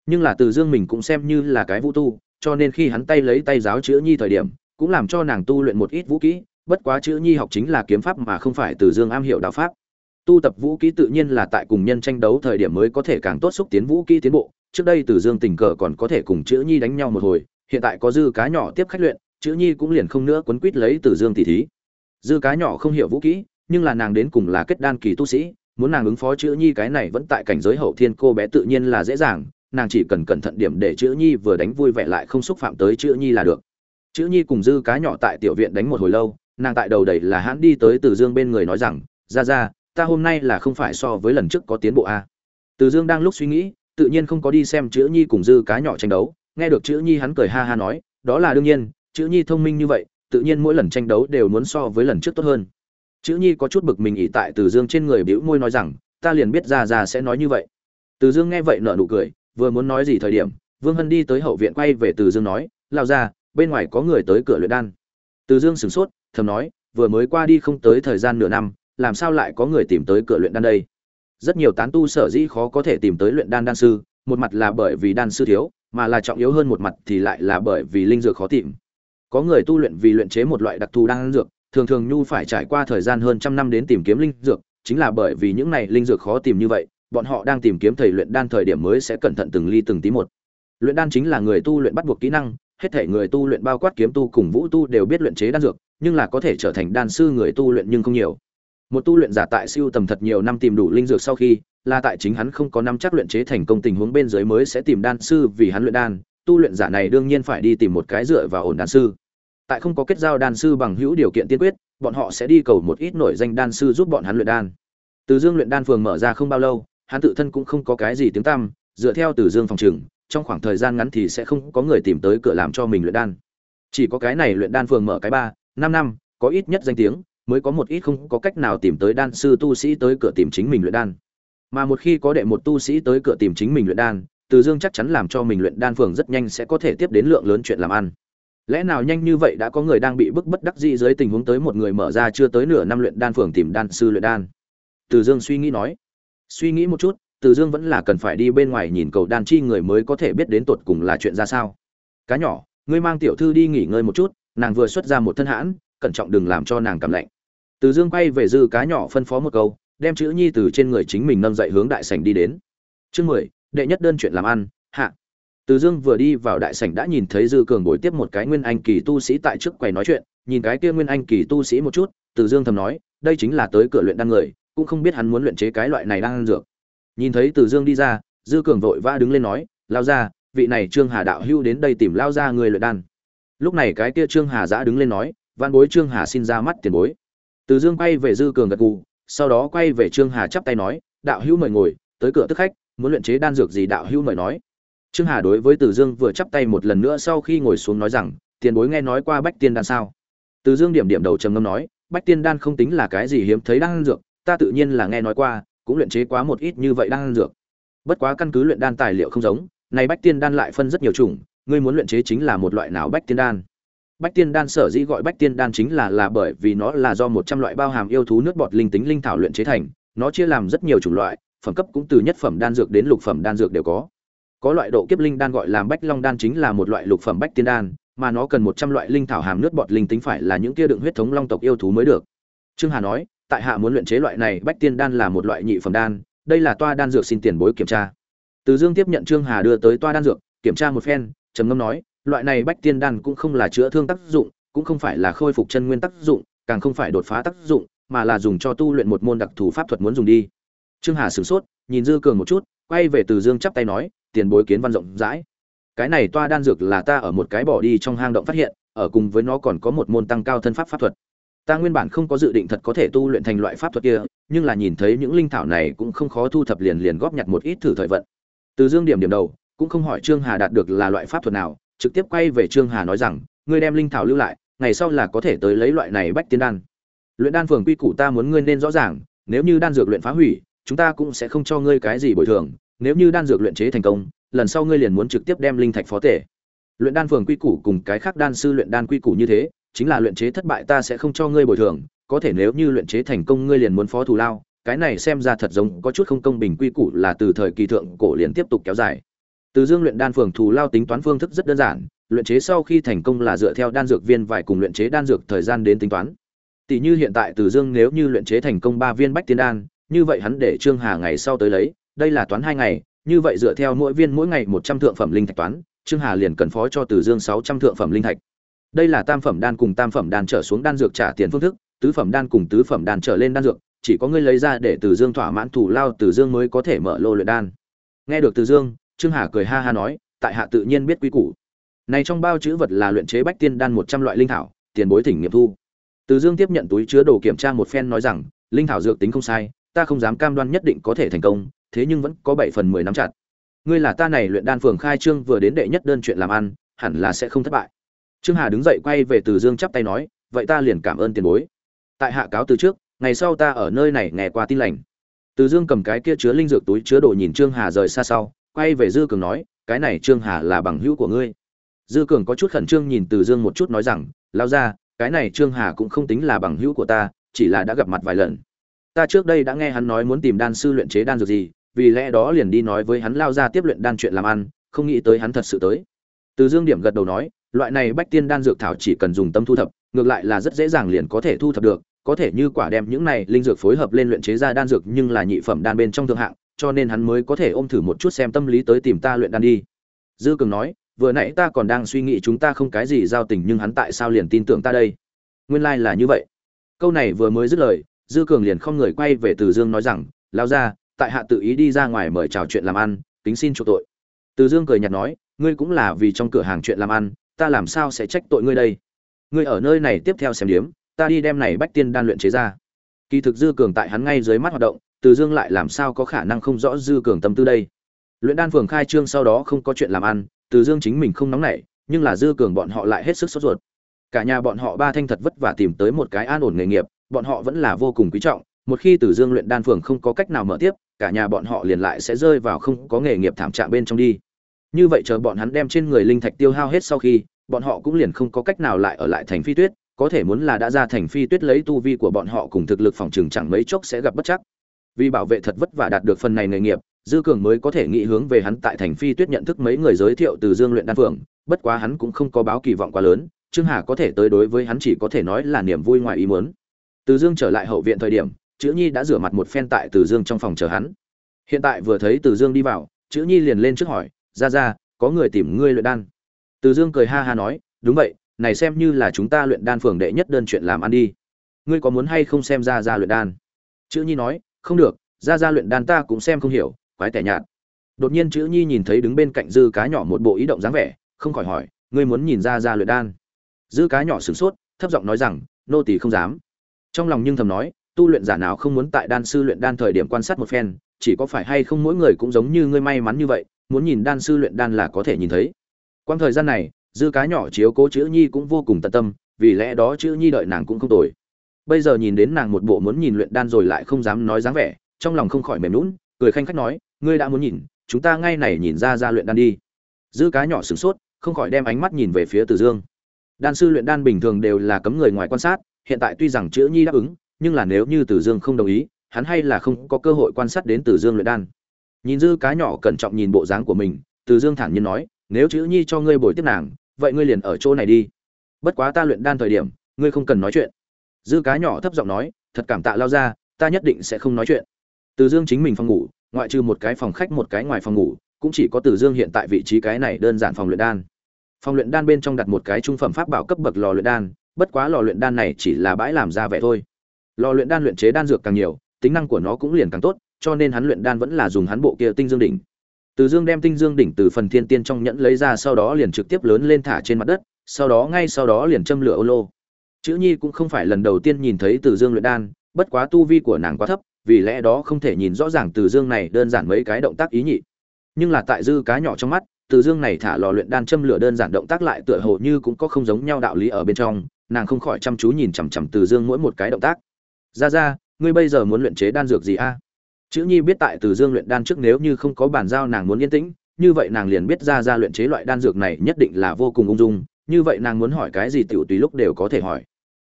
Nhưng là từ dương mình cũng xem như là cái vũ tu, cho nên khi hắn tay lấy tay giáo chữ nhi thời điểm, cũng làm cho nàng tu luyện một ít vũ kỹ, bất quá chữ nhi học chính là kiếm pháp mà không phải từ dương am hiểu đạo pháp. Tu tập vũ kỹ tự nhiên là tại cùng nhân tranh đấu thời điểm mới có thể càng tốt xúc tiến vũ kỹ tiến bộ, trước đây từ dương tình cờ còn có thể cùng chữ nhi đánh nhau một hồi, hiện tại có dư cá nhỏ tiếp khách luyện, chữ nhi cũng liền không nữa quấn quýt lấy từ dương tỷ thí. Dư cá nhỏ không hiểu vũ kỹ nhưng là nàng đến cùng là kết đan kỳ tu sĩ, muốn nàng ứng phó chữ nhi cái này vẫn tại cảnh giới hậu thiên cô bé tự nhiên là dễ dàng, nàng chỉ cần cẩn thận điểm để chữ nhi vừa đánh vui vẻ lại không xúc phạm tới chữ nhi là được chữ nhi cùng dư cá nhỏ tại tiểu viện đánh một hồi lâu, nàng tại đầu đầy là hãn đi tới từ dương bên người nói rằng, ra ra, ta hôm nay là không phải so với lần trước có tiến bộ a à? từ dương đang lúc suy nghĩ, tự nhiên không có đi xem chữ nhi cùng dư cá nhỏ tranh đấu, nghe được chữ nhi hắn cười ha ha nói, đó là đương nhiên, chữ nhi thông minh như vậy, tự nhiên mỗi lần tranh đấu đều muốn so với lần trước tốt hơn chữ nhi có chút bực mình ỉ tại từ dương trên người bĩu môi nói rằng, ta liền biết ra ra sẽ nói như vậy. Từ dương nghe vậy nở nụ cười, vừa muốn nói gì thời điểm, vương hân đi tới hậu viện quay về từ dương nói lao ra bên ngoài có người tới cửa luyện đan. Từ dương sửng sốt, thầm nói, vừa mới qua đi không tới thời gian nửa năm, làm sao lại có người tìm tới cửa luyện đan đây? Rất nhiều tán tu sở dĩ khó có thể tìm tới luyện đan đan sư, một mặt là bởi vì đan sư thiếu, mà là trọng yếu hơn một mặt thì lại là bởi vì linh dược khó tìm. Có người tu luyện vì luyện chế một loại đặc thù đan dược thường thường nhu phải trải qua thời gian hơn trăm năm đến tìm kiếm linh dược, chính là bởi vì những này linh dược khó tìm như vậy, bọn họ đang tìm kiếm thầy luyện đan thời điểm mới sẽ cẩn thận từng ly từng tí một. Luyện đan chính là người tu luyện bắt buộc kỹ năng, hết thể người tu luyện bao quát kiếm tu cùng vũ tu đều biết luyện chế đan dược, nhưng là có thể trở thành đan sư người tu luyện nhưng không nhiều. Một tu luyện giả tại siêu tầm thật nhiều năm tìm đủ linh dược sau khi, là tại chính hắn không có năm chắc luyện chế thành công tình huống bên dưới mới sẽ tìm đan sư vì hắn luyện đan, tu luyện giả này đương nhiên phải đi tìm một cái dựa và ổn đan sư tại không có kết giao đan sư bằng hữu điều kiện tiên quyết, bọn họ sẽ đi cầu một ít nổi danh đan sư giúp bọn hắn luyện đan. Từ dương luyện đan phường mở ra không bao lâu, hắn tự thân cũng không có cái gì tiếng tăm, dựa theo từ dương phòng trừng trong khoảng thời gian ngắn thì sẽ không có người tìm tới cửa làm cho mình luyện đan. Chỉ có cái này luyện đan phường mở cái ba, năm năm, có ít nhất danh tiếng, mới có một ít không có cách nào tìm tới đan sư tu sĩ tới cửa tìm chính mình luyện đan. Mà một khi có đệ một tu sĩ tới cửa tìm chính mình luyện đan, từ dương chắc chắn làm cho mình luyện đan phường rất nhanh sẽ có thể tiếp đến lượng lớn chuyện làm ăn lẽ nào nhanh như vậy đã có người đang bị bức bất đắc dĩ dưới tình huống tới một người mở ra chưa tới nửa năm luyện đan phường tìm đan sư luyện đan? Từ dương suy nghĩ nói. Suy nghĩ một chút, từ dương vẫn là cần phải đi bên ngoài nhìn cầu đan chi người mới có thể biết đến tột cùng là chuyện ra sao. Cá nhỏ, ngươi mang tiểu thư đi nghỉ ngơi một chút, nàng vừa xuất ra một thân hãn, cẩn trọng đừng làm cho nàng cảm lạnh. Từ dương quay về dư cá nhỏ phân phó một câu, đem chữ nhi từ trên người chính mình nâng dậy hướng đại sảnh đi đến. Chương mười, đệ nhất đơn chuyện làm ăn, hạ từ dương vừa đi vào đại sảnh đã nhìn thấy dư cường bồi tiếp một cái nguyên anh kỳ tu sĩ tại trước quầy nói chuyện, nhìn cái kia nguyên anh kỳ tu sĩ một chút, từ dương thầm nói, đây chính là tới cửa luyện đan người, cũng không biết hắn muốn luyện chế cái loại này đang ăn dược. Nhìn thấy từ dương đi ra, dư cường vội vã đứng lên nói, lao ra vị này trương hà đạo hưu đến đây tìm lao ra người luyện đan. Lúc này cái kia trương hà giã đứng lên nói văn bối trương hà xin ra mắt tiền bối. Từ dương quay về dư cường gật gù, sau đó quay về trương hà chắp tay nói, đạo hữu mời ngồi, tới cửa tức khách, muốn luyện chế đan dược gì đạo hữu mời nói trương hà đối với từ dương vừa chắp tay một lần nữa sau khi ngồi xuống nói rằng, tiền bối nghe nói qua bách tiên đan sao? Từ dương điểm điểm đầu trầm ngâm nói, bách tiên đan không tính là cái gì hiếm thấy đan dược, ta tự nhiên là nghe nói qua, cũng luyện chế quá một ít như vậy đan dược. Bất quá căn cứ luyện đan tài liệu không giống, này bách tiên đan lại phân rất nhiều chủng, ngươi muốn luyện chế chính là một loại nào bách tiên đan? Bách tiên đan sở dĩ gọi bách tiên đan chính là là bởi vì nó là do một trăm loại bao hàm yêu thú nước bọt linh tính linh thảo luyện chế thành, nó chia làm rất nhiều chủng loại, phẩm cấp cũng từ nhất phẩm đan dược đến lục phẩm đan dược đều có có loại độ kiếp linh đan gọi là bách long đan chính là một loại lục phẩm bách tiên đan, mà nó cần một trăm loại linh thảo hàm nước bọt linh tính phải là những kia đựng huyết thống long tộc yêu thú mới được. Trương hà nói, tại hạ muốn luyện chế loại này bách tiên đan là một loại nhị phẩm đan, đây là toa đan dược xin tiền bối kiểm tra. Từ dương tiếp nhận trương hà đưa tới toa đan dược, kiểm tra một phen, trầm ngâm nói, loại này bách tiên đan cũng không là chữa thương tác dụng, cũng không phải là khôi phục chân nguyên tác dụng, càng không phải đột phá tác dụng, mà là dùng cho tu luyện một môn đặc thù pháp thuật muốn dùng đi. Trương hà sửng sốt, nhìn dư cường một chút quay về từ dương chắp tay nói, tiền bối kiến văn rộng rãi. Cái này toa đan dược là ta ở một cái bỏ đi trong hang động phát hiện, ở cùng với nó còn có một môn tăng cao thân pháp pháp thuật. Ta nguyên bản không có dự định thật có thể tu luyện thành loại pháp thuật kia, nhưng là nhìn thấy những linh thảo này cũng không khó thu thập liền liền góp nhặt một ít thử thời vận. Từ dương điểm điểm đầu, cũng không hỏi trương hà đạt được là loại pháp thuật nào, trực tiếp quay về trương hà nói rằng, ngươi đem linh thảo lưu lại, ngày sau là có thể tới lấy loại này bách tiên đan. Luyện đan phường quy củ ta muốn ngươi nên rõ ràng, nếu như đan dược luyện phá hủy chúng ta cũng sẽ không cho ngươi cái gì bồi thường, nếu như đan dược luyện chế thành công, lần sau ngươi liền muốn trực tiếp đem linh thạch phó tể. Luyện đan phường quy củ cùng cái khác đan sư luyện đan quy củ như thế, chính là luyện chế thất bại ta sẽ không cho ngươi bồi thường, có thể nếu như luyện chế thành công ngươi liền muốn phó thù lao, cái này xem ra thật giống có chút không công bình quy củ là từ thời kỳ thượng cổ liền tiếp tục kéo dài. Từ dương luyện đan phường thù lao tính toán phương thức rất đơn giản, luyện chế sau khi thành công là dựa theo đan dược viên vài cùng luyện chế đan dược thời gian đến tính toán. Tỷ như hiện tại từ dương nếu như luyện chế thành công ba viên bách tiên đan như vậy hắn để trương hà ngày sau tới lấy, đây là toán hai ngày, như vậy dựa theo mỗi viên mỗi ngày một trăm thượng phẩm linh thạch toán, trương hà liền cần phó cho từ dương sáu trăm thượng phẩm linh thạch. Đây là tam phẩm đan cùng tam phẩm đan trở xuống đan dược trả tiền phương thức, tứ phẩm đan cùng tứ phẩm đan trở lên đan dược, chỉ có ngươi lấy ra để từ dương thỏa mãn thủ lao từ dương mới có thể mở lô luyện đan. Nghe được từ dương, trương hà cười ha ha nói, tại hạ tự nhiên biết quy củ. Này trong bao chữ vật là luyện chế bách tiên đan một trăm loại linh thảo, tiền bối thỉnh nghiệm thu. Từ dương tiếp nhận túi chứa đồ kiểm tra một phen nói rằng, linh thảo dược tính không sai ta không dám cam đoan nhất định có thể thành công, thế nhưng vẫn có bảy phần mười nắm chặt. Ngươi là ta này luyện đan phường khai trương vừa đến đệ nhất đơn chuyện làm ăn, hẳn là sẽ không thất bại. Trương hà đứng dậy quay về từ dương chắp tay nói, vậy ta liền cảm ơn tiền bối. Tại hạ cáo từ trước, ngày sau ta ở nơi này nghe qua tin lành. Từ dương cầm cái kia chứa linh dược túi chứa đồ nhìn trương hà rời xa sau, quay về dư cường nói, cái này trương hà là bằng hữu của ngươi. Dư cường có chút khẩn trương nhìn từ dương một chút nói rằng, lao ra, cái này trương hà cũng không tính là bằng hữu của ta, chỉ là đã gặp mặt vài lần ta trước đây đã nghe hắn nói muốn tìm đan sư luyện chế đan dược gì, vì lẽ đó liền đi nói với hắn lao ra tiếp luyện đan chuyện làm ăn, không nghĩ tới hắn thật sự tới. Từ dương điểm gật đầu nói, loại này bách tiên đan dược thảo chỉ cần dùng tâm thu thập, ngược lại là rất dễ dàng liền có thể thu thập được, có thể như quả đem những này linh dược phối hợp lên luyện chế ra đan dược nhưng là nhị phẩm đan bên trong thượng hạng, cho nên hắn mới có thể ôm thử một chút xem tâm lý tới tìm ta luyện đan đi. Dư cường nói, vừa nãy ta còn đang suy nghĩ chúng ta không cái gì giao tình nhưng hắn tại sao liền tin tưởng ta đây? Nguyên lai là như vậy. Câu này vừa mới dứt lời dư cường liền không người quay về từ dương nói rằng, lao ra, tại hạ tự ý đi ra ngoài mời chào chuyện làm ăn tính xin chỗ tội. Từ dương cười nhạt nói, ngươi cũng là vì trong cửa hàng chuyện làm ăn, ta làm sao sẽ trách tội ngươi đây? Ngươi ở nơi này tiếp theo xem điếm, ta đi đem này bách tiên đan luyện chế ra. Kỳ thực dư cường tại hắn ngay dưới mắt hoạt động, từ dương lại làm sao có khả năng không rõ dư cường tâm tư đây? Luyện đan phường khai trương sau đó không có chuyện làm ăn, từ dương chính mình không nóng nảy, nhưng là dư cường bọn họ lại hết sức sốt ruột. Cả nhà bọn họ ba thanh thật vất vả tìm tới một cái an ổn nghề nghiệp bọn họ vẫn là vô cùng quý trọng, một khi từ dương luyện đan phường không có cách nào mở tiếp, cả nhà bọn họ liền lại sẽ rơi vào không có nghề nghiệp thảm trạng bên trong đi. Như vậy chờ bọn hắn đem trên người linh thạch tiêu hao hết sau khi, bọn họ cũng liền không có cách nào lại ở lại thành phi tuyết, có thể muốn là đã ra thành phi tuyết lấy tu vi của bọn họ cùng thực lực phòng trường chẳng mấy chốc sẽ gặp bất chắc. Vì bảo vệ thật vất vả đạt được phần này nghề nghiệp, dư cường mới có thể nghĩ hướng về hắn tại thành phi tuyết nhận thức mấy người giới thiệu từ dương luyện đan phượng bất quá hắn cũng không có báo kỳ vọng quá lớn, trương hà có thể tới đối với hắn chỉ có thể nói là niềm vui ngoài ý muốn từ dương trở lại hậu viện thời điểm, chữ nhi đã rửa mặt một phen tại từ dương trong phòng chờ hắn. Hiện tại vừa thấy từ dương đi vào, chữ nhi liền lên trước hỏi, ra ra, có người tìm ngươi luyện đan? Từ dương cười ha ha nói, đúng vậy, này xem như là chúng ta luyện đan phường đệ nhất đơn chuyện làm ăn đi. Ngươi có muốn hay không xem ra ra luyện đan? Chữ nhi nói, không được, ra ra luyện đan ta cũng xem không hiểu, quái tẻ nhạt. Đột nhiên chữ nhi nhìn thấy đứng bên cạnh dư cá nhỏ một bộ ý động dáng vẻ, không khỏi hỏi, ngươi muốn nhìn ra ra luyện đan? Dư cá nhỏ sửng sốt, thấp giọng nói rằng, nô tỳ không dám trong lòng nhưng thầm nói, tu luyện giả nào không muốn tại đan sư luyện đan thời điểm quan sát một phen, chỉ có phải hay không mỗi người cũng giống như ngươi may mắn như vậy, muốn nhìn đan sư luyện đan là có thể nhìn thấy. Quang thời gian này, dư cá nhỏ chiếu cố chữ nhi cũng vô cùng tận tâm, vì lẽ đó chữ nhi đợi nàng cũng không tồi. Bây giờ nhìn đến nàng một bộ muốn nhìn luyện đan rồi lại không dám nói dáng vẻ, trong lòng không khỏi mềm lún cười khanh khách nói, ngươi đã muốn nhìn, chúng ta ngay này nhìn ra ra luyện đan đi. Dư cá nhỏ sửng sốt, không khỏi đem ánh mắt nhìn về phía từ dương. Đan sư luyện đan bình thường đều là cấm người ngoài quan sát hiện tại tuy rằng chữ nhi đáp ứng, nhưng là nếu như từ dương không đồng ý, hắn hay là không có cơ hội quan sát đến từ dương luyện đan. Nhìn dư cá nhỏ cẩn trọng nhìn bộ dáng của mình, từ dương thản nhiên nói, nếu chữ nhi cho ngươi bồi tiếp nàng, vậy ngươi liền ở chỗ này đi. Bất quá ta luyện đan thời điểm, ngươi không cần nói chuyện. Dư cá nhỏ thấp giọng nói, thật cảm tạ lao ra ta nhất định sẽ không nói chuyện. Từ dương chính mình phòng ngủ, ngoại trừ một cái phòng khách một cái ngoài phòng ngủ, cũng chỉ có từ dương hiện tại vị trí cái này đơn giản phòng luyện đan. Phòng luyện đan bên trong đặt một cái trung phẩm pháp bảo cấp bậc lò luyện đan bất quá lò luyện đan này chỉ là bãi làm ra vẻ thôi. Lò luyện đan luyện chế đan dược càng nhiều, tính năng của nó cũng liền càng tốt, cho nên hắn luyện đan vẫn là dùng hắn bộ kia tinh dương đỉnh. Từ dương đem tinh dương đỉnh từ phần thiên tiên trong nhẫn lấy ra sau đó liền trực tiếp lớn lên thả trên mặt đất, sau đó ngay sau đó liền châm lửa ô lô. Chữ nhi cũng không phải lần đầu tiên nhìn thấy từ dương luyện đan, bất quá tu vi của nàng quá thấp, vì lẽ đó không thể nhìn rõ ràng từ dương này đơn giản mấy cái động tác ý nhị. Nhưng là tại dư cá nhỏ trong mắt, từ dương này thả lò luyện đan châm lửa đơn giản động tác lại tựa hồ như cũng có không giống nhau đạo lý ở bên trong nàng không khỏi chăm chú nhìn chằm chằm từ dương mỗi một cái động tác. Ra ra ngươi bây giờ muốn luyện chế đan dược gì a? Chữ nhi biết tại từ dương luyện đan trước nếu như không có bàn giao nàng muốn yên tĩnh, như vậy nàng liền biết ra ra luyện chế loại đan dược này nhất định là vô cùng ung dung, như vậy nàng muốn hỏi cái gì tiểu tùy lúc đều có thể hỏi.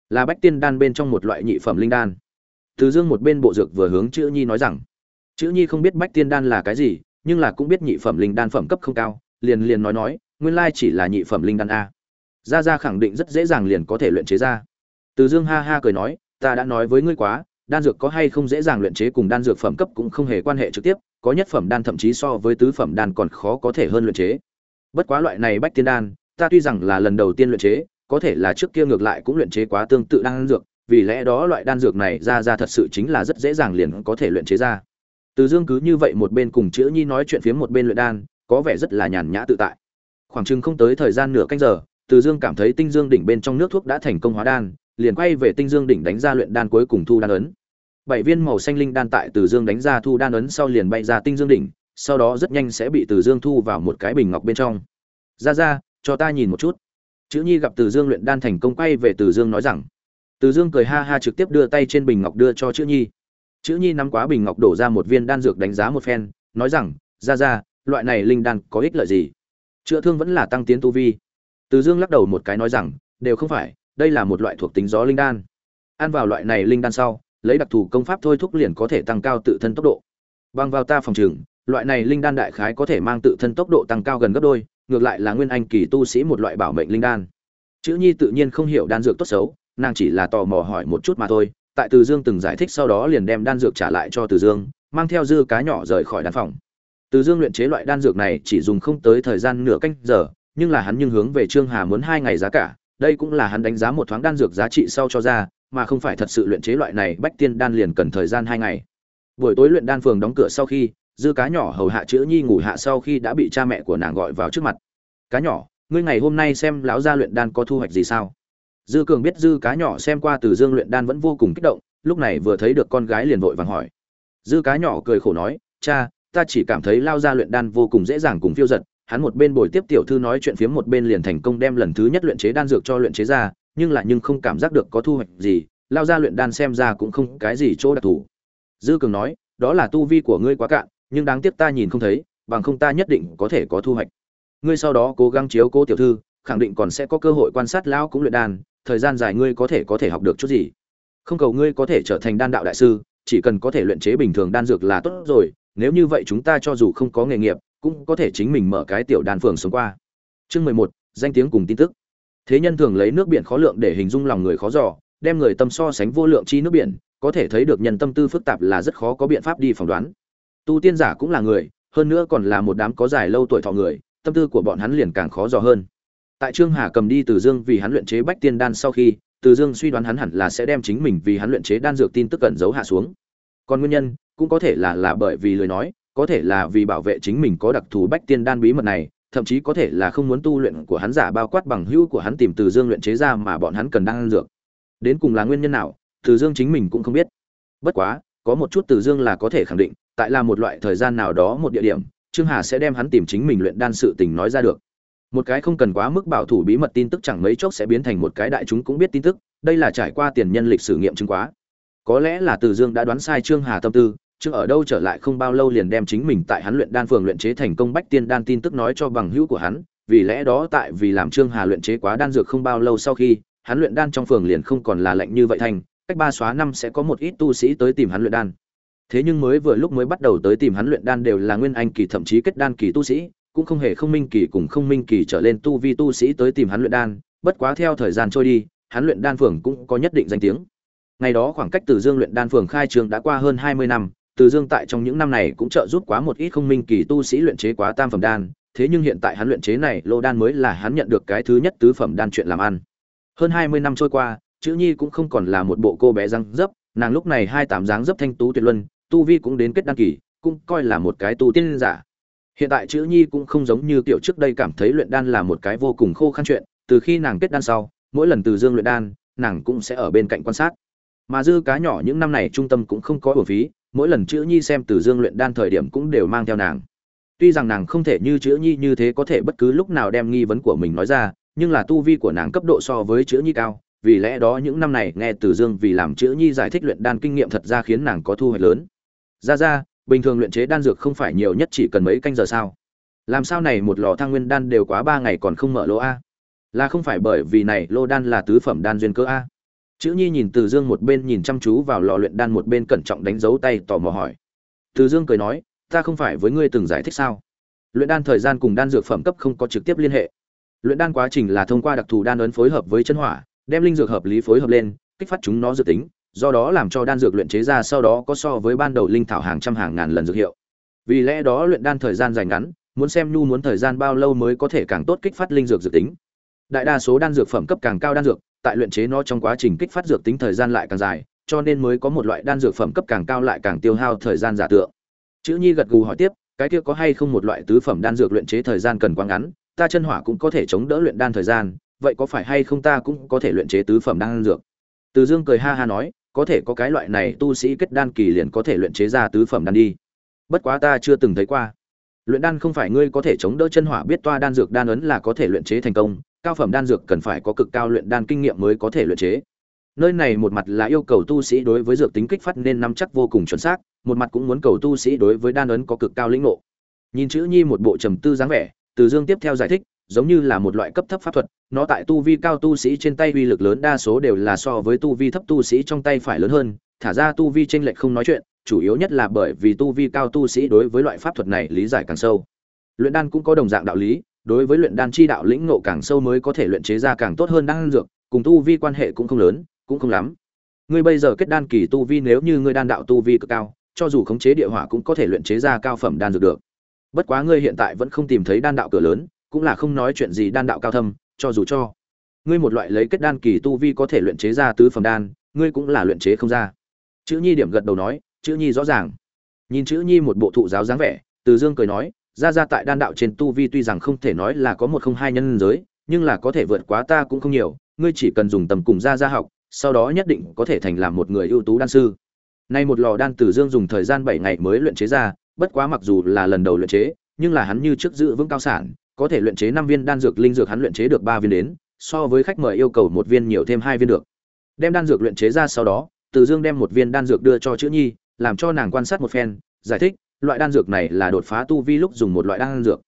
Là bách tiên đan bên trong một loại nhị phẩm linh đan. Từ dương một bên bộ dược vừa hướng chữ nhi nói rằng, chữ nhi không biết bách tiên đan là cái gì, nhưng là cũng biết nhị phẩm linh đan phẩm cấp không cao, liền liền nói nói, nguyên lai chỉ là nhị phẩm linh đan a gia gia khẳng định rất dễ dàng liền có thể luyện chế ra. Từ dương ha ha cười nói, ta đã nói với ngươi quá, đan dược có hay không dễ dàng luyện chế cùng đan dược phẩm cấp cũng không hề quan hệ trực tiếp, có nhất phẩm đan thậm chí so với tứ phẩm đan còn khó có thể hơn luyện chế. Bất quá loại này bách tiên đan, ta tuy rằng là lần đầu tiên luyện chế, có thể là trước kia ngược lại cũng luyện chế quá tương tự đan dược, vì lẽ đó loại đan dược này ra ra thật sự chính là rất dễ dàng liền có thể luyện chế ra. Từ dương cứ như vậy một bên cùng chữ nhi nói chuyện phía một bên luyện đan, có vẻ rất là nhàn nhã tự tại. Khoảng chừng không tới thời gian nửa canh giờ từ dương cảm thấy tinh dương đỉnh bên trong nước thuốc đã thành công hóa đan, liền quay về tinh dương đỉnh đánh ra luyện đan cuối cùng thu đan ấn. Bảy viên màu xanh linh đan tại từ dương đánh ra thu đan ấn sau liền bay ra tinh dương đỉnh, sau đó rất nhanh sẽ bị từ dương thu vào một cái bình ngọc bên trong. Ra ra, cho ta nhìn một chút. Chữ nhi gặp từ dương luyện đan thành công quay về từ dương nói rằng. Từ dương cười ha ha trực tiếp đưa tay trên bình ngọc đưa cho chữ nhi. Chữ nhi nắm quá bình ngọc đổ ra một viên đan dược đánh giá một phen, nói rằng, ra ra, loại này linh đan có ích lợi gì? Chữa thương vẫn là tăng tiến tu vi từ dương lắc đầu một cái nói rằng, đều không phải, đây là một loại thuộc tính gió linh đan. Ăn vào loại này linh đan sau, lấy đặc thù công pháp thôi thúc liền có thể tăng cao tự thân tốc độ. Bằng vào ta phòng trường, loại này linh đan đại khái có thể mang tự thân tốc độ tăng cao gần gấp đôi, ngược lại là nguyên anh kỳ tu sĩ một loại bảo mệnh linh đan. Chữ nhi tự nhiên không hiểu đan dược tốt xấu, nàng chỉ là tò mò hỏi một chút mà thôi, tại từ dương từng giải thích sau đó liền đem đan dược trả lại cho từ dương, mang theo dư cá nhỏ rời khỏi đan phòng. Từ dương luyện chế loại đan dược này chỉ dùng không tới thời gian nửa canh giờ nhưng là hắn nhưng hướng về trương hà muốn hai ngày giá cả, đây cũng là hắn đánh giá một thoáng đan dược giá trị sau cho ra, mà không phải thật sự luyện chế loại này bách tiên đan liền cần thời gian hai ngày. Buổi tối luyện đan phường đóng cửa sau khi, dư cá nhỏ hầu hạ chữ nhi ngủ hạ sau khi đã bị cha mẹ của nàng gọi vào trước mặt. Cá nhỏ, ngươi ngày hôm nay xem lão gia luyện đan có thu hoạch gì sao? Dư cường biết dư cá nhỏ xem qua từ dương luyện đan vẫn vô cùng kích động, lúc này vừa thấy được con gái liền vội vàng hỏi. Dư cá nhỏ cười khổ nói, cha, ta chỉ cảm thấy lao ra luyện đan vô cùng dễ dàng cùng phiêu giật hắn một bên bồi tiếp tiểu thư nói chuyện phiếm một bên liền thành công đem lần thứ nhất luyện chế đan dược cho luyện chế ra, nhưng lại nhưng không cảm giác được có thu hoạch gì, lao ra luyện đan xem ra cũng không cái gì chỗ đặc thù. Dư cường nói, đó là tu vi của ngươi quá cạn, nhưng đáng tiếc ta nhìn không thấy, bằng không ta nhất định có thể có thu hoạch. Ngươi sau đó cố gắng chiếu cố tiểu thư, khẳng định còn sẽ có cơ hội quan sát lão cũng luyện đan, thời gian dài ngươi có thể có thể học được chút gì. Không cầu ngươi có thể trở thành đan đạo đại sư, chỉ cần có thể luyện chế bình thường đan dược là tốt rồi, nếu như vậy chúng ta cho dù không có nghề nghiệp cũng có thể chính mình mở cái tiểu đàn phường sống qua. Chương mười một, danh tiếng cùng tin tức. Thế nhân thường lấy nước biển khó lượng để hình dung lòng người khó dò, đem người tâm so sánh vô lượng chi nước biển, có thể thấy được nhân tâm tư phức tạp là rất khó có biện pháp đi phỏng đoán. Tu tiên giả cũng là người, hơn nữa còn là một đám có dài lâu tuổi thọ người, tâm tư của bọn hắn liền càng khó dò hơn. Tại trương hà cầm đi từ dương vì hắn luyện chế bách tiên đan sau khi, từ dương suy đoán hắn hẳn là sẽ đem chính mình vì hắn luyện chế đan dược tin tức cẩn giấu hạ xuống. Còn nguyên nhân, cũng có thể là là bởi vì lời nói có thể là vì bảo vệ chính mình có đặc thù bách tiên đan bí mật này, thậm chí có thể là không muốn tu luyện của hắn giả bao quát bằng hữu của hắn tìm từ dương luyện chế ra mà bọn hắn cần đan dược. Đến cùng là nguyên nhân nào, từ dương chính mình cũng không biết. Bất quá, có một chút từ dương là có thể khẳng định, tại là một loại thời gian nào đó một địa điểm, trương hà sẽ đem hắn tìm chính mình luyện đan sự tình nói ra được. Một cái không cần quá mức bảo thủ bí mật tin tức chẳng mấy chốc sẽ biến thành một cái đại chúng cũng biết tin tức, đây là trải qua tiền nhân lịch sử nghiệm chứng quá. Có lẽ là từ dương đã đoán sai trương hà tâm tư trương ở đâu trở lại không bao lâu liền đem chính mình tại hắn luyện đan phường luyện chế thành công bách tiên đan tin tức nói cho bằng hữu của hắn, vì lẽ đó tại vì làm trương hà luyện chế quá đan dược không bao lâu sau khi, hắn luyện đan trong phường liền không còn là lạnh như vậy thành, cách ba xóa năm sẽ có một ít tu sĩ tới tìm hắn luyện đan. Thế nhưng mới vừa lúc mới bắt đầu tới tìm hắn luyện đan đều là nguyên anh kỳ thậm chí kết đan kỳ tu sĩ, cũng không hề không minh kỳ cùng không minh kỳ trở lên tu vi tu sĩ tới tìm hắn luyện đan, bất quá theo thời gian trôi đi, hắn luyện đan phường cũng có nhất định danh tiếng. Ngày đó khoảng cách từ dương luyện đan phường khai trường đã qua hơn hai mươi năm từ dương tại trong những năm này cũng trợ giúp quá một ít không minh kỳ tu sĩ luyện chế quá tam phẩm đan, thế nhưng hiện tại hắn luyện chế này lô đan mới là hắn nhận được cái thứ nhất tứ phẩm đan chuyện làm ăn. Hơn hai mươi năm trôi qua, chữ nhi cũng không còn là một bộ cô bé răng dấp, nàng lúc này hai tám dáng dấp thanh tú tuyệt luân, tu vi cũng đến kết đăng kỳ, cũng coi là một cái tu tiên giả. Hiện tại chữ nhi cũng không giống như kiểu trước đây cảm thấy luyện đan là một cái vô cùng khô khăn chuyện, từ khi nàng kết đan sau, mỗi lần từ dương luyện đan, nàng cũng sẽ ở bên cạnh quan sát. Mà dư cá nhỏ những năm này trung tâm cũng không có bổ phí mỗi lần chữ nhi xem từ dương luyện đan thời điểm cũng đều mang theo nàng. Tuy rằng nàng không thể như chữ nhi như thế có thể bất cứ lúc nào đem nghi vấn của mình nói ra, nhưng là tu vi của nàng cấp độ so với chữ nhi cao, vì lẽ đó những năm này nghe từ dương vì làm chữ nhi giải thích luyện đan kinh nghiệm thật ra khiến nàng có thu hoạch lớn. Ra ra, bình thường luyện chế đan dược không phải nhiều nhất chỉ cần mấy canh giờ sao? Làm sao này một lò thang nguyên đan đều quá ba ngày còn không mở lỗ a? Là không phải bởi vì này lô đan là tứ phẩm đan duyên cơ a? Chữ nhi nhìn từ dương một bên nhìn chăm chú vào lò luyện đan một bên cẩn trọng đánh dấu tay, tò mò hỏi. Từ dương cười nói, ta không phải với ngươi từng giải thích sao? Luyện đan thời gian cùng đan dược phẩm cấp không có trực tiếp liên hệ. Luyện đan quá trình là thông qua đặc thù đan ấn phối hợp với chân hỏa, đem linh dược hợp lý phối hợp lên, kích phát chúng nó dự tính, do đó làm cho đan dược luyện chế ra sau đó có so với ban đầu linh thảo hàng trăm hàng ngàn lần dược hiệu. Vì lẽ đó luyện đan thời gian dài ngắn, muốn xem nhu muốn thời gian bao lâu mới có thể càng tốt kích phát linh dược dự tính. Đại đa số đan dược phẩm cấp càng cao đan dược tại luyện chế nó trong quá trình kích phát dược tính thời gian lại càng dài, cho nên mới có một loại đan dược phẩm cấp càng cao lại càng tiêu hao thời gian giả tượng. Chữ nhi gật gù hỏi tiếp, cái kia có hay không một loại tứ phẩm đan dược luyện chế thời gian cần quá ngắn, ta chân hỏa cũng có thể chống đỡ luyện đan thời gian, vậy có phải hay không ta cũng có thể luyện chế tứ phẩm đan dược? Từ dương cười ha ha nói, có thể có cái loại này tu sĩ kết đan kỳ liền có thể luyện chế ra tứ phẩm đan đi. Bất quá ta chưa từng thấy qua. Luyện đan không phải ngươi có thể chống đỡ chân hỏa biết toa đan dược đan ấn là có thể luyện chế thành công cao phẩm đan dược cần phải có cực cao luyện đan kinh nghiệm mới có thể luyện chế. Nơi này một mặt là yêu cầu tu sĩ đối với dược tính kích phát nên nắm chắc vô cùng chuẩn xác, một mặt cũng muốn cầu tu sĩ đối với đan ấn có cực cao lĩnh ngộ. Nhìn chữ nhi một bộ trầm tư dáng vẻ, từ dương tiếp theo giải thích, giống như là một loại cấp thấp pháp thuật, nó tại tu vi cao tu sĩ trên tay uy lực lớn đa số đều là so với tu vi thấp tu sĩ trong tay phải lớn hơn, thả ra tu vi tranh lệch không nói chuyện, chủ yếu nhất là bởi vì tu vi cao tu sĩ đối với loại pháp thuật này lý giải càng sâu. Luyện đan cũng có đồng dạng đạo lý đối với luyện đan chi đạo lĩnh ngộ càng sâu mới có thể luyện chế ra càng tốt hơn đan dược, cùng tu vi quan hệ cũng không lớn, cũng không lắm. Ngươi bây giờ kết đan kỳ tu vi nếu như ngươi đan đạo tu vi cực cao, cho dù khống chế địa hỏa cũng có thể luyện chế ra cao phẩm đan dược được. Bất quá ngươi hiện tại vẫn không tìm thấy đan đạo cửa lớn, cũng là không nói chuyện gì đan đạo cao thâm, cho dù cho ngươi một loại lấy kết đan kỳ tu vi có thể luyện chế ra tứ phẩm đan, ngươi cũng là luyện chế không ra. Chữ nhi điểm gật đầu nói, chữ nhi rõ ràng. Nhìn chữ nhi một bộ thụ giáo dáng vẻ, từ dương cười nói ra ra tại đan đạo trên tu vi tuy rằng không thể nói là có một không hai nhân giới, nhưng là có thể vượt quá ta cũng không nhiều, ngươi chỉ cần dùng tầm cùng ra ra học, sau đó nhất định có thể thành làm một người ưu tú đan sư. Nay một lò đan từ dương dùng thời gian bảy ngày mới luyện chế ra, bất quá mặc dù là lần đầu luyện chế, nhưng là hắn như trước giữ vững cao sản, có thể luyện chế năm viên đan dược linh dược hắn luyện chế được ba viên đến, so với khách mời yêu cầu một viên nhiều thêm hai viên được. Đem đan dược luyện chế ra sau đó, từ dương đem một viên đan dược đưa cho chữ nhi, làm cho nàng quan sát một phen, giải thích loại đan dược này là đột phá tu vi lúc dùng một loại đan dược.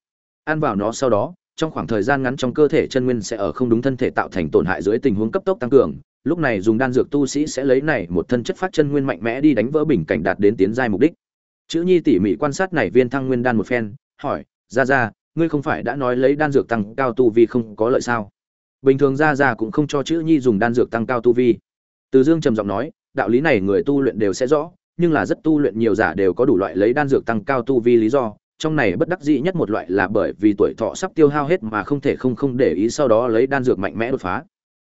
Ăn vào nó sau đó, trong khoảng thời gian ngắn trong cơ thể chân nguyên sẽ ở không đúng thân thể tạo thành tổn hại dưới tình huống cấp tốc tăng cường. Lúc này dùng đan dược tu sĩ sẽ lấy này một thân chất phát chân nguyên mạnh mẽ đi đánh vỡ bình cảnh đạt đến tiến giai mục đích. Chữ nhi tỉ mỉ quan sát này viên thăng nguyên đan một phen, hỏi ra ra ngươi không phải đã nói lấy đan dược tăng cao tu vi không có lợi sao? Bình thường ra ra cũng không cho chữ nhi dùng đan dược tăng cao tu vi. Từ dương trầm giọng nói, đạo lý này người tu luyện đều sẽ rõ nhưng là rất tu luyện nhiều giả đều có đủ loại lấy đan dược tăng cao tu vi lý do. Trong này bất đắc dĩ nhất một loại là bởi vì tuổi thọ sắp tiêu hao hết mà không thể không không để ý sau đó lấy đan dược mạnh mẽ đột phá.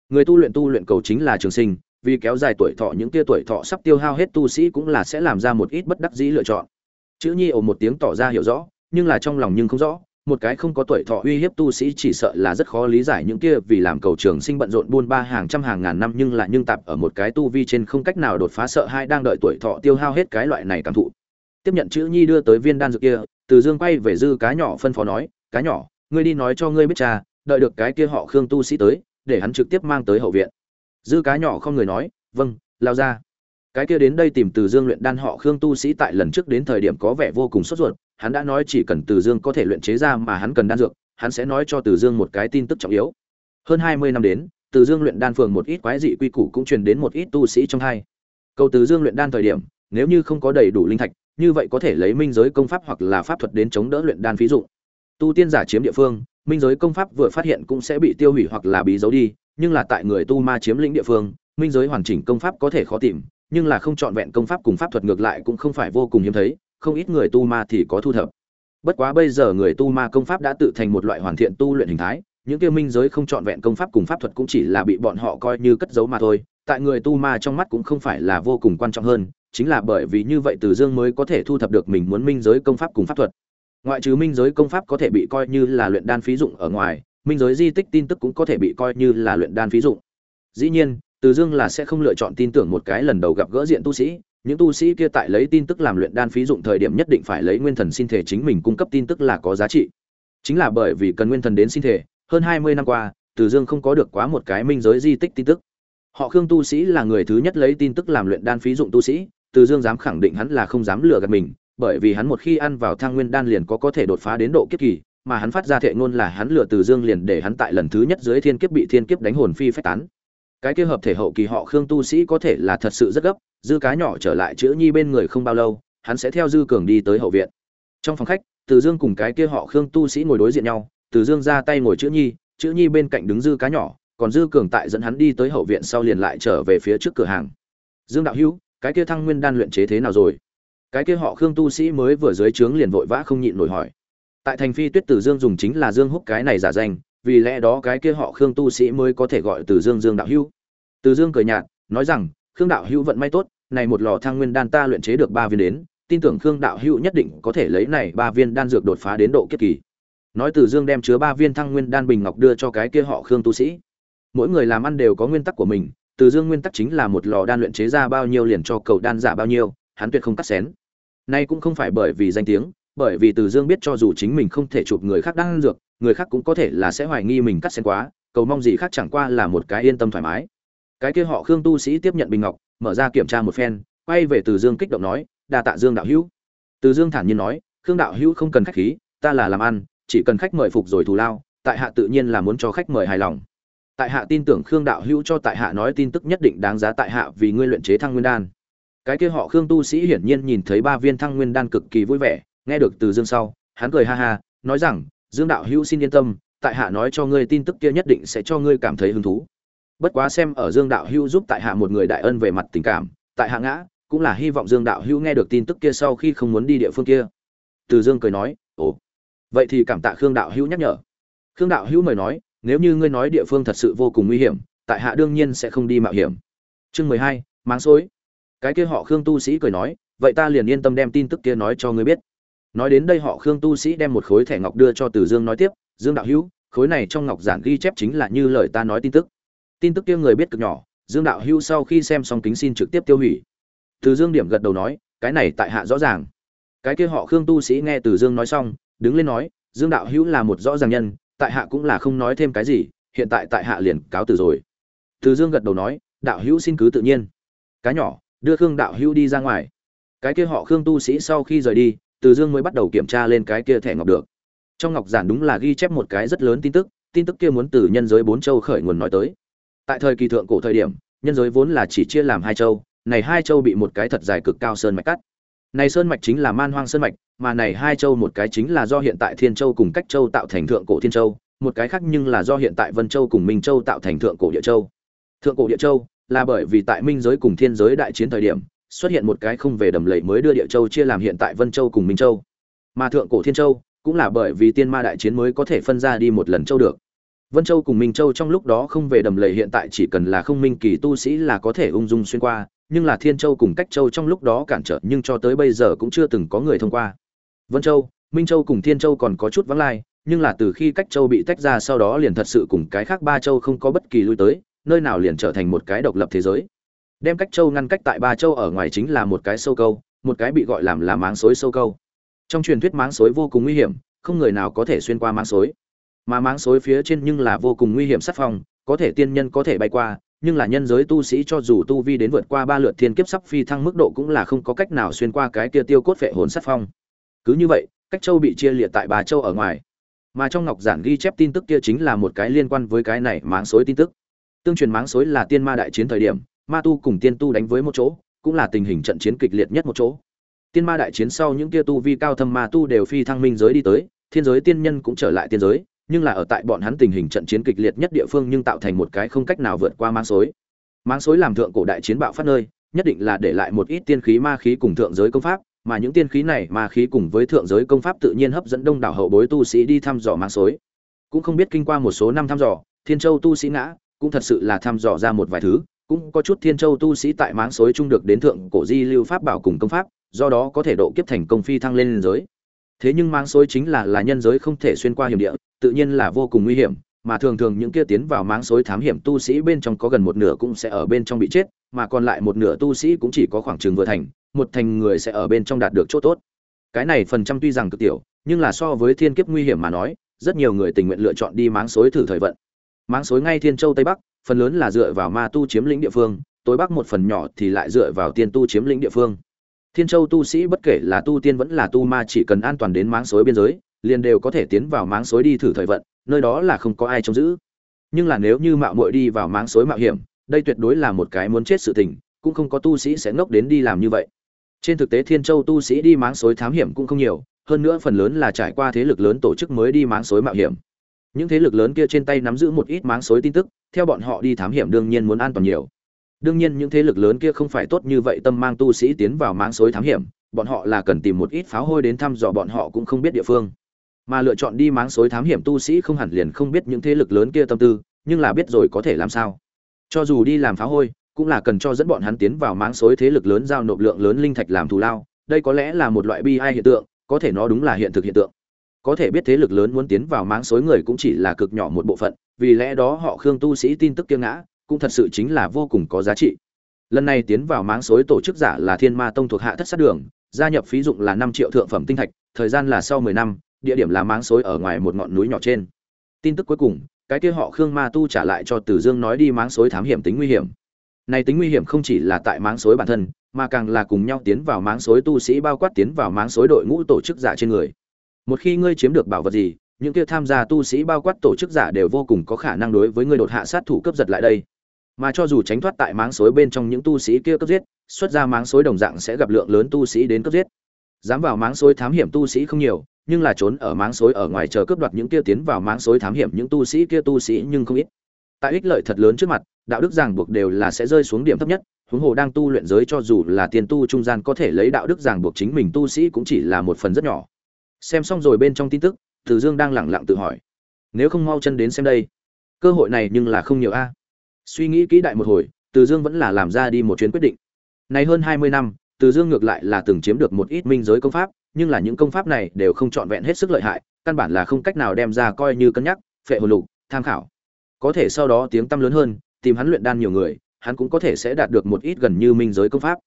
Người tu luyện tu luyện cầu chính là trường sinh, vì kéo dài tuổi thọ những tia tuổi thọ sắp tiêu hao hết tu sĩ cũng là sẽ làm ra một ít bất đắc dĩ lựa chọn. Chữ nhi ồ một tiếng tỏ ra hiểu rõ, nhưng là trong lòng nhưng không rõ một cái không có tuổi thọ uy hiếp tu sĩ chỉ sợ là rất khó lý giải những kia vì làm cầu trường sinh bận rộn buôn ba hàng trăm hàng ngàn năm nhưng lại nhưng tạp ở một cái tu vi trên không cách nào đột phá sợ hai đang đợi tuổi thọ tiêu hao hết cái loại này cảm thụ. Tiếp nhận chữ nhi đưa tới viên đan dược kia, từ dương quay về dư cá nhỏ phân phó nói, cá nhỏ, ngươi đi nói cho ngươi biết cha, đợi được cái kia họ khương tu sĩ tới, để hắn trực tiếp mang tới hậu viện. Dư cá nhỏ không người nói vâng lao ra. Cái kia đến đây tìm từ dương luyện đan họ khương tu sĩ tại lần trước đến thời điểm có vẻ vô cùng sốt ruột hắn đã nói chỉ cần từ dương có thể luyện chế ra mà hắn cần đan dược, hắn sẽ nói cho từ dương một cái tin tức trọng yếu. Hơn hai mươi năm đến, từ dương luyện đan phường một ít quái dị quy củ cũng truyền đến một ít tu sĩ trong hai. Câu từ dương luyện đan thời điểm, nếu như không có đầy đủ linh thạch, như vậy có thể lấy minh giới công pháp hoặc là pháp thuật đến chống đỡ luyện đan ví dụ tu tiên giả chiếm địa phương, minh giới công pháp vừa phát hiện cũng sẽ bị tiêu hủy hoặc là bí giấu đi, nhưng là tại người tu ma chiếm lĩnh địa phương, minh giới hoàn chỉnh công pháp có thể khó tìm, nhưng là không chọn vẹn công pháp cùng pháp thuật ngược lại cũng không phải vô cùng hiếm thấy không ít người tu ma thì có thu thập. Bất quá bây giờ người tu ma công pháp đã tự thành một loại hoàn thiện tu luyện hình thái, những kia minh giới không chọn vẹn công pháp cùng pháp thuật cũng chỉ là bị bọn họ coi như cất giấu mà thôi, tại người tu ma trong mắt cũng không phải là vô cùng quan trọng hơn, chính là bởi vì như vậy từ dương mới có thể thu thập được mình muốn minh giới công pháp cùng pháp thuật. Ngoại trừ minh giới công pháp có thể bị coi như là luyện đan phí dụng ở ngoài, minh giới di tích tin tức cũng có thể bị coi như là luyện đan phí dụng. Dĩ nhiên, từ dương là sẽ không lựa chọn tin tưởng một cái lần đầu gặp gỡ diện tu sĩ những tu sĩ kia tại lấy tin tức làm luyện đan phí dụng thời điểm nhất định phải lấy nguyên thần xin thể chính mình cung cấp tin tức là có giá trị. Chính là bởi vì cần nguyên thần đến xin thể, hơn hai mươi năm qua, từ dương không có được quá một cái minh giới di tích tin tức. Họ khương tu sĩ là người thứ nhất lấy tin tức làm luyện đan phí dụng tu sĩ, từ dương dám khẳng định hắn là không dám lừa gạt mình, bởi vì hắn một khi ăn vào thang nguyên đan liền có có thể đột phá đến độ kiếp kỳ, mà hắn phát ra thệ ngôn là hắn lừa từ dương liền để hắn tại lần thứ nhất dưới thiên kiếp bị thiên kiếp đánh hồn phi phách tán. Cái kia hợp thể hậu kỳ họ khương tu sĩ có thể là thật sự rất gấp dư cá nhỏ trở lại chữa nhi bên người không bao lâu, hắn sẽ theo dư cường đi tới hậu viện. Trong phòng khách, từ dương cùng cái kia họ khương tu sĩ ngồi đối diện nhau, từ dương ra tay ngồi chữa nhi chữa nhi bên cạnh đứng dư cá nhỏ, còn dư cường tại dẫn hắn đi tới hậu viện sau liền lại trở về phía trước cửa hàng. Dương đạo hữu, cái kia thăng nguyên đan luyện chế thế nào rồi? Cái kia họ khương tu sĩ mới vừa dưới trướng liền vội vã không nhịn nổi hỏi. Tại thành phi tuyết tử dương dùng chính là dương húc cái này giả danh, vì lẽ đó cái kia họ khương tu sĩ mới có thể gọi từ dương dương đạo hữu. Từ dương cười nhạt, nói rằng, khương đạo hữu vận may tốt này một lò thăng nguyên đan ta luyện chế được ba viên đến, tin tưởng khương đạo hữu nhất định có thể lấy này ba viên đan dược đột phá đến độ kiếp kỳ. Nói từ dương đem chứa ba viên thăng nguyên đan bình ngọc đưa cho cái kia họ khương tu sĩ. Mỗi người làm ăn đều có nguyên tắc của mình, từ dương nguyên tắc chính là một lò đan luyện chế ra bao nhiêu liền cho cầu đan giả bao nhiêu, hắn tuyệt không cắt xén. Nay cũng không phải bởi vì danh tiếng, bởi vì từ dương biết cho dù chính mình không thể chụp người khác đan dược, người khác cũng có thể là sẽ hoài nghi mình cắt xén quá, cầu mong gì khác chẳng qua là một cái yên tâm thoải mái cái kia họ khương tu sĩ tiếp nhận bình ngọc, mở ra kiểm tra một phen, quay về từ dương kích động nói, đa tạ dương đạo hữu. Từ dương thản nhiên nói, khương đạo hữu không cần khách khí, ta là làm ăn, chỉ cần khách mời phục rồi thù lao, tại hạ tự nhiên là muốn cho khách mời hài lòng. Tại hạ tin tưởng khương đạo hữu cho tại hạ nói tin tức nhất định đáng giá tại hạ vì ngươi luyện chế thăng nguyên đan. Cái kia họ khương tu sĩ hiển nhiên nhìn thấy ba viên thăng nguyên đan cực kỳ vui vẻ, nghe được từ dương sau, hắn cười ha ha, nói rằng, dương đạo hữu xin yên tâm, tại hạ nói cho ngươi tin tức kia nhất định sẽ cho ngươi cảm thấy hứng thú bất quá xem ở dương đạo hữu giúp tại hạ một người đại ân về mặt tình cảm, tại hạ ngã, cũng là hy vọng dương đạo hữu nghe được tin tức kia sau khi không muốn đi địa phương kia. Từ dương cười nói, ồ. Vậy thì cảm tạ khương đạo hữu nhắc nhở. Khương đạo hữu mời nói, nếu như ngươi nói địa phương thật sự vô cùng nguy hiểm, tại hạ đương nhiên sẽ không đi mạo hiểm. Chương mười hai, máng xối. Cái kia họ khương tu sĩ cười nói, vậy ta liền yên tâm đem tin tức kia nói cho ngươi biết. Nói đến đây họ khương tu sĩ đem một khối thẻ ngọc đưa cho từ dương nói tiếp, dương đạo hữu, khối này trong ngọc giản ghi chép chính là như lời ta nói tin tức tin tức kia người biết cực nhỏ, dương đạo hưu sau khi xem xong kính xin trực tiếp tiêu hủy. Từ dương điểm gật đầu nói, cái này tại hạ rõ ràng. Cái kia họ khương tu sĩ nghe từ dương nói xong, đứng lên nói, dương đạo hữu là một rõ ràng nhân, tại hạ cũng là không nói thêm cái gì, hiện tại tại hạ liền cáo từ rồi. Từ dương gật đầu nói, đạo hữu xin cứ tự nhiên. Cái nhỏ, đưa khương đạo hữu đi ra ngoài. Cái kia họ khương tu sĩ sau khi rời đi, từ dương mới bắt đầu kiểm tra lên cái kia thẻ ngọc được. Trong ngọc giản đúng là ghi chép một cái rất lớn tin tức tin tức kia muốn từ nhân giới bốn châu khởi nguồn nói tới tại thời kỳ thượng cổ thời điểm, nhân giới vốn là chỉ chia làm hai châu, này hai châu bị một cái thật dài cực cao sơn mạch cắt. Này sơn mạch chính là man hoang sơn mạch, mà này hai châu một cái chính là do hiện tại thiên châu cùng cách châu tạo thành thượng cổ thiên châu, một cái khác nhưng là do hiện tại vân châu cùng minh châu tạo thành thượng cổ địa châu. Thượng cổ địa châu là bởi vì tại minh giới cùng thiên giới đại chiến thời điểm, xuất hiện một cái không về đầm lầy mới đưa địa châu chia làm hiện tại vân châu cùng minh châu. Mà thượng cổ thiên châu cũng là bởi vì tiên ma đại chiến mới có thể phân ra đi một lần châu được vân châu cùng minh châu trong lúc đó không về đầm lầy hiện tại chỉ cần là không minh kỳ tu sĩ là có thể ung dung xuyên qua, nhưng là thiên châu cùng cách châu trong lúc đó cản trở, nhưng cho tới bây giờ cũng chưa từng có người thông qua. Vân châu, minh châu cùng thiên châu còn có chút vắng lai, nhưng là từ khi cách châu bị tách ra sau đó liền thật sự cùng cái khác ba châu không có bất kỳ lui tới, nơi nào liền trở thành một cái độc lập thế giới. Đem cách châu ngăn cách tại ba châu ở ngoài chính là một cái sâu câu, một cái bị gọi làm là máng xối sâu câu. Trong truyền thuyết máng xối vô cùng nguy hiểm, không người nào có thể xuyên qua máng xối mà máng xối phía trên nhưng là vô cùng nguy hiểm sát phong, có thể tiên nhân có thể bay qua, nhưng là nhân giới tu sĩ cho dù tu vi đến vượt qua ba lượt thiên kiếp sắp phi thăng mức độ cũng là không có cách nào xuyên qua cái kia tiêu cốt vệ hồn sát phong. Cứ như vậy, cách châu bị chia liệt tại bà châu ở ngoài. Mà trong ngọc giản ghi chép tin tức kia chính là một cái liên quan với cái này máng xối tin tức. Tương truyền máng xối là tiên ma đại chiến thời điểm, ma tu cùng tiên tu đánh với một chỗ, cũng là tình hình trận chiến kịch liệt nhất một chỗ. Tiên ma đại chiến sau những kia tu vi cao thâm ma tu đều phi thăng minh giới đi tới, thiên giới tiên nhân cũng trở lại tiên giới nhưng là ở tại bọn hắn tình hình trận chiến kịch liệt nhất địa phương nhưng tạo thành một cái không cách nào vượt qua mang xối. Mang xối làm thượng cổ đại chiến bạo phát nơi, nhất định là để lại một ít tiên khí ma khí cùng thượng giới công pháp, mà những tiên khí này ma khí cùng với thượng giới công pháp tự nhiên hấp dẫn đông đảo hậu bối tu sĩ đi thăm dò mang xối. Cũng không biết kinh qua một số năm thăm dò, thiên châu tu sĩ ngã, cũng thật sự là thăm dò ra một vài thứ, cũng có chút thiên châu tu sĩ tại máng xối chung được đến thượng cổ di lưu pháp bảo cùng công pháp, do đó có thể độ kiếp thành công phi thăng lên giới thế nhưng mang xối chính là là nhân giới không thể xuyên qua hiểm địa, tự nhiên là vô cùng nguy hiểm, mà thường thường những kia tiến vào máng xối thám hiểm tu sĩ bên trong có gần một nửa cũng sẽ ở bên trong bị chết, mà còn lại một nửa tu sĩ cũng chỉ có khoảng chừng vừa thành, một thành người sẽ ở bên trong đạt được chỗ tốt. Cái này phần trăm tuy rằng cực tiểu, nhưng là so với thiên kiếp nguy hiểm mà nói, rất nhiều người tình nguyện lựa chọn đi máng xối thử thời vận. Máng xối ngay thiên châu tây bắc, phần lớn là dựa vào ma tu chiếm lĩnh địa phương, tối bắc một phần nhỏ thì lại dựa vào tiên tu chiếm lĩnh địa phương thiên châu tu sĩ bất kể là tu tiên vẫn là tu ma chỉ cần an toàn đến máng suối biên giới, liền đều có thể tiến vào máng suối đi thử thời vận, nơi đó là không có ai trông giữ. Nhưng là nếu như mạo muội đi vào máng suối mạo hiểm, đây tuyệt đối là một cái muốn chết sự tình, cũng không có tu sĩ sẽ ngốc đến đi làm như vậy. Trên thực tế thiên châu tu sĩ đi máng suối thám hiểm cũng không nhiều, hơn nữa phần lớn là trải qua thế lực lớn tổ chức mới đi máng suối mạo hiểm. Những thế lực lớn kia trên tay nắm giữ một ít máng suối tin tức, theo bọn họ đi thám hiểm đương nhiên muốn an toàn nhiều đương nhiên những thế lực lớn kia không phải tốt như vậy, tâm mang tu sĩ tiến vào máng xối thám hiểm, bọn họ là cần tìm một ít pháo hôi đến thăm dò, bọn họ cũng không biết địa phương. Mà lựa chọn đi máng xối thám hiểm tu sĩ không hẳn liền không biết những thế lực lớn kia tâm tư, nhưng là biết rồi có thể làm sao. Cho dù đi làm pháo hôi, cũng là cần cho dẫn bọn hắn tiến vào máng xối thế lực lớn giao nộp lượng lớn linh thạch làm thù lao. Đây có lẽ là một loại bi ai hiện tượng, có thể nó đúng là hiện thực hiện tượng. Có thể biết thế lực lớn muốn tiến vào máng xối người cũng chỉ là cực nhỏ một bộ phận, vì lẽ đó họ khương tu sĩ tin tức kiêng ngã cũng thật sự chính là vô cùng có giá trị. Lần này tiến vào máng xối tổ chức giả là thiên ma tông thuộc hạ thất sát đường, gia nhập phí dụng là năm triệu thượng phẩm tinh thạch, thời gian là sau mười năm, địa điểm là máng xối ở ngoài một ngọn núi nhỏ trên. Tin tức cuối cùng, cái kia họ khương ma tu trả lại cho tử dương nói đi máng xối thám hiểm tính nguy hiểm. Này tính nguy hiểm không chỉ là tại máng xối bản thân, mà càng là cùng nhau tiến vào máng xối tu sĩ bao quát tiến vào máng xối đội ngũ tổ chức giả trên người. Một khi ngươi chiếm được bảo vật gì, những kia tham gia tu sĩ bao quát tổ chức giả đều vô cùng có khả năng đối với ngươi đột hạ sát thủ cấp giật lại đây mà cho dù tránh thoát tại máng xối bên trong những tu sĩ kia cấp giết, xuất ra máng xối đồng dạng sẽ gặp lượng lớn tu sĩ đến cấp giết. Dám vào máng xối thám hiểm tu sĩ không nhiều, nhưng là trốn ở máng xối ở ngoài chờ cướp đoạt những kia tiến vào máng xối thám hiểm những tu sĩ kia tu sĩ nhưng không ít. Tại ích lợi thật lớn trước mặt, đạo đức ràng buộc đều là sẽ rơi xuống điểm thấp nhất, huống hồ đang tu luyện giới cho dù là tiền tu trung gian có thể lấy đạo đức ràng buộc chính mình tu sĩ cũng chỉ là một phần rất nhỏ. Xem xong rồi bên trong tin tức, từ dương đang lẳng lặng tự hỏi, nếu không mau chân đến xem đây, cơ hội này nhưng là không nhiều a suy nghĩ kỹ đại một hồi, từ dương vẫn là làm ra đi một chuyến quyết định. Này hơn hai mươi năm, từ dương ngược lại là từng chiếm được một ít minh giới công pháp, nhưng là những công pháp này đều không trọn vẹn hết sức lợi hại, căn bản là không cách nào đem ra coi như cân nhắc, phệ hồn lục, tham khảo. Có thể sau đó tiếng tăm lớn hơn, tìm hắn luyện đan nhiều người, hắn cũng có thể sẽ đạt được một ít gần như minh giới công pháp.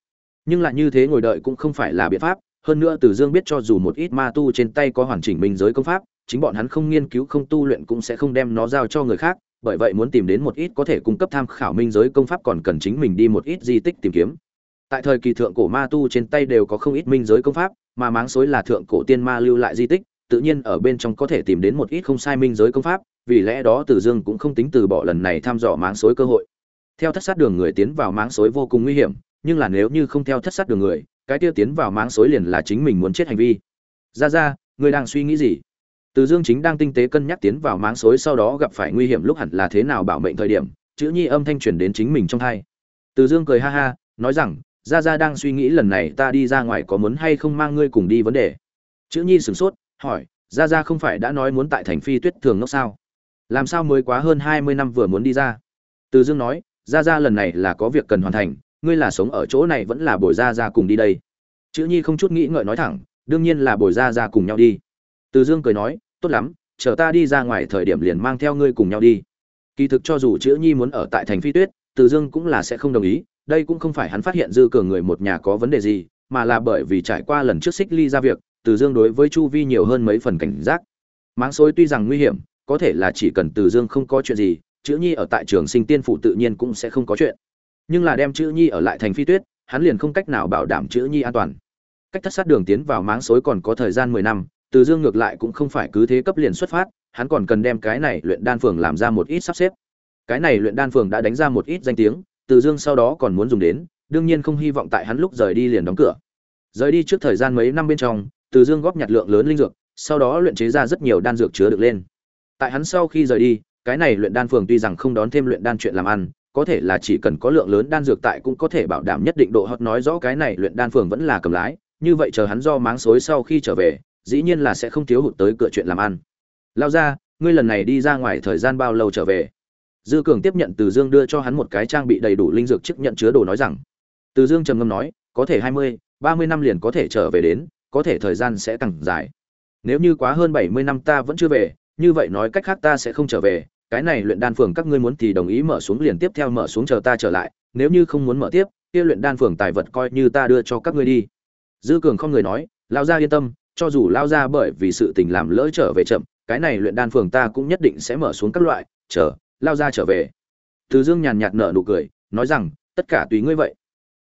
Nhưng lại như thế ngồi đợi cũng không phải là biện pháp, hơn nữa từ dương biết cho dù một ít ma tu trên tay có hoàn chỉnh minh giới công pháp, chính bọn hắn không nghiên cứu không tu luyện cũng sẽ không đem nó giao cho người khác bởi vậy muốn tìm đến một ít có thể cung cấp tham khảo minh giới công pháp còn cần chính mình đi một ít di tích tìm kiếm tại thời kỳ thượng cổ ma tu trên tay đều có không ít minh giới công pháp mà máng xối là thượng cổ tiên ma lưu lại di tích tự nhiên ở bên trong có thể tìm đến một ít không sai minh giới công pháp vì lẽ đó Từ Dương cũng không tính từ bỏ lần này thăm dò máng xối cơ hội. Theo thất sát đường người tiến vào máng xối vô cùng nguy hiểm, nhưng là nếu như không theo thất sát đường người, cái kia tiến vào máng xối liền là chính mình muốn chết hành vi. Ra ra, người đang suy nghĩ gì? Từ Dương chính đang tinh tế cân nhắc tiến vào máng xối sau đó gặp phải nguy hiểm lúc hẳn là thế nào bảo mệnh thời điểm, chữ nhi âm thanh truyền đến chính mình trong tai. Từ Dương cười ha ha, nói rằng, ra ra đang suy nghĩ lần này ta đi ra ngoài có muốn hay không mang ngươi cùng đi vấn đề. Chữ nhi sửng sốt, hỏi, ra ra không phải đã nói muốn tại thành phi tuyết thường ngốc sao? làm sao mới quá hơn hai mươi năm vừa muốn đi ra từ dương nói ra ra lần này là có việc cần hoàn thành ngươi là sống ở chỗ này vẫn là bồi ra ra cùng đi đây chữ nhi không chút nghĩ ngợi nói thẳng đương nhiên là bồi ra ra cùng nhau đi từ dương cười nói tốt lắm, chờ ta đi ra ngoài thời điểm liền mang theo ngươi cùng nhau đi. Kỳ thực cho dù chữ nhi muốn ở tại thành phi tuyết, từ dương cũng là sẽ không đồng ý, đây cũng không phải hắn phát hiện dư cường người một nhà có vấn đề gì, mà là bởi vì trải qua lần trước xích ly ra việc, từ dương đối với chu vi nhiều hơn mấy phần cảnh giác. Máng xối tuy rằng nguy hiểm, có thể là chỉ cần từ dương không có chuyện gì, chữ nhi ở tại trường sinh tiên Phụ tự nhiên cũng sẽ không có chuyện. Nhưng là đem chữ nhi ở lại thành phi tuyết, hắn liền không cách nào bảo đảm chữ nhi an toàn. Cách thất sát đường tiến vào máng xối còn có thời gian mười năm từ dương ngược lại cũng không phải cứ thế cấp liền xuất phát, hắn còn cần đem cái này luyện đan phường làm ra một ít sắp xếp. Cái này luyện đan phường đã đánh ra một ít danh tiếng, từ dương sau đó còn muốn dùng đến, đương nhiên không hy vọng tại hắn lúc rời đi liền đóng cửa. Rời đi trước thời gian mấy năm bên trong, từ dương góp nhặt lượng lớn linh dược, sau đó luyện chế ra rất nhiều đan dược chứa được lên. Tại hắn sau khi rời đi, cái này luyện đan phường tuy rằng không đón thêm luyện đan chuyện làm ăn, có thể là chỉ cần có lượng lớn đan dược tại cũng có thể bảo đảm nhất định độ hot nói rõ cái này luyện đan phường vẫn là cầm lái, như vậy chờ hắn do máng xối sau khi trở về dĩ nhiên là sẽ không thiếu hụt tới cửa chuyện làm ăn. Lao ra, ngươi lần này đi ra ngoài thời gian bao lâu trở về? Dư cường tiếp nhận từ dương đưa cho hắn một cái trang bị đầy đủ linh dược chức nhận chứa đồ nói rằng, từ dương trầm ngâm nói, có thể hai mươi, ba mươi năm liền có thể trở về đến, có thể thời gian sẽ càng dài. Nếu như quá hơn bảy mươi năm ta vẫn chưa về, như vậy nói cách khác ta sẽ không trở về, cái này luyện đan phường các ngươi muốn thì đồng ý mở xuống liền tiếp theo mở xuống chờ ta trở lại, nếu như không muốn mở tiếp, kia luyện đan phường tài vật coi như ta đưa cho các ngươi đi. Dư cường không người nói Lão gia yên tâm cho dù lao ra bởi vì sự tình làm lỡ trở về chậm, cái này luyện đan phường ta cũng nhất định sẽ mở xuống các loại, chờ, lao ra trở về. Từ dương nhàn nhạt nở nụ cười, nói rằng, tất cả tùy ngươi vậy.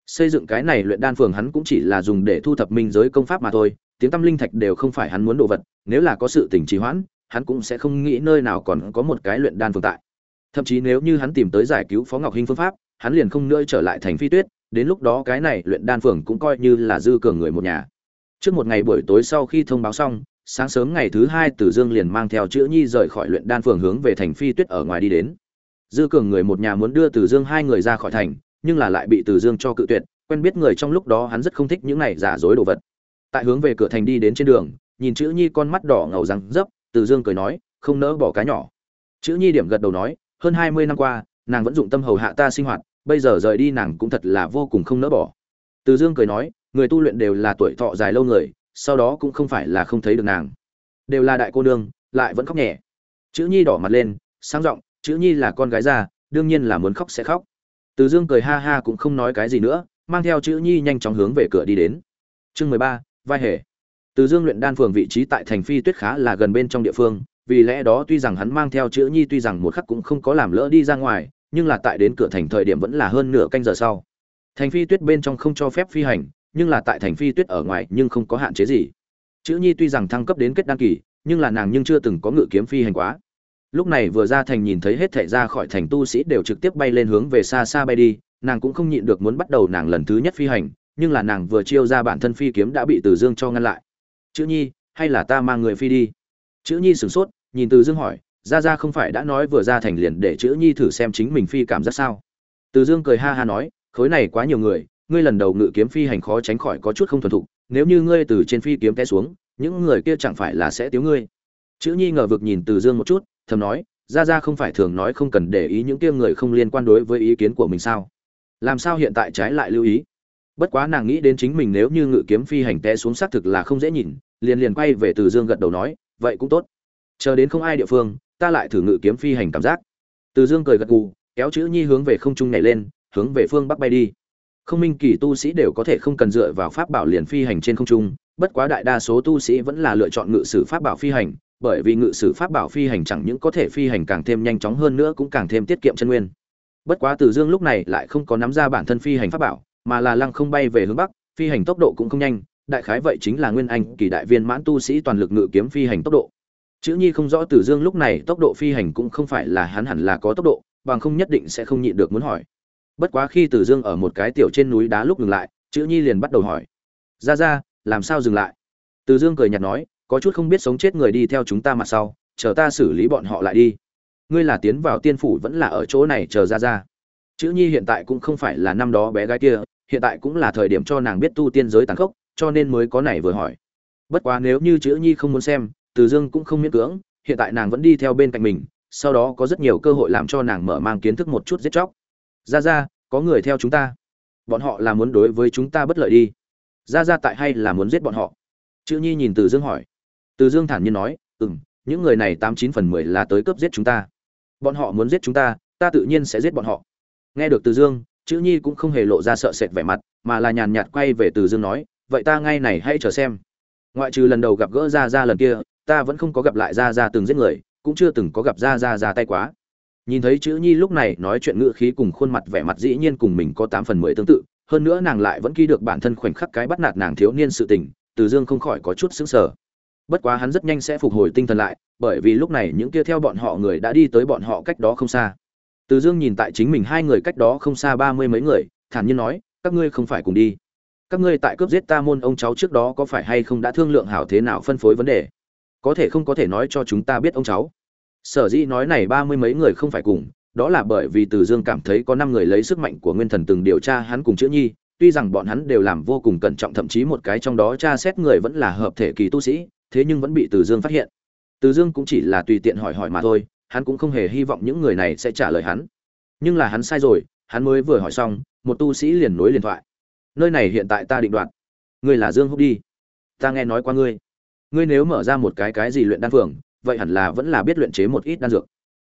Xây dựng cái này luyện đan phường hắn cũng chỉ là dùng để thu thập minh giới công pháp mà thôi, tiếng tâm linh thạch đều không phải hắn muốn đồ vật, nếu là có sự tình trì hoãn, hắn cũng sẽ không nghĩ nơi nào còn có một cái luyện đan phường tại. Thậm chí nếu như hắn tìm tới giải cứu phó ngọc hinh phương pháp, hắn liền không nữa trở lại thành phi tuyết, đến lúc đó cái này luyện đan phường cũng coi như là dư cường người một nhà trước một ngày buổi tối sau khi thông báo xong, sáng sớm ngày thứ hai tử dương liền mang theo chữ nhi rời khỏi luyện đan phường hướng về thành phi tuyết ở ngoài đi đến. Dư cường người một nhà muốn đưa tử dương hai người ra khỏi thành, nhưng là lại bị tử dương cho cự tuyệt, quen biết người trong lúc đó hắn rất không thích những này giả dối đồ vật. Tại hướng về cửa thành đi đến trên đường, nhìn chữ nhi con mắt đỏ ngầu răng dấp tử dương cười nói, không nỡ bỏ cá nhỏ. Chữ nhi điểm gật đầu nói, hơn hai mươi năm qua, nàng vẫn dụng tâm hầu hạ ta sinh hoạt, bây giờ rời đi nàng cũng thật là vô cùng không nỡ bỏ. Từ dương cười nói người tu luyện đều là tuổi thọ dài lâu người, sau đó cũng không phải là không thấy được nàng. Đều là đại cô nương, lại vẫn khóc nhẹ. Chữ nhi đỏ mặt lên sang giọng, chữ nhi là con gái già, đương nhiên là muốn khóc sẽ khóc. Từ dương cười ha ha cũng không nói cái gì nữa, mang theo chữ nhi nhanh chóng hướng về cửa đi đến. Chương mười ba, vai hề. Từ dương luyện đan phường vị trí tại thành phi tuyết khá là gần bên trong địa phương, vì lẽ đó tuy rằng hắn mang theo chữ nhi tuy rằng một khắc cũng không có làm lỡ đi ra ngoài, nhưng là tại đến cửa thành thời điểm vẫn là hơn nửa canh giờ sau. Thành phi tuyết bên trong không cho phép phi hành nhưng là tại thành phi tuyết ở ngoài nhưng không có hạn chế gì. Chữ nhi tuy rằng thăng cấp đến kết đăng kỳ, nhưng là nàng nhưng chưa từng có ngự kiếm phi hành quá. Lúc này vừa ra thành nhìn thấy hết thể ra khỏi thành tu sĩ đều trực tiếp bay lên hướng về xa xa bay đi, nàng cũng không nhịn được muốn bắt đầu nàng lần thứ nhất phi hành, nhưng là nàng vừa chiêu ra bản thân phi kiếm đã bị từ dương cho ngăn lại. Chữ nhi, hay là ta mang người phi đi? Chữ nhi sửng sốt, nhìn từ dương hỏi, ra ra không phải đã nói vừa ra thành liền để chữ nhi thử xem chính mình phi cảm giác sao? Từ dương cười ha ha nói, khối này quá nhiều người ngươi lần đầu ngự kiếm phi hành khó tránh khỏi có chút không thuần thục, nếu như ngươi từ trên phi kiếm té xuống, những người kia chẳng phải là sẽ tiếu ngươi. Chữ nhi ngờ vực nhìn từ dương một chút, thầm nói, ra ra không phải thường nói không cần để ý những kia người không liên quan đối với ý kiến của mình sao? Làm sao hiện tại trái lại lưu ý? Bất quá nàng nghĩ đến chính mình nếu như ngự kiếm phi hành té xuống xác thực là không dễ nhìn, liền liền quay về từ dương gật đầu nói, vậy cũng tốt. Chờ đến không ai địa phương, ta lại thử ngự kiếm phi hành cảm giác. Từ dương cười gật gù, kéo chữ nhi hướng về không trung nhảy lên, hướng về phương bắc bay đi không minh kỳ tu sĩ đều có thể không cần dựa vào pháp bảo liền phi hành trên không trung, bất quá đại đa số tu sĩ vẫn là lựa chọn ngự sử pháp bảo phi hành, bởi vì ngự sử pháp bảo phi hành chẳng những có thể phi hành càng thêm nhanh chóng hơn nữa cũng càng thêm tiết kiệm chân nguyên. Bất quá từ dương lúc này lại không có nắm ra bản thân phi hành pháp bảo, mà là lăng không bay về hướng bắc, phi hành tốc độ cũng không nhanh, đại khái vậy chính là nguyên anh kỳ đại viên mãn tu sĩ toàn lực ngự kiếm phi hành tốc độ. Chữ nhi không rõ tử dương lúc này tốc độ phi hành cũng không phải là hắn hẳn là có tốc độ, bằng không nhất định sẽ không nhịn được muốn hỏi bất quá khi tử dương ở một cái tiểu trên núi đá lúc dừng lại, chữ nhi liền bắt đầu hỏi. Ra ra, làm sao dừng lại? Tử dương cười nhạt nói, có chút không biết sống chết người đi theo chúng ta mặt sau, chờ ta xử lý bọn họ lại đi. Ngươi là tiến vào tiên phủ vẫn là ở chỗ này chờ ra ra. Chữ nhi hiện tại cũng không phải là năm đó bé gái kia, hiện tại cũng là thời điểm cho nàng biết tu tiên giới tàn khốc, cho nên mới có này vừa hỏi. Bất quá nếu như chữ nhi không muốn xem, từ dương cũng không miễn cưỡng, hiện tại nàng vẫn đi theo bên cạnh mình, sau đó có rất nhiều cơ hội làm cho nàng mở mang kiến thức một chút giết chóc ra ra, có người theo chúng ta. Bọn họ là muốn đối với chúng ta bất lợi đi. Ra ra tại hay là muốn giết bọn họ? Chữ nhi nhìn từ dương hỏi. Từ dương thản nhiên nói ừ m những người này tám chín phần mười là tới cướp giết chúng ta. Bọn họ muốn giết chúng ta ta tự nhiên sẽ giết bọn họ. Nghe được từ dương, chữ nhi cũng không hề lộ ra sợ sệt vẻ mặt, mà là nhàn nhạt quay về từ dương nói, vậy ta ngay này hãy chờ xem. Ngoại trừ lần đầu gặp gỡ ra ra lần kia, ta vẫn không có gặp lại ra ra từng giết người, cũng chưa từng có gặp ra ra ra tay quá nhìn thấy chữ nhi lúc này nói chuyện ngữ khí cùng khuôn mặt vẻ mặt dĩ nhiên cùng mình có tám phần mười tương tự, hơn nữa nàng lại vẫn ghi được bản thân khoảnh khắc cái bắt nạt nàng thiếu niên sự tình, từ dương không khỏi có chút xứng sở bất quá hắn rất nhanh sẽ phục hồi tinh thần lại, bởi vì lúc này những kia theo bọn họ người đã đi tới bọn họ cách đó không xa. Từ dương nhìn tại chính mình hai người cách đó không xa ba mươi mấy người, thản nhiên nói, các ngươi không phải cùng đi. Các ngươi tại cướp giết ta môn ông cháu trước đó có phải hay không đã thương lượng hảo thế nào phân phối vấn đề? Có thể không có thể nói cho chúng ta biết ông cháu sở dĩ nói này ba mươi mấy người không phải cùng, đó là bởi vì từ dương cảm thấy có năm người lấy sức mạnh của nguyên thần từng điều tra hắn cùng chữ nhi, tuy rằng bọn hắn đều làm vô cùng cẩn trọng, thậm chí một cái trong đó tra xét người vẫn là hợp thể kỳ tu sĩ, thế nhưng vẫn bị từ dương phát hiện. Từ dương cũng chỉ là tùy tiện hỏi hỏi mà thôi, hắn cũng không hề hy vọng những người này sẽ trả lời hắn. Nhưng là hắn sai rồi, hắn mới vừa hỏi xong, một tu sĩ liền nối liền thoại. Nơi này hiện tại ta định đoạt. Ngươi là dương húc đi. Ta nghe nói qua ngươi. Ngươi nếu mở ra một cái cái gì luyện đan phường vậy hẳn là vẫn là biết luyện chế một ít đan dược.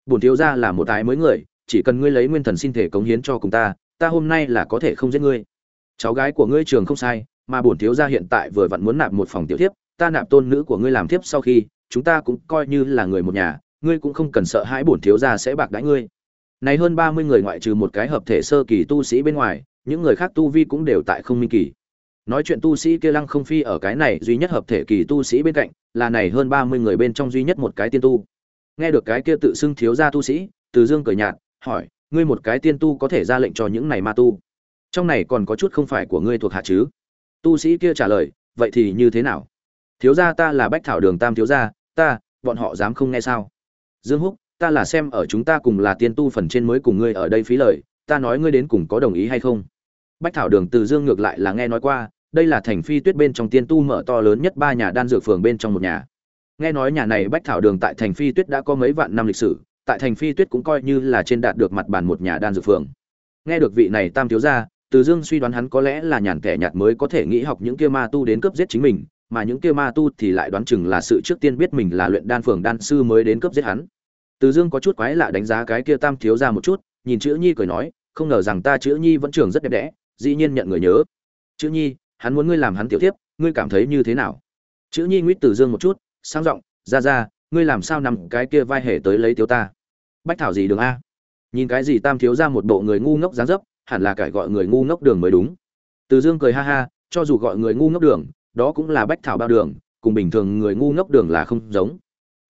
Bổn thiếu gia là một tái mới người, chỉ cần ngươi lấy nguyên thần xin thể cống hiến cho cùng ta ta hôm nay là có thể không giết ngươi. Cháu gái của ngươi trường không sai, mà bổn thiếu gia hiện tại vừa vặn muốn nạp một phòng tiểu thiếp, ta nạp tôn nữ của ngươi làm thiếp sau khi, chúng ta cũng coi như là người một nhà, ngươi cũng không cần sợ hãi bổn thiếu gia sẽ bạc đãi ngươi. Này hơn ba mươi người ngoại trừ một cái hợp thể sơ kỳ tu sĩ bên ngoài, những người khác tu vi cũng đều tại không minh kỳ nói chuyện tu sĩ kia lăng không phi ở cái này duy nhất hợp thể kỳ tu sĩ bên cạnh, là này hơn ba mươi người bên trong duy nhất một cái tiên tu. Nghe được cái kia tự xưng thiếu gia tu sĩ, từ dương cười nhạt, hỏi, ngươi một cái tiên tu có thể ra lệnh cho những này ma tu? Trong này còn có chút không phải của ngươi thuộc hạ chứ? Tu sĩ kia trả lời, vậy thì như thế nào? Thiếu gia ta là bách thảo đường tam thiếu gia, ta, bọn họ dám không nghe sao? Dương húc, ta là xem ở chúng ta cùng là tiên tu phần trên mới cùng ngươi ở đây phí lời, ta nói ngươi đến cùng có đồng ý hay không? Bách thảo đường từ dương ngược lại là nghe nói qua đây là thành phi tuyết bên trong tiên tu mở to lớn nhất ba nhà đan dược phường bên trong một nhà. Nghe nói nhà này bách thảo đường tại thành phi tuyết đã có mấy vạn năm lịch sử, tại thành phi tuyết cũng coi như là trên đạt được mặt bàn một nhà đan dược phường. Nghe được vị này tam thiếu gia, từ dương suy đoán hắn có lẽ là nhàn kẻ nhạt mới có thể nghĩ học những kia ma tu đến cướp giết chính mình, mà những kia ma tu thì lại đoán chừng là sự trước tiên biết mình là luyện đan phường đan sư mới đến cướp giết hắn. Từ dương có chút quái lạ đánh giá cái kia tam thiếu gia một chút, nhìn chữ nhi cười nói, không ngờ rằng ta chữ nhi vẫn trường rất đẹp đẽ, dĩ nhiên nhận người nhớ. Chữ nhi hắn muốn ngươi làm hắn tiểu tiếp, ngươi cảm thấy như thế nào? Chữ nhi nguyệt từ dương một chút, sang giọng, ra ra, ngươi làm sao nằm cái kia vai hề tới lấy tiểu ta? Bách thảo gì đường a? Nhìn cái gì tam thiếu ra một bộ người ngu ngốc dáng dấp, hẳn là cải gọi người ngu ngốc đường mới đúng. Từ dương cười ha ha, cho dù gọi người ngu ngốc đường, đó cũng là bách thảo bao đường, cùng bình thường người ngu ngốc đường là không giống.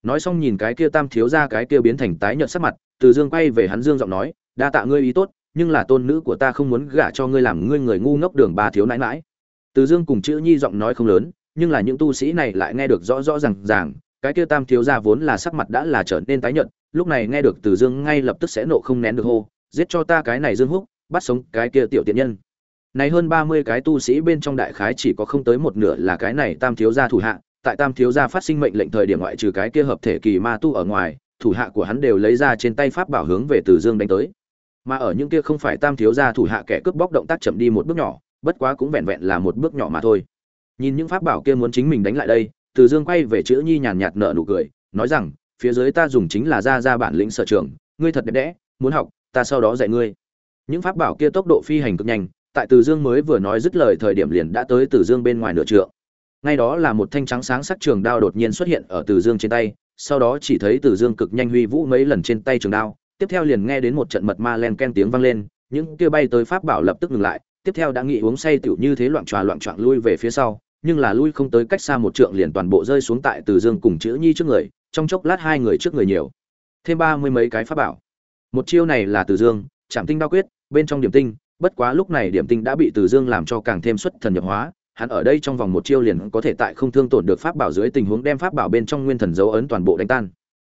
Nói xong nhìn cái kia tam thiếu ra cái kia biến thành tái nhợt sắc mặt, từ dương quay về hắn dương giọng nói, đa tạ ngươi ý tốt, nhưng là tôn nữ của ta không muốn gả cho ngươi làm ngươi người ngu ngốc đường ba thiếu nãi mãi từ dương cùng chữ nhi giọng nói không lớn, nhưng là những tu sĩ này lại nghe được rõ rõ ràng ràng, cái kia tam thiếu gia vốn là sắc mặt đã là trở nên tái nhợt, lúc này nghe được từ dương ngay lập tức sẽ nộ không nén được hô, giết cho ta cái này dương húc, bắt sống cái kia tiểu tiện nhân. Này hơn ba mươi cái tu sĩ bên trong đại khái chỉ có không tới một nửa là cái này tam thiếu gia thủ hạ, tại tam thiếu gia phát sinh mệnh lệnh thời điểm ngoại trừ cái kia hợp thể kỳ ma tu ở ngoài, thủ hạ của hắn đều lấy ra trên tay pháp bảo hướng về từ dương đánh tới. Mà ở những kia không phải tam thiếu gia thủ hạ kẻ cướp bóc động tác chậm đi một bước nhỏ bất quá cũng vẹn vẹn là một bước nhỏ mà thôi. Nhìn những pháp bảo kia muốn chính mình đánh lại đây, từ dương quay về chữ nhi nhàn nhạt nở nụ cười, nói rằng, phía dưới ta dùng chính là ra ra bản lĩnh sở trường, ngươi thật đẹp đẽ, muốn học, ta sau đó dạy ngươi. Những pháp bảo kia tốc độ phi hành cực nhanh, tại từ dương mới vừa nói dứt lời thời điểm liền đã tới từ dương bên ngoài nửa trượng. Ngay đó là một thanh trắng sáng sắc trường đao đột nhiên xuất hiện ở từ dương trên tay, sau đó chỉ thấy từ dương cực nhanh huy vũ mấy lần trên tay trường đao, tiếp theo liền nghe đến một trận mật ma len ken tiếng vang lên, những kia bay tới pháp bảo lập tức ngừng lại tiếp theo đã nghĩ uống say tiểu như thế loạn tròa loạn choạng lui về phía sau, nhưng là lui không tới cách xa một trượng liền toàn bộ rơi xuống tại từ dương cùng chữ nhi trước người, trong chốc lát hai người trước người nhiều. Thêm ba mươi mấy cái pháp bảo. Một chiêu này là từ dương chạm tinh đao quyết, bên trong điểm tinh, bất quá lúc này điểm tinh đã bị từ dương làm cho càng thêm xuất thần nhập hóa, hắn ở đây trong vòng một chiêu liền có thể tại không thương tổn được pháp bảo dưới tình huống đem pháp bảo bên trong nguyên thần dấu ấn toàn bộ đánh tan.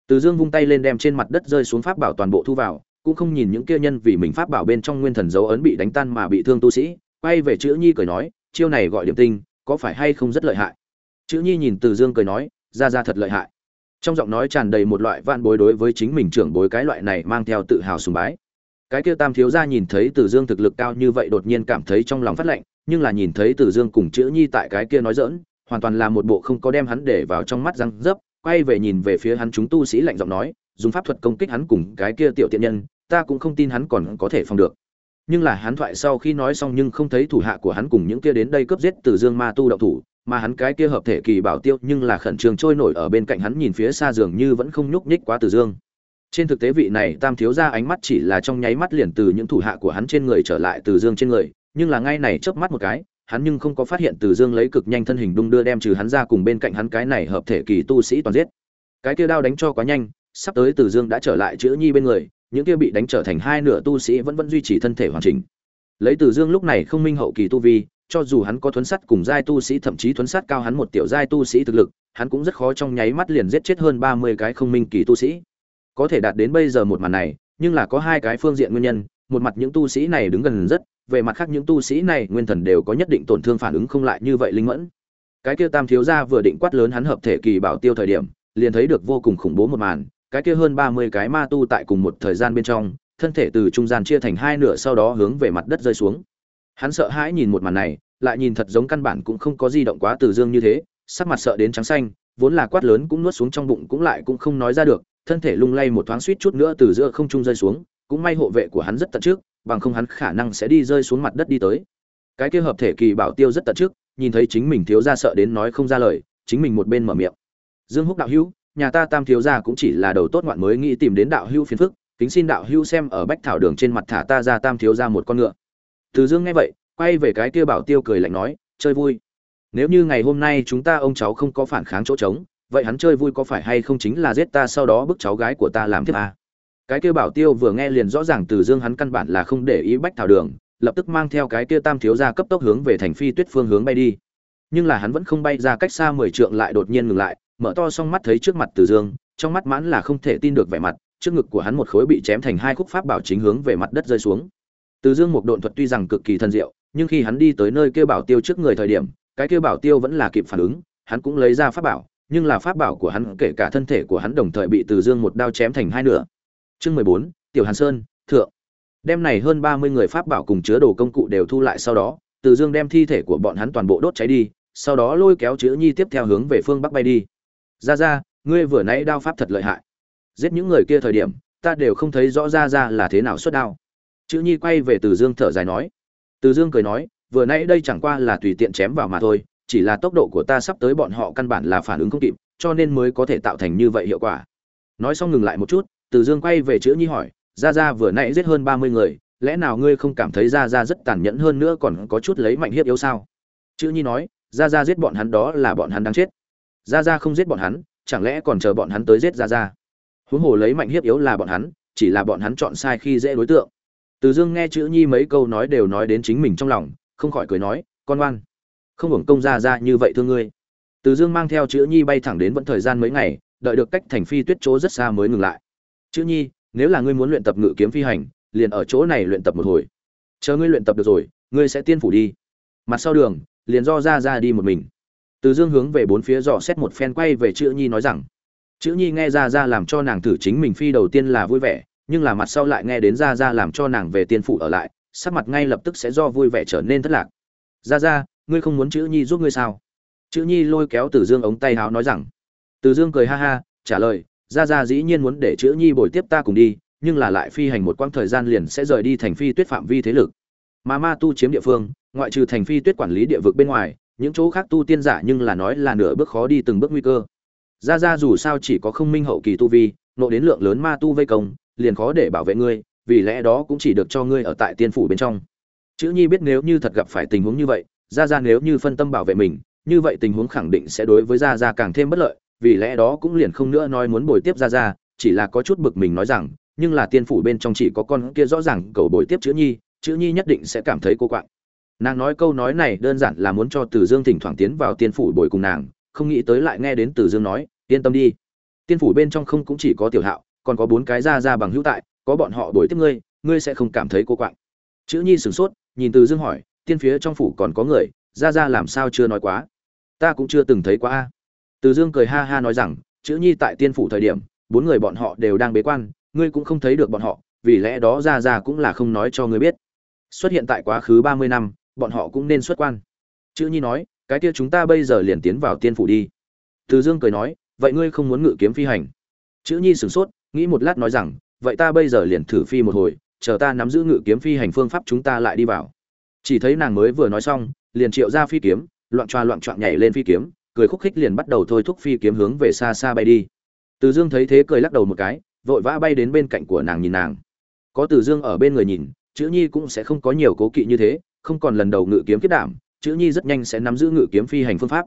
Từ dương vung tay lên đem trên mặt đất rơi xuống pháp bảo toàn bộ thu vào cũng không nhìn những kia nhân vì mình pháp bảo bên trong nguyên thần dấu ấn bị đánh tan mà bị thương tu sĩ, quay về chữ nhi cười nói, chiêu này gọi điểm tinh, có phải hay không rất lợi hại? Chữ nhi nhìn từ dương cười nói, ra ra thật lợi hại. Trong giọng nói tràn đầy một loại van bối đối với chính mình trưởng bối cái loại này mang theo tự hào sùng bái. Cái kia tam thiếu gia nhìn thấy từ dương thực lực cao như vậy đột nhiên cảm thấy trong lòng phát lạnh, nhưng là nhìn thấy từ dương cùng chữ nhi tại cái kia nói dỡn hoàn toàn là một bộ không có đem hắn để vào trong mắt răng dấp, quay về nhìn về phía hắn chúng tu sĩ lạnh giọng nói, dùng pháp thuật công kích hắn cùng cái kia tiểu tiện nhân ta cũng không tin hắn còn có thể phòng được. Nhưng là hắn thoại sau khi nói xong nhưng không thấy thủ hạ của hắn cùng những kia đến đây cướp giết từ dương ma tu động thủ, mà hắn cái kia hợp thể kỳ bảo tiêu nhưng là khẩn trương trôi nổi ở bên cạnh hắn nhìn phía xa dường như vẫn không nhúc nhích quá từ dương. Trên thực tế vị này tam thiếu ra ánh mắt chỉ là trong nháy mắt liền từ những thủ hạ của hắn trên người trở lại từ dương trên người, nhưng là ngay này chớp mắt một cái, hắn nhưng không có phát hiện từ dương lấy cực nhanh thân hình đung đưa đem trừ hắn ra cùng bên cạnh hắn cái này hợp thể kỳ tu sĩ toàn giết. Cái kia đao đánh cho quá nhanh, sắp tới từ dương đã trở lại chữ nhi bên người những kia bị đánh trở thành hai nửa tu sĩ vẫn vẫn duy trì thân thể hoàn chỉnh. Lấy từ dương lúc này không minh hậu kỳ tu vi, cho dù hắn có thuấn sắt cùng giai tu sĩ, thậm chí thuấn sắt cao hắn một tiểu giai tu sĩ thực lực, hắn cũng rất khó trong nháy mắt liền giết chết hơn ba mươi cái không minh kỳ tu sĩ. Có thể đạt đến bây giờ một màn này, nhưng là có hai cái phương diện nguyên nhân, một mặt những tu sĩ này đứng gần rất, về mặt khác những tu sĩ này nguyên thần đều có nhất định tổn thương phản ứng không lại như vậy linh mẫn. Cái kia tam thiếu gia vừa định quát lớn hắn hợp thể kỳ bảo tiêu thời điểm, liền thấy được vô cùng khủng bố một màn cái kia hơn ba mươi cái ma tu tại cùng một thời gian bên trong, thân thể từ trung gian chia thành hai nửa sau đó hướng về mặt đất rơi xuống. Hắn sợ hãi nhìn một màn này, lại nhìn thật giống căn bản cũng không có di động quá từ dương như thế, sắc mặt sợ đến trắng xanh, vốn là quát lớn cũng nuốt xuống trong bụng cũng lại cũng không nói ra được, thân thể lung lay một thoáng suýt chút nữa từ giữa không trung rơi xuống, cũng may hộ vệ của hắn rất tận trước, bằng không hắn khả năng sẽ đi rơi xuống mặt đất đi tới. Cái kia hợp thể kỳ bảo tiêu rất tận trước, nhìn thấy chính mình thiếu gia sợ đến nói không ra lời, chính mình một bên mở miệng. Dương húc đạo hữu nhà ta tam thiếu gia cũng chỉ là đầu tốt ngoạn mới nghĩ tìm đến đạo hưu phiền phức, kính xin đạo hưu xem ở bách thảo đường trên mặt thả ta ra tam thiếu gia một con ngựa. Từ dương nghe vậy, quay về cái kia bảo tiêu cười lạnh nói, chơi vui. Nếu như ngày hôm nay chúng ta ông cháu không có phản kháng chỗ trống, vậy hắn chơi vui có phải hay không chính là giết ta sau đó bức cháu gái của ta làm tiếp à? cái kia bảo tiêu vừa nghe liền rõ ràng từ dương hắn căn bản là không để ý bách thảo đường, lập tức mang theo cái kia tam thiếu gia cấp tốc hướng về thành phi tuyết phương hướng bay đi. Nhưng là hắn vẫn không bay ra cách xa mười trượng lại đột nhiên ngừng lại mở to xong mắt thấy trước mặt từ dương, trong mắt mãn là không thể tin được vẻ mặt, trước ngực của hắn một khối bị chém thành hai khúc pháp bảo chính hướng về mặt đất rơi xuống. Từ dương một độn thuật tuy rằng cực kỳ thần diệu, nhưng khi hắn đi tới nơi kêu bảo tiêu trước người thời điểm, cái kêu bảo tiêu vẫn là kịp phản ứng, hắn cũng lấy ra pháp bảo, nhưng là pháp bảo của hắn kể cả thân thể của hắn đồng thời bị từ dương một đao chém thành hai nửa. Chương mười bốn, tiểu hàn sơn, thượng. Đem này hơn ba mươi người pháp bảo cùng chứa đồ công cụ đều thu lại sau đó, từ dương đem thi thể của bọn hắn toàn bộ đốt cháy đi, sau đó lôi kéo chữ nhi tiếp theo hướng về phương bắc bay đi ra ra, ngươi vừa nãy đao pháp thật lợi hại. Giết những người kia thời điểm, ta đều không thấy rõ ra ra là thế nào xuất đao. Chữ nhi quay về từ dương thở dài nói. Từ dương cười nói, vừa nãy đây chẳng qua là tùy tiện chém vào mà thôi, chỉ là tốc độ của ta sắp tới bọn họ căn bản là phản ứng không kịp, cho nên mới có thể tạo thành như vậy hiệu quả. Nói xong ngừng lại một chút, từ dương quay về chữ nhi hỏi, ra ra, vừa nãy giết hơn ba mươi người, lẽ nào ngươi không cảm thấy ra ra rất tàn nhẫn hơn nữa còn có chút lấy mạnh hiếp yếu sao? Chữ nhi nói, ra ra giết bọn hắn đó là bọn hắn đang chết ra ra không giết bọn hắn, chẳng lẽ còn chờ bọn hắn tới giết ra ra? Huống hồ lấy mạnh hiếp yếu là bọn hắn, chỉ là bọn hắn chọn sai khi dễ đối tượng. Từ dương nghe chữ nhi mấy câu nói đều nói đến chính mình trong lòng, không khỏi cười nói, con ngoan, không hưởng công ra ra như vậy thương ngươi. Từ dương mang theo chữ nhi bay thẳng đến vẫn thời gian mấy ngày, đợi được cách thành phi tuyết chỗ rất xa mới ngừng lại. Chữ nhi, nếu là ngươi muốn luyện tập ngự kiếm phi hành, liền ở chỗ này luyện tập một hồi. Chờ ngươi luyện tập được rồi, ngươi sẽ tiên phủ đi. Mặt sau đường, liền do ra ra đi một mình từ dương hướng về bốn phía dò xét một phen quay về chữ nhi nói rằng, chữ nhi nghe ra ra làm cho nàng thử chính mình phi đầu tiên là vui vẻ, nhưng là mặt sau lại nghe đến ra ra làm cho nàng về tiên phụ ở lại, sắc mặt ngay lập tức sẽ do vui vẻ trở nên thất lạc. Ra ra ngươi không muốn chữ nhi giúp ngươi sao? Chữ nhi lôi kéo từ dương ống tay háo nói rằng, từ dương cười ha ha, trả lời ra ra dĩ nhiên muốn để chữ nhi bồi tiếp ta cùng đi, nhưng là lại phi hành một quãng thời gian liền sẽ rời đi thành phi tuyết phạm vi thế lực. Mà ma tu chiếm địa phương, ngoại trừ thành phi tuyết quản lý địa vực bên ngoài những chỗ khác tu tiên giả nhưng là nói là nửa bước khó đi từng bước nguy cơ. Ra ra dù sao chỉ có không minh hậu kỳ tu vi nộ đến lượng lớn ma tu vây công, liền khó để bảo vệ ngươi, vì lẽ đó cũng chỉ được cho ngươi ở tại tiên phủ bên trong. Chữ nhi biết nếu như thật gặp phải tình huống như vậy ra ra nếu như phân tâm bảo vệ mình, như vậy tình huống khẳng định sẽ đối với ra ra càng thêm bất lợi, vì lẽ đó cũng liền không nữa nói muốn bồi tiếp ra ra chỉ là có chút bực mình nói rằng, nhưng là tiên phủ bên trong chỉ có con kia rõ ràng cầu bồi tiếp chữ nhi chữ nhi nhất định sẽ cảm thấy cô quạng nàng nói câu nói này đơn giản là muốn cho từ dương thỉnh thoảng tiến vào tiên phủ bồi cùng nàng, không nghĩ tới lại nghe đến từ dương nói, yên tâm đi. Tiên phủ bên trong không cũng chỉ có tiểu hạo, còn có bốn cái ra ra bằng hữu tại, có bọn họ đổi tiếp ngươi ngươi sẽ không cảm thấy cô quạng. Chữ nhi sửng sốt, nhìn từ dương hỏi, tiên phía trong phủ còn có người ra ra làm sao chưa nói quá? Ta cũng chưa từng thấy quá a. Từ dương cười ha ha nói rằng, chữ nhi tại tiên phủ thời điểm, bốn người bọn họ đều đang bế quan, ngươi cũng không thấy được bọn họ, vì lẽ đó ra ra cũng là không nói cho ngươi biết. Xuất hiện tại quá khứ ba mươi năm bọn họ cũng nên xuất quan. Chữ nhi nói, cái kia chúng ta bây giờ liền tiến vào tiên phủ đi. Từ dương cười nói, vậy ngươi không muốn ngự kiếm phi hành? Chữ nhi sửng sốt, nghĩ một lát nói rằng, vậy ta bây giờ liền thử phi một hồi, chờ ta nắm giữ ngự kiếm phi hành phương pháp chúng ta lại đi vào. Chỉ thấy nàng mới vừa nói xong, liền triệu ra phi kiếm, loạn choa loạn choạng nhảy lên phi kiếm, cười khúc khích liền bắt đầu thôi thúc phi kiếm hướng về xa xa bay đi. Từ dương thấy thế cười lắc đầu một cái, vội vã bay đến bên cạnh của nàng nhìn nàng. Có từ dương ở bên người nhìn, chữ nhi cũng sẽ không có nhiều cố kỵ như thế không còn lần đầu ngự kiếm kết đảm, chữ nhi rất nhanh sẽ nắm giữ ngự kiếm phi hành phương pháp.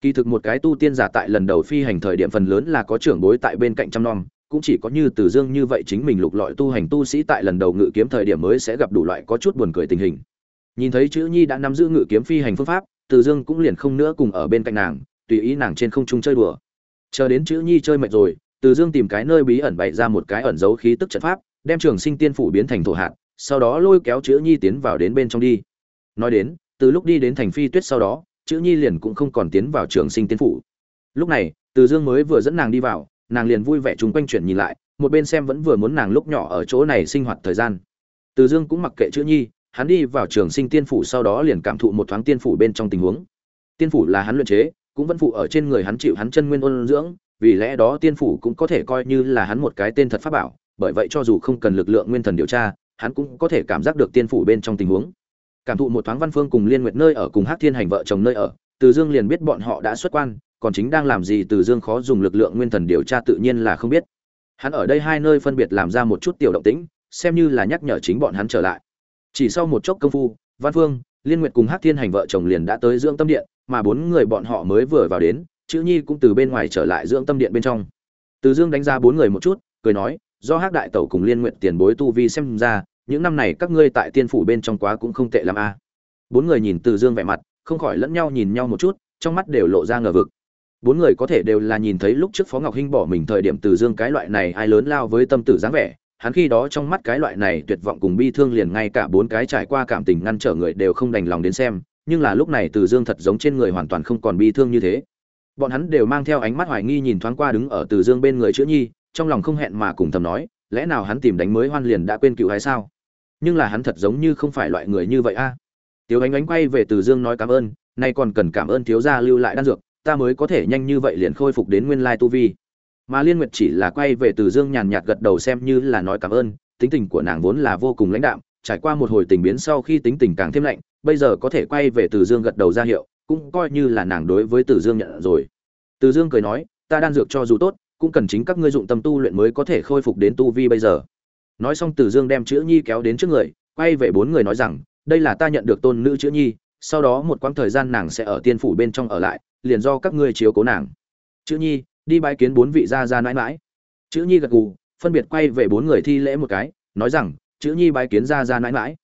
Kỳ thực một cái tu tiên giả tại lần đầu phi hành thời điểm phần lớn là có trưởng bối tại bên cạnh chăm nom, cũng chỉ có như từ dương như vậy chính mình lục lọi tu hành tu sĩ tại lần đầu ngự kiếm thời điểm mới sẽ gặp đủ loại có chút buồn cười tình hình. Nhìn thấy chữ nhi đã nắm giữ ngự kiếm phi hành phương pháp, từ dương cũng liền không nữa cùng ở bên cạnh nàng, tùy ý nàng trên không trung chơi đùa. Chờ đến chữ nhi chơi mệt rồi, từ dương tìm cái nơi bí ẩn bày ra một cái ẩn giấu khí tức trận pháp, đem trường sinh tiên phủ biến thành thổ hạt, sau đó lôi kéo chữ nhi tiến vào đến bên trong đi nói đến, từ lúc đi đến thành phi tuyết sau đó, chữ nhi liền cũng không còn tiến vào trường sinh tiên phủ. Lúc này, từ dương mới vừa dẫn nàng đi vào, nàng liền vui vẻ chung quanh chuyển nhìn lại, một bên xem vẫn vừa muốn nàng lúc nhỏ ở chỗ này sinh hoạt thời gian. Từ dương cũng mặc kệ chữ nhi, hắn đi vào trường sinh tiên phủ sau đó liền cảm thụ một thoáng tiên phủ bên trong tình huống. Tiên phủ là hắn luyện chế, cũng vẫn phụ ở trên người hắn chịu hắn chân nguyên ôn dưỡng, vì lẽ đó tiên phủ cũng có thể coi như là hắn một cái tên thật pháp bảo, bởi vậy cho dù không cần lực lượng nguyên thần điều tra, hắn cũng có thể cảm giác được tiên phủ bên trong tình huống cảm thụ một thoáng văn phương cùng liên nguyệt nơi ở cùng hát thiên hành vợ chồng nơi ở, từ dương liền biết bọn họ đã xuất quan, còn chính đang làm gì từ dương khó dùng lực lượng nguyên thần điều tra tự nhiên là không biết. Hắn ở đây hai nơi phân biệt làm ra một chút tiểu động tĩnh, xem như là nhắc nhở chính bọn hắn trở lại. Chỉ sau một chốc công phu, văn phương, liên nguyệt cùng hát thiên hành vợ chồng liền đã tới dưỡng tâm điện, mà bốn người bọn họ mới vừa vào đến, chữ nhi cũng từ bên ngoài trở lại dưỡng tâm điện bên trong. Từ dương đánh ra bốn người một chút, cười nói, do hắc đại tẩu cùng liên nguyện tiền bối tu vi xem ra những năm này các ngươi tại tiên phủ bên trong quá cũng không tệ l a. Bốn người nhìn từ dương vẻ mặt, không khỏi lẫn nhau nhìn nhau một chút, trong mắt đều lộ ra ngờ vực. Bốn người có thể đều là nhìn thấy lúc trước phó ngọc hinh bỏ mình thời điểm từ dương cái loại này ai lớn lao với tâm tử dáng vẻ, hắn khi đó trong mắt cái loại này tuyệt vọng cùng bi thương liền ngay cả bốn cái trải qua cảm tình ngăn trở người đều không đành lòng đến xem, nhưng là lúc này từ dương thật giống trên người hoàn toàn không còn bi thương như thế. Bọn hắn đều mang theo ánh mắt hoài nghi nhìn thoáng qua đứng ở từ dương bên người chữa nhi, trong lòng không hẹn mà cùng thầm nói, lẽ nào hắn tìm đánh mới hoan liền đã quên cựu hay sao? Nhưng là hắn thật giống như không phải loại người như vậy a. À. tiếu ánh ánh quay về từ dương nói cảm ơn, nay còn cần cảm ơn thiếu gia lưu lại đan dược, ta mới có thể nhanh như vậy liền khôi phục đến nguyên lai tu vi. Mà liên nguyệt chỉ là quay về từ dương nhàn nhạt gật đầu xem như là nói cảm ơn, tính tình của nàng vốn là vô cùng lãnh đạm, trải qua một hồi tình biến sau khi tính tình càng thêm lạnh, bây giờ có thể quay về từ dương gật đầu ra hiệu, cũng coi như là nàng đối với từ dương nhận rồi. Từ dương cười nói, ta đan dược cho dù tốt, cũng cần chính các ngươi dụng tâm tu luyện mới có thể khôi phục đến tu vi bây giờ nói xong từ dương đem chữ nhi kéo đến trước người, quay về bốn người nói rằng, đây là ta nhận được tôn nữ chữ nhi, sau đó một quãng thời gian nàng sẽ ở tiên phủ bên trong ở lại, liền do các ngươi chiếu cố nàng. Chữ nhi, đi bái kiến bốn vị gia gia mãi mãi chữ nhi gật gù, phân biệt quay về bốn người thi lễ một cái, nói rằng, chữ nhi bái kiến gia gia mãi mãi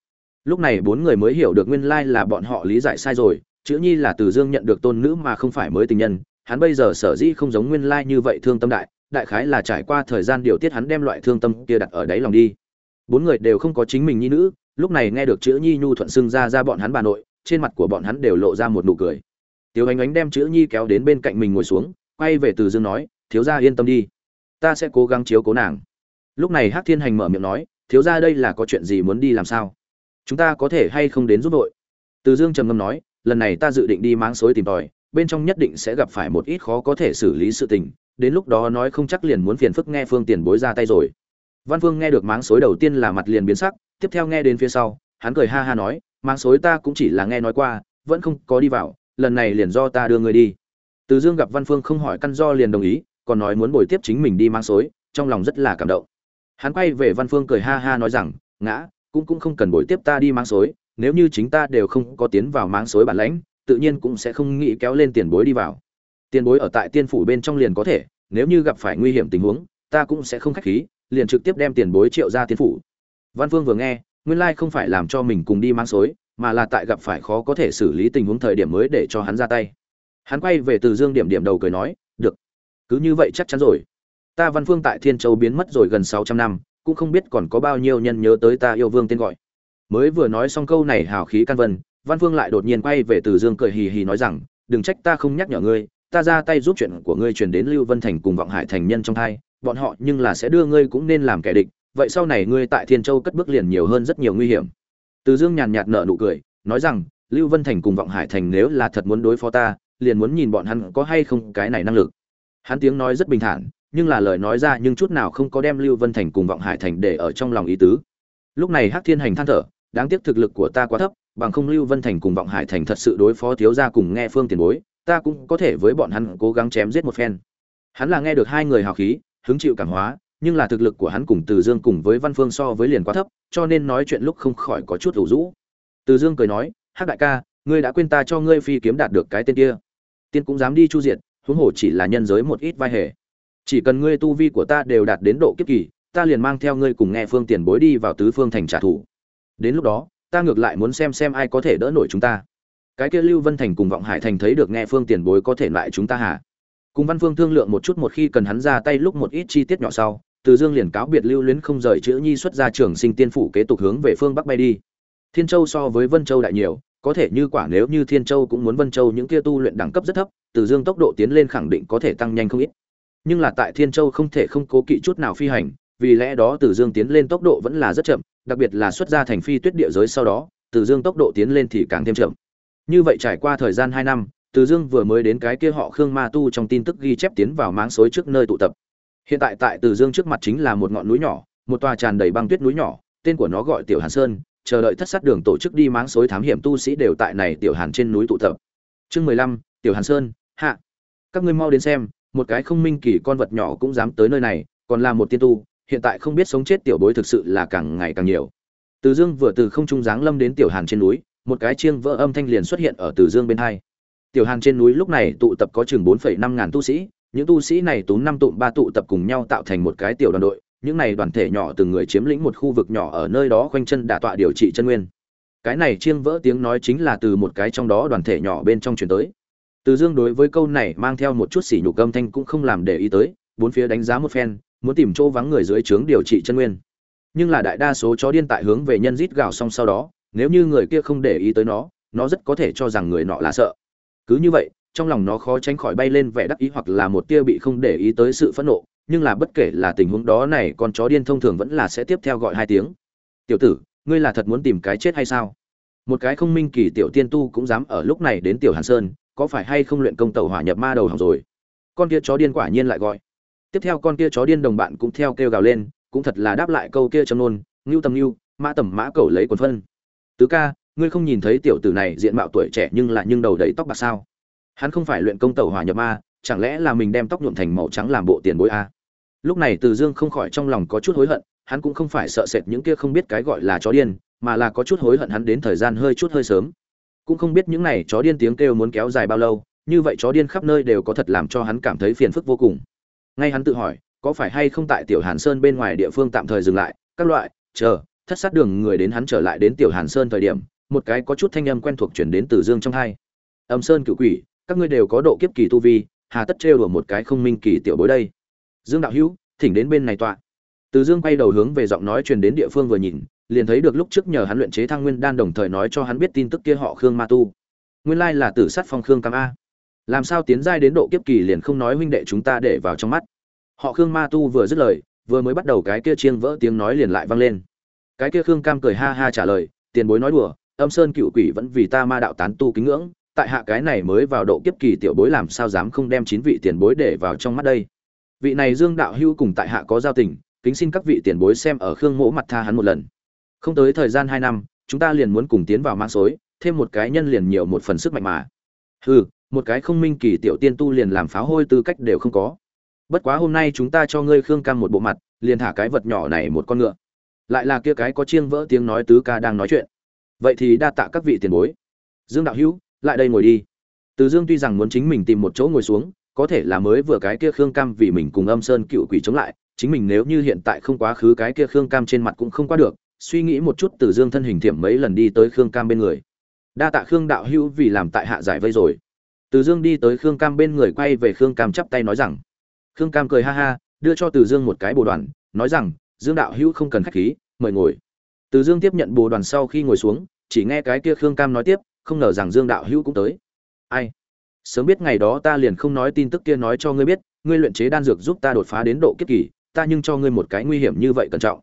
lúc này bốn người mới hiểu được nguyên lai là bọn họ lý giải sai rồi, chữ nhi là từ dương nhận được tôn nữ mà không phải mới tình nhân, hắn bây giờ sở dĩ không giống nguyên lai như vậy thương tâm đại đại khái là trải qua thời gian điều tiết hắn đem loại thương tâm kia đặt ở đáy lòng đi bốn người đều không có chính mình nhi nữ lúc này nghe được chữ nhi nhu thuận xưng ra ra bọn hắn bà nội trên mặt của bọn hắn đều lộ ra một nụ cười Tiểu Ánh Ánh đem chữ Nhi kéo đến bên cạnh mình ngồi xuống, quay về Từ Dương nói, "Thiếu gia yên tâm đi, ta sẽ cố gắng chiếu cố nàng." Lúc này Hắc Thiên Hành mở miệng nói, "Thiếu gia đây là có chuyện gì muốn đi làm sao? Chúng ta có thể hay không đến giúp đội?" Từ Dương trầm ngâm nói, "Lần này ta dự định đi máng xối tìm tòi, bên trong nhất định sẽ gặp phải một ít khó có thể xử lý sự tình, đến lúc đó nói không chắc liền muốn phiền phức nghe Phương Tiền bối ra tay rồi." Văn Phương nghe được máng xối đầu tiên là mặt liền biến sắc, tiếp theo nghe đến phía sau, hắn cười ha ha nói, "Máng xối ta cũng chỉ là nghe nói qua, vẫn không có đi vào, lần này liền do ta đưa người đi. Từ dương gặp văn phương không hỏi căn do liền đồng ý còn nói muốn bồi tiếp chính mình đi mang xối trong lòng rất là cảm động. Hắn quay về văn phương cười ha ha nói rằng ngã cũng cũng không cần bồi tiếp ta đi mang xối nếu như chính ta đều không có tiến vào mang xối bản lãnh tự nhiên cũng sẽ không nghĩ kéo lên tiền bối đi vào tiền bối ở tại tiên phủ bên trong liền có thể, nếu như gặp phải nguy hiểm tình huống, ta cũng sẽ không khách khí, liền trực tiếp đem tiền bối triệu ra tiên phủ. Văn phương vừa nghe, nguyên lai không phải làm cho mình cùng đi mang xối, mà là tại gặp phải khó có thể xử lý tình huống thời điểm mới để cho hắn ra tay. Hắn quay về từ dương điểm điểm đầu cười nói, được, cứ như vậy chắc chắn rồi. Ta văn phương tại thiên châu biến mất rồi gần sáu trăm năm, cũng không biết còn có bao nhiêu nhân nhớ tới ta yêu vương tên gọi. Mới vừa nói xong câu này hào khí căn vân, văn phương lại đột nhiên quay về từ dương cười hì hì nói rằng, đừng trách ta không nhắc nhở ngươi ta ra tay giúp chuyện của ngươi truyền đến lưu vân thành cùng vọng hải thành nhân trong hai bọn họ nhưng là sẽ đưa ngươi cũng nên làm kẻ địch vậy sau này ngươi tại thiên châu cất bước liền nhiều hơn rất nhiều nguy hiểm từ Dương nhàn nhạt nở nụ cười, nói rằng, Lưu Vân Thành cùng Vọng Hải Thành nếu là thật muốn đối phó ta, liền muốn nhìn bọn hắn có hay không cái này năng lực. hắn tiếng nói rất bình thản nhưng là lời nói ra nhưng chút nào không có đem lưu vân thành cùng vọng hải thành để ở trong lòng ý tứ lúc này hắc thiên hành than thở đáng tiếc thực lực của ta quá thấp bằng không lưu vân thành cùng vọng hải thành thật sự đối phó thiếu gia cùng nghe phương tiền bối ta cũng có thể với bọn hắn cố gắng chém giết một phen. Hắn là nghe được hai người hào khí, hứng chịu cảm hóa, nhưng là thực lực của hắn cùng từ dương cùng với văn phương so với liền quá thấp, cho nên nói chuyện lúc không khỏi có chút ủ rũ. Từ dương cười nói, hắc đại ca, ngươi đã quên ta cho ngươi phi kiếm đạt được cái tên kia. Tiên cũng dám đi chu diệt, huống hồ chỉ là nhân giới một ít vai hề. Chỉ cần ngươi tu vi của ta đều đạt đến độ kiếp kỳ, ta liền mang theo ngươi cùng nghe phương tiền bối đi vào tứ phương thành trả thù. Đến lúc đó, ta ngược lại muốn xem xem ai có thể đỡ nổi chúng ta cái kia lưu vân thành cùng vọng hải thành thấy được nghe phương tiền bối có thể loại chúng ta hả cùng văn phương thương lượng một chút một khi cần hắn ra tay lúc một ít chi tiết nhỏ sau, từ dương liền cáo biệt lưu luyến không rời chữ nhi xuất ra trường sinh tiên phủ kế tục hướng về phương bắc bay đi. Thiên châu so với vân châu đại nhiều, có thể như quả nếu như thiên châu cũng muốn vân châu những kia tu luyện đẳng cấp rất thấp, từ dương tốc độ tiến lên khẳng định có thể tăng nhanh không ít. Nhưng là tại thiên châu không thể không cố kỵ chút nào phi hành, vì lẽ đó từ dương tiến lên tốc độ vẫn là rất chậm, đặc biệt là xuất ra thành phi tuyết địa giới sau đó, từ dương tốc độ tiến lên thì càng thêm chậm như vậy trải qua thời gian hai năm, từ dương vừa mới đến cái kia họ khương ma tu trong tin tức ghi chép tiến vào máng xối trước nơi tụ tập. Hiện tại tại từ dương trước mặt chính là một ngọn núi nhỏ, một tòa tràn đầy băng tuyết núi nhỏ, tên của nó gọi tiểu hàn sơn, chờ đợi thất sát đường tổ chức đi máng xối thám hiểm tu sĩ đều tại này tiểu hàn trên núi tụ tập. Chương mười lăm, tiểu hàn sơn, hạ. Các ngươi mau đến xem, một cái không minh kỳ con vật nhỏ cũng dám tới nơi này, còn là một tiên tu, hiện tại không biết sống chết tiểu bối thực sự là càng ngày càng nhiều. Từ dương vừa từ không trung giáng lâm đến tiểu hàn trên núi một cái chiêng vỡ âm thanh liền xuất hiện ở từ dương bên hai. Tiểu hàn trên núi lúc này tụ tập có chừng bốn phẩy năm ngàn tu sĩ, những tu sĩ này tú năm tụm ba tụ tập cùng nhau tạo thành một cái tiểu đoàn đội, những này đoàn thể nhỏ từng người chiếm lĩnh một khu vực nhỏ ở nơi đó quanh chân đả tọa điều trị chân nguyên. Cái này chiêng vỡ tiếng nói chính là từ một cái trong đó đoàn thể nhỏ bên trong truyền tới. Từ dương đối với câu này mang theo một chút sỉ nhục âm thanh cũng không làm để ý tới, bốn phía đánh giá một phen, muốn tìm chỗ vắng người dưới trướng điều trị chân nguyên. Nhưng là đại đa số chó điên tại hướng về nhân rít gào xong sau đó nếu như người kia không để ý tới nó nó rất có thể cho rằng người nọ là sợ. Cứ như vậy, trong lòng nó khó tránh khỏi bay lên vẻ đắc ý hoặc là một tia bị không để ý tới sự phẫn nộ, nhưng là bất kể là tình huống đó này, con chó điên thông thường vẫn là sẽ tiếp theo gọi hai tiếng. Tiểu tử, ngươi là thật muốn tìm cái chết hay sao? Một cái không minh kỳ tiểu tiên tu cũng dám ở lúc này đến tiểu hàn sơn, có phải hay không luyện công tàu hỏa nhập ma đầu hỏng rồi? Con kia chó điên quả nhiên lại gọi. Tiếp theo con kia chó điên đồng bạn cũng theo kêu gào lên, cũng thật là đáp lại câu kia châm nôn ngưu tầm ngưu, mã tầm mã cầu lấy quần phân tứ ca, ngươi không nhìn thấy tiểu tử này diện mạo tuổi trẻ nhưng lại nhưng đầu đầy tóc bạc sao? Hắn không phải luyện công tẩu hỏa nhập ma, chẳng lẽ là mình đem tóc nhuộm thành màu trắng làm bộ tiền bối a? À? lúc này từ dương không khỏi trong lòng có chút hối hận, hắn cũng không phải sợ sệt những kia không biết cái gọi là chó điên, mà là có chút hối hận hắn đến thời gian hơi chút hơi sớm. Cũng không biết những này chó điên tiếng kêu muốn kéo dài bao lâu, như vậy chó điên khắp nơi đều có thật làm cho hắn cảm thấy phiền phức vô cùng. Ngay hắn tự hỏi, có phải hay không tại tiểu hàn sơn bên ngoài địa phương tạm thời dừng lại, các loại, chờ thất sát đường người đến hắn trở lại đến tiểu hàn sơn thời điểm, một cái có chút thanh âm quen thuộc chuyển đến từ dương trong hai. Âm sơn cựu quỷ, các ngươi đều có độ kiếp kỳ tu vi, hà tất trêu đùa một cái không minh kỳ tiểu bối đây. Dương đạo hữu, thỉnh đến bên này tọa. Từ dương quay đầu hướng về giọng nói truyền đến địa phương vừa nhìn, liền thấy được lúc trước nhờ hắn luyện chế thăng nguyên đan đồng thời nói cho hắn biết tin tức kia họ khương ma tu. Nguyên lai là tử sát phong khương cam a. Làm sao tiến giai đến độ kiếp kỳ liền không nói huynh đệ chúng ta để vào trong mắt. Họ khương ma tu vừa dứt lời, vừa mới bắt đầu cái kia chiêng vỡ tiếng nói liền lại vang lên cái kia khương cam cười ha ha trả lời, tiền bối nói đùa, âm sơn cựu quỷ vẫn vì ta ma đạo tán tu kính ngưỡng, tại hạ cái này mới vào độ kiếp kỳ tiểu bối làm sao dám không đem chín vị tiền bối để vào trong mắt đây? Vị này dương đạo hưu cùng tại hạ có giao tình, kính xin các vị tiền bối xem ở khương mỗ mặt tha hắn một lần. Không tới thời gian hai năm, chúng ta liền muốn cùng tiến vào mạng xối, thêm một cái nhân liền nhiều một phần sức mạnh mà. Hừ, một cái không minh kỳ tiểu tiên tu liền làm pháo hôi tư cách đều không có. Bất quá hôm nay chúng ta cho ngươi khương cam một bộ mặt, liền thả cái vật nhỏ này một con ngựa lại là kia cái có chiêng vỡ tiếng nói tứ ca đang nói chuyện. Vậy thì đa tạ các vị tiền bối. Dương đạo hữu, lại đây ngồi đi. Từ dương tuy rằng muốn chính mình tìm một chỗ ngồi xuống, có thể là mới vừa cái kia khương cam vì mình cùng âm sơn cựu quỷ chống lại, chính mình nếu như hiện tại không quá khứ cái kia khương cam trên mặt cũng không qua được, suy nghĩ một chút từ dương thân hình thiệm mấy lần đi tới khương cam bên người. Đa tạ khương đạo hữu vì làm tại hạ giải vây rồi. Từ dương đi tới khương cam bên người quay về khương cam chắp tay nói rằng. Khương cam cười ha ha, đưa cho từ dương một cái bồ đoàn, nói rằng dương đạo hữu không cần khách khí, mời ngồi. Từ dương tiếp nhận bồ đoàn sau khi ngồi xuống, chỉ nghe cái kia khương cam nói tiếp, không ngờ rằng dương đạo hữu cũng tới. Ai? Sớm biết ngày đó ta liền không nói tin tức kia nói cho ngươi biết, ngươi luyện chế đan dược giúp ta đột phá đến độ kiếp kỳ, ta nhưng cho ngươi một cái nguy hiểm như vậy cẩn trọng.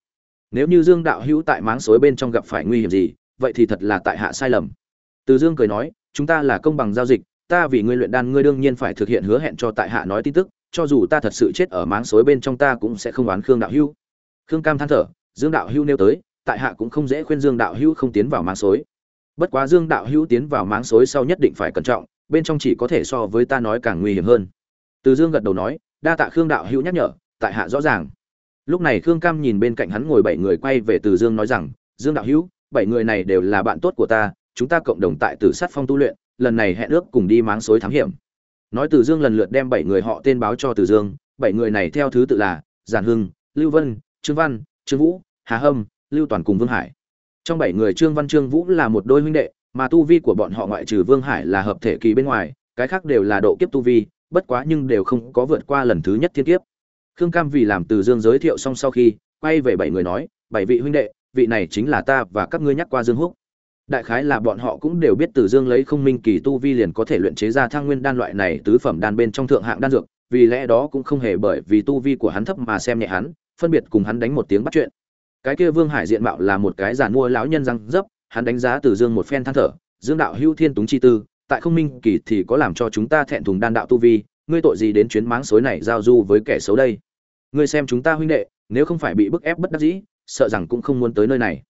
Nếu như dương đạo hữu tại máng suối bên trong gặp phải nguy hiểm gì, vậy thì thật là tại hạ sai lầm. Từ dương cười nói, chúng ta là công bằng giao dịch, ta vì ngươi luyện đan ngươi đương nhiên phải thực hiện hứa hẹn cho tại hạ nói tin tức, cho dù ta thật sự chết ở máng suối bên trong ta cũng sẽ không oán khương đạo hữu khương cam than thở, dương đạo hữu nêu tới, tại hạ cũng không dễ khuyên dương đạo hữu không tiến vào máng xối. Bất quá dương đạo hữu tiến vào máng xối sau nhất định phải cẩn trọng, bên trong chỉ có thể so với ta nói càng nguy hiểm hơn. Từ dương gật đầu nói, đa tạ khương đạo hữu nhắc nhở, tại hạ rõ ràng. Lúc này khương cam nhìn bên cạnh hắn ngồi bảy người quay về từ dương nói rằng, dương đạo hữu, bảy người này đều là bạn tốt của ta, chúng ta cộng đồng tại tử sát phong tu luyện, lần này hẹn ước cùng đi máng xối thám hiểm. Nói từ dương lần lượt đem bảy người họ tên báo cho từ dương, bảy người này theo thứ tự là giản hưng, lưu vân trương văn, trương vũ, hà hâm, lưu toàn cùng vương hải. Trong bảy người trương văn, trương vũ là một đôi huynh đệ, mà tu vi của bọn họ ngoại trừ vương hải là hợp thể kỳ bên ngoài, cái khác đều là độ kiếp tu vi, bất quá nhưng đều không có vượt qua lần thứ nhất thiên kiếp. Khương cam vì làm từ dương giới thiệu xong sau khi, quay về bảy người nói, bảy vị huynh đệ, vị này chính là ta và các ngươi nhắc qua dương húc. Đại khái là bọn họ cũng đều biết từ dương lấy không minh kỳ tu vi liền có thể luyện chế ra thang nguyên đan loại này tứ phẩm đan bên trong thượng hạng đan dược, vì lẽ đó cũng không hề bởi vì tu vi của hắn thấp mà xem nhẹ hắn phân biệt cùng hắn đánh một tiếng bắt chuyện. Cái kia vương hải diện mạo là một cái giàn mua lão nhân răng dấp, hắn đánh giá từ dương một phen than thở, dương đạo hưu thiên túng chi tư, tại không minh kỳ thì có làm cho chúng ta thẹn thùng đan đạo tu vi, ngươi tội gì đến chuyến máng xối này giao du với kẻ xấu đây? Ngươi xem chúng ta huynh đệ, nếu không phải bị bức ép bất đắc dĩ, sợ rằng cũng không muốn tới nơi này.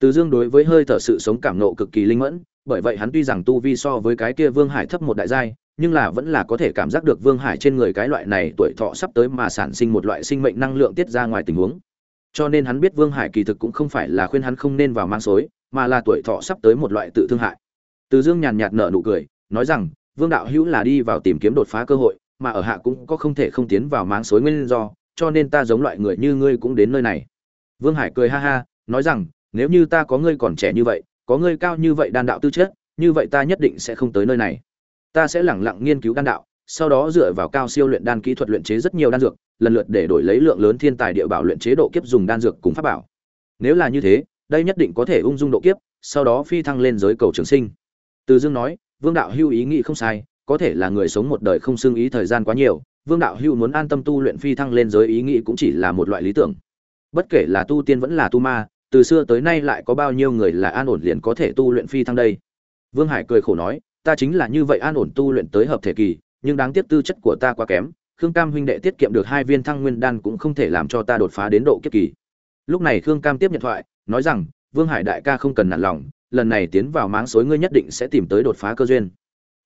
Từ dương đối với hơi thở sự sống cảm nộ cực kỳ linh mẫn bởi vậy hắn tuy rằng tu vi so với cái kia vương hải thấp một đại giai, nhưng là vẫn là có thể cảm giác được vương hải trên người cái loại này tuổi thọ sắp tới mà sản sinh một loại sinh mệnh năng lượng tiết ra ngoài tình huống. Cho nên hắn biết vương hải kỳ thực cũng không phải là khuyên hắn không nên vào mang xối, mà là tuổi thọ sắp tới một loại tự thương hại. Từ dương nhàn nhạt nở nụ cười, nói rằng, vương đạo hữu là đi vào tìm kiếm đột phá cơ hội, mà ở hạ cũng có không thể không tiến vào mang xối nguyên do, cho nên ta giống loại người như ngươi cũng đến nơi này. Vương hải cười ha ha, nói rằng, nếu như ta có ngươi còn trẻ như vậy có ngươi cao như vậy đan đạo tư chất, như vậy ta nhất định sẽ không tới nơi này. Ta sẽ lẳng lặng nghiên cứu đan đạo, sau đó dựa vào cao siêu luyện đan kỹ thuật luyện chế rất nhiều đan dược, lần lượt để đổi lấy lượng lớn thiên tài địa bảo luyện chế độ kiếp dùng đan dược cùng pháp bảo. Nếu là như thế, đây nhất định có thể ung dung độ kiếp, sau đó phi thăng lên giới cầu trường sinh. Từ dương nói, vương đạo hưu ý nghĩ không sai, có thể là người sống một đời không xương ý thời gian quá nhiều, vương đạo hưu muốn an tâm tu luyện phi thăng lên giới ý nghĩ cũng chỉ là một loại lý tưởng. Bất kể là tu tiên vẫn là tu ma từ xưa tới nay lại có bao nhiêu người là an ổn liền có thể tu luyện phi thăng đây? Vương hải cười khổ nói, ta chính là như vậy an ổn tu luyện tới hợp thể kỳ, nhưng đáng tiếc tư chất của ta quá kém, khương cam huynh đệ tiết kiệm được hai viên thăng nguyên đan cũng không thể làm cho ta đột phá đến độ kiếp kỳ. Lúc này khương cam tiếp nhận thoại, nói rằng, vương hải đại ca không cần nản lòng, lần này tiến vào máng xối ngươi nhất định sẽ tìm tới đột phá cơ duyên.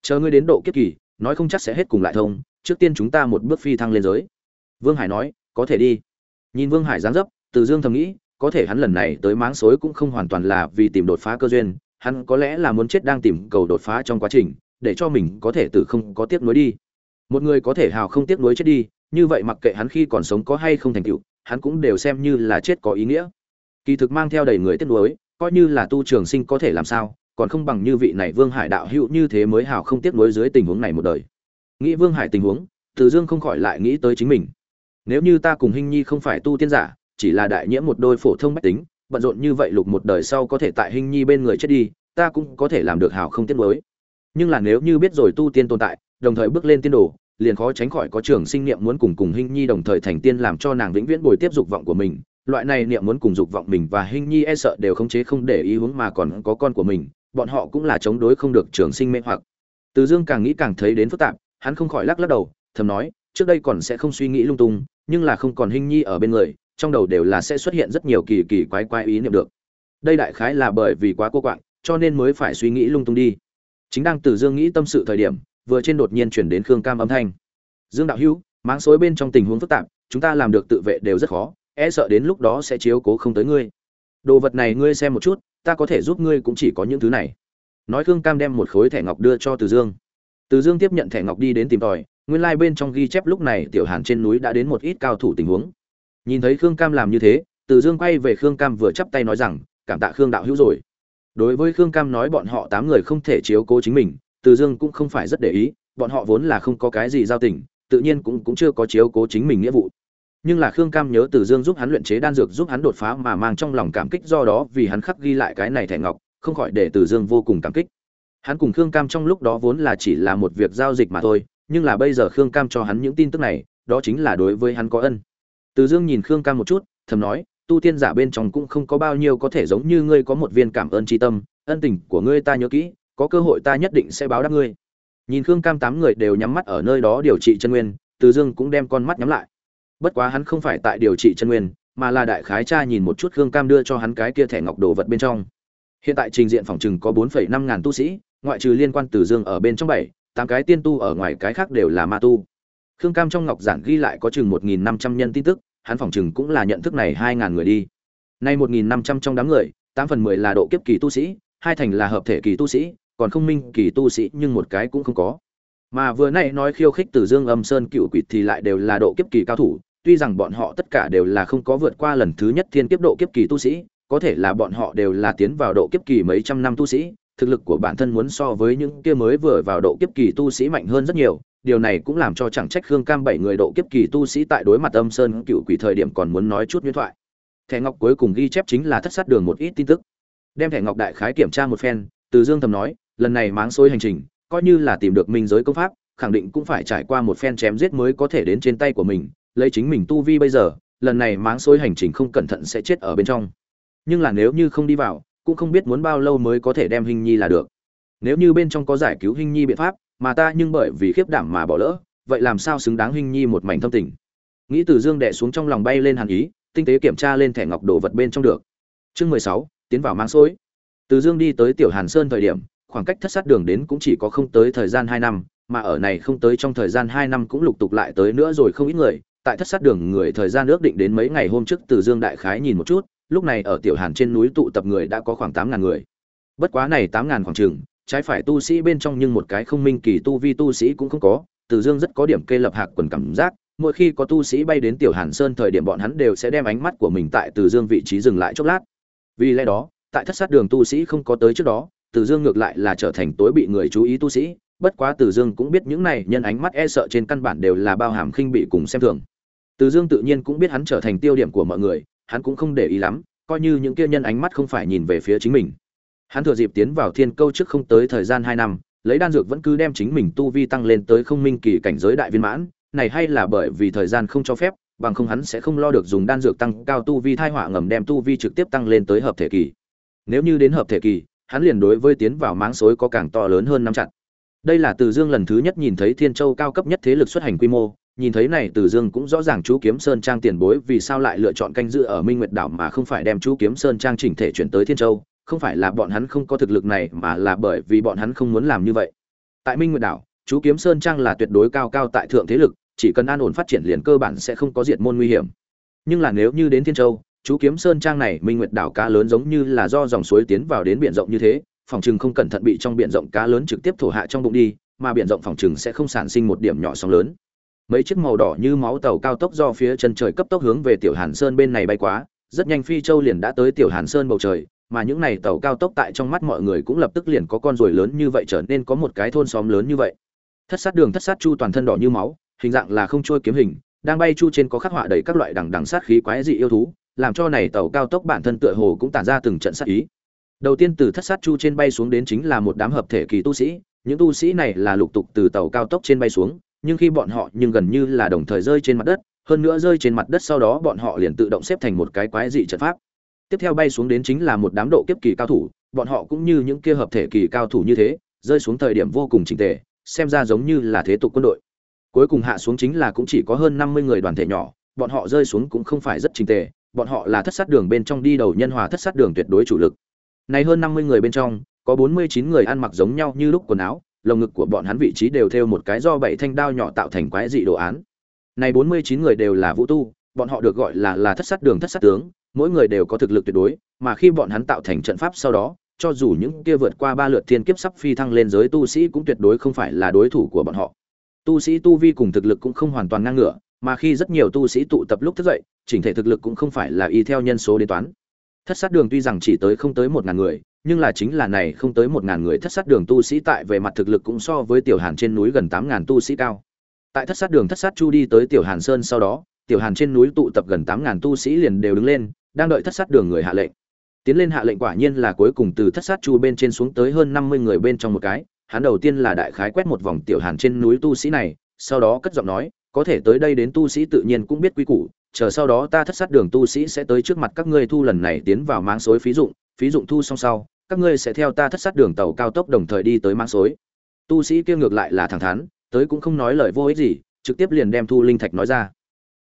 Chờ ngươi đến độ kiếp kỳ, nói không chắc sẽ hết cùng lại thông, trước tiên chúng ta một bước phi thăng lên giới. Vương hải nói, có thể đi. Nhìn vương hải dáng dấp, từ dương thầm nghĩ có thể hắn lần này tới máng xối cũng không hoàn toàn là vì tìm đột phá cơ duyên, hắn có lẽ là muốn chết đang tìm cầu đột phá trong quá trình, để cho mình có thể từ không có tiếc nuối đi. Một người có thể hào không tiếc nuối chết đi, như vậy mặc kệ hắn khi còn sống có hay không thành tựu, hắn cũng đều xem như là chết có ý nghĩa. Kỳ thực mang theo đầy người tiếc nuối, coi như là tu trường sinh có thể làm sao, còn không bằng như vị này vương hải đạo hữu như thế mới hào không tiếc nuối dưới tình huống này một đời. Nghĩ vương hải tình huống, từ dương không khỏi lại nghĩ tới chính mình. Nếu như ta cùng hình nhi không phải tu tiên giả chỉ là đại nhiễm một đôi phổ thông bách tính, bận rộn như vậy lục một đời sau có thể tại hình nhi bên người chết đi, ta cũng có thể làm được hào không tiết mới nhưng là nếu như biết rồi tu tiên tồn tại, đồng thời bước lên tiên đồ, liền khó tránh khỏi có trường sinh niệm muốn cùng cùng hình nhi đồng thời thành tiên làm cho nàng vĩnh viễn bồi tiếp dục vọng của mình. Loại này niệm muốn cùng dục vọng mình và hình nhi e sợ đều khống chế không để ý hướng mà còn có con của mình, bọn họ cũng là chống đối không được trường sinh mê hoặc. Từ dương càng nghĩ càng thấy đến phức tạp, hắn không khỏi lắc lắc đầu, thầm nói, trước đây còn sẽ không suy nghĩ lung tung, nhưng là không còn hình nhi ở bên người trong đầu đều là sẽ xuất hiện rất nhiều kỳ kỳ quái quái ý niệm được. Đây đại khái là bởi vì quá cô quạng, cho nên mới phải suy nghĩ lung tung đi. Chính đang từ dương nghĩ tâm sự thời điểm, vừa trên đột nhiên chuyển đến khương cam âm thanh. Dương đạo hữu, máng xối bên trong tình huống phức tạp, chúng ta làm được tự vệ đều rất khó e sợ đến lúc đó sẽ chiếu cố không tới ngươi. Đồ vật này ngươi xem một chút, ta có thể giúp ngươi cũng chỉ có những thứ này. Nói khương cam đem một khối thẻ ngọc đưa cho từ dương. Từ dương tiếp nhận thẻ ngọc đi đến tìm tòi, nguyên lai bên trong ghi chép lúc này tiểu hàn trên núi đã đến một ít cao thủ tình huống nhìn thấy khương cam làm như thế, từ dương quay về khương cam vừa chắp tay nói rằng, cảm tạ khương đạo hữu rồi. Đối với khương cam nói bọn họ tám người không thể chiếu cố chính mình, từ dương cũng không phải rất để ý, bọn họ vốn là không có cái gì giao tình, tự nhiên cũng cũng chưa có chiếu cố chính mình nghĩa vụ. Nhưng là khương cam nhớ từ dương giúp hắn luyện chế đan dược, giúp hắn đột phá mà mang trong lòng cảm kích do đó vì hắn khắc ghi lại cái này thẻ ngọc, không khỏi để từ dương vô cùng cảm kích. Hắn cùng khương cam trong lúc đó vốn là chỉ là một việc giao dịch mà thôi, nhưng là bây giờ khương cam cho hắn những tin tức này, đó chính là đối với hắn có ân từ dương nhìn khương cam một chút, thầm nói, tu tiên giả bên trong cũng không có bao nhiêu có thể giống như ngươi có một viên cảm ơn tri tâm, ân tình của ngươi ta nhớ kỹ, có cơ hội ta nhất định sẽ báo đáp ngươi. Nhìn khương cam tám người đều nhắm mắt ở nơi đó điều trị chân nguyên, từ dương cũng đem con mắt nhắm lại. Bất quá hắn không phải tại điều trị chân nguyên, mà là đại khái cha nhìn một chút khương cam đưa cho hắn cái kia thẻ ngọc đồ vật bên trong. Hiện tại trình diện phòng trừng có bốn phẩy năm ngàn tu sĩ, ngoại trừ liên quan từ dương ở bên trong bảy, tám cái tiên tu ở ngoài cái khác đều là ma tu khương cam trong ngọc giản ghi lại có chừng một nghìn năm trăm nhân tin tức, hắn phòng chừng cũng là nhận thức này hai ngàn người đi. Nay một nghìn năm trăm trong đám người, tám phần mười là độ kiếp kỳ tu sĩ, hai thành là hợp thể kỳ tu sĩ, còn không minh kỳ tu sĩ nhưng một cái cũng không có. Mà vừa nãy nói khiêu khích từ dương âm sơn cựu quỷ thì lại đều là độ kiếp kỳ cao thủ, tuy rằng bọn họ tất cả đều là không có vượt qua lần thứ nhất thiên kiếp độ kiếp kỳ tu sĩ, có thể là bọn họ đều là tiến vào độ kiếp kỳ mấy trăm năm tu sĩ, thực lực của bản thân muốn so với những kia mới vừa vào độ kiếp kỳ tu sĩ mạnh hơn rất nhiều điều này cũng làm cho chẳng trách khương cam bảy người độ kiếp kỳ tu sĩ tại đối mặt âm sơn cựu quỷ thời điểm còn muốn nói chút nhuyễn thoại. Thẻ ngọc cuối cùng ghi chép chính là thất sát đường một ít tin tức. Đem thẻ ngọc đại khái kiểm tra một phen, từ dương thầm nói, lần này máng xôi hành trình, coi như là tìm được minh giới công pháp, khẳng định cũng phải trải qua một phen chém giết mới có thể đến trên tay của mình, lấy chính mình tu vi bây giờ, lần này máng xôi hành trình không cẩn thận sẽ chết ở bên trong. Nhưng là nếu như không đi vào, cũng không biết muốn bao lâu mới có thể đem hình nhi là được. Nếu như bên trong có giải cứu hình nhi biện pháp mà ta nhưng bởi vì khiếp đảm mà bỏ lỡ, vậy làm sao xứng đáng huynh nhi một mảnh thâm tình? Nghĩ từ dương đệ xuống trong lòng bay lên hàn ý, tinh tế kiểm tra lên thẻ ngọc đồ vật bên trong được. Chương mười sáu, tiến vào mang xối. Từ dương đi tới tiểu hàn sơn thời điểm, khoảng cách thất sát đường đến cũng chỉ có không tới thời gian hai năm, mà ở này không tới trong thời gian hai năm cũng lục tục lại tới nữa rồi không ít người. Tại thất sát đường người thời gian ước định đến mấy ngày hôm trước từ dương đại khái nhìn một chút, lúc này ở tiểu hàn trên núi tụ tập người đã có khoảng tám ngàn người. Bất quá này tám ngàn khoảng trường trái phải tu sĩ bên trong nhưng một cái không minh kỳ tu vi tu sĩ cũng không có, từ dương rất có điểm kê lập hạc quần cảm giác, mỗi khi có tu sĩ bay đến tiểu hàn sơn thời điểm bọn hắn đều sẽ đem ánh mắt của mình tại từ dương vị trí dừng lại chốc lát. Vì lẽ đó, tại thất sát đường tu sĩ không có tới trước đó, từ dương ngược lại là trở thành tối bị người chú ý tu sĩ, bất quá từ dương cũng biết những này nhân ánh mắt e sợ trên căn bản đều là bao hàm khinh bị cùng xem thường. Từ dương tự nhiên cũng biết hắn trở thành tiêu điểm của mọi người, hắn cũng không để ý lắm, coi như những kia nhân ánh mắt không phải nhìn về phía chính mình hắn thừa dịp tiến vào thiên câu trước không tới thời gian hai năm, lấy đan dược vẫn cứ đem chính mình tu vi tăng lên tới không minh kỳ cảnh giới đại viên mãn, này hay là bởi vì thời gian không cho phép, bằng không hắn sẽ không lo được dùng đan dược tăng cao tu vi thai họa ngầm đem tu vi trực tiếp tăng lên tới hợp thể kỳ. Nếu như đến hợp thể kỳ, hắn liền đối với tiến vào máng xối có càng to lớn hơn năm chặn đây là từ dương lần thứ nhất nhìn thấy thiên châu cao cấp nhất thế lực xuất hành quy mô, nhìn thấy này từ dương cũng rõ ràng chú kiếm sơn trang tiền bối vì sao lại lựa chọn canh giữ ở minh nguyệt đảo mà không phải đem chú kiếm sơn trang chỉnh thể chuyển tới thiên châu không phải là bọn hắn không có thực lực này mà là bởi vì bọn hắn không muốn làm như vậy. Tại minh nguyệt đảo, chú kiếm sơn trang là tuyệt đối cao cao tại thượng thế lực, chỉ cần an ổn phát triển liền cơ bản sẽ không có diệt môn nguy hiểm. Nhưng là nếu như đến thiên châu, chú kiếm sơn trang này minh nguyệt đảo cá lớn giống như là do dòng suối tiến vào đến biển rộng như thế, phòng chừng không cẩn thận bị trong biển rộng cá lớn trực tiếp thổ hạ trong bụng đi, mà biển rộng phòng chừng sẽ không sản sinh một điểm nhỏ sóng lớn. Mấy chiếc màu đỏ như máu tàu cao tốc do phía chân trời cấp tốc hướng về tiểu hàn sơn bên này bay quá, rất nhanh phi châu liền đã tới tiểu hàn sơn bầu trời mà những này tàu cao tốc tại trong mắt mọi người cũng lập tức liền có con ruồi lớn như vậy trở nên có một cái thôn xóm lớn như vậy. Thất sát đường thất sát chu toàn thân đỏ như máu, hình dạng là không trôi kiếm hình, đang bay chu trên có khắc họa đầy các loại đằng đằng sát khí quái dị yêu thú, làm cho này tàu cao tốc bản thân tựa hồ cũng tản ra từng trận sát ý. Đầu tiên từ thất sát chu trên bay xuống đến chính là một đám hợp thể kỳ tu sĩ, những tu sĩ này là lục tục từ tàu cao tốc trên bay xuống, nhưng khi bọn họ nhưng gần như là đồng thời rơi trên mặt đất, hơn nữa rơi trên mặt đất sau đó bọn họ liền tự động xếp thành một cái quái dị trận pháp tiếp theo bay xuống đến chính là một đám độ kiếp kỳ cao thủ, bọn họ cũng như những kia hợp thể kỳ cao thủ như thế, rơi xuống thời điểm vô cùng trình tề, xem ra giống như là thế tục quân đội. Cuối cùng hạ xuống chính là cũng chỉ có hơn năm mươi người đoàn thể nhỏ, bọn họ rơi xuống cũng không phải rất trình tề, bọn họ là thất sát đường bên trong đi đầu nhân hòa thất sát đường tuyệt đối chủ lực. Này hơn năm mươi người bên trong, có bốn mươi chín người ăn mặc giống nhau như lúc quần áo, lồng ngực của bọn hắn vị trí đều theo một cái do bảy thanh đao nhỏ tạo thành quái dị đồ án. Này bốn mươi chín người đều là vũ tu bọn họ được gọi là là thất sát đường thất sát tướng, mỗi người đều có thực lực tuyệt đối, mà khi bọn hắn tạo thành trận pháp sau đó, cho dù những kia vượt qua ba lượt thiên kiếp sắp phi thăng lên giới tu sĩ cũng tuyệt đối không phải là đối thủ của bọn họ. Tu sĩ tu vi cùng thực lực cũng không hoàn toàn ngang ngửa, mà khi rất nhiều tu sĩ tụ tập lúc thức dậy, chỉnh thể thực lực cũng không phải là y theo nhân số đến toán. Thất sát đường tuy rằng chỉ tới không tới một ngàn người, nhưng là chính là này không tới một ngàn người thất sát đường tu sĩ tại về mặt thực lực cũng so với tiểu hàn trên núi gần tám ngàn tu sĩ cao. Tại thất sát đường thất sát chu đi tới tiểu hàn sơn sau đó tiểu hàn trên núi tụ tập gần tám ngàn tu sĩ liền đều đứng lên, đang đợi thất sát đường người hạ lệnh. Tiến lên hạ lệnh quả nhiên là cuối cùng từ thất sát chu bên trên xuống tới hơn năm mươi người bên trong một cái. Hắn đầu tiên là đại khái quét một vòng tiểu hàn trên núi tu sĩ này, sau đó cất giọng nói, có thể tới đây đến tu sĩ tự nhiên cũng biết quy củ, chờ sau đó ta thất sát đường tu sĩ sẽ tới trước mặt các ngươi thu lần này tiến vào mang xối phí dụng phí dụng thu xong sau, các ngươi sẽ theo ta thất sát đường tàu cao tốc đồng thời đi tới mang xối. Tu sĩ kia ngược lại là thẳng thắn, tới cũng không nói lời vô ích gì, trực tiếp liền đem thu linh thạch nói ra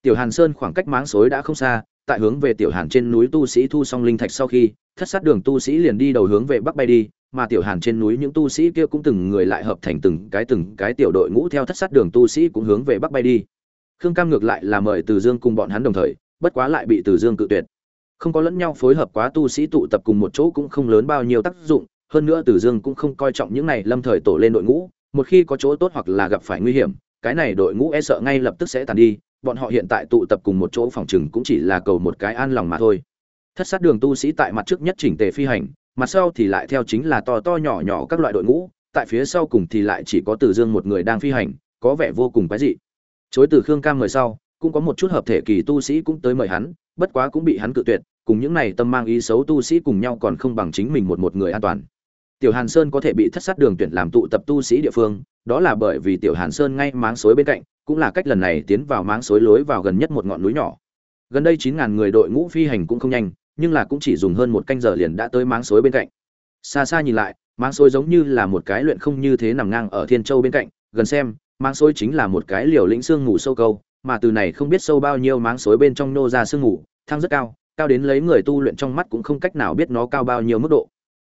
tiểu hàn sơn khoảng cách máng xối đã không xa, tại hướng về tiểu hàn trên núi tu sĩ thu xong linh thạch sau khi, thất sát đường tu sĩ liền đi đầu hướng về bắc bay đi, mà tiểu hàn trên núi những tu sĩ kia cũng từng người lại hợp thành từng cái từng cái tiểu đội ngũ theo thất sát đường tu sĩ cũng hướng về bắc bay đi. Khương cam ngược lại là mời từ dương cùng bọn hắn đồng thời, bất quá lại bị từ dương cự tuyệt. Không có lẫn nhau phối hợp quá tu sĩ tụ tập cùng một chỗ cũng không lớn bao nhiêu tác dụng, hơn nữa từ dương cũng không coi trọng những này lâm thời tổ lên đội ngũ, một khi có chỗ tốt hoặc là gặp phải nguy hiểm, cái này đội ngũ e sợ ngay lập tức sẽ tàn đi bọn họ hiện tại tụ tập cùng một chỗ phòng chừng cũng chỉ là cầu một cái an lòng mà thôi. Thất sát đường tu sĩ tại mặt trước nhất chỉnh tề phi hành, mặt sau thì lại theo chính là to to nhỏ nhỏ các loại đội ngũ, tại phía sau cùng thì lại chỉ có từ dương một người đang phi hành, có vẻ vô cùng quái dị. Chối từ khương cam người sau, cũng có một chút hợp thể kỳ tu sĩ cũng tới mời hắn, bất quá cũng bị hắn cự tuyệt, cùng những này tâm mang ý xấu tu sĩ cùng nhau còn không bằng chính mình một một người an toàn. Tiểu hàn sơn có thể bị thất sát đường tuyển làm tụ tập tu sĩ địa phương, đó là bởi vì tiểu hàn sơn ngay máng suối bên cạnh cũng là cách lần này tiến vào máng suối lối vào gần nhất một ngọn núi nhỏ. Gần đây chín ngàn người đội ngũ phi hành cũng không nhanh, nhưng là cũng chỉ dùng hơn một canh giờ liền đã tới máng suối bên cạnh. Xa xa nhìn lại, máng suối giống như là một cái luyện không như thế nằm ngang ở thiên châu bên cạnh. Gần xem, máng suối chính là một cái liều lĩnh xương ngủ sâu câu, mà từ này không biết sâu bao nhiêu máng suối bên trong nô ra sương ngủ, thang rất cao cao đến lấy người tu luyện trong mắt cũng không cách nào biết nó cao bao nhiêu mức độ.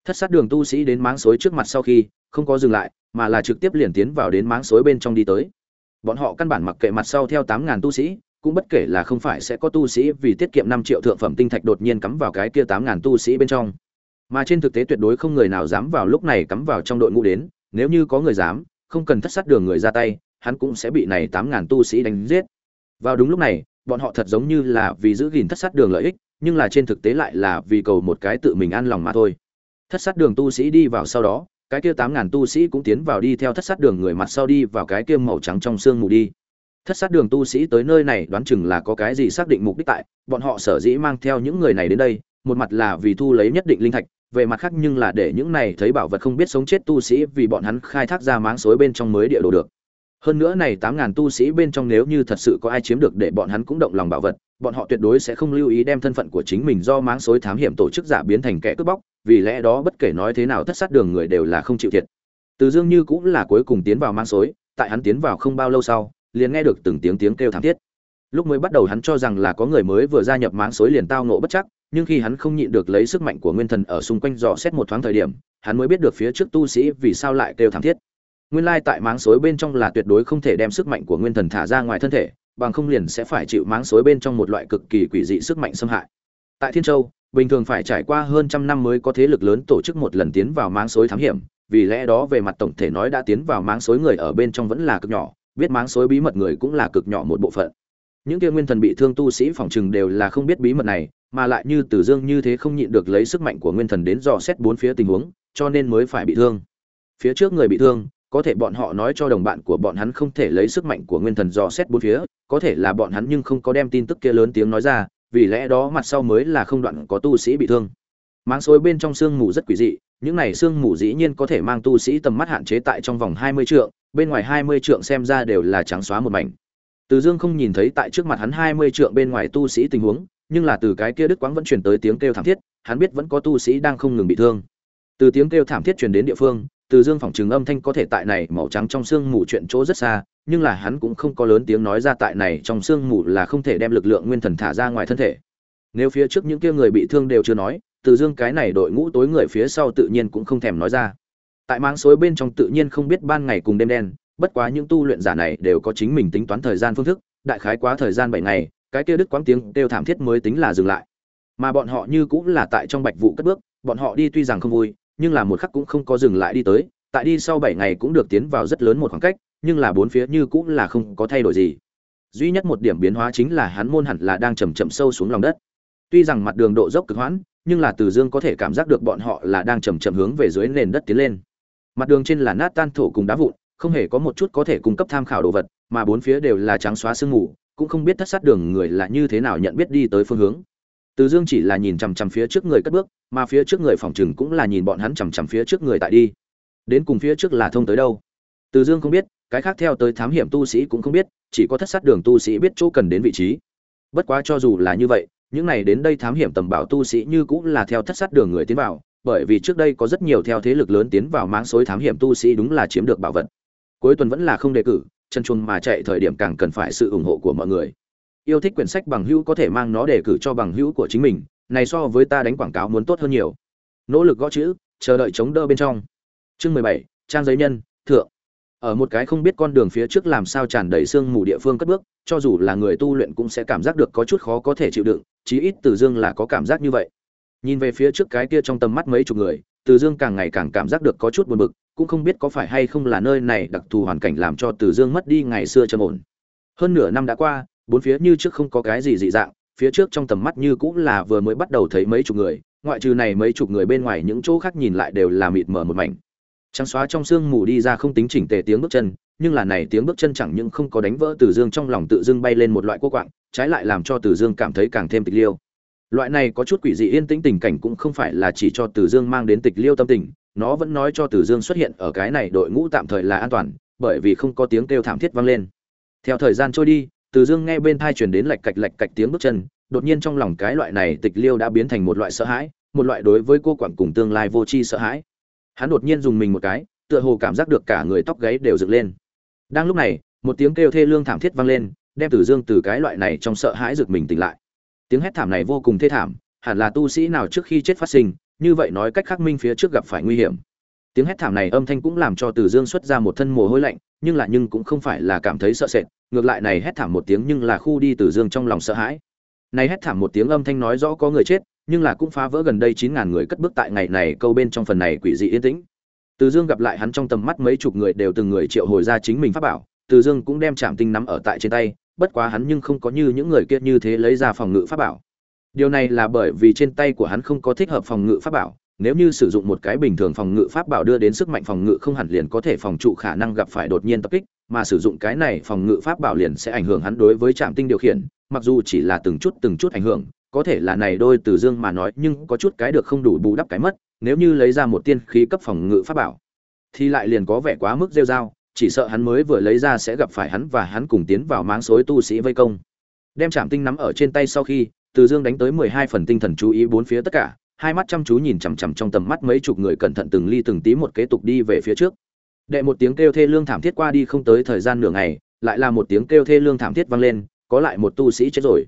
Thất sát đường tu sĩ đến máng suối trước mặt sau khi, không có dừng lại, mà là trực tiếp liền tiến vào đến máng suối bên trong đi tới bọn họ căn bản mặc kệ mặt sau theo tám ngàn tu sĩ, cũng bất kể là không phải sẽ có tu sĩ vì tiết kiệm năm triệu thượng phẩm tinh thạch đột nhiên cắm vào cái kia tám ngàn tu sĩ bên trong. Mà trên thực tế tuyệt đối không người nào dám vào lúc này cắm vào trong đội ngũ đến, nếu như có người dám, không cần thất sát đường người ra tay, hắn cũng sẽ bị này tám ngàn tu sĩ đánh giết. Vào đúng lúc này, bọn họ thật giống như là vì giữ gìn thất sát đường lợi ích, nhưng là trên thực tế lại là vì cầu một cái tự mình an lòng mà thôi. Thất sát đường tu sĩ đi vào sau đó cái kia tám ngàn tu sĩ cũng tiến vào đi theo thất sát đường người mặt sau đi vào cái kia màu trắng trong sương mù đi. Thất sát đường tu sĩ tới nơi này đoán chừng là có cái gì xác định mục đích tại, bọn họ sở dĩ mang theo những người này đến đây, một mặt là vì thu lấy nhất định linh thạch, về mặt khác nhưng là để những này thấy bảo vật không biết sống chết tu sĩ vì bọn hắn khai thác ra máng xối bên trong mới địa đồ được hơn nữa này tám ngàn tu sĩ bên trong nếu như thật sự có ai chiếm được để bọn hắn cũng động lòng bảo vật, bọn họ tuyệt đối sẽ không lưu ý đem thân phận của chính mình do máng xối thám hiểm tổ chức giả biến thành kẻ cướp bóc, vì lẽ đó bất kể nói thế nào thất sát đường người đều là không chịu thiệt. Từ dương như cũng là cuối cùng tiến vào máng xối, tại hắn tiến vào không bao lâu sau, liền nghe được từng tiếng tiếng kêu thảm thiết. Lúc mới bắt đầu hắn cho rằng là có người mới vừa gia nhập máng xối liền tao nộ bất chắc, nhưng khi hắn không nhịn được lấy sức mạnh của nguyên thần ở xung quanh dò xét một thoáng thời điểm, hắn mới biết được phía trước tu sĩ vì sao lại kêu thảm thiết nguyên lai tại máng xối bên trong là tuyệt đối không thể đem sức mạnh của nguyên thần thả ra ngoài thân thể, bằng không liền sẽ phải chịu máng xối bên trong một loại cực kỳ quỷ dị sức mạnh xâm hại. Tại thiên châu, bình thường phải trải qua hơn trăm năm mới có thế lực lớn tổ chức một lần tiến vào máng xối thám hiểm, vì lẽ đó về mặt tổng thể nói đã tiến vào máng xối người ở bên trong vẫn là cực nhỏ, biết máng xối bí mật người cũng là cực nhỏ một bộ phận. Những kia nguyên thần bị thương tu sĩ phòng chừng đều là không biết bí mật này, mà lại như tử dương như thế không nhịn được lấy sức mạnh của nguyên thần đến dò xét bốn phía tình huống, cho nên mới phải bị thương. Phía trước người bị thương có thể bọn họ nói cho đồng bạn của bọn hắn không thể lấy sức mạnh của nguyên thần dò xét bốn phía, có thể là bọn hắn nhưng không có đem tin tức kia lớn tiếng nói ra, vì lẽ đó mặt sau mới là không đoạn có tu sĩ bị thương. Máng xối bên trong xương mù rất quỷ dị, những này xương mù dĩ nhiên có thể mang tu sĩ tầm mắt hạn chế tại trong vòng hai mươi trượng, bên ngoài hai mươi trượng xem ra đều là trắng xóa một mảnh. Từ dương không nhìn thấy tại trước mặt hắn hai mươi trượng bên ngoài tu sĩ tình huống, nhưng là từ cái kia đức quãng vẫn truyền tới tiếng kêu thảm thiết, hắn biết vẫn có tu sĩ đang không ngừng bị thương. Từ tiếng kêu thảm thiết truyền đến địa phương từ dương phỏng chừng âm thanh có thể tại này màu trắng trong sương mù chuyện chỗ rất xa, nhưng là hắn cũng không có lớn tiếng nói ra tại này trong sương mù là không thể đem lực lượng nguyên thần thả ra ngoài thân thể. Nếu phía trước những kia người bị thương đều chưa nói, từ dương cái này đội ngũ tối người phía sau tự nhiên cũng không thèm nói ra. Tại máng suối bên trong tự nhiên không biết ban ngày cùng đêm đen, bất quá những tu luyện giả này đều có chính mình tính toán thời gian phương thức, đại khái quá thời gian bảy ngày, cái kia đứt quáng tiếng đều thảm thiết mới tính là dừng lại. Mà bọn họ như cũng là tại trong bạch vụ cất bước, bọn họ đi tuy rằng không vui nhưng là một khắc cũng không có dừng lại đi tới, tại đi sau bảy ngày cũng được tiến vào rất lớn một khoảng cách, nhưng là bốn phía như cũng là không có thay đổi gì. Duy nhất một điểm biến hóa chính là hắn môn hẳn là đang chầm chậm sâu xuống lòng đất. Tuy rằng mặt đường độ dốc cực hoãn, nhưng là từ dương có thể cảm giác được bọn họ là đang chầm chậm hướng về dưới nền đất tiến lên. Mặt đường trên là nát tan thổ cùng đá vụn, không hề có một chút có thể cung cấp tham khảo đồ vật, mà bốn phía đều là trắng xóa sương mù, cũng không biết thất sát đường người là như thế nào nhận biết đi tới phương hướng từ dương chỉ là nhìn chằm chằm phía trước người cất bước, mà phía trước người phòng chừng cũng là nhìn bọn hắn chằm chằm phía trước người tại đi. Đến cùng phía trước là thông tới đâu? Từ dương không biết, cái khác theo tới thám hiểm tu sĩ cũng không biết, chỉ có thất sát đường tu sĩ biết chỗ cần đến vị trí. Bất quá cho dù là như vậy, những này đến đây thám hiểm tầm bảo tu sĩ như cũng là theo thất sát đường người tiến vào, bởi vì trước đây có rất nhiều theo thế lực lớn tiến vào máng xối thám hiểm tu sĩ đúng là chiếm được bảo vật. Cuối tuần vẫn là không đề cử, chân chuông mà chạy thời điểm càng cần phải sự ủng hộ của mọi người yêu thích quyển sách bằng hữu có thể mang nó để cử cho bằng hữu của chính mình, này so với ta đánh quảng cáo muốn tốt hơn nhiều. Nỗ lực gõ chữ, chờ đợi chống đỡ bên trong. Chương mười bảy, trang giấy nhân, thượng. Ở một cái không biết con đường phía trước làm sao tràn đầy sương mù địa phương cất bước, cho dù là người tu luyện cũng sẽ cảm giác được có chút khó có thể chịu đựng, chí ít từ dương là có cảm giác như vậy. Nhìn về phía trước cái kia trong tầm mắt mấy chục người, từ dương càng ngày càng cảm giác được có chút buồn bực, cũng không biết có phải hay không là nơi này đặc thù hoàn cảnh làm cho từ dương mất đi ngày xưa trầm ổn. Hơn nửa năm đã qua bốn phía như trước không có cái gì dị dạng, phía trước trong tầm mắt như cũng là vừa mới bắt đầu thấy mấy chục người, ngoại trừ này mấy chục người bên ngoài những chỗ khác nhìn lại đều là mịt mờ một mảnh. Trắng xóa trong sương mù đi ra không tính chỉnh tề tiếng bước chân, nhưng là này tiếng bước chân chẳng những không có đánh vỡ từ dương trong lòng tự dưng bay lên một loại cô quạng, trái lại làm cho từ dương cảm thấy càng thêm tịch liêu. Loại này có chút quỷ dị yên tĩnh tình cảnh cũng không phải là chỉ cho từ dương mang đến tịch liêu tâm tình, nó vẫn nói cho từ dương xuất hiện ở cái này đội ngũ tạm thời là an toàn, bởi vì không có tiếng kêu thảm thiết vang lên. Theo thời gian trôi đi từ dương nghe bên thai truyền đến lạch cạch lạch cạch tiếng bước chân, đột nhiên trong lòng cái loại này tịch liêu đã biến thành một loại sợ hãi, một loại đối với cô quản cùng tương lai vô tri sợ hãi. Hắn đột nhiên dùng mình một cái, tựa hồ cảm giác được cả người tóc gáy đều dựng lên. Đang lúc này, một tiếng kêu thê lương thảm thiết vang lên, đem từ dương từ cái loại này trong sợ hãi rực mình tỉnh lại. Tiếng hét thảm này vô cùng thê thảm, hẳn là tu sĩ nào trước khi chết phát sinh, như vậy nói cách khắc minh phía trước gặp phải nguy hiểm. Tiếng hét thảm này âm thanh cũng làm cho từ dương xuất ra một thân mồ hôi lạnh nhưng là nhưng cũng không phải là cảm thấy sợ sệt, ngược lại này hét thảm một tiếng nhưng là khu đi từ dương trong lòng sợ hãi. Này hét thảm một tiếng âm thanh nói rõ có người chết, nhưng là cũng phá vỡ gần đây chín ngàn người cất bước tại ngày này, câu bên trong phần này quỷ dị yên tĩnh. Từ dương gặp lại hắn trong tầm mắt mấy chục người đều từng người triệu hồi ra chính mình pháp bảo, từ dương cũng đem chạm tinh nắm ở tại trên tay, bất quá hắn nhưng không có như những người kia như thế lấy ra phòng ngự pháp bảo. Điều này là bởi vì trên tay của hắn không có thích hợp phòng ngự pháp bảo nếu như sử dụng một cái bình thường phòng ngự pháp bảo đưa đến sức mạnh phòng ngự không hẳn liền có thể phòng trụ khả năng gặp phải đột nhiên tập kích, mà sử dụng cái này phòng ngự pháp bảo liền sẽ ảnh hưởng hắn đối với trạm tinh điều khiển, mặc dù chỉ là từng chút từng chút ảnh hưởng, có thể là này đôi từ dương mà nói, nhưng có chút cái được không đủ bù đắp cái mất, nếu như lấy ra một tiên khí cấp phòng ngự pháp bảo, thì lại liền có vẻ quá mức rêu dao chỉ sợ hắn mới vừa lấy ra sẽ gặp phải hắn và hắn cùng tiến vào máng xối tu sĩ vây công. Đem trạm tinh nắm ở trên tay sau khi, từ dương đánh tới mười hai phần tinh thần chú ý bốn phía tất cả hai mắt chăm chú nhìn chằm chằm trong tầm mắt mấy chục người cẩn thận từng ly từng tí một kế tục đi về phía trước. Đệ một tiếng kêu thê lương thảm thiết qua đi không tới thời gian nửa ngày, lại là một tiếng kêu thê lương thảm thiết vang lên, có lại một tu sĩ chết rồi.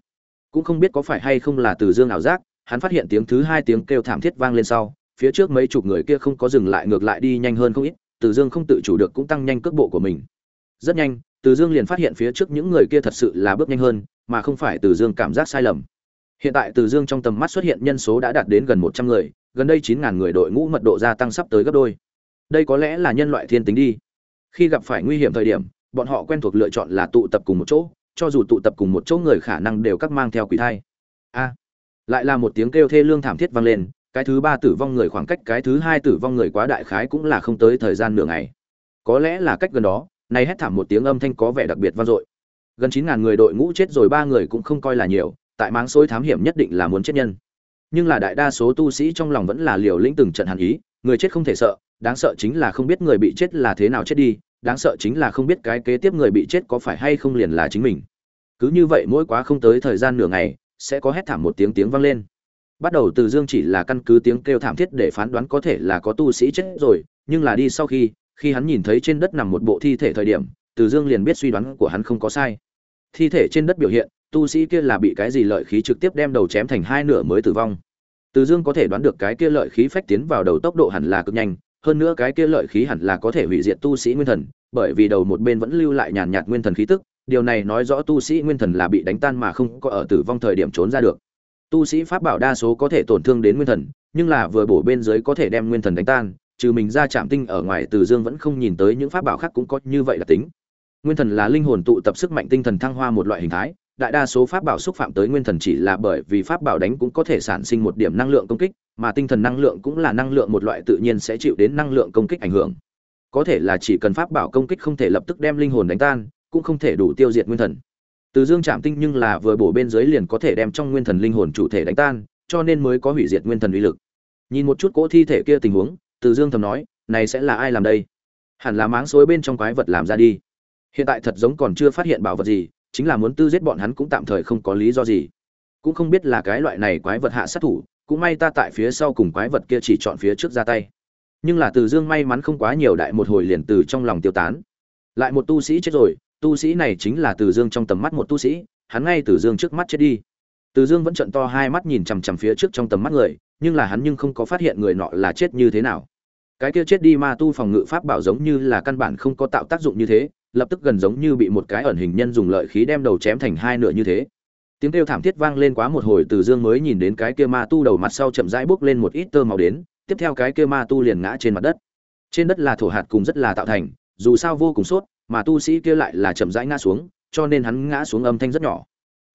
Cũng không biết có phải hay không là từ dương ảo giác, hắn phát hiện tiếng thứ hai tiếng kêu thảm thiết vang lên sau, phía trước mấy chục người kia không có dừng lại ngược lại đi nhanh hơn không ít, từ dương không tự chủ được cũng tăng nhanh cước bộ của mình. Rất nhanh, từ dương liền phát hiện phía trước những người kia thật sự là bước nhanh hơn, mà không phải từ dương cảm giác sai lầm hiện tại từ dương trong tầm mắt xuất hiện nhân số đã đạt đến gần một trăm người, gần đây chín ngàn người đội ngũ mật độ gia tăng sắp tới gấp đôi. Đây có lẽ là nhân loại thiên tính đi. Khi gặp phải nguy hiểm thời điểm, bọn họ quen thuộc lựa chọn là tụ tập cùng một chỗ, cho dù tụ tập cùng một chỗ người khả năng đều các mang theo quỷ thai. A! Lại là một tiếng kêu thê lương thảm thiết vang lên, cái thứ ba tử vong người khoảng cách cái thứ hai tử vong người quá đại khái cũng là không tới thời gian nửa ngày. Có lẽ là cách gần đó nay hét thảm một tiếng âm thanh có vẻ đặc biệt vang dội. Gần chín ngàn người đội ngũ chết rồi ba người cũng không coi là nhiều tại máng xối thám hiểm nhất định là muốn chết nhân. Nhưng là đại đa số tu sĩ trong lòng vẫn là liều lĩnh từng trận hàn ý, người chết không thể sợ, đáng sợ chính là không biết người bị chết là thế nào chết đi, đáng sợ chính là không biết cái kế tiếp người bị chết có phải hay không liền là chính mình. Cứ như vậy mỗi quá không tới thời gian nửa ngày, sẽ có hét thảm một tiếng tiếng vang lên. Bắt đầu từ dương chỉ là căn cứ tiếng kêu thảm thiết để phán đoán có thể là có tu sĩ chết rồi, nhưng là đi sau khi khi hắn nhìn thấy trên đất nằm một bộ thi thể thời điểm, từ dương liền biết suy đoán của hắn không có sai. Thi thể trên đất biểu hiện tu sĩ kia là bị cái gì lợi khí trực tiếp đem đầu chém thành hai nửa mới tử vong. Từ dương có thể đoán được cái kia lợi khí phách tiến vào đầu tốc độ hẳn là cực nhanh, hơn nữa cái kia lợi khí hẳn là có thể hủy diệt tu sĩ nguyên thần, bởi vì đầu một bên vẫn lưu lại nhàn nhạt nguyên thần khí tức, điều này nói rõ tu sĩ nguyên thần là bị đánh tan mà không có ở tử vong thời điểm trốn ra được. Tu sĩ pháp bảo đa số có thể tổn thương đến nguyên thần, nhưng là vừa bổ bên dưới có thể đem nguyên thần đánh tan, trừ mình ra chạm tinh ở ngoài từ dương vẫn không nhìn tới những pháp bảo khác cũng có như vậy là tính. Nguyên thần là linh hồn tụ tập sức mạnh tinh thần thăng hoa một loại hình thái đại đa số pháp bảo xúc phạm tới nguyên thần chỉ là bởi vì pháp bảo đánh cũng có thể sản sinh một điểm năng lượng công kích, mà tinh thần năng lượng cũng là năng lượng một loại tự nhiên sẽ chịu đến năng lượng công kích ảnh hưởng. Có thể là chỉ cần pháp bảo công kích không thể lập tức đem linh hồn đánh tan, cũng không thể đủ tiêu diệt nguyên thần. Từ dương chạm tinh nhưng là vừa bổ bên dưới liền có thể đem trong nguyên thần linh hồn chủ thể đánh tan, cho nên mới có hủy diệt nguyên thần uy lực. Nhìn một chút cỗ thi thể kia tình huống, từ dương thầm nói, này sẽ là ai làm đây? Hẳn là máng xối bên trong quái vật làm ra đi. Hiện tại thật giống còn chưa phát hiện bảo vật gì chính là muốn tư giết bọn hắn cũng tạm thời không có lý do gì. Cũng không biết là cái loại này quái vật hạ sát thủ, cũng may ta tại phía sau cùng quái vật kia chỉ chọn phía trước ra tay. Nhưng là từ dương may mắn không quá nhiều đại một hồi liền từ trong lòng tiêu tán. Lại một tu sĩ chết rồi, tu sĩ này chính là từ dương trong tầm mắt một tu sĩ, hắn ngay từ dương trước mắt chết đi. Từ dương vẫn trận to hai mắt nhìn chằm chằm phía trước trong tầm mắt người, nhưng là hắn nhưng không có phát hiện người nọ là chết như thế nào. Cái kia chết đi ma tu phòng ngự pháp bảo giống như là căn bản không có tạo tác dụng như thế lập tức gần giống như bị một cái ẩn hình nhân dùng lợi khí đem đầu chém thành hai nửa như thế. Tiếng kêu thảm thiết vang lên quá một hồi từ dương mới nhìn đến cái kia ma tu đầu mặt sau chậm rãi bốc lên một ít tơ màu đến, tiếp theo cái kia ma tu liền ngã trên mặt đất. Trên đất là thổ hạt cùng rất là tạo thành, dù sao vô cùng sốt, mà tu sĩ kia lại là chậm rãi ngã xuống, cho nên hắn ngã xuống âm thanh rất nhỏ.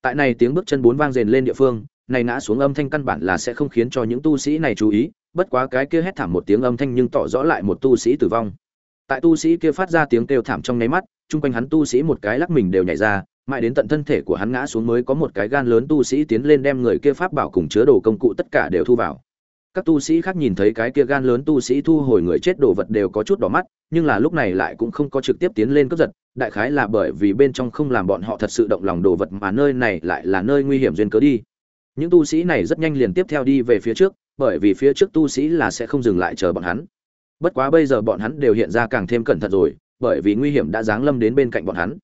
Tại này tiếng bước chân bốn vang rền lên địa phương, này ngã xuống âm thanh căn bản là sẽ không khiến cho những tu sĩ này chú ý, bất quá cái kia hét thảm một tiếng âm thanh nhưng tỏ rõ lại một tu sĩ tử vong tại tu sĩ kia phát ra tiếng kêu thảm trong nháy mắt, chung quanh hắn tu sĩ một cái lắc mình đều nhảy ra, mãi đến tận thân thể của hắn ngã xuống mới có một cái gan lớn tu sĩ tiến lên đem người kia pháp bảo cùng chứa đồ công cụ tất cả đều thu vào. Các tu sĩ khác nhìn thấy cái kia gan lớn tu sĩ thu hồi người chết đồ vật đều có chút đỏ mắt, nhưng là lúc này lại cũng không có trực tiếp tiến lên cướp giật, đại khái là bởi vì bên trong không làm bọn họ thật sự động lòng đồ vật mà nơi này lại là nơi nguy hiểm duyên cớ đi. Những tu sĩ này rất nhanh liền tiếp theo đi về phía trước, bởi vì phía trước tu sĩ là sẽ không dừng lại chờ bọn hắn bất quá bây giờ bọn hắn đều hiện ra càng thêm cẩn thận rồi, bởi vì nguy hiểm đã giáng lâm đến bên cạnh bọn hắn.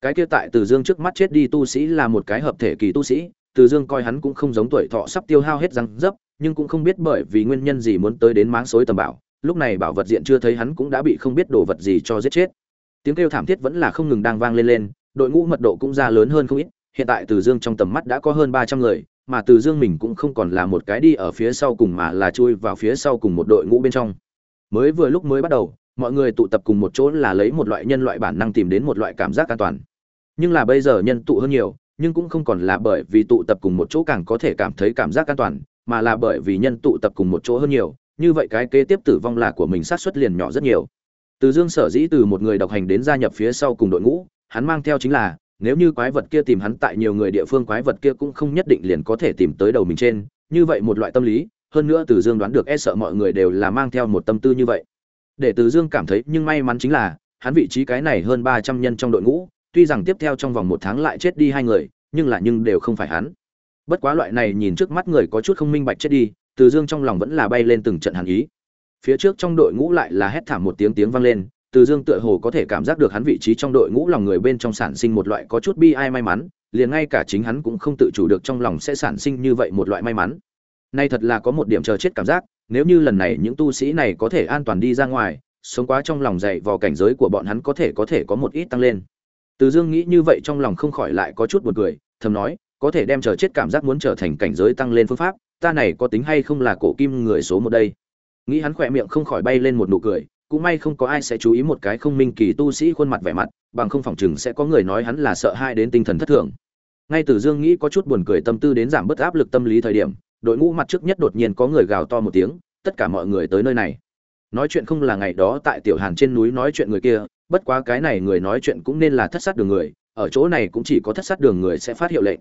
Cái kia tại từ dương trước mắt chết đi tu sĩ là một cái hợp thể kỳ tu sĩ, từ dương coi hắn cũng không giống tuổi thọ sắp tiêu hao hết răng dấp, nhưng cũng không biết bởi vì nguyên nhân gì muốn tới đến máng xối tầm bảo, lúc này bảo vật diện chưa thấy hắn cũng đã bị không biết đồ vật gì cho giết chết. Tiếng kêu thảm thiết vẫn là không ngừng đang vang lên lên, đội ngũ mật độ cũng ra lớn hơn không ít, hiện tại từ dương trong tầm mắt đã có hơn ba trăm người, mà từ dương mình cũng không còn là một cái đi ở phía sau cùng mà là chui vào phía sau cùng một đội ngũ bên trong mới vừa lúc mới bắt đầu, mọi người tụ tập cùng một chỗ là lấy một loại nhân loại bản năng tìm đến một loại cảm giác an toàn. Nhưng là bây giờ nhân tụ hơn nhiều, nhưng cũng không còn là bởi vì tụ tập cùng một chỗ càng có thể cảm thấy cảm giác an toàn, mà là bởi vì nhân tụ tập cùng một chỗ hơn nhiều, như vậy cái kế tiếp tử vong là của mình sát xuất liền nhỏ rất nhiều. Từ dương sở dĩ từ một người độc hành đến gia nhập phía sau cùng đội ngũ, hắn mang theo chính là, nếu như quái vật kia tìm hắn tại nhiều người địa phương, quái vật kia cũng không nhất định liền có thể tìm tới đầu mình trên. Như vậy một loại tâm lý hơn nữa từ dương đoán được e sợ mọi người đều là mang theo một tâm tư như vậy. Để từ dương cảm thấy nhưng may mắn chính là, hắn vị trí cái này hơn ba trăm nhân trong đội ngũ, tuy rằng tiếp theo trong vòng một tháng lại chết đi hai người, nhưng là nhưng đều không phải hắn. Bất quá loại này nhìn trước mắt người có chút không minh bạch chết đi, từ dương trong lòng vẫn là bay lên từng trận hàn ý. Phía trước trong đội ngũ lại là hét thảm một tiếng tiếng vang lên, từ dương tựa hồ có thể cảm giác được hắn vị trí trong đội ngũ lòng người bên trong sản sinh một loại có chút bi ai may mắn, liền ngay cả chính hắn cũng không tự chủ được trong lòng sẽ sản sinh như vậy một loại may mắn nay thật là có một điểm chờ chết cảm giác, nếu như lần này những tu sĩ này có thể an toàn đi ra ngoài, sống quá trong lòng dậy vào cảnh giới của bọn hắn có thể có thể có một ít tăng lên. Từ dương nghĩ như vậy trong lòng không khỏi lại có chút buồn cười, thầm nói, có thể đem chờ chết cảm giác muốn trở thành cảnh giới tăng lên phương pháp, ta này có tính hay không là cổ kim người số một đây? Nghĩ hắn khỏe miệng không khỏi bay lên một nụ cười, cũng may không có ai sẽ chú ý một cái không minh kỳ tu sĩ khuôn mặt vẻ mặt, bằng không phỏng chừng sẽ có người nói hắn là sợ hai đến tinh thần thất thường. Ngay từ dương nghĩ có chút buồn cười tâm tư đến giảm bớt áp lực tâm lý thời điểm đội ngũ mặt trước nhất đột nhiên có người gào to một tiếng, tất cả mọi người tới nơi này. Nói chuyện không là ngày đó tại tiểu hàn trên núi nói chuyện người kia, bất quá cái này người nói chuyện cũng nên là thất sát đường người, ở chỗ này cũng chỉ có thất sát đường người sẽ phát hiệu lệnh.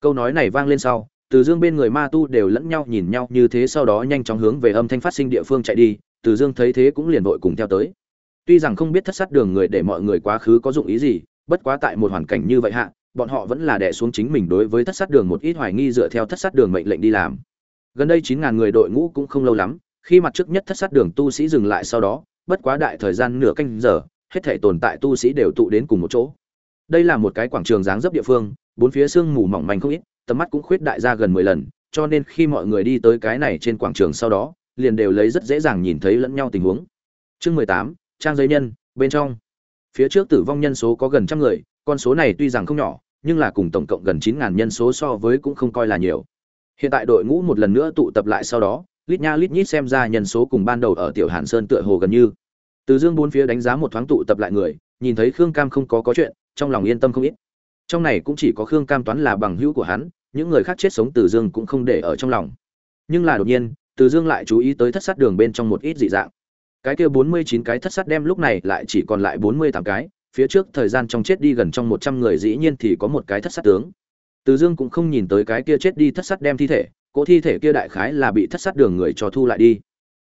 Câu nói này vang lên sau, từ dương bên người ma tu đều lẫn nhau nhìn nhau như thế sau đó nhanh chóng hướng về âm thanh phát sinh địa phương chạy đi, từ dương thấy thế cũng liền vội cùng theo tới. Tuy rằng không biết thất sát đường người để mọi người quá khứ có dụng ý gì, bất quá tại một hoàn cảnh như vậy hạ bọn họ vẫn là đè xuống chính mình đối với thất sát đường một ít hoài nghi dựa theo thất sát đường mệnh lệnh đi làm. Gần đây chín ngàn người đội ngũ cũng không lâu lắm, khi mặt trước nhất thất sát đường tu sĩ dừng lại sau đó, bất quá đại thời gian nửa canh giờ, hết thể tồn tại tu sĩ đều tụ đến cùng một chỗ. Đây là một cái quảng trường dáng dấp địa phương, bốn phía sương mù mỏng manh không ít, tầm mắt cũng khuyết đại ra gần mười lần, cho nên khi mọi người đi tới cái này trên quảng trường sau đó, liền đều lấy rất dễ dàng nhìn thấy lẫn nhau tình huống. Chương mười tám, trang giấy nhân, bên trong. Phía trước tử vong nhân số có gần trăm người, con số này tuy rằng không nhỏ nhưng là cùng tổng cộng gần chín ngàn nhân số so với cũng không coi là nhiều. Hiện tại đội ngũ một lần nữa tụ tập lại sau đó, lít nha lít nhít xem ra nhân số cùng ban đầu ở tiểu hàn sơn tựa hồ gần như. Từ dương bốn phía đánh giá một thoáng tụ tập lại người, nhìn thấy khương cam không có có chuyện, trong lòng yên tâm không ít. Trong này cũng chỉ có khương cam toán là bằng hữu của hắn, những người khác chết sống từ dương cũng không để ở trong lòng. Nhưng là đột nhiên, từ dương lại chú ý tới thất sát đường bên trong một ít dị dạng. Cái kia bốn mươi chín cái thất sát đem lúc này lại chỉ còn lại bốn mươi tám cái phía trước thời gian trong chết đi gần trong một trăm người dĩ nhiên thì có một cái thất sát tướng. Từ dương cũng không nhìn tới cái kia chết đi thất sát đem thi thể, cỗ thi thể kia đại khái là bị thất sát đường người cho thu lại đi.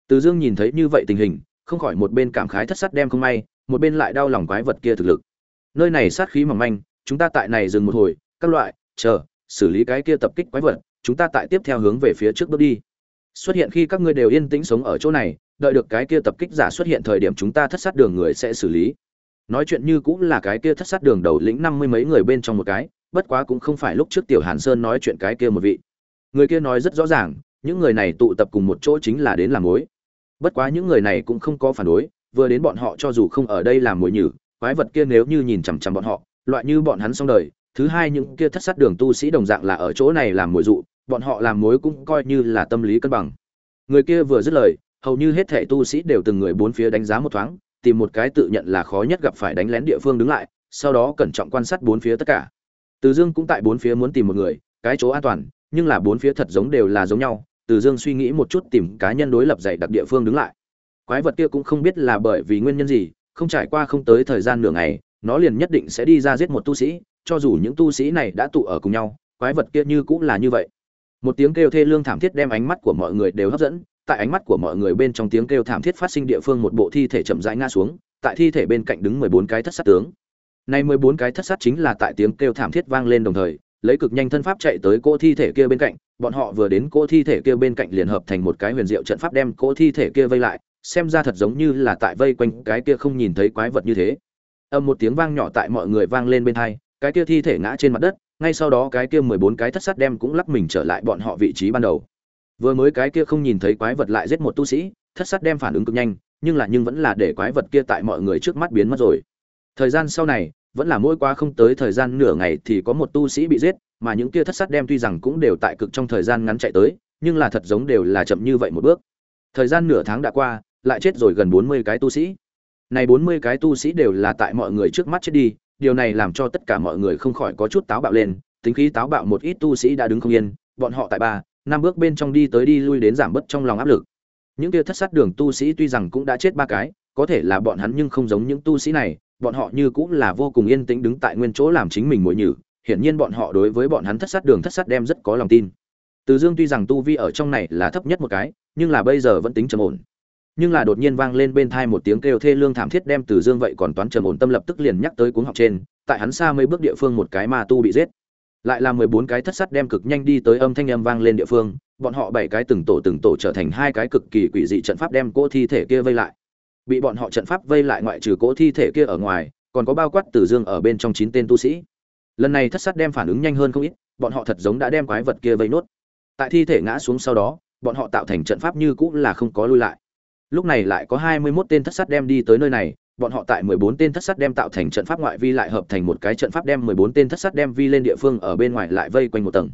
Từ dương nhìn thấy như vậy tình hình, không khỏi một bên cảm khái thất sát đem không may, một bên lại đau lòng quái vật kia thực lực. Nơi này sát khí mỏng manh, chúng ta tại này dừng một hồi, các loại, chờ, xử lý cái kia tập kích quái vật, chúng ta tại tiếp theo hướng về phía trước bước đi. Xuất hiện khi các ngươi đều yên tĩnh sống ở chỗ này, đợi được cái kia tập kích giả xuất hiện thời điểm chúng ta thất sát đường người sẽ xử lý nói chuyện như cũng là cái kia thất sát đường đầu lĩnh năm mươi mấy người bên trong một cái, bất quá cũng không phải lúc trước tiểu hàn sơn nói chuyện cái kia một vị. Người kia nói rất rõ ràng, những người này tụ tập cùng một chỗ chính là đến làm mối. Bất quá những người này cũng không có phản đối, vừa đến bọn họ cho dù không ở đây làm mối nhử, quái vật kia nếu như nhìn chằm chằm bọn họ, loại như bọn hắn xong đời, thứ hai những kia thất sát đường tu sĩ đồng dạng là ở chỗ này làm mối dụ, bọn họ làm mối cũng coi như là tâm lý cân bằng. Người kia vừa dứt lời, hầu như hết thể tu sĩ đều từng người bốn phía đánh giá một thoáng tìm một cái tự nhận là khó nhất gặp phải đánh lén địa phương đứng lại, sau đó cẩn trọng quan sát bốn phía tất cả. Từ dương cũng tại bốn phía muốn tìm một người, cái chỗ an toàn, nhưng là bốn phía thật giống đều là giống nhau, từ dương suy nghĩ một chút tìm cá nhân đối lập dạy đặc địa phương đứng lại. Quái vật kia cũng không biết là bởi vì nguyên nhân gì, không trải qua không tới thời gian nửa ngày, nó liền nhất định sẽ đi ra giết một tu sĩ, cho dù những tu sĩ này đã tụ ở cùng nhau, quái vật kia như cũng là như vậy. Một tiếng kêu thê lương thảm thiết đem ánh mắt của mọi người đều hấp dẫn tại ánh mắt của mọi người bên trong tiếng kêu thảm thiết phát sinh địa phương một bộ thi thể chậm rãi ngã xuống, tại thi thể bên cạnh đứng mười bốn cái thất sát tướng. Nay mười bốn cái thất sát chính là tại tiếng kêu thảm thiết vang lên đồng thời, lấy cực nhanh thân pháp chạy tới cô thi thể kia bên cạnh, bọn họ vừa đến cô thi thể kia bên cạnh liền hợp thành một cái huyền diệu trận pháp đem cô thi thể kia vây lại, xem ra thật giống như là tại vây quanh cái kia không nhìn thấy quái vật như thế. Âm một tiếng vang nhỏ tại mọi người vang lên bên hai, cái kia thi thể ngã trên mặt đất, ngay sau đó cái kia mười bốn cái thất sát đem cũng lắc mình trở lại bọn họ vị trí ban đầu vừa mới cái kia không nhìn thấy quái vật lại giết một tu sĩ, thất sắt đem phản ứng cực nhanh, nhưng là nhưng vẫn là để quái vật kia tại mọi người trước mắt biến mất rồi. Thời gian sau này, vẫn là mỗi qua không tới thời gian nửa ngày thì có một tu sĩ bị giết, mà những kia thất sắt đem tuy rằng cũng đều tại cực trong thời gian ngắn chạy tới, nhưng là thật giống đều là chậm như vậy một bước. Thời gian nửa tháng đã qua, lại chết rồi gần bốn mươi cái tu sĩ. Này bốn mươi cái tu sĩ đều là tại mọi người trước mắt chết đi, điều này làm cho tất cả mọi người không khỏi có chút táo bạo lên, tính khí táo bạo một ít tu sĩ đã đứng không yên, bọn họ tại ba năm bước bên trong đi tới đi lui đến giảm bớt trong lòng áp lực. Những kia thất sát đường tu sĩ tuy rằng cũng đã chết ba cái, có thể là bọn hắn nhưng không giống những tu sĩ này, bọn họ như cũng là vô cùng yên tĩnh đứng tại nguyên chỗ làm chính mình mỗi nhử, hiển nhiên bọn họ đối với bọn hắn thất sát đường thất sát đem rất có lòng tin. Từ dương tuy rằng tu vi ở trong này là thấp nhất một cái, nhưng là bây giờ vẫn tính trầm ổn. Nhưng là đột nhiên vang lên bên thai một tiếng kêu thê lương thảm thiết đem từ dương vậy còn toán trầm ổn tâm lập tức liền nhắc tới cuốn học trên, tại hắn xa mấy bước địa phương một cái ma tu bị giết lại là mười bốn cái thất sắt đem cực nhanh đi tới âm thanh âm vang lên địa phương, bọn họ bảy cái từng tổ từng tổ trở thành hai cái cực kỳ quỷ dị trận pháp đem cỗ thi thể kia vây lại. Bị bọn họ trận pháp vây lại ngoại trừ cỗ thi thể kia ở ngoài, còn có bao quát tử dương ở bên trong chín tên tu sĩ. Lần này thất sắt đem phản ứng nhanh hơn không ít, bọn họ thật giống đã đem quái vật kia vây nốt. Tại thi thể ngã xuống sau đó, bọn họ tạo thành trận pháp như cũ là không có lui lại. Lúc này lại có hai mươi 21 tên thất sát đem đi tới nơi này bọn họ tại mười bốn tên thất sát đem tạo thành trận pháp ngoại vi lại hợp thành một cái trận pháp đem mười bốn tên thất sát đem vi lên địa phương ở bên ngoài lại vây quanh một tầng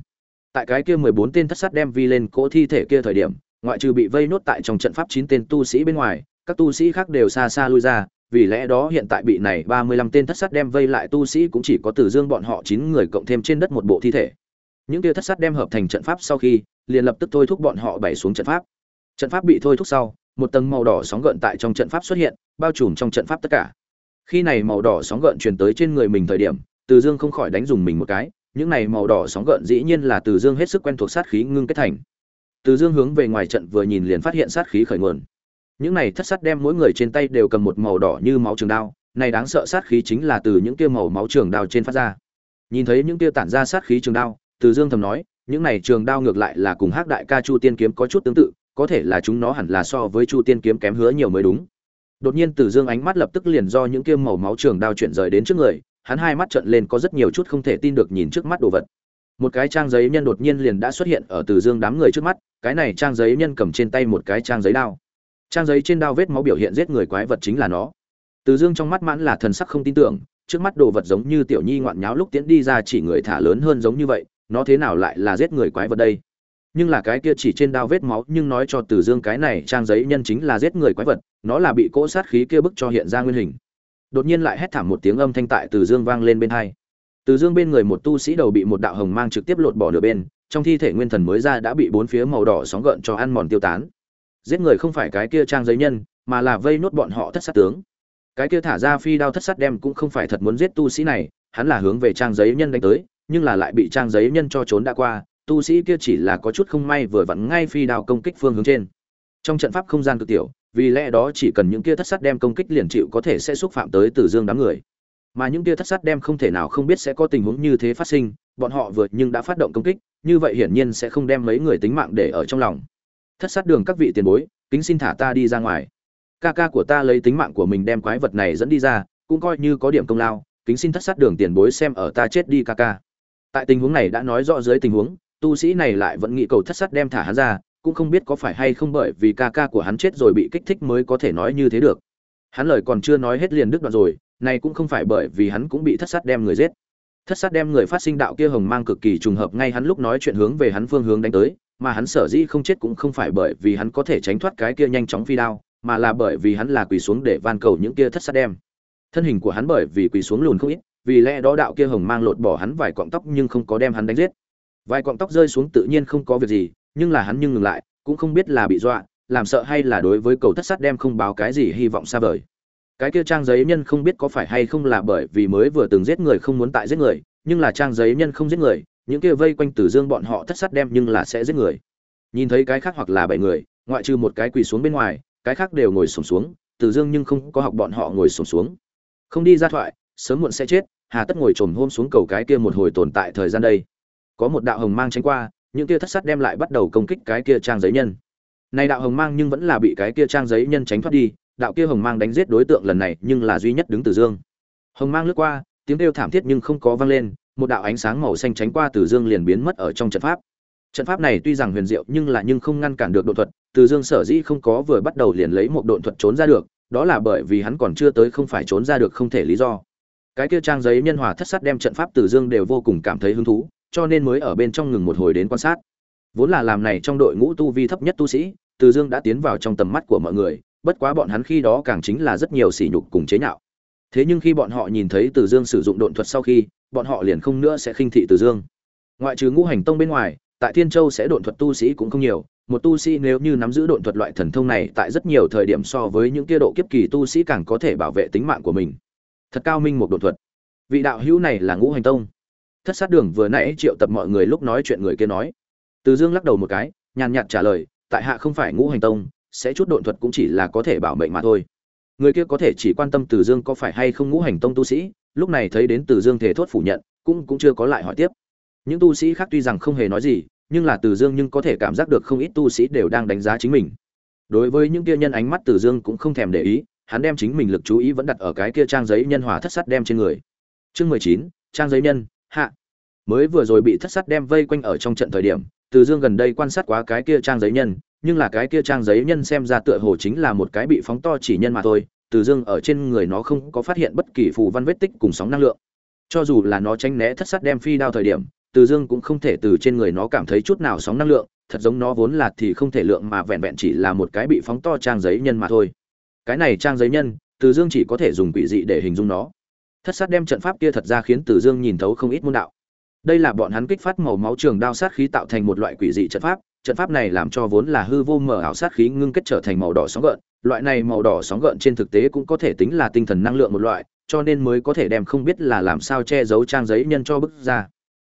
tại cái kia mười bốn tên thất sát đem vi lên cỗ thi thể kia thời điểm ngoại trừ bị vây nốt tại trong trận pháp chín tên tu sĩ bên ngoài các tu sĩ khác đều xa xa lui ra vì lẽ đó hiện tại bị này ba mươi lăm tên thất sát đem vây lại tu sĩ cũng chỉ có Từ Dương bọn họ chín người cộng thêm trên đất một bộ thi thể. Những kia thất sát đem hợp thành trận pháp sau khi, liền lập tức thôi thúc bọn họ bảy xuống trận pháp. Trận pháp bị thôi thúc sau, một tầng màu đỏ sóng gợn tại trong trận pháp xuất hiện, bao trùm trong trận pháp tất cả. Khi này màu đỏ sóng gợn truyền tới trên người mình thời điểm, Từ Dương không khỏi đánh dùng mình một cái, những này màu đỏ sóng gợn dĩ nhiên là Từ Dương hết sức quen thuộc sát khí ngưng kết thành. Từ Dương hướng về ngoài trận vừa nhìn liền phát hiện sát khí khởi nguồn. Những này thất sát đem mỗi người trên tay đều cầm một màu đỏ như máu trường đao, này đáng sợ sát khí chính là từ những kia màu máu trường đao trên phát ra. Nhìn thấy những kia tản ra sát khí trường đao, Từ Dương thầm nói, những này trường đao ngược lại là cùng Hắc Đại Ca Chu Tiên kiếm có chút tương tự, có thể là chúng nó hẳn là so với chu tiên kiếm kém hứa nhiều mới đúng. Đột nhiên từ dương ánh mắt lập tức liền do những kia màu máu trường đao chuyển rời đến trước người, hắn hai mắt trợn lên có rất nhiều chút không thể tin được nhìn trước mắt đồ vật. Một cái trang giấy nhân đột nhiên liền đã xuất hiện ở từ dương đám người trước mắt, cái này trang giấy nhân cầm trên tay một cái trang giấy đao. Trang giấy trên đao vết máu biểu hiện giết người quái vật chính là nó. Từ dương trong mắt mãn là thần sắc không tin tưởng, trước mắt đồ vật giống như tiểu nhi ngoạn nháo lúc tiễn đi ra chỉ người thả lớn hơn giống như vậy, nó thế nào lại là giết người quái vật đây? Nhưng là cái kia chỉ trên đao vết máu, nhưng nói cho từ dương cái này trang giấy nhân chính là giết người quái vật, nó là bị cỗ sát khí kia bức cho hiện ra nguyên hình. Đột nhiên lại hét thảm một tiếng âm thanh tại từ dương vang lên bên hai. Từ dương bên người một tu sĩ đầu bị một đạo hồng mang trực tiếp lột bỏ nửa bên, trong thi thể nguyên thần mới ra đã bị bốn phía màu đỏ sóng gợn cho ăn mòn tiêu tán. Giết người không phải cái kia trang giấy nhân, mà là vây nốt bọn họ thất sát tướng. Cái kia thả ra phi đao thất sát đem cũng không phải thật muốn giết tu sĩ này, hắn là hướng về trang giấy nhân đánh tới, nhưng là lại bị trang giấy nhân cho trốn đã qua tu sĩ kia chỉ là có chút không may vừa vặn ngay phi đao công kích phương hướng trên. Trong trận pháp không gian cực tiểu, vì lẽ đó chỉ cần những kia thất sát đem công kích liền chịu có thể sẽ xúc phạm tới từ dương đám người. Mà những kia thất sát đem không thể nào không biết sẽ có tình huống như thế phát sinh, bọn họ vượt nhưng đã phát động công kích, như vậy hiển nhiên sẽ không đem mấy người tính mạng để ở trong lòng. Thất sát đường các vị tiền bối, kính xin thả ta đi ra ngoài. Ca ca của ta lấy tính mạng của mình đem quái vật này dẫn đi ra, cũng coi như có điểm công lao, kính xin thất sát đường tiền bối xem ở ta chết đi ca ca. Tại tình huống này đã nói rõ dưới tình huống tu sĩ này lại vẫn nghĩ cầu thất sát đem thả hắn ra, cũng không biết có phải hay không bởi vì ca ca của hắn chết rồi bị kích thích mới có thể nói như thế được. Hắn lời còn chưa nói hết liền đứt đoạn rồi, này cũng không phải bởi vì hắn cũng bị thất sát đem người giết. Thất sát đem người phát sinh đạo kia hồng mang cực kỳ trùng hợp ngay hắn lúc nói chuyện hướng về hắn phương hướng đánh tới, mà hắn sở dĩ không chết cũng không phải bởi vì hắn có thể tránh thoát cái kia nhanh chóng phi đao, mà là bởi vì hắn là quỳ xuống để van cầu những kia thất sát đem. Thân hình của hắn bởi vì quỳ xuống lùn không ít, vì lẽ đó đạo kia hồng mang lột bỏ hắn vài cọng tóc nhưng không có đem hắn đánh giết vài cọng tóc rơi xuống tự nhiên không có việc gì, nhưng là hắn nhưng ngừng lại, cũng không biết là bị dọa, làm sợ hay là đối với cầu thất sát đem không báo cái gì hy vọng xa vời. Cái kia trang giấy nhân không biết có phải hay không là bởi vì mới vừa từng giết người không muốn tại giết người, nhưng là trang giấy nhân không giết người, những kia vây quanh tử dương bọn họ thất sát đem nhưng là sẽ giết người. Nhìn thấy cái khác hoặc là bảy người, ngoại trừ một cái quỳ xuống bên ngoài, cái khác đều ngồi sổm xuống tử dương nhưng không có học bọn họ ngồi sổm xuống. Không đi ra thoại, sớm muộn sẽ chết, hà tất ngồi trồm hôm xuống cầu cái kia một hồi tồn tại thời gian đây có một đạo hồng mang tránh qua, những kia thất sát đem lại bắt đầu công kích cái kia trang giấy nhân. Này đạo hồng mang nhưng vẫn là bị cái kia trang giấy nhân tránh thoát đi, đạo kia hồng mang đánh giết đối tượng lần này nhưng là duy nhất đứng từ dương. Hồng mang lướt qua, tiếng kêu thảm thiết nhưng không có vang lên, một đạo ánh sáng màu xanh tránh qua từ dương liền biến mất ở trong trận pháp. Trận pháp này tuy rằng huyền diệu nhưng là nhưng không ngăn cản được độ thuật, từ dương sở dĩ không có vừa bắt đầu liền lấy một độn thuật trốn ra được, đó là bởi vì hắn còn chưa tới không phải trốn ra được không thể lý do. Cái kia trang giấy nhân hòa thất sát đem trận pháp từ dương đều vô cùng cảm thấy hứng thú cho nên mới ở bên trong ngừng một hồi đến quan sát. Vốn là làm này trong đội ngũ tu vi thấp nhất tu sĩ, từ dương đã tiến vào trong tầm mắt của mọi người, bất quá bọn hắn khi đó càng chính là rất nhiều sỉ nhục cùng chế nhạo. Thế nhưng khi bọn họ nhìn thấy từ dương sử dụng độn thuật sau khi, bọn họ liền không nữa sẽ khinh thị từ dương. Ngoại trừ ngũ hành tông bên ngoài, tại thiên châu sẽ độn thuật tu sĩ cũng không nhiều, một tu sĩ nếu như nắm giữ độn thuật loại thần thông này tại rất nhiều thời điểm so với những kia độ kiếp kỳ tu sĩ càng có thể bảo vệ tính mạng của mình. Thật cao minh một độn thuật. Vị đạo hữu này là ngũ hành tông thất sát đường vừa nãy triệu tập mọi người lúc nói chuyện người kia nói. Từ dương lắc đầu một cái, nhàn nhạt trả lời, tại hạ không phải ngũ hành tông, sẽ chút độn thuật cũng chỉ là có thể bảo mệnh mà thôi. Người kia có thể chỉ quan tâm từ dương có phải hay không ngũ hành tông tu sĩ, lúc này thấy đến từ dương thể thốt phủ nhận, cũng cũng chưa có lại hỏi tiếp. Những tu sĩ khác tuy rằng không hề nói gì, nhưng là từ dương nhưng có thể cảm giác được không ít tu sĩ đều đang đánh giá chính mình. Đối với những kia nhân ánh mắt từ dương cũng không thèm để ý, hắn đem chính mình lực chú ý vẫn đặt ở cái kia trang giấy nhân hòa thất sắt đem trên người. Chương mười chín, trang giấy nhân, hạ mới vừa rồi bị thất sắt đem vây quanh ở trong trận thời điểm, từ dương gần đây quan sát quá cái kia trang giấy nhân, nhưng là cái kia trang giấy nhân xem ra tựa hồ chính là một cái bị phóng to chỉ nhân mà thôi, từ dương ở trên người nó không có phát hiện bất kỳ phù văn vết tích cùng sóng năng lượng. Cho dù là nó tranh né thất sắt đem phi đao thời điểm, từ dương cũng không thể từ trên người nó cảm thấy chút nào sóng năng lượng, thật giống nó vốn là thì không thể lượng mà vẹn vẹn chỉ là một cái bị phóng to trang giấy nhân mà thôi. Cái này trang giấy nhân, từ dương chỉ có thể dùng quỷ dị để hình dung nó. Thất sát đem trận pháp kia thật ra khiến từ dương nhìn thấu không ít môn đạo đây là bọn hắn kích phát màu máu trường đao sát khí tạo thành một loại quỷ dị trận pháp. Trận pháp này làm cho vốn là hư vô mở ảo sát khí ngưng kết trở thành màu đỏ sóng gợn. Loại này màu đỏ sóng gợn trên thực tế cũng có thể tính là tinh thần năng lượng một loại, cho nên mới có thể đem không biết là làm sao che giấu trang giấy nhân cho bức ra.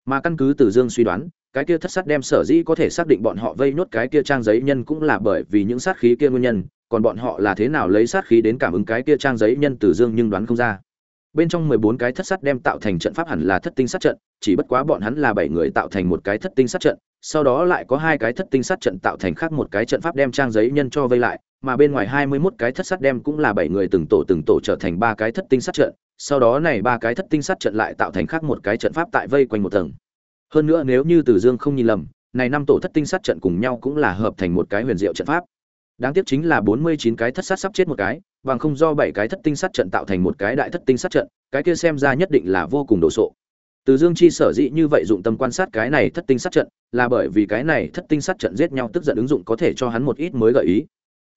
Mà căn cứ từ dương suy đoán, cái kia thất sát đem sở dĩ có thể xác định bọn họ vây nốt cái kia trang giấy nhân cũng là bởi vì những sát khí kia nguyên nhân, còn bọn họ là thế nào lấy sát khí đến cảm ứng cái kia trang giấy nhân từ dương nhưng đoán không ra bên trong mười bốn cái thất sát đem tạo thành trận pháp hẳn là thất tinh sát trận chỉ bất quá bọn hắn là bảy người tạo thành một cái thất tinh sát trận sau đó lại có hai cái thất tinh sát trận tạo thành khác một cái trận pháp đem trang giấy nhân cho vây lại mà bên ngoài hai mươi 21 cái thất sát đem cũng là bảy người từng tổ từng tổ trở thành ba cái thất tinh sát trận sau đó này ba cái thất tinh sát trận lại tạo thành khác một cái trận pháp tại vây quanh một tầng hơn nữa nếu như Từ Dương không nhìn lầm, này năm tổ thất tinh sát trận cùng nhau cũng là hợp thành một cái huyền diệu trận pháp. Đáng tiếc chính là 49 cái thất sát sắp chết một cái, bằng không do bảy cái thất tinh sát trận tạo thành một cái đại thất tinh sát trận, cái kia xem ra nhất định là vô cùng đồ sộ. Từ Dương chi sở dĩ như vậy dụng tâm quan sát cái này thất tinh sát trận, là bởi vì cái này thất tinh sát trận giết nhau tức giận ứng dụng có thể cho hắn một ít mới gợi ý.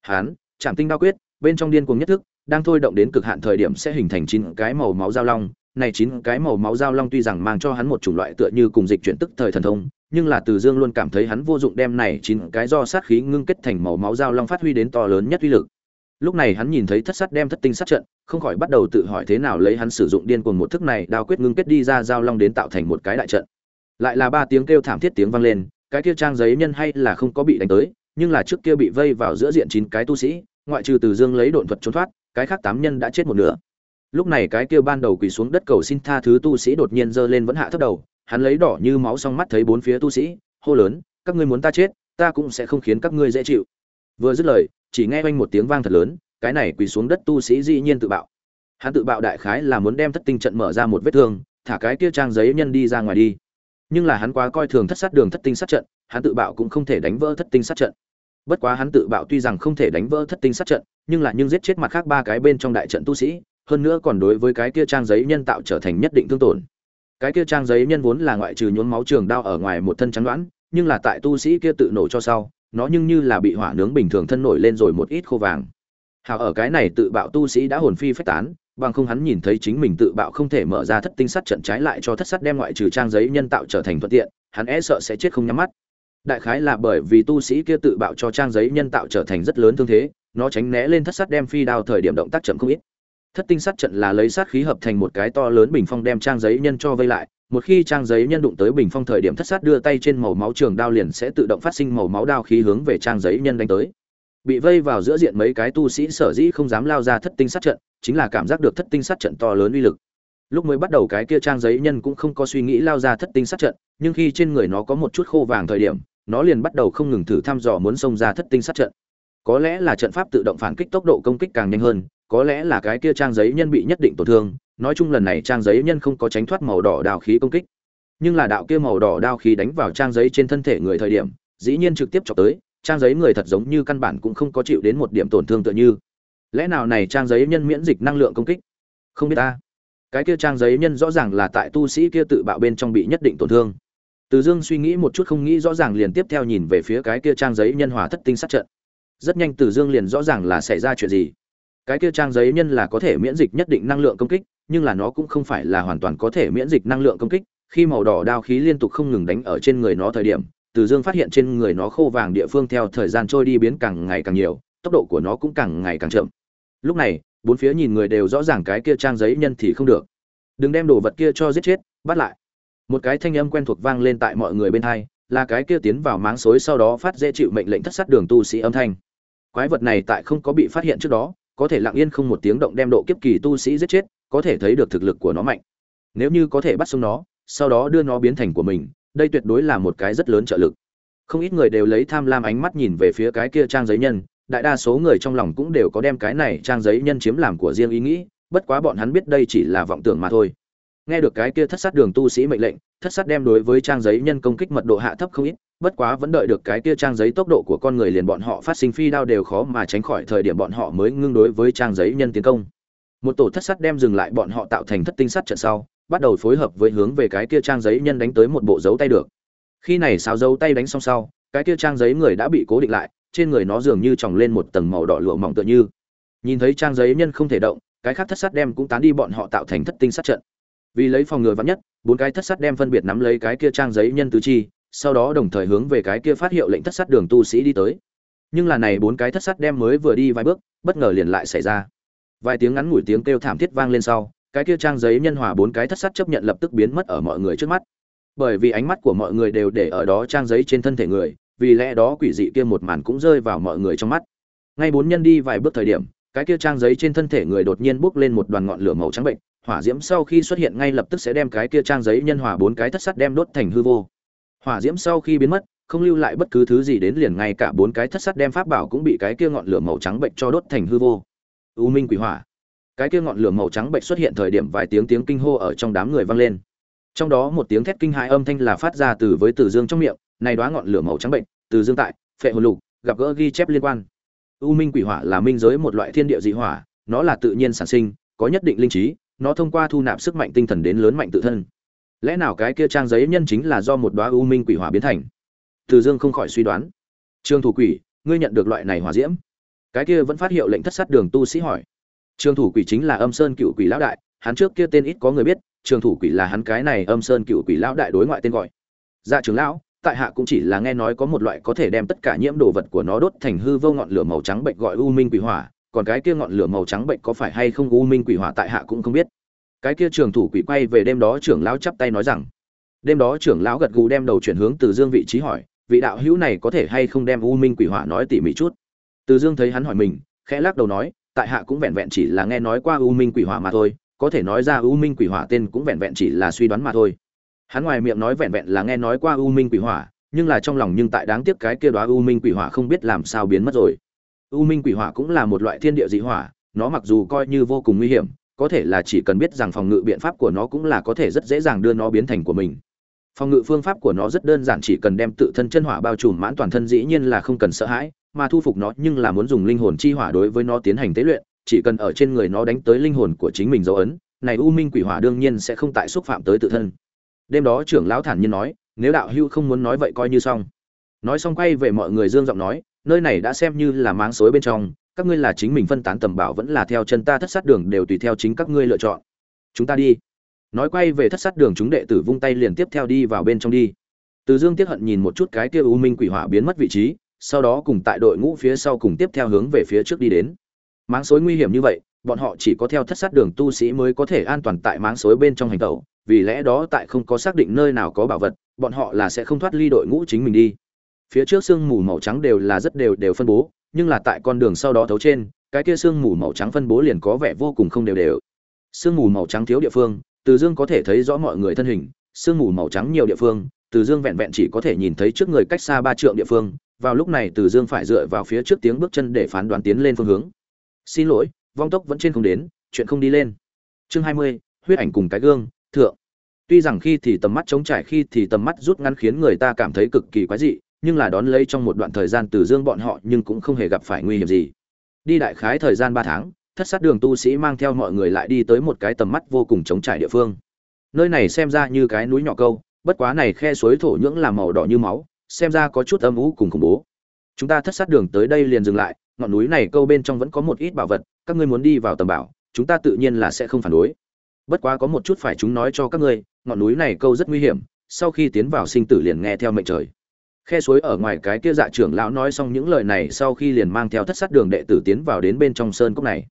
Hắn, Trảm Tinh Đao Quyết, bên trong điên cuồng nhất thức, đang thôi động đến cực hạn thời điểm sẽ hình thành chín cái màu máu giao long, này chín cái màu máu giao long tuy rằng mang cho hắn một chủng loại tựa như cùng dịch chuyển tức thời thần thông, nhưng là Từ Dương luôn cảm thấy hắn vô dụng đem này chín cái do sát khí ngưng kết thành màu máu giao long phát huy đến to lớn nhất uy lực. Lúc này hắn nhìn thấy thất sát đem thất tinh sát trận, không khỏi bắt đầu tự hỏi thế nào lấy hắn sử dụng điên cuồng một thức này đao quyết ngưng kết đi ra giao long đến tạo thành một cái đại trận. Lại là ba tiếng kêu thảm thiết tiếng vang lên, cái kia trang giấy nhân hay là không có bị đánh tới, nhưng là trước kia bị vây vào giữa diện chín cái tu sĩ, ngoại trừ Từ Dương lấy độn thuật trốn thoát, cái khác tám nhân đã chết một nửa lúc này cái kia ban đầu quỳ xuống đất cầu xin tha thứ tu sĩ đột nhiên giơ lên vẫn hạ thấp đầu hắn lấy đỏ như máu xong mắt thấy bốn phía tu sĩ hô lớn các ngươi muốn ta chết ta cũng sẽ không khiến các ngươi dễ chịu vừa dứt lời chỉ nghe oanh một tiếng vang thật lớn, cái này quỳ xuống đất tu sĩ dĩ nhiên tự bạo. Hắn tự bạo đại khái là muốn đem thất tinh trận mở ra một vết thương, thả cái kia trang giấy nhân đi ra ngoài đi. Nhưng là hắn quá coi thường thất sát đường thất tinh sát trận, hắn tự bạo cũng không thể đánh vỡ thất tinh sát trận. Bất quá hắn tự bạo tuy rằng không thể đánh vỡ thất tinh sát trận, nhưng là nhưng giết chết mặt khác ba cái bên trong đại trận tu sĩ, hơn nữa còn đối với cái kia trang giấy nhân tạo trở thành nhất định thương tổn. Cái kia trang giấy nhân vốn là ngoại trừ nhuốm máu trường đao ở ngoài một thân trắng đoán, nhưng là tại tu sĩ kia tự nổ cho sau nó nhưng như là bị hỏa nướng bình thường thân nổi lên rồi một ít khô vàng. Hào ở cái này tự bạo tu sĩ đã hồn phi phách tán, bằng không hắn nhìn thấy chính mình tự bạo không thể mở ra thất tinh sắt trận trái lại cho thất sắt đem ngoại trừ trang giấy nhân tạo trở thành thuận tiện, hắn e sợ sẽ chết không nhắm mắt. Đại khái là bởi vì tu sĩ kia tự bạo cho trang giấy nhân tạo trở thành rất lớn thương thế, nó tránh né lên thất sắt đem phi đao thời điểm động tác chậm không ít. Thất tinh sắt trận là lấy sát khí hợp thành một cái to lớn bình phong đem trang giấy nhân cho vây lại một khi trang giấy nhân đụng tới bình phong thời điểm thất sát đưa tay trên màu máu trường đao liền sẽ tự động phát sinh màu máu đao khí hướng về trang giấy nhân đánh tới. Bị vây vào giữa diện mấy cái tu sĩ sở dĩ không dám lao ra thất tinh sát trận, chính là cảm giác được thất tinh sát trận to lớn uy lực. Lúc mới bắt đầu cái kia trang giấy nhân cũng không có suy nghĩ lao ra thất tinh sát trận, nhưng khi trên người nó có một chút khô vàng thời điểm, nó liền bắt đầu không ngừng thử thăm dò muốn xông ra thất tinh sát trận. Có lẽ là trận pháp tự động phản kích tốc độ công kích càng nhanh hơn, có lẽ là cái kia trang giấy nhân bị nhất định tổn thương nói chung lần này trang giấy nhân không có tránh thoát màu đỏ đao khí công kích. Nhưng là đạo kia màu đỏ đao khí đánh vào trang giấy trên thân thể người thời điểm, dĩ nhiên trực tiếp chọc tới, trang giấy người thật giống như căn bản cũng không có chịu đến một điểm tổn thương tựa như. Lẽ nào này trang giấy nhân miễn dịch năng lượng công kích? Không biết ta. Cái kia trang giấy nhân rõ ràng là tại tu sĩ kia tự bạo bên trong bị nhất định tổn thương. Từ dương suy nghĩ một chút không nghĩ rõ ràng liền tiếp theo nhìn về phía cái kia trang giấy nhân hòa thất tinh sát trận. Rất nhanh từ dương liền rõ ràng là xảy ra chuyện gì cái kia trang giấy nhân là có thể miễn dịch nhất định năng lượng công kích, nhưng là nó cũng không phải là hoàn toàn có thể miễn dịch năng lượng công kích. Khi màu đỏ đao khí liên tục không ngừng đánh ở trên người nó thời điểm, từ dương phát hiện trên người nó khô vàng địa phương theo thời gian trôi đi biến càng ngày càng nhiều, tốc độ của nó cũng càng ngày càng chậm. Lúc này, bốn phía nhìn người đều rõ ràng cái kia trang giấy nhân thì không được. Đừng đem đồ vật kia cho giết chết, bắt lại. Một cái thanh âm quen thuộc vang lên tại mọi người bên hai, là cái kia tiến vào máng xối sau đó phát dễ chịu mệnh lệnh thất sát đường tu sĩ âm thanh. Quái vật này tại không có bị phát hiện trước đó có thể lặng yên không một tiếng động đem độ kiếp kỳ tu sĩ giết chết, có thể thấy được thực lực của nó mạnh. Nếu như có thể bắt sống nó, sau đó đưa nó biến thành của mình, đây tuyệt đối là một cái rất lớn trợ lực. Không ít người đều lấy tham lam ánh mắt nhìn về phía cái kia trang giấy nhân, đại đa số người trong lòng cũng đều có đem cái này trang giấy nhân chiếm làm của riêng ý nghĩ, bất quá bọn hắn biết đây chỉ là vọng tưởng mà thôi. Nghe được cái kia thất sát đường tu sĩ mệnh lệnh thất sát đem đối với trang giấy nhân công kích mật độ hạ thấp không ít, bất quá vẫn đợi được cái kia trang giấy tốc độ của con người liền bọn họ phát sinh phi đao đều khó mà tránh khỏi thời điểm bọn họ mới ngưng đối với trang giấy nhân tiến công. Một tổ thất sát đem dừng lại bọn họ tạo thành thất tinh sát trận sau, bắt đầu phối hợp với hướng về cái kia trang giấy nhân đánh tới một bộ dấu tay được. Khi này sáo dấu tay đánh xong sau, cái kia trang giấy người đã bị cố định lại, trên người nó dường như tròng lên một tầng màu đỏ lụa mỏng tựa như. Nhìn thấy trang giấy nhân không thể động, cái khác thất sát đem cũng tán đi bọn họ tạo thành thất tinh sát trận. Vì lấy phòng ngừa vắn nhất bốn cái thất sát đem phân biệt nắm lấy cái kia trang giấy nhân tứ chi, sau đó đồng thời hướng về cái kia phát hiệu lệnh thất sát đường tu sĩ đi tới. Nhưng là này bốn cái thất sát đem mới vừa đi vài bước, bất ngờ liền lại xảy ra. Vài tiếng ngắn ngủi tiếng kêu thảm thiết vang lên sau, cái kia trang giấy nhân hòa bốn cái thất sát chấp nhận lập tức biến mất ở mọi người trước mắt. Bởi vì ánh mắt của mọi người đều để ở đó trang giấy trên thân thể người, vì lẽ đó quỷ dị kia một màn cũng rơi vào mọi người trong mắt. Ngay bốn nhân đi vài bước thời điểm, cái kia trang giấy trên thân thể người đột nhiên bốc lên một đoàn ngọn lửa màu trắng bệnh hỏa diễm sau khi xuất hiện ngay lập tức sẽ đem cái kia trang giấy nhân hòa bốn cái thất sắt đem đốt thành hư vô. Hỏa diễm sau khi biến mất, không lưu lại bất cứ thứ gì đến liền ngay cả bốn cái thất sắt đem pháp bảo cũng bị cái kia ngọn lửa màu trắng bệnh cho đốt thành hư vô. U minh quỷ hỏa. Cái kia ngọn lửa màu trắng bệnh xuất hiện thời điểm vài tiếng tiếng kinh hô ở trong đám người vang lên. Trong đó một tiếng thét kinh hãi âm thanh là phát ra từ với từ dương trong miệng, này đoá ngọn lửa màu trắng bệnh, từ dương tại, phệ hồn lục, gặp gỡ ghi chép liên quan. U minh quỷ hỏa là minh giới một loại thiên địa dị hỏa, nó là tự nhiên sản sinh, có nhất định linh trí nó thông qua thu nạp sức mạnh tinh thần đến lớn mạnh tự thân. Lẽ nào cái kia trang giấy nhân chính là do một đoá u minh quỷ hỏa biến thành? Từ dương không khỏi suy đoán. Trương thủ quỷ, ngươi nhận được loại này hỏa diễm? Cái kia vẫn phát hiệu lệnh thất sát đường tu sĩ hỏi. Trương thủ quỷ chính là âm sơn cựu quỷ lão đại, hắn trước kia tên ít có người biết trường thủ quỷ là hắn cái này âm sơn cựu quỷ lão đại đối ngoại tên gọi. Dạ trưởng lão, tại hạ cũng chỉ là nghe nói có một loại có thể đem tất cả nhiễm đồ vật của nó đốt thành hư vô ngọn lửa màu trắng bệnh gọi u minh quỷ hỏa còn cái kia ngọn lửa màu trắng bệnh có phải hay không, u minh quỷ hỏa tại hạ cũng không biết. Cái kia trường thủ quỷ quay về đêm đó trưởng lão chắp tay nói rằng. Đêm đó trưởng lão gật gù đem đầu chuyển hướng từ dương vị trí hỏi, vị đạo hữu này có thể hay không đem u minh quỷ hỏa nói tỉ mỉ chút? Từ dương thấy hắn hỏi mình, khẽ lắc đầu nói, tại hạ cũng vẹn vẹn chỉ là nghe nói qua u minh quỷ hỏa mà thôi, có thể nói ra u minh quỷ hỏa tên cũng vẹn vẹn chỉ là suy đoán mà thôi. Hắn ngoài miệng nói vẹn vẹn là nghe nói qua u minh quỷ hỏa, nhưng là trong lòng nhưng tại đáng tiếc cái kia đó u minh quỷ hỏa không biết làm sao biến mất rồi u minh quỷ hỏa cũng là một loại thiên địa dị hỏa, nó mặc dù coi như vô cùng nguy hiểm, có thể là chỉ cần biết rằng phòng ngự biện pháp của nó cũng là có thể rất dễ dàng đưa nó biến thành của mình. Phòng ngự phương pháp của nó rất đơn giản, chỉ cần đem tự thân chân hỏa bao trùm mãn toàn thân dĩ nhiên là không cần sợ hãi, mà thu phục nó nhưng là muốn dùng linh hồn chi hỏa đối với nó tiến hành tế luyện, chỉ cần ở trên người nó đánh tới linh hồn của chính mình dấu ấn, này u minh quỷ hỏa đương nhiên sẽ không tại xúc phạm tới tự thân. Đêm đó trưởng lão thản nhiên nói, nếu đạo hưu không muốn nói vậy coi như xong. Nói xong quay về mọi người dương giọng nói nơi này đã xem như là máng xối bên trong, các ngươi là chính mình phân tán tầm bảo vẫn là theo chân ta thất sát đường đều tùy theo chính các ngươi lựa chọn. Chúng ta đi. Nói quay về thất sát đường chúng đệ tử vung tay liền tiếp theo đi vào bên trong đi. Từ dương tiếp hận nhìn một chút cái kia u minh quỷ hỏa biến mất vị trí, sau đó cùng tại đội ngũ phía sau cùng tiếp theo hướng về phía trước đi đến. Máng xối nguy hiểm như vậy, bọn họ chỉ có theo thất sát đường tu sĩ mới có thể an toàn tại máng xối bên trong hành tẩu, vì lẽ đó tại không có xác định nơi nào có bảo vật, bọn họ là sẽ không thoát ly đội ngũ chính mình đi phía trước sương mù màu trắng đều là rất đều đều phân bố, nhưng là tại con đường sau đó thấu trên, cái kia sương mù màu trắng phân bố liền có vẻ vô cùng không đều đều. Sương mù màu trắng thiếu địa phương, từ dương có thể thấy rõ mọi người thân hình sương mù màu trắng nhiều địa phương, từ dương vẹn vẹn chỉ có thể nhìn thấy trước người cách xa ba trượng địa phương, vào lúc này từ dương phải dựa vào phía trước tiếng bước chân để phán đoán tiến lên phương hướng. Xin lỗi, vong tốc vẫn trên không đến, chuyện không đi lên. Chương hai mươi, huyết ảnh cùng cái gương, thượng. Tuy rằng khi thì tầm mắt trống trải, khi thì tầm mắt rút ngắn khiến người ta cảm thấy cực kỳ quái dị nhưng là đón lấy trong một đoạn thời gian từ dương bọn họ nhưng cũng không hề gặp phải nguy hiểm gì. Đi đại khái thời gian ba tháng, thất sát đường tu sĩ mang theo mọi người lại đi tới một cái tầm mắt vô cùng trống trải địa phương. Nơi này xem ra như cái núi nhỏ câu, bất quá này khe suối thổ nhưỡng làm màu đỏ như máu, xem ra có chút âm ú cùng khủng bố. Chúng ta thất sát đường tới đây liền dừng lại, ngọn núi này câu bên trong vẫn có một ít bảo vật, các ngươi muốn đi vào tầm bảo, chúng ta tự nhiên là sẽ không phản đối. Bất quá có một chút phải chúng nói cho các ngươi, ngọn núi này câu rất nguy hiểm, sau khi tiến vào sinh tử liền nghe theo mệnh trời khe suối ở ngoài cái kia dạ trưởng lão nói xong những lời này sau khi liền mang theo thất sát đường đệ tử tiến vào đến bên trong sơn cốc này.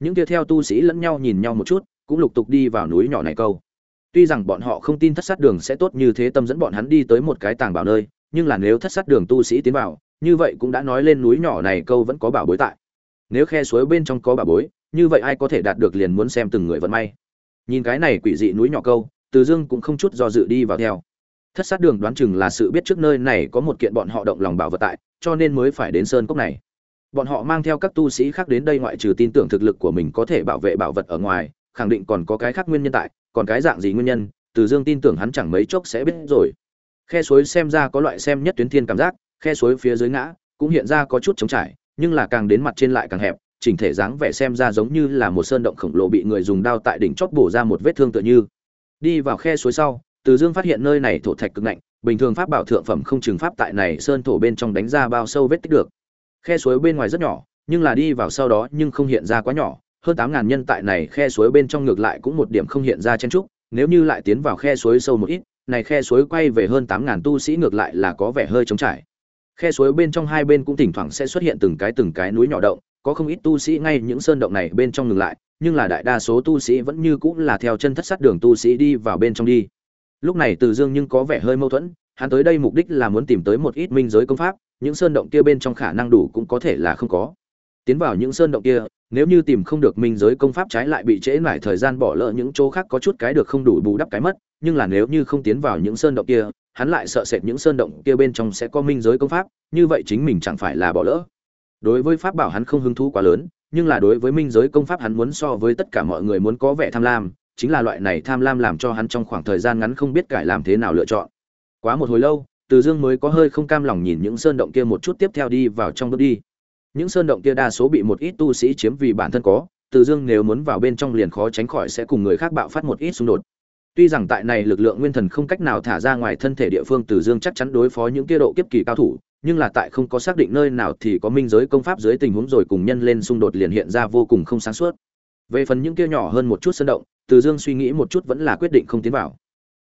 Những kia theo tu sĩ lẫn nhau nhìn nhau một chút, cũng lục tục đi vào núi nhỏ này câu. Tuy rằng bọn họ không tin thất sát đường sẽ tốt như thế tâm dẫn bọn hắn đi tới một cái tàng bảo nơi, nhưng là nếu thất sát đường tu sĩ tiến vào, như vậy cũng đã nói lên núi nhỏ này câu vẫn có bảo bối tại. Nếu khe suối bên trong có bảo bối, như vậy ai có thể đạt được liền muốn xem từng người vận may. Nhìn cái này quỷ dị núi nhỏ câu, từ dương cũng không chút do dự đi vào theo thất sát đường đoán chừng là sự biết trước nơi này có một kiện bọn họ động lòng bảo vật tại, cho nên mới phải đến sơn cốc này. Bọn họ mang theo các tu sĩ khác đến đây ngoại trừ tin tưởng thực lực của mình có thể bảo vệ bảo vật ở ngoài, khẳng định còn có cái khác nguyên nhân tại, còn cái dạng gì nguyên nhân, từ dương tin tưởng hắn chẳng mấy chốc sẽ biết rồi. Khe suối xem ra có loại xem nhất tuyến thiên cảm giác, khe suối phía dưới ngã, cũng hiện ra có chút trống trải, nhưng là càng đến mặt trên lại càng hẹp, chỉnh thể dáng vẻ xem ra giống như là một sơn động khổng lồ bị người dùng đao tại đỉnh chót bổ ra một vết thương tựa như. Đi vào khe suối sau từ dương phát hiện nơi này thổ thạch cực nạnh bình thường pháp bảo thượng phẩm không chừng pháp tại này sơn thổ bên trong đánh ra bao sâu vết tích được. Khe suối bên ngoài rất nhỏ, nhưng là đi vào sau đó nhưng không hiện ra quá nhỏ, hơn tám ngàn nhân tại này khe suối bên trong ngược lại cũng một điểm không hiện ra chen trúc, nếu như lại tiến vào khe suối sâu một ít, này khe suối quay về hơn tám ngàn tu sĩ ngược lại là có vẻ hơi trống trải. Khe suối bên trong hai bên cũng thỉnh thoảng sẽ xuất hiện từng cái từng cái núi nhỏ động, có không ít tu sĩ ngay những sơn động này bên trong ngừng lại, nhưng là đại đa số tu sĩ vẫn như cũng là theo chân thất sát đường tu sĩ đi vào bên trong đi lúc này từ dương nhưng có vẻ hơi mâu thuẫn, hắn tới đây mục đích là muốn tìm tới một ít minh giới công pháp, những sơn động kia bên trong khả năng đủ cũng có thể là không có. Tiến vào những sơn động kia, nếu như tìm không được minh giới công pháp trái lại bị trễ lại thời gian bỏ lỡ những chỗ khác có chút cái được không đủ bù đắp cái mất, nhưng là nếu như không tiến vào những sơn động kia, hắn lại sợ sệt những sơn động kia bên trong sẽ có minh giới công pháp, như vậy chính mình chẳng phải là bỏ lỡ. Đối với pháp bảo hắn không hứng thú quá lớn, nhưng là đối với minh giới công pháp hắn muốn so với tất cả mọi người muốn có vẻ tham lam chính là loại này tham lam làm cho hắn trong khoảng thời gian ngắn không biết cải làm thế nào lựa chọn. Quá một hồi lâu, từ dương mới có hơi không cam lòng nhìn những sơn động kia một chút tiếp theo đi vào trong bước đi. Những sơn động kia đa số bị một ít tu sĩ chiếm vì bản thân có, từ dương nếu muốn vào bên trong liền khó tránh khỏi sẽ cùng người khác bạo phát một ít xung đột. Tuy rằng tại này lực lượng nguyên thần không cách nào thả ra ngoài thân thể địa phương từ dương chắc chắn đối phó những kia độ kiếp kỳ cao thủ, nhưng là tại không có xác định nơi nào thì có minh giới công pháp dưới tình huống rồi cùng nhân lên xung đột liền hiện ra vô cùng không sáng suốt về phần những kia nhỏ hơn một chút sơn động, từ dương suy nghĩ một chút vẫn là quyết định không tiến vào.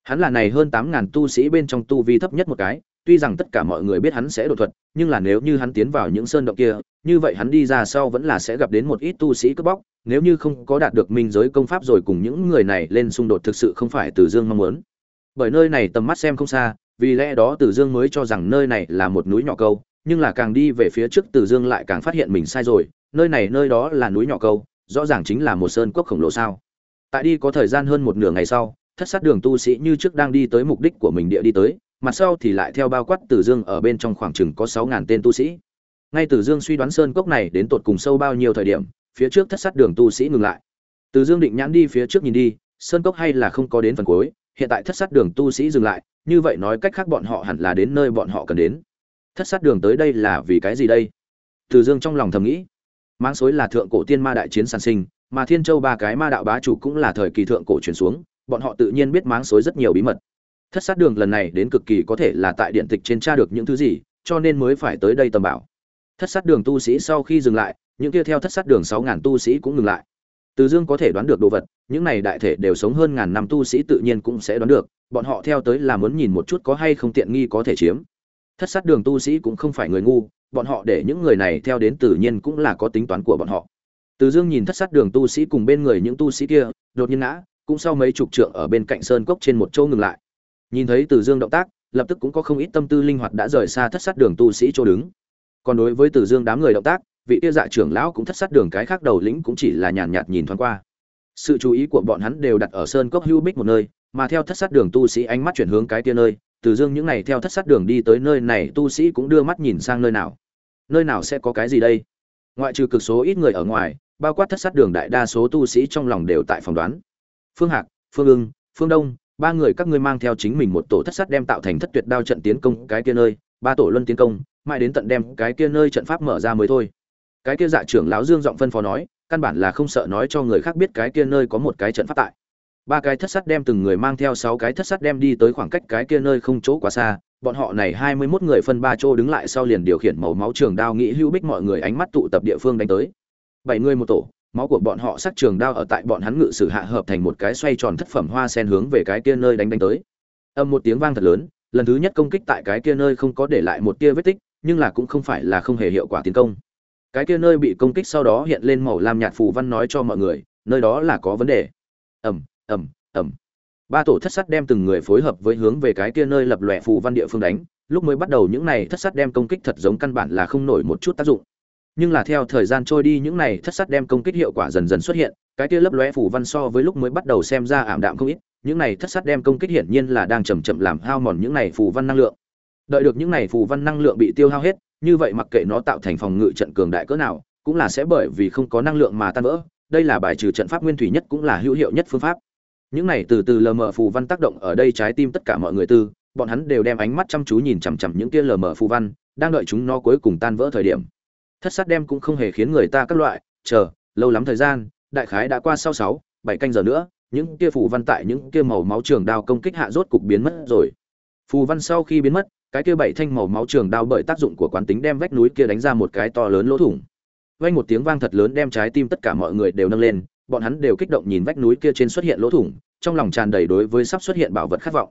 Hắn là này hơn tám ngàn tu sĩ bên trong tu vi thấp nhất một cái, tuy rằng tất cả mọi người biết hắn sẽ đột thuật, nhưng là nếu như hắn tiến vào những sơn động kia, như vậy hắn đi ra sau vẫn là sẽ gặp đến một ít tu sĩ cướp bóc, nếu như không có đạt được minh giới công pháp rồi cùng những người này lên xung đột thực sự không phải từ dương mong muốn. Bởi nơi này tầm mắt xem không xa, vì lẽ đó từ dương mới cho rằng nơi này là một núi nhỏ câu, nhưng là càng đi về phía trước từ dương lại càng phát hiện mình sai rồi, nơi này nơi đó là núi nhỏ câu rõ ràng chính là một sơn cốc khổng lồ sao tại đi có thời gian hơn một nửa ngày sau thất sát đường tu sĩ như trước đang đi tới mục đích của mình địa đi tới mặt sau thì lại theo bao quát Từ Dương ở bên trong khoảng chừng có sáu ngàn tên tu sĩ. Ngay Từ Dương suy đoán sơn cốc này đến tột cùng sâu bao nhiêu thời điểm, phía trước thất sát đường tu sĩ ngừng lại. từ dương định nhãn đi phía trước nhìn đi sơn cốc hay là không có đến phần cuối hiện tại thất sát đường tu sĩ dừng lại như vậy nói cách khác bọn họ hẳn là đến nơi bọn họ cần đến thất sát đường tới đây là vì cái gì đây từ dương trong lòng thầm nghĩ máng xối là thượng cổ tiên ma đại chiến sản sinh, mà thiên châu ba cái ma đạo bá chủ cũng là thời kỳ thượng cổ truyền xuống, bọn họ tự nhiên biết máng xối rất nhiều bí mật. Thất sát đường lần này đến cực kỳ có thể là tại điện tịch trên tra được những thứ gì, cho nên mới phải tới đây tầm bảo. Thất sát đường tu sĩ sau khi dừng lại, những kia theo thất sát đường sáu ngàn tu sĩ cũng ngừng lại. Từ dương có thể đoán được đồ vật, những này đại thể đều sống hơn ngàn năm tu sĩ tự nhiên cũng sẽ đoán được, bọn họ theo tới là muốn nhìn một chút có hay không tiện nghi có thể chiếm. Thất sát đường tu sĩ cũng không phải người ngu bọn họ để những người này theo đến tự nhiên cũng là có tính toán của bọn họ. Từ dương nhìn thất sát đường tu sĩ cùng bên người những tu sĩ kia, đột nhiên ngã, cũng sau mấy chục trượng ở bên cạnh sơn cốc trên một chỗ ngừng lại. Nhìn thấy từ dương động tác, lập tức cũng có không ít tâm tư linh hoạt đã rời xa thất sát đường tu sĩ chỗ đứng. Còn đối với từ dương đám người động tác, vị tiêu dạ trưởng lão cũng thất sát đường cái khác đầu lĩnh cũng chỉ là nhàn nhạt nhìn thoáng qua. Sự chú ý của bọn hắn đều đặt ở sơn cốc hưu bích một nơi, mà theo thất sát đường tu sĩ ánh mắt chuyển hướng cái kia nơi, từ dương những này theo thất sát đường đi tới nơi này tu sĩ cũng đưa mắt nhìn sang nơi nào nơi nào sẽ có cái gì đây? Ngoại trừ cực số ít người ở ngoài, bao quát thất sát đường đại đa số tu sĩ trong lòng đều tại phỏng đoán. Phương hạc, phương ưng, phương đông, ba người các ngươi mang theo chính mình một tổ thất sát đem tạo thành thất tuyệt đao trận tiến công cái kia nơi, ba tổ luân tiến công, mãi đến tận đem cái kia nơi trận pháp mở ra mới thôi. Cái kia dạ trưởng lão dương giọng phân phó nói, căn bản là không sợ nói cho người khác biết cái kia nơi có một cái trận pháp tại. Ba cái thất sắt đem từng người mang theo sáu cái thất sắt đem đi tới khoảng cách cái kia nơi không chỗ quá xa bọn họ này hai mươi 21 người phân ba chỗ đứng lại sau liền điều khiển màu máu trường đao nghĩ hữu bích mọi người ánh mắt tụ tập địa phương đánh tới. Bảy người một tổ, máu của bọn họ sắc trường đao ở tại bọn hắn ngự sử hạ hợp thành một cái xoay tròn thất phẩm hoa sen hướng về cái kia nơi đánh đánh tới. Âm một tiếng vang thật lớn, lần thứ nhất công kích tại cái kia nơi không có để lại một tia vết tích, nhưng là cũng không phải là không hề hiệu quả tiến công. Cái kia nơi bị công kích sau đó hiện lên màu lam nhạt phù văn nói cho mọi người, nơi đó là có vấn đề. Ầm ầm ầm ba tổ thất sắt đem từng người phối hợp với hướng về cái kia nơi lập lòe phù văn địa phương đánh, lúc mới bắt đầu những này thất sắt đem công kích thật giống căn bản là không nổi một chút tác dụng. Nhưng là theo thời gian trôi đi những này thất sắt đem công kích hiệu quả dần dần xuất hiện, cái kia lấp lóe phù văn so với lúc mới bắt đầu xem ra ảm đạm không ít, những này thất sắt đem công kích hiển nhiên là đang chầm chậm làm hao mòn những này phù văn năng lượng. Đợi được những này phù văn năng lượng bị tiêu hao hết, như vậy mặc kệ nó tạo thành phòng ngự trận cường đại cỡ nào, cũng là sẽ bởi vì không có năng lượng mà tan vỡ, đây là bài trừ trận pháp nguyên thủy nhất cũng là hữu hiệu nhất phương pháp những này từ từ lờ mờ phù văn tác động ở đây trái tim tất cả mọi người tư, bọn hắn đều đem ánh mắt chăm chú nhìn chằm chằm những kia lờ mờ phù văn, đang đợi chúng nó cuối cùng tan vỡ thời điểm. Thất sát đem cũng không hề khiến người ta các loại, chờ, lâu lắm thời gian, đại khái đã qua sau sáu, bảy canh giờ nữa, những kia phù văn tại những kia màu máu trường đao công kích hạ rốt cục biến mất rồi. Phù văn sau khi biến mất, cái kia bảy thanh màu máu trường đao bởi tác dụng của quán tính đem vách núi kia đánh ra một cái to lớn lỗ thủng. Vang một tiếng vang thật lớn đem trái tim tất cả mọi người đều nâng lên bọn hắn đều kích động nhìn vách núi kia trên xuất hiện lỗ thủng, trong lòng tràn đầy đối với sắp xuất hiện bảo vật khát vọng.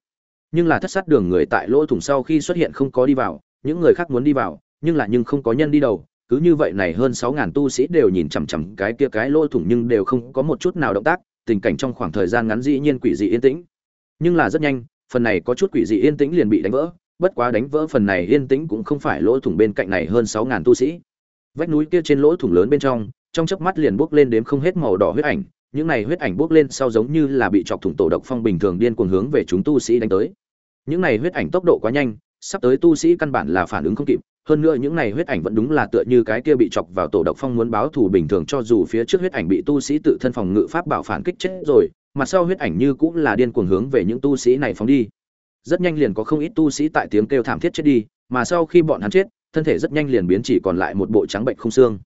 Nhưng là thất sát đường người tại lỗ thủng sau khi xuất hiện không có đi vào, những người khác muốn đi vào, nhưng là nhưng không có nhân đi đầu, cứ như vậy này hơn sáu ngàn tu sĩ đều nhìn chằm chằm cái kia cái lỗ thủng nhưng đều không có một chút nào động tác, tình cảnh trong khoảng thời gian ngắn dĩ nhiên quỷ dị yên tĩnh. Nhưng là rất nhanh, phần này có chút quỷ dị yên tĩnh liền bị đánh vỡ, bất quá đánh vỡ phần này yên tĩnh cũng không phải lỗ thủng bên cạnh này hơn sáu ngàn tu sĩ. Vách núi kia trên lỗ thủng lớn bên trong trong chớp mắt liền bốc lên đếm không hết màu đỏ huyết ảnh, những này huyết ảnh bốc lên sau giống như là bị chọc thủng tổ độc phong bình thường điên cuồng hướng về chúng tu sĩ đánh tới. Những này huyết ảnh tốc độ quá nhanh, sắp tới tu sĩ căn bản là phản ứng không kịp, hơn nữa những này huyết ảnh vẫn đúng là tựa như cái kia bị chọc vào tổ độc phong muốn báo thù bình thường cho dù phía trước huyết ảnh bị tu sĩ tự thân phòng ngự pháp bảo phản kích chết rồi mặt sau huyết ảnh như cũng là điên cuồng hướng về những tu sĩ này phóng đi. Rất nhanh liền có không ít tu sĩ tại tiếng kêu thảm thiết chết đi, mà sau khi bọn hắn chết, thân thể rất nhanh liền biến chỉ còn lại một bộ trắng bệnh không xương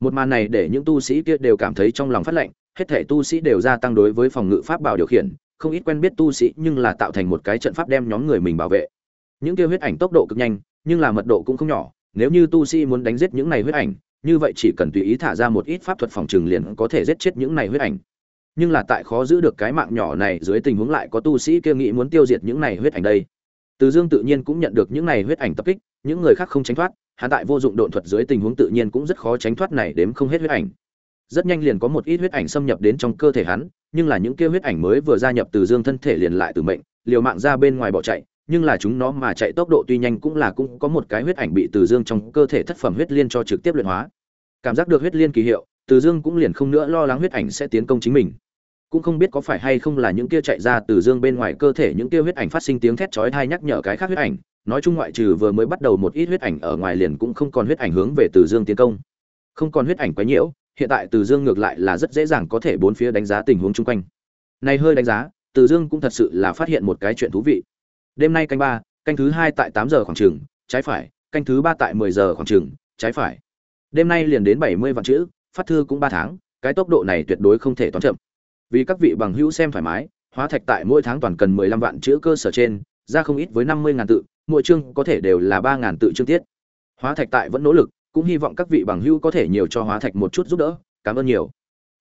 một màn này để những tu sĩ kia đều cảm thấy trong lòng phát lạnh, hết thể tu sĩ đều gia tăng đối với phòng ngự pháp bảo điều khiển, không ít quen biết tu sĩ nhưng là tạo thành một cái trận pháp đem nhóm người mình bảo vệ. Những kia huyết ảnh tốc độ cực nhanh, nhưng là mật độ cũng không nhỏ, nếu như tu sĩ muốn đánh giết những này huyết ảnh, như vậy chỉ cần tùy ý thả ra một ít pháp thuật phòng trừng liền có thể giết chết những này huyết ảnh. Nhưng là tại khó giữ được cái mạng nhỏ này dưới tình huống lại có tu sĩ kia nghĩ muốn tiêu diệt những này huyết ảnh đây. Từ dương tự nhiên cũng nhận được những này huyết ảnh tập kích, những người khác không tránh thoát hắn tại vô dụng độn thuật dưới tình huống tự nhiên cũng rất khó tránh thoát này đếm không hết huyết ảnh. Rất nhanh liền có một ít huyết ảnh xâm nhập đến trong cơ thể hắn, nhưng là những kia huyết ảnh mới vừa gia nhập từ dương thân thể liền lại từ mệnh, liều mạng ra bên ngoài bỏ chạy, nhưng là chúng nó mà chạy tốc độ tuy nhanh cũng là cũng có một cái huyết ảnh bị từ dương trong cơ thể thất phẩm huyết liên cho trực tiếp luyện hóa. Cảm giác được huyết liên kỳ hiệu, từ dương cũng liền không nữa lo lắng huyết ảnh sẽ tiến công chính mình. Cũng không biết có phải hay không là những kia chạy ra từ dương bên ngoài cơ thể những kia huyết ảnh phát sinh tiếng thét chói tai nhắc nhở cái khác huyết ảnh nói chung ngoại trừ vừa mới bắt đầu một ít huyết ảnh ở ngoài liền cũng không còn huyết ảnh hướng về từ dương tiến công không còn huyết ảnh quá nhiễu hiện tại Từ Dương ngược lại là rất dễ dàng có thể bốn phía đánh giá tình huống chung quanh. Này hơi đánh giá, Từ Dương cũng thật sự là phát hiện một cái chuyện thú vị. Đêm nay canh ba, canh thứ hai tại tám giờ khoảng trường trái phải, canh thứ ba tại mười giờ khoảng trường trái phải. Đêm nay liền đến bảy mươi vạn chữ, phát thư cũng ba tháng, cái tốc độ này tuyệt đối không thể toán chậm. Vì các vị bằng hữu xem thoải mái, hóa thạch tại mỗi tháng toàn cần mười lăm vạn chữ cơ sở trên, ra không ít với năm mươi ngàn tự, mỗi chương có thể đều là ba ngàn tự chương tiết. Hóa thạch tại vẫn nỗ lực, cũng hy vọng các vị bằng hữu có thể nhiều cho hóa thạch một chút giúp đỡ, cảm ơn nhiều.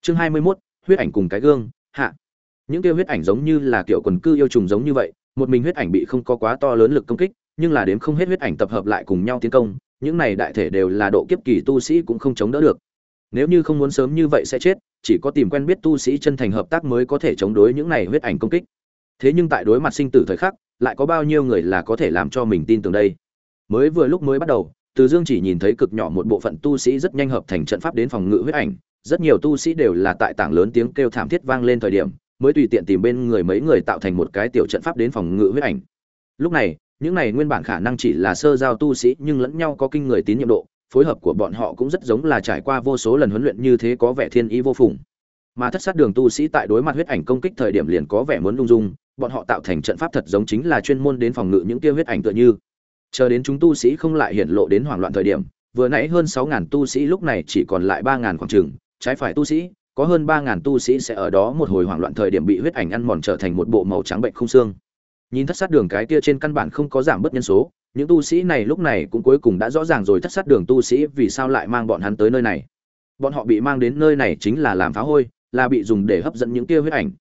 Chương hai mươi 21, huyết ảnh cùng cái gương, hạ. Những kia huyết ảnh giống như là kiểu quần cư yêu trùng giống như vậy, một mình huyết ảnh bị không có quá to lớn lực công kích, nhưng là đếm không hết huyết ảnh tập hợp lại cùng nhau tiến công, những này đại thể đều là độ kiếp kỳ tu sĩ cũng không chống đỡ được. Nếu như không muốn sớm như vậy sẽ chết, chỉ có tìm quen biết tu sĩ chân thành hợp tác mới có thể chống đối những này huyết ảnh công kích. Thế nhưng tại đối mặt sinh tử thời khắc, lại có bao nhiêu người là có thể làm cho mình tin tưởng đây? Mới vừa lúc mới bắt đầu, Từ Dương chỉ nhìn thấy cực nhỏ một bộ phận tu sĩ rất nhanh hợp thành trận pháp đến phòng ngự huyết ảnh, rất nhiều tu sĩ đều là tại tảng lớn tiếng kêu thảm thiết vang lên thời điểm, mới tùy tiện tìm bên người mấy người tạo thành một cái tiểu trận pháp đến phòng ngự huyết ảnh. Lúc này, những này nguyên bản khả năng chỉ là sơ giao tu sĩ nhưng lẫn nhau có kinh người tín nhiệm độ, phối hợp của bọn họ cũng rất giống là trải qua vô số lần huấn luyện như thế có vẻ thiên ý vô phùng. Mà thất sát đường tu sĩ tại đối mặt huyết ảnh công kích thời điểm liền có vẻ muốn lung dung, bọn họ tạo thành trận pháp thật giống chính là chuyên môn đến phòng ngự những kia huyết ảnh tựa như. Chờ đến chúng tu sĩ không lại hiện lộ đến hoảng loạn thời điểm, vừa nãy hơn 6000 tu sĩ lúc này chỉ còn lại 3000 khoảng chừng, trái phải tu sĩ, có hơn 3000 tu sĩ sẽ ở đó một hồi hoảng loạn thời điểm bị huyết ảnh ăn mòn trở thành một bộ màu trắng bệnh không xương. Nhìn thất sát đường cái kia trên căn bản không có giảm bớt nhân số, những tu sĩ này lúc này cũng cuối cùng đã rõ ràng rồi thất sát đường tu sĩ vì sao lại mang bọn hắn tới nơi này bọn họ bị mang đến nơi này chính là làm phá hôi là bị dùng để hấp dẫn những kia huyết ảnh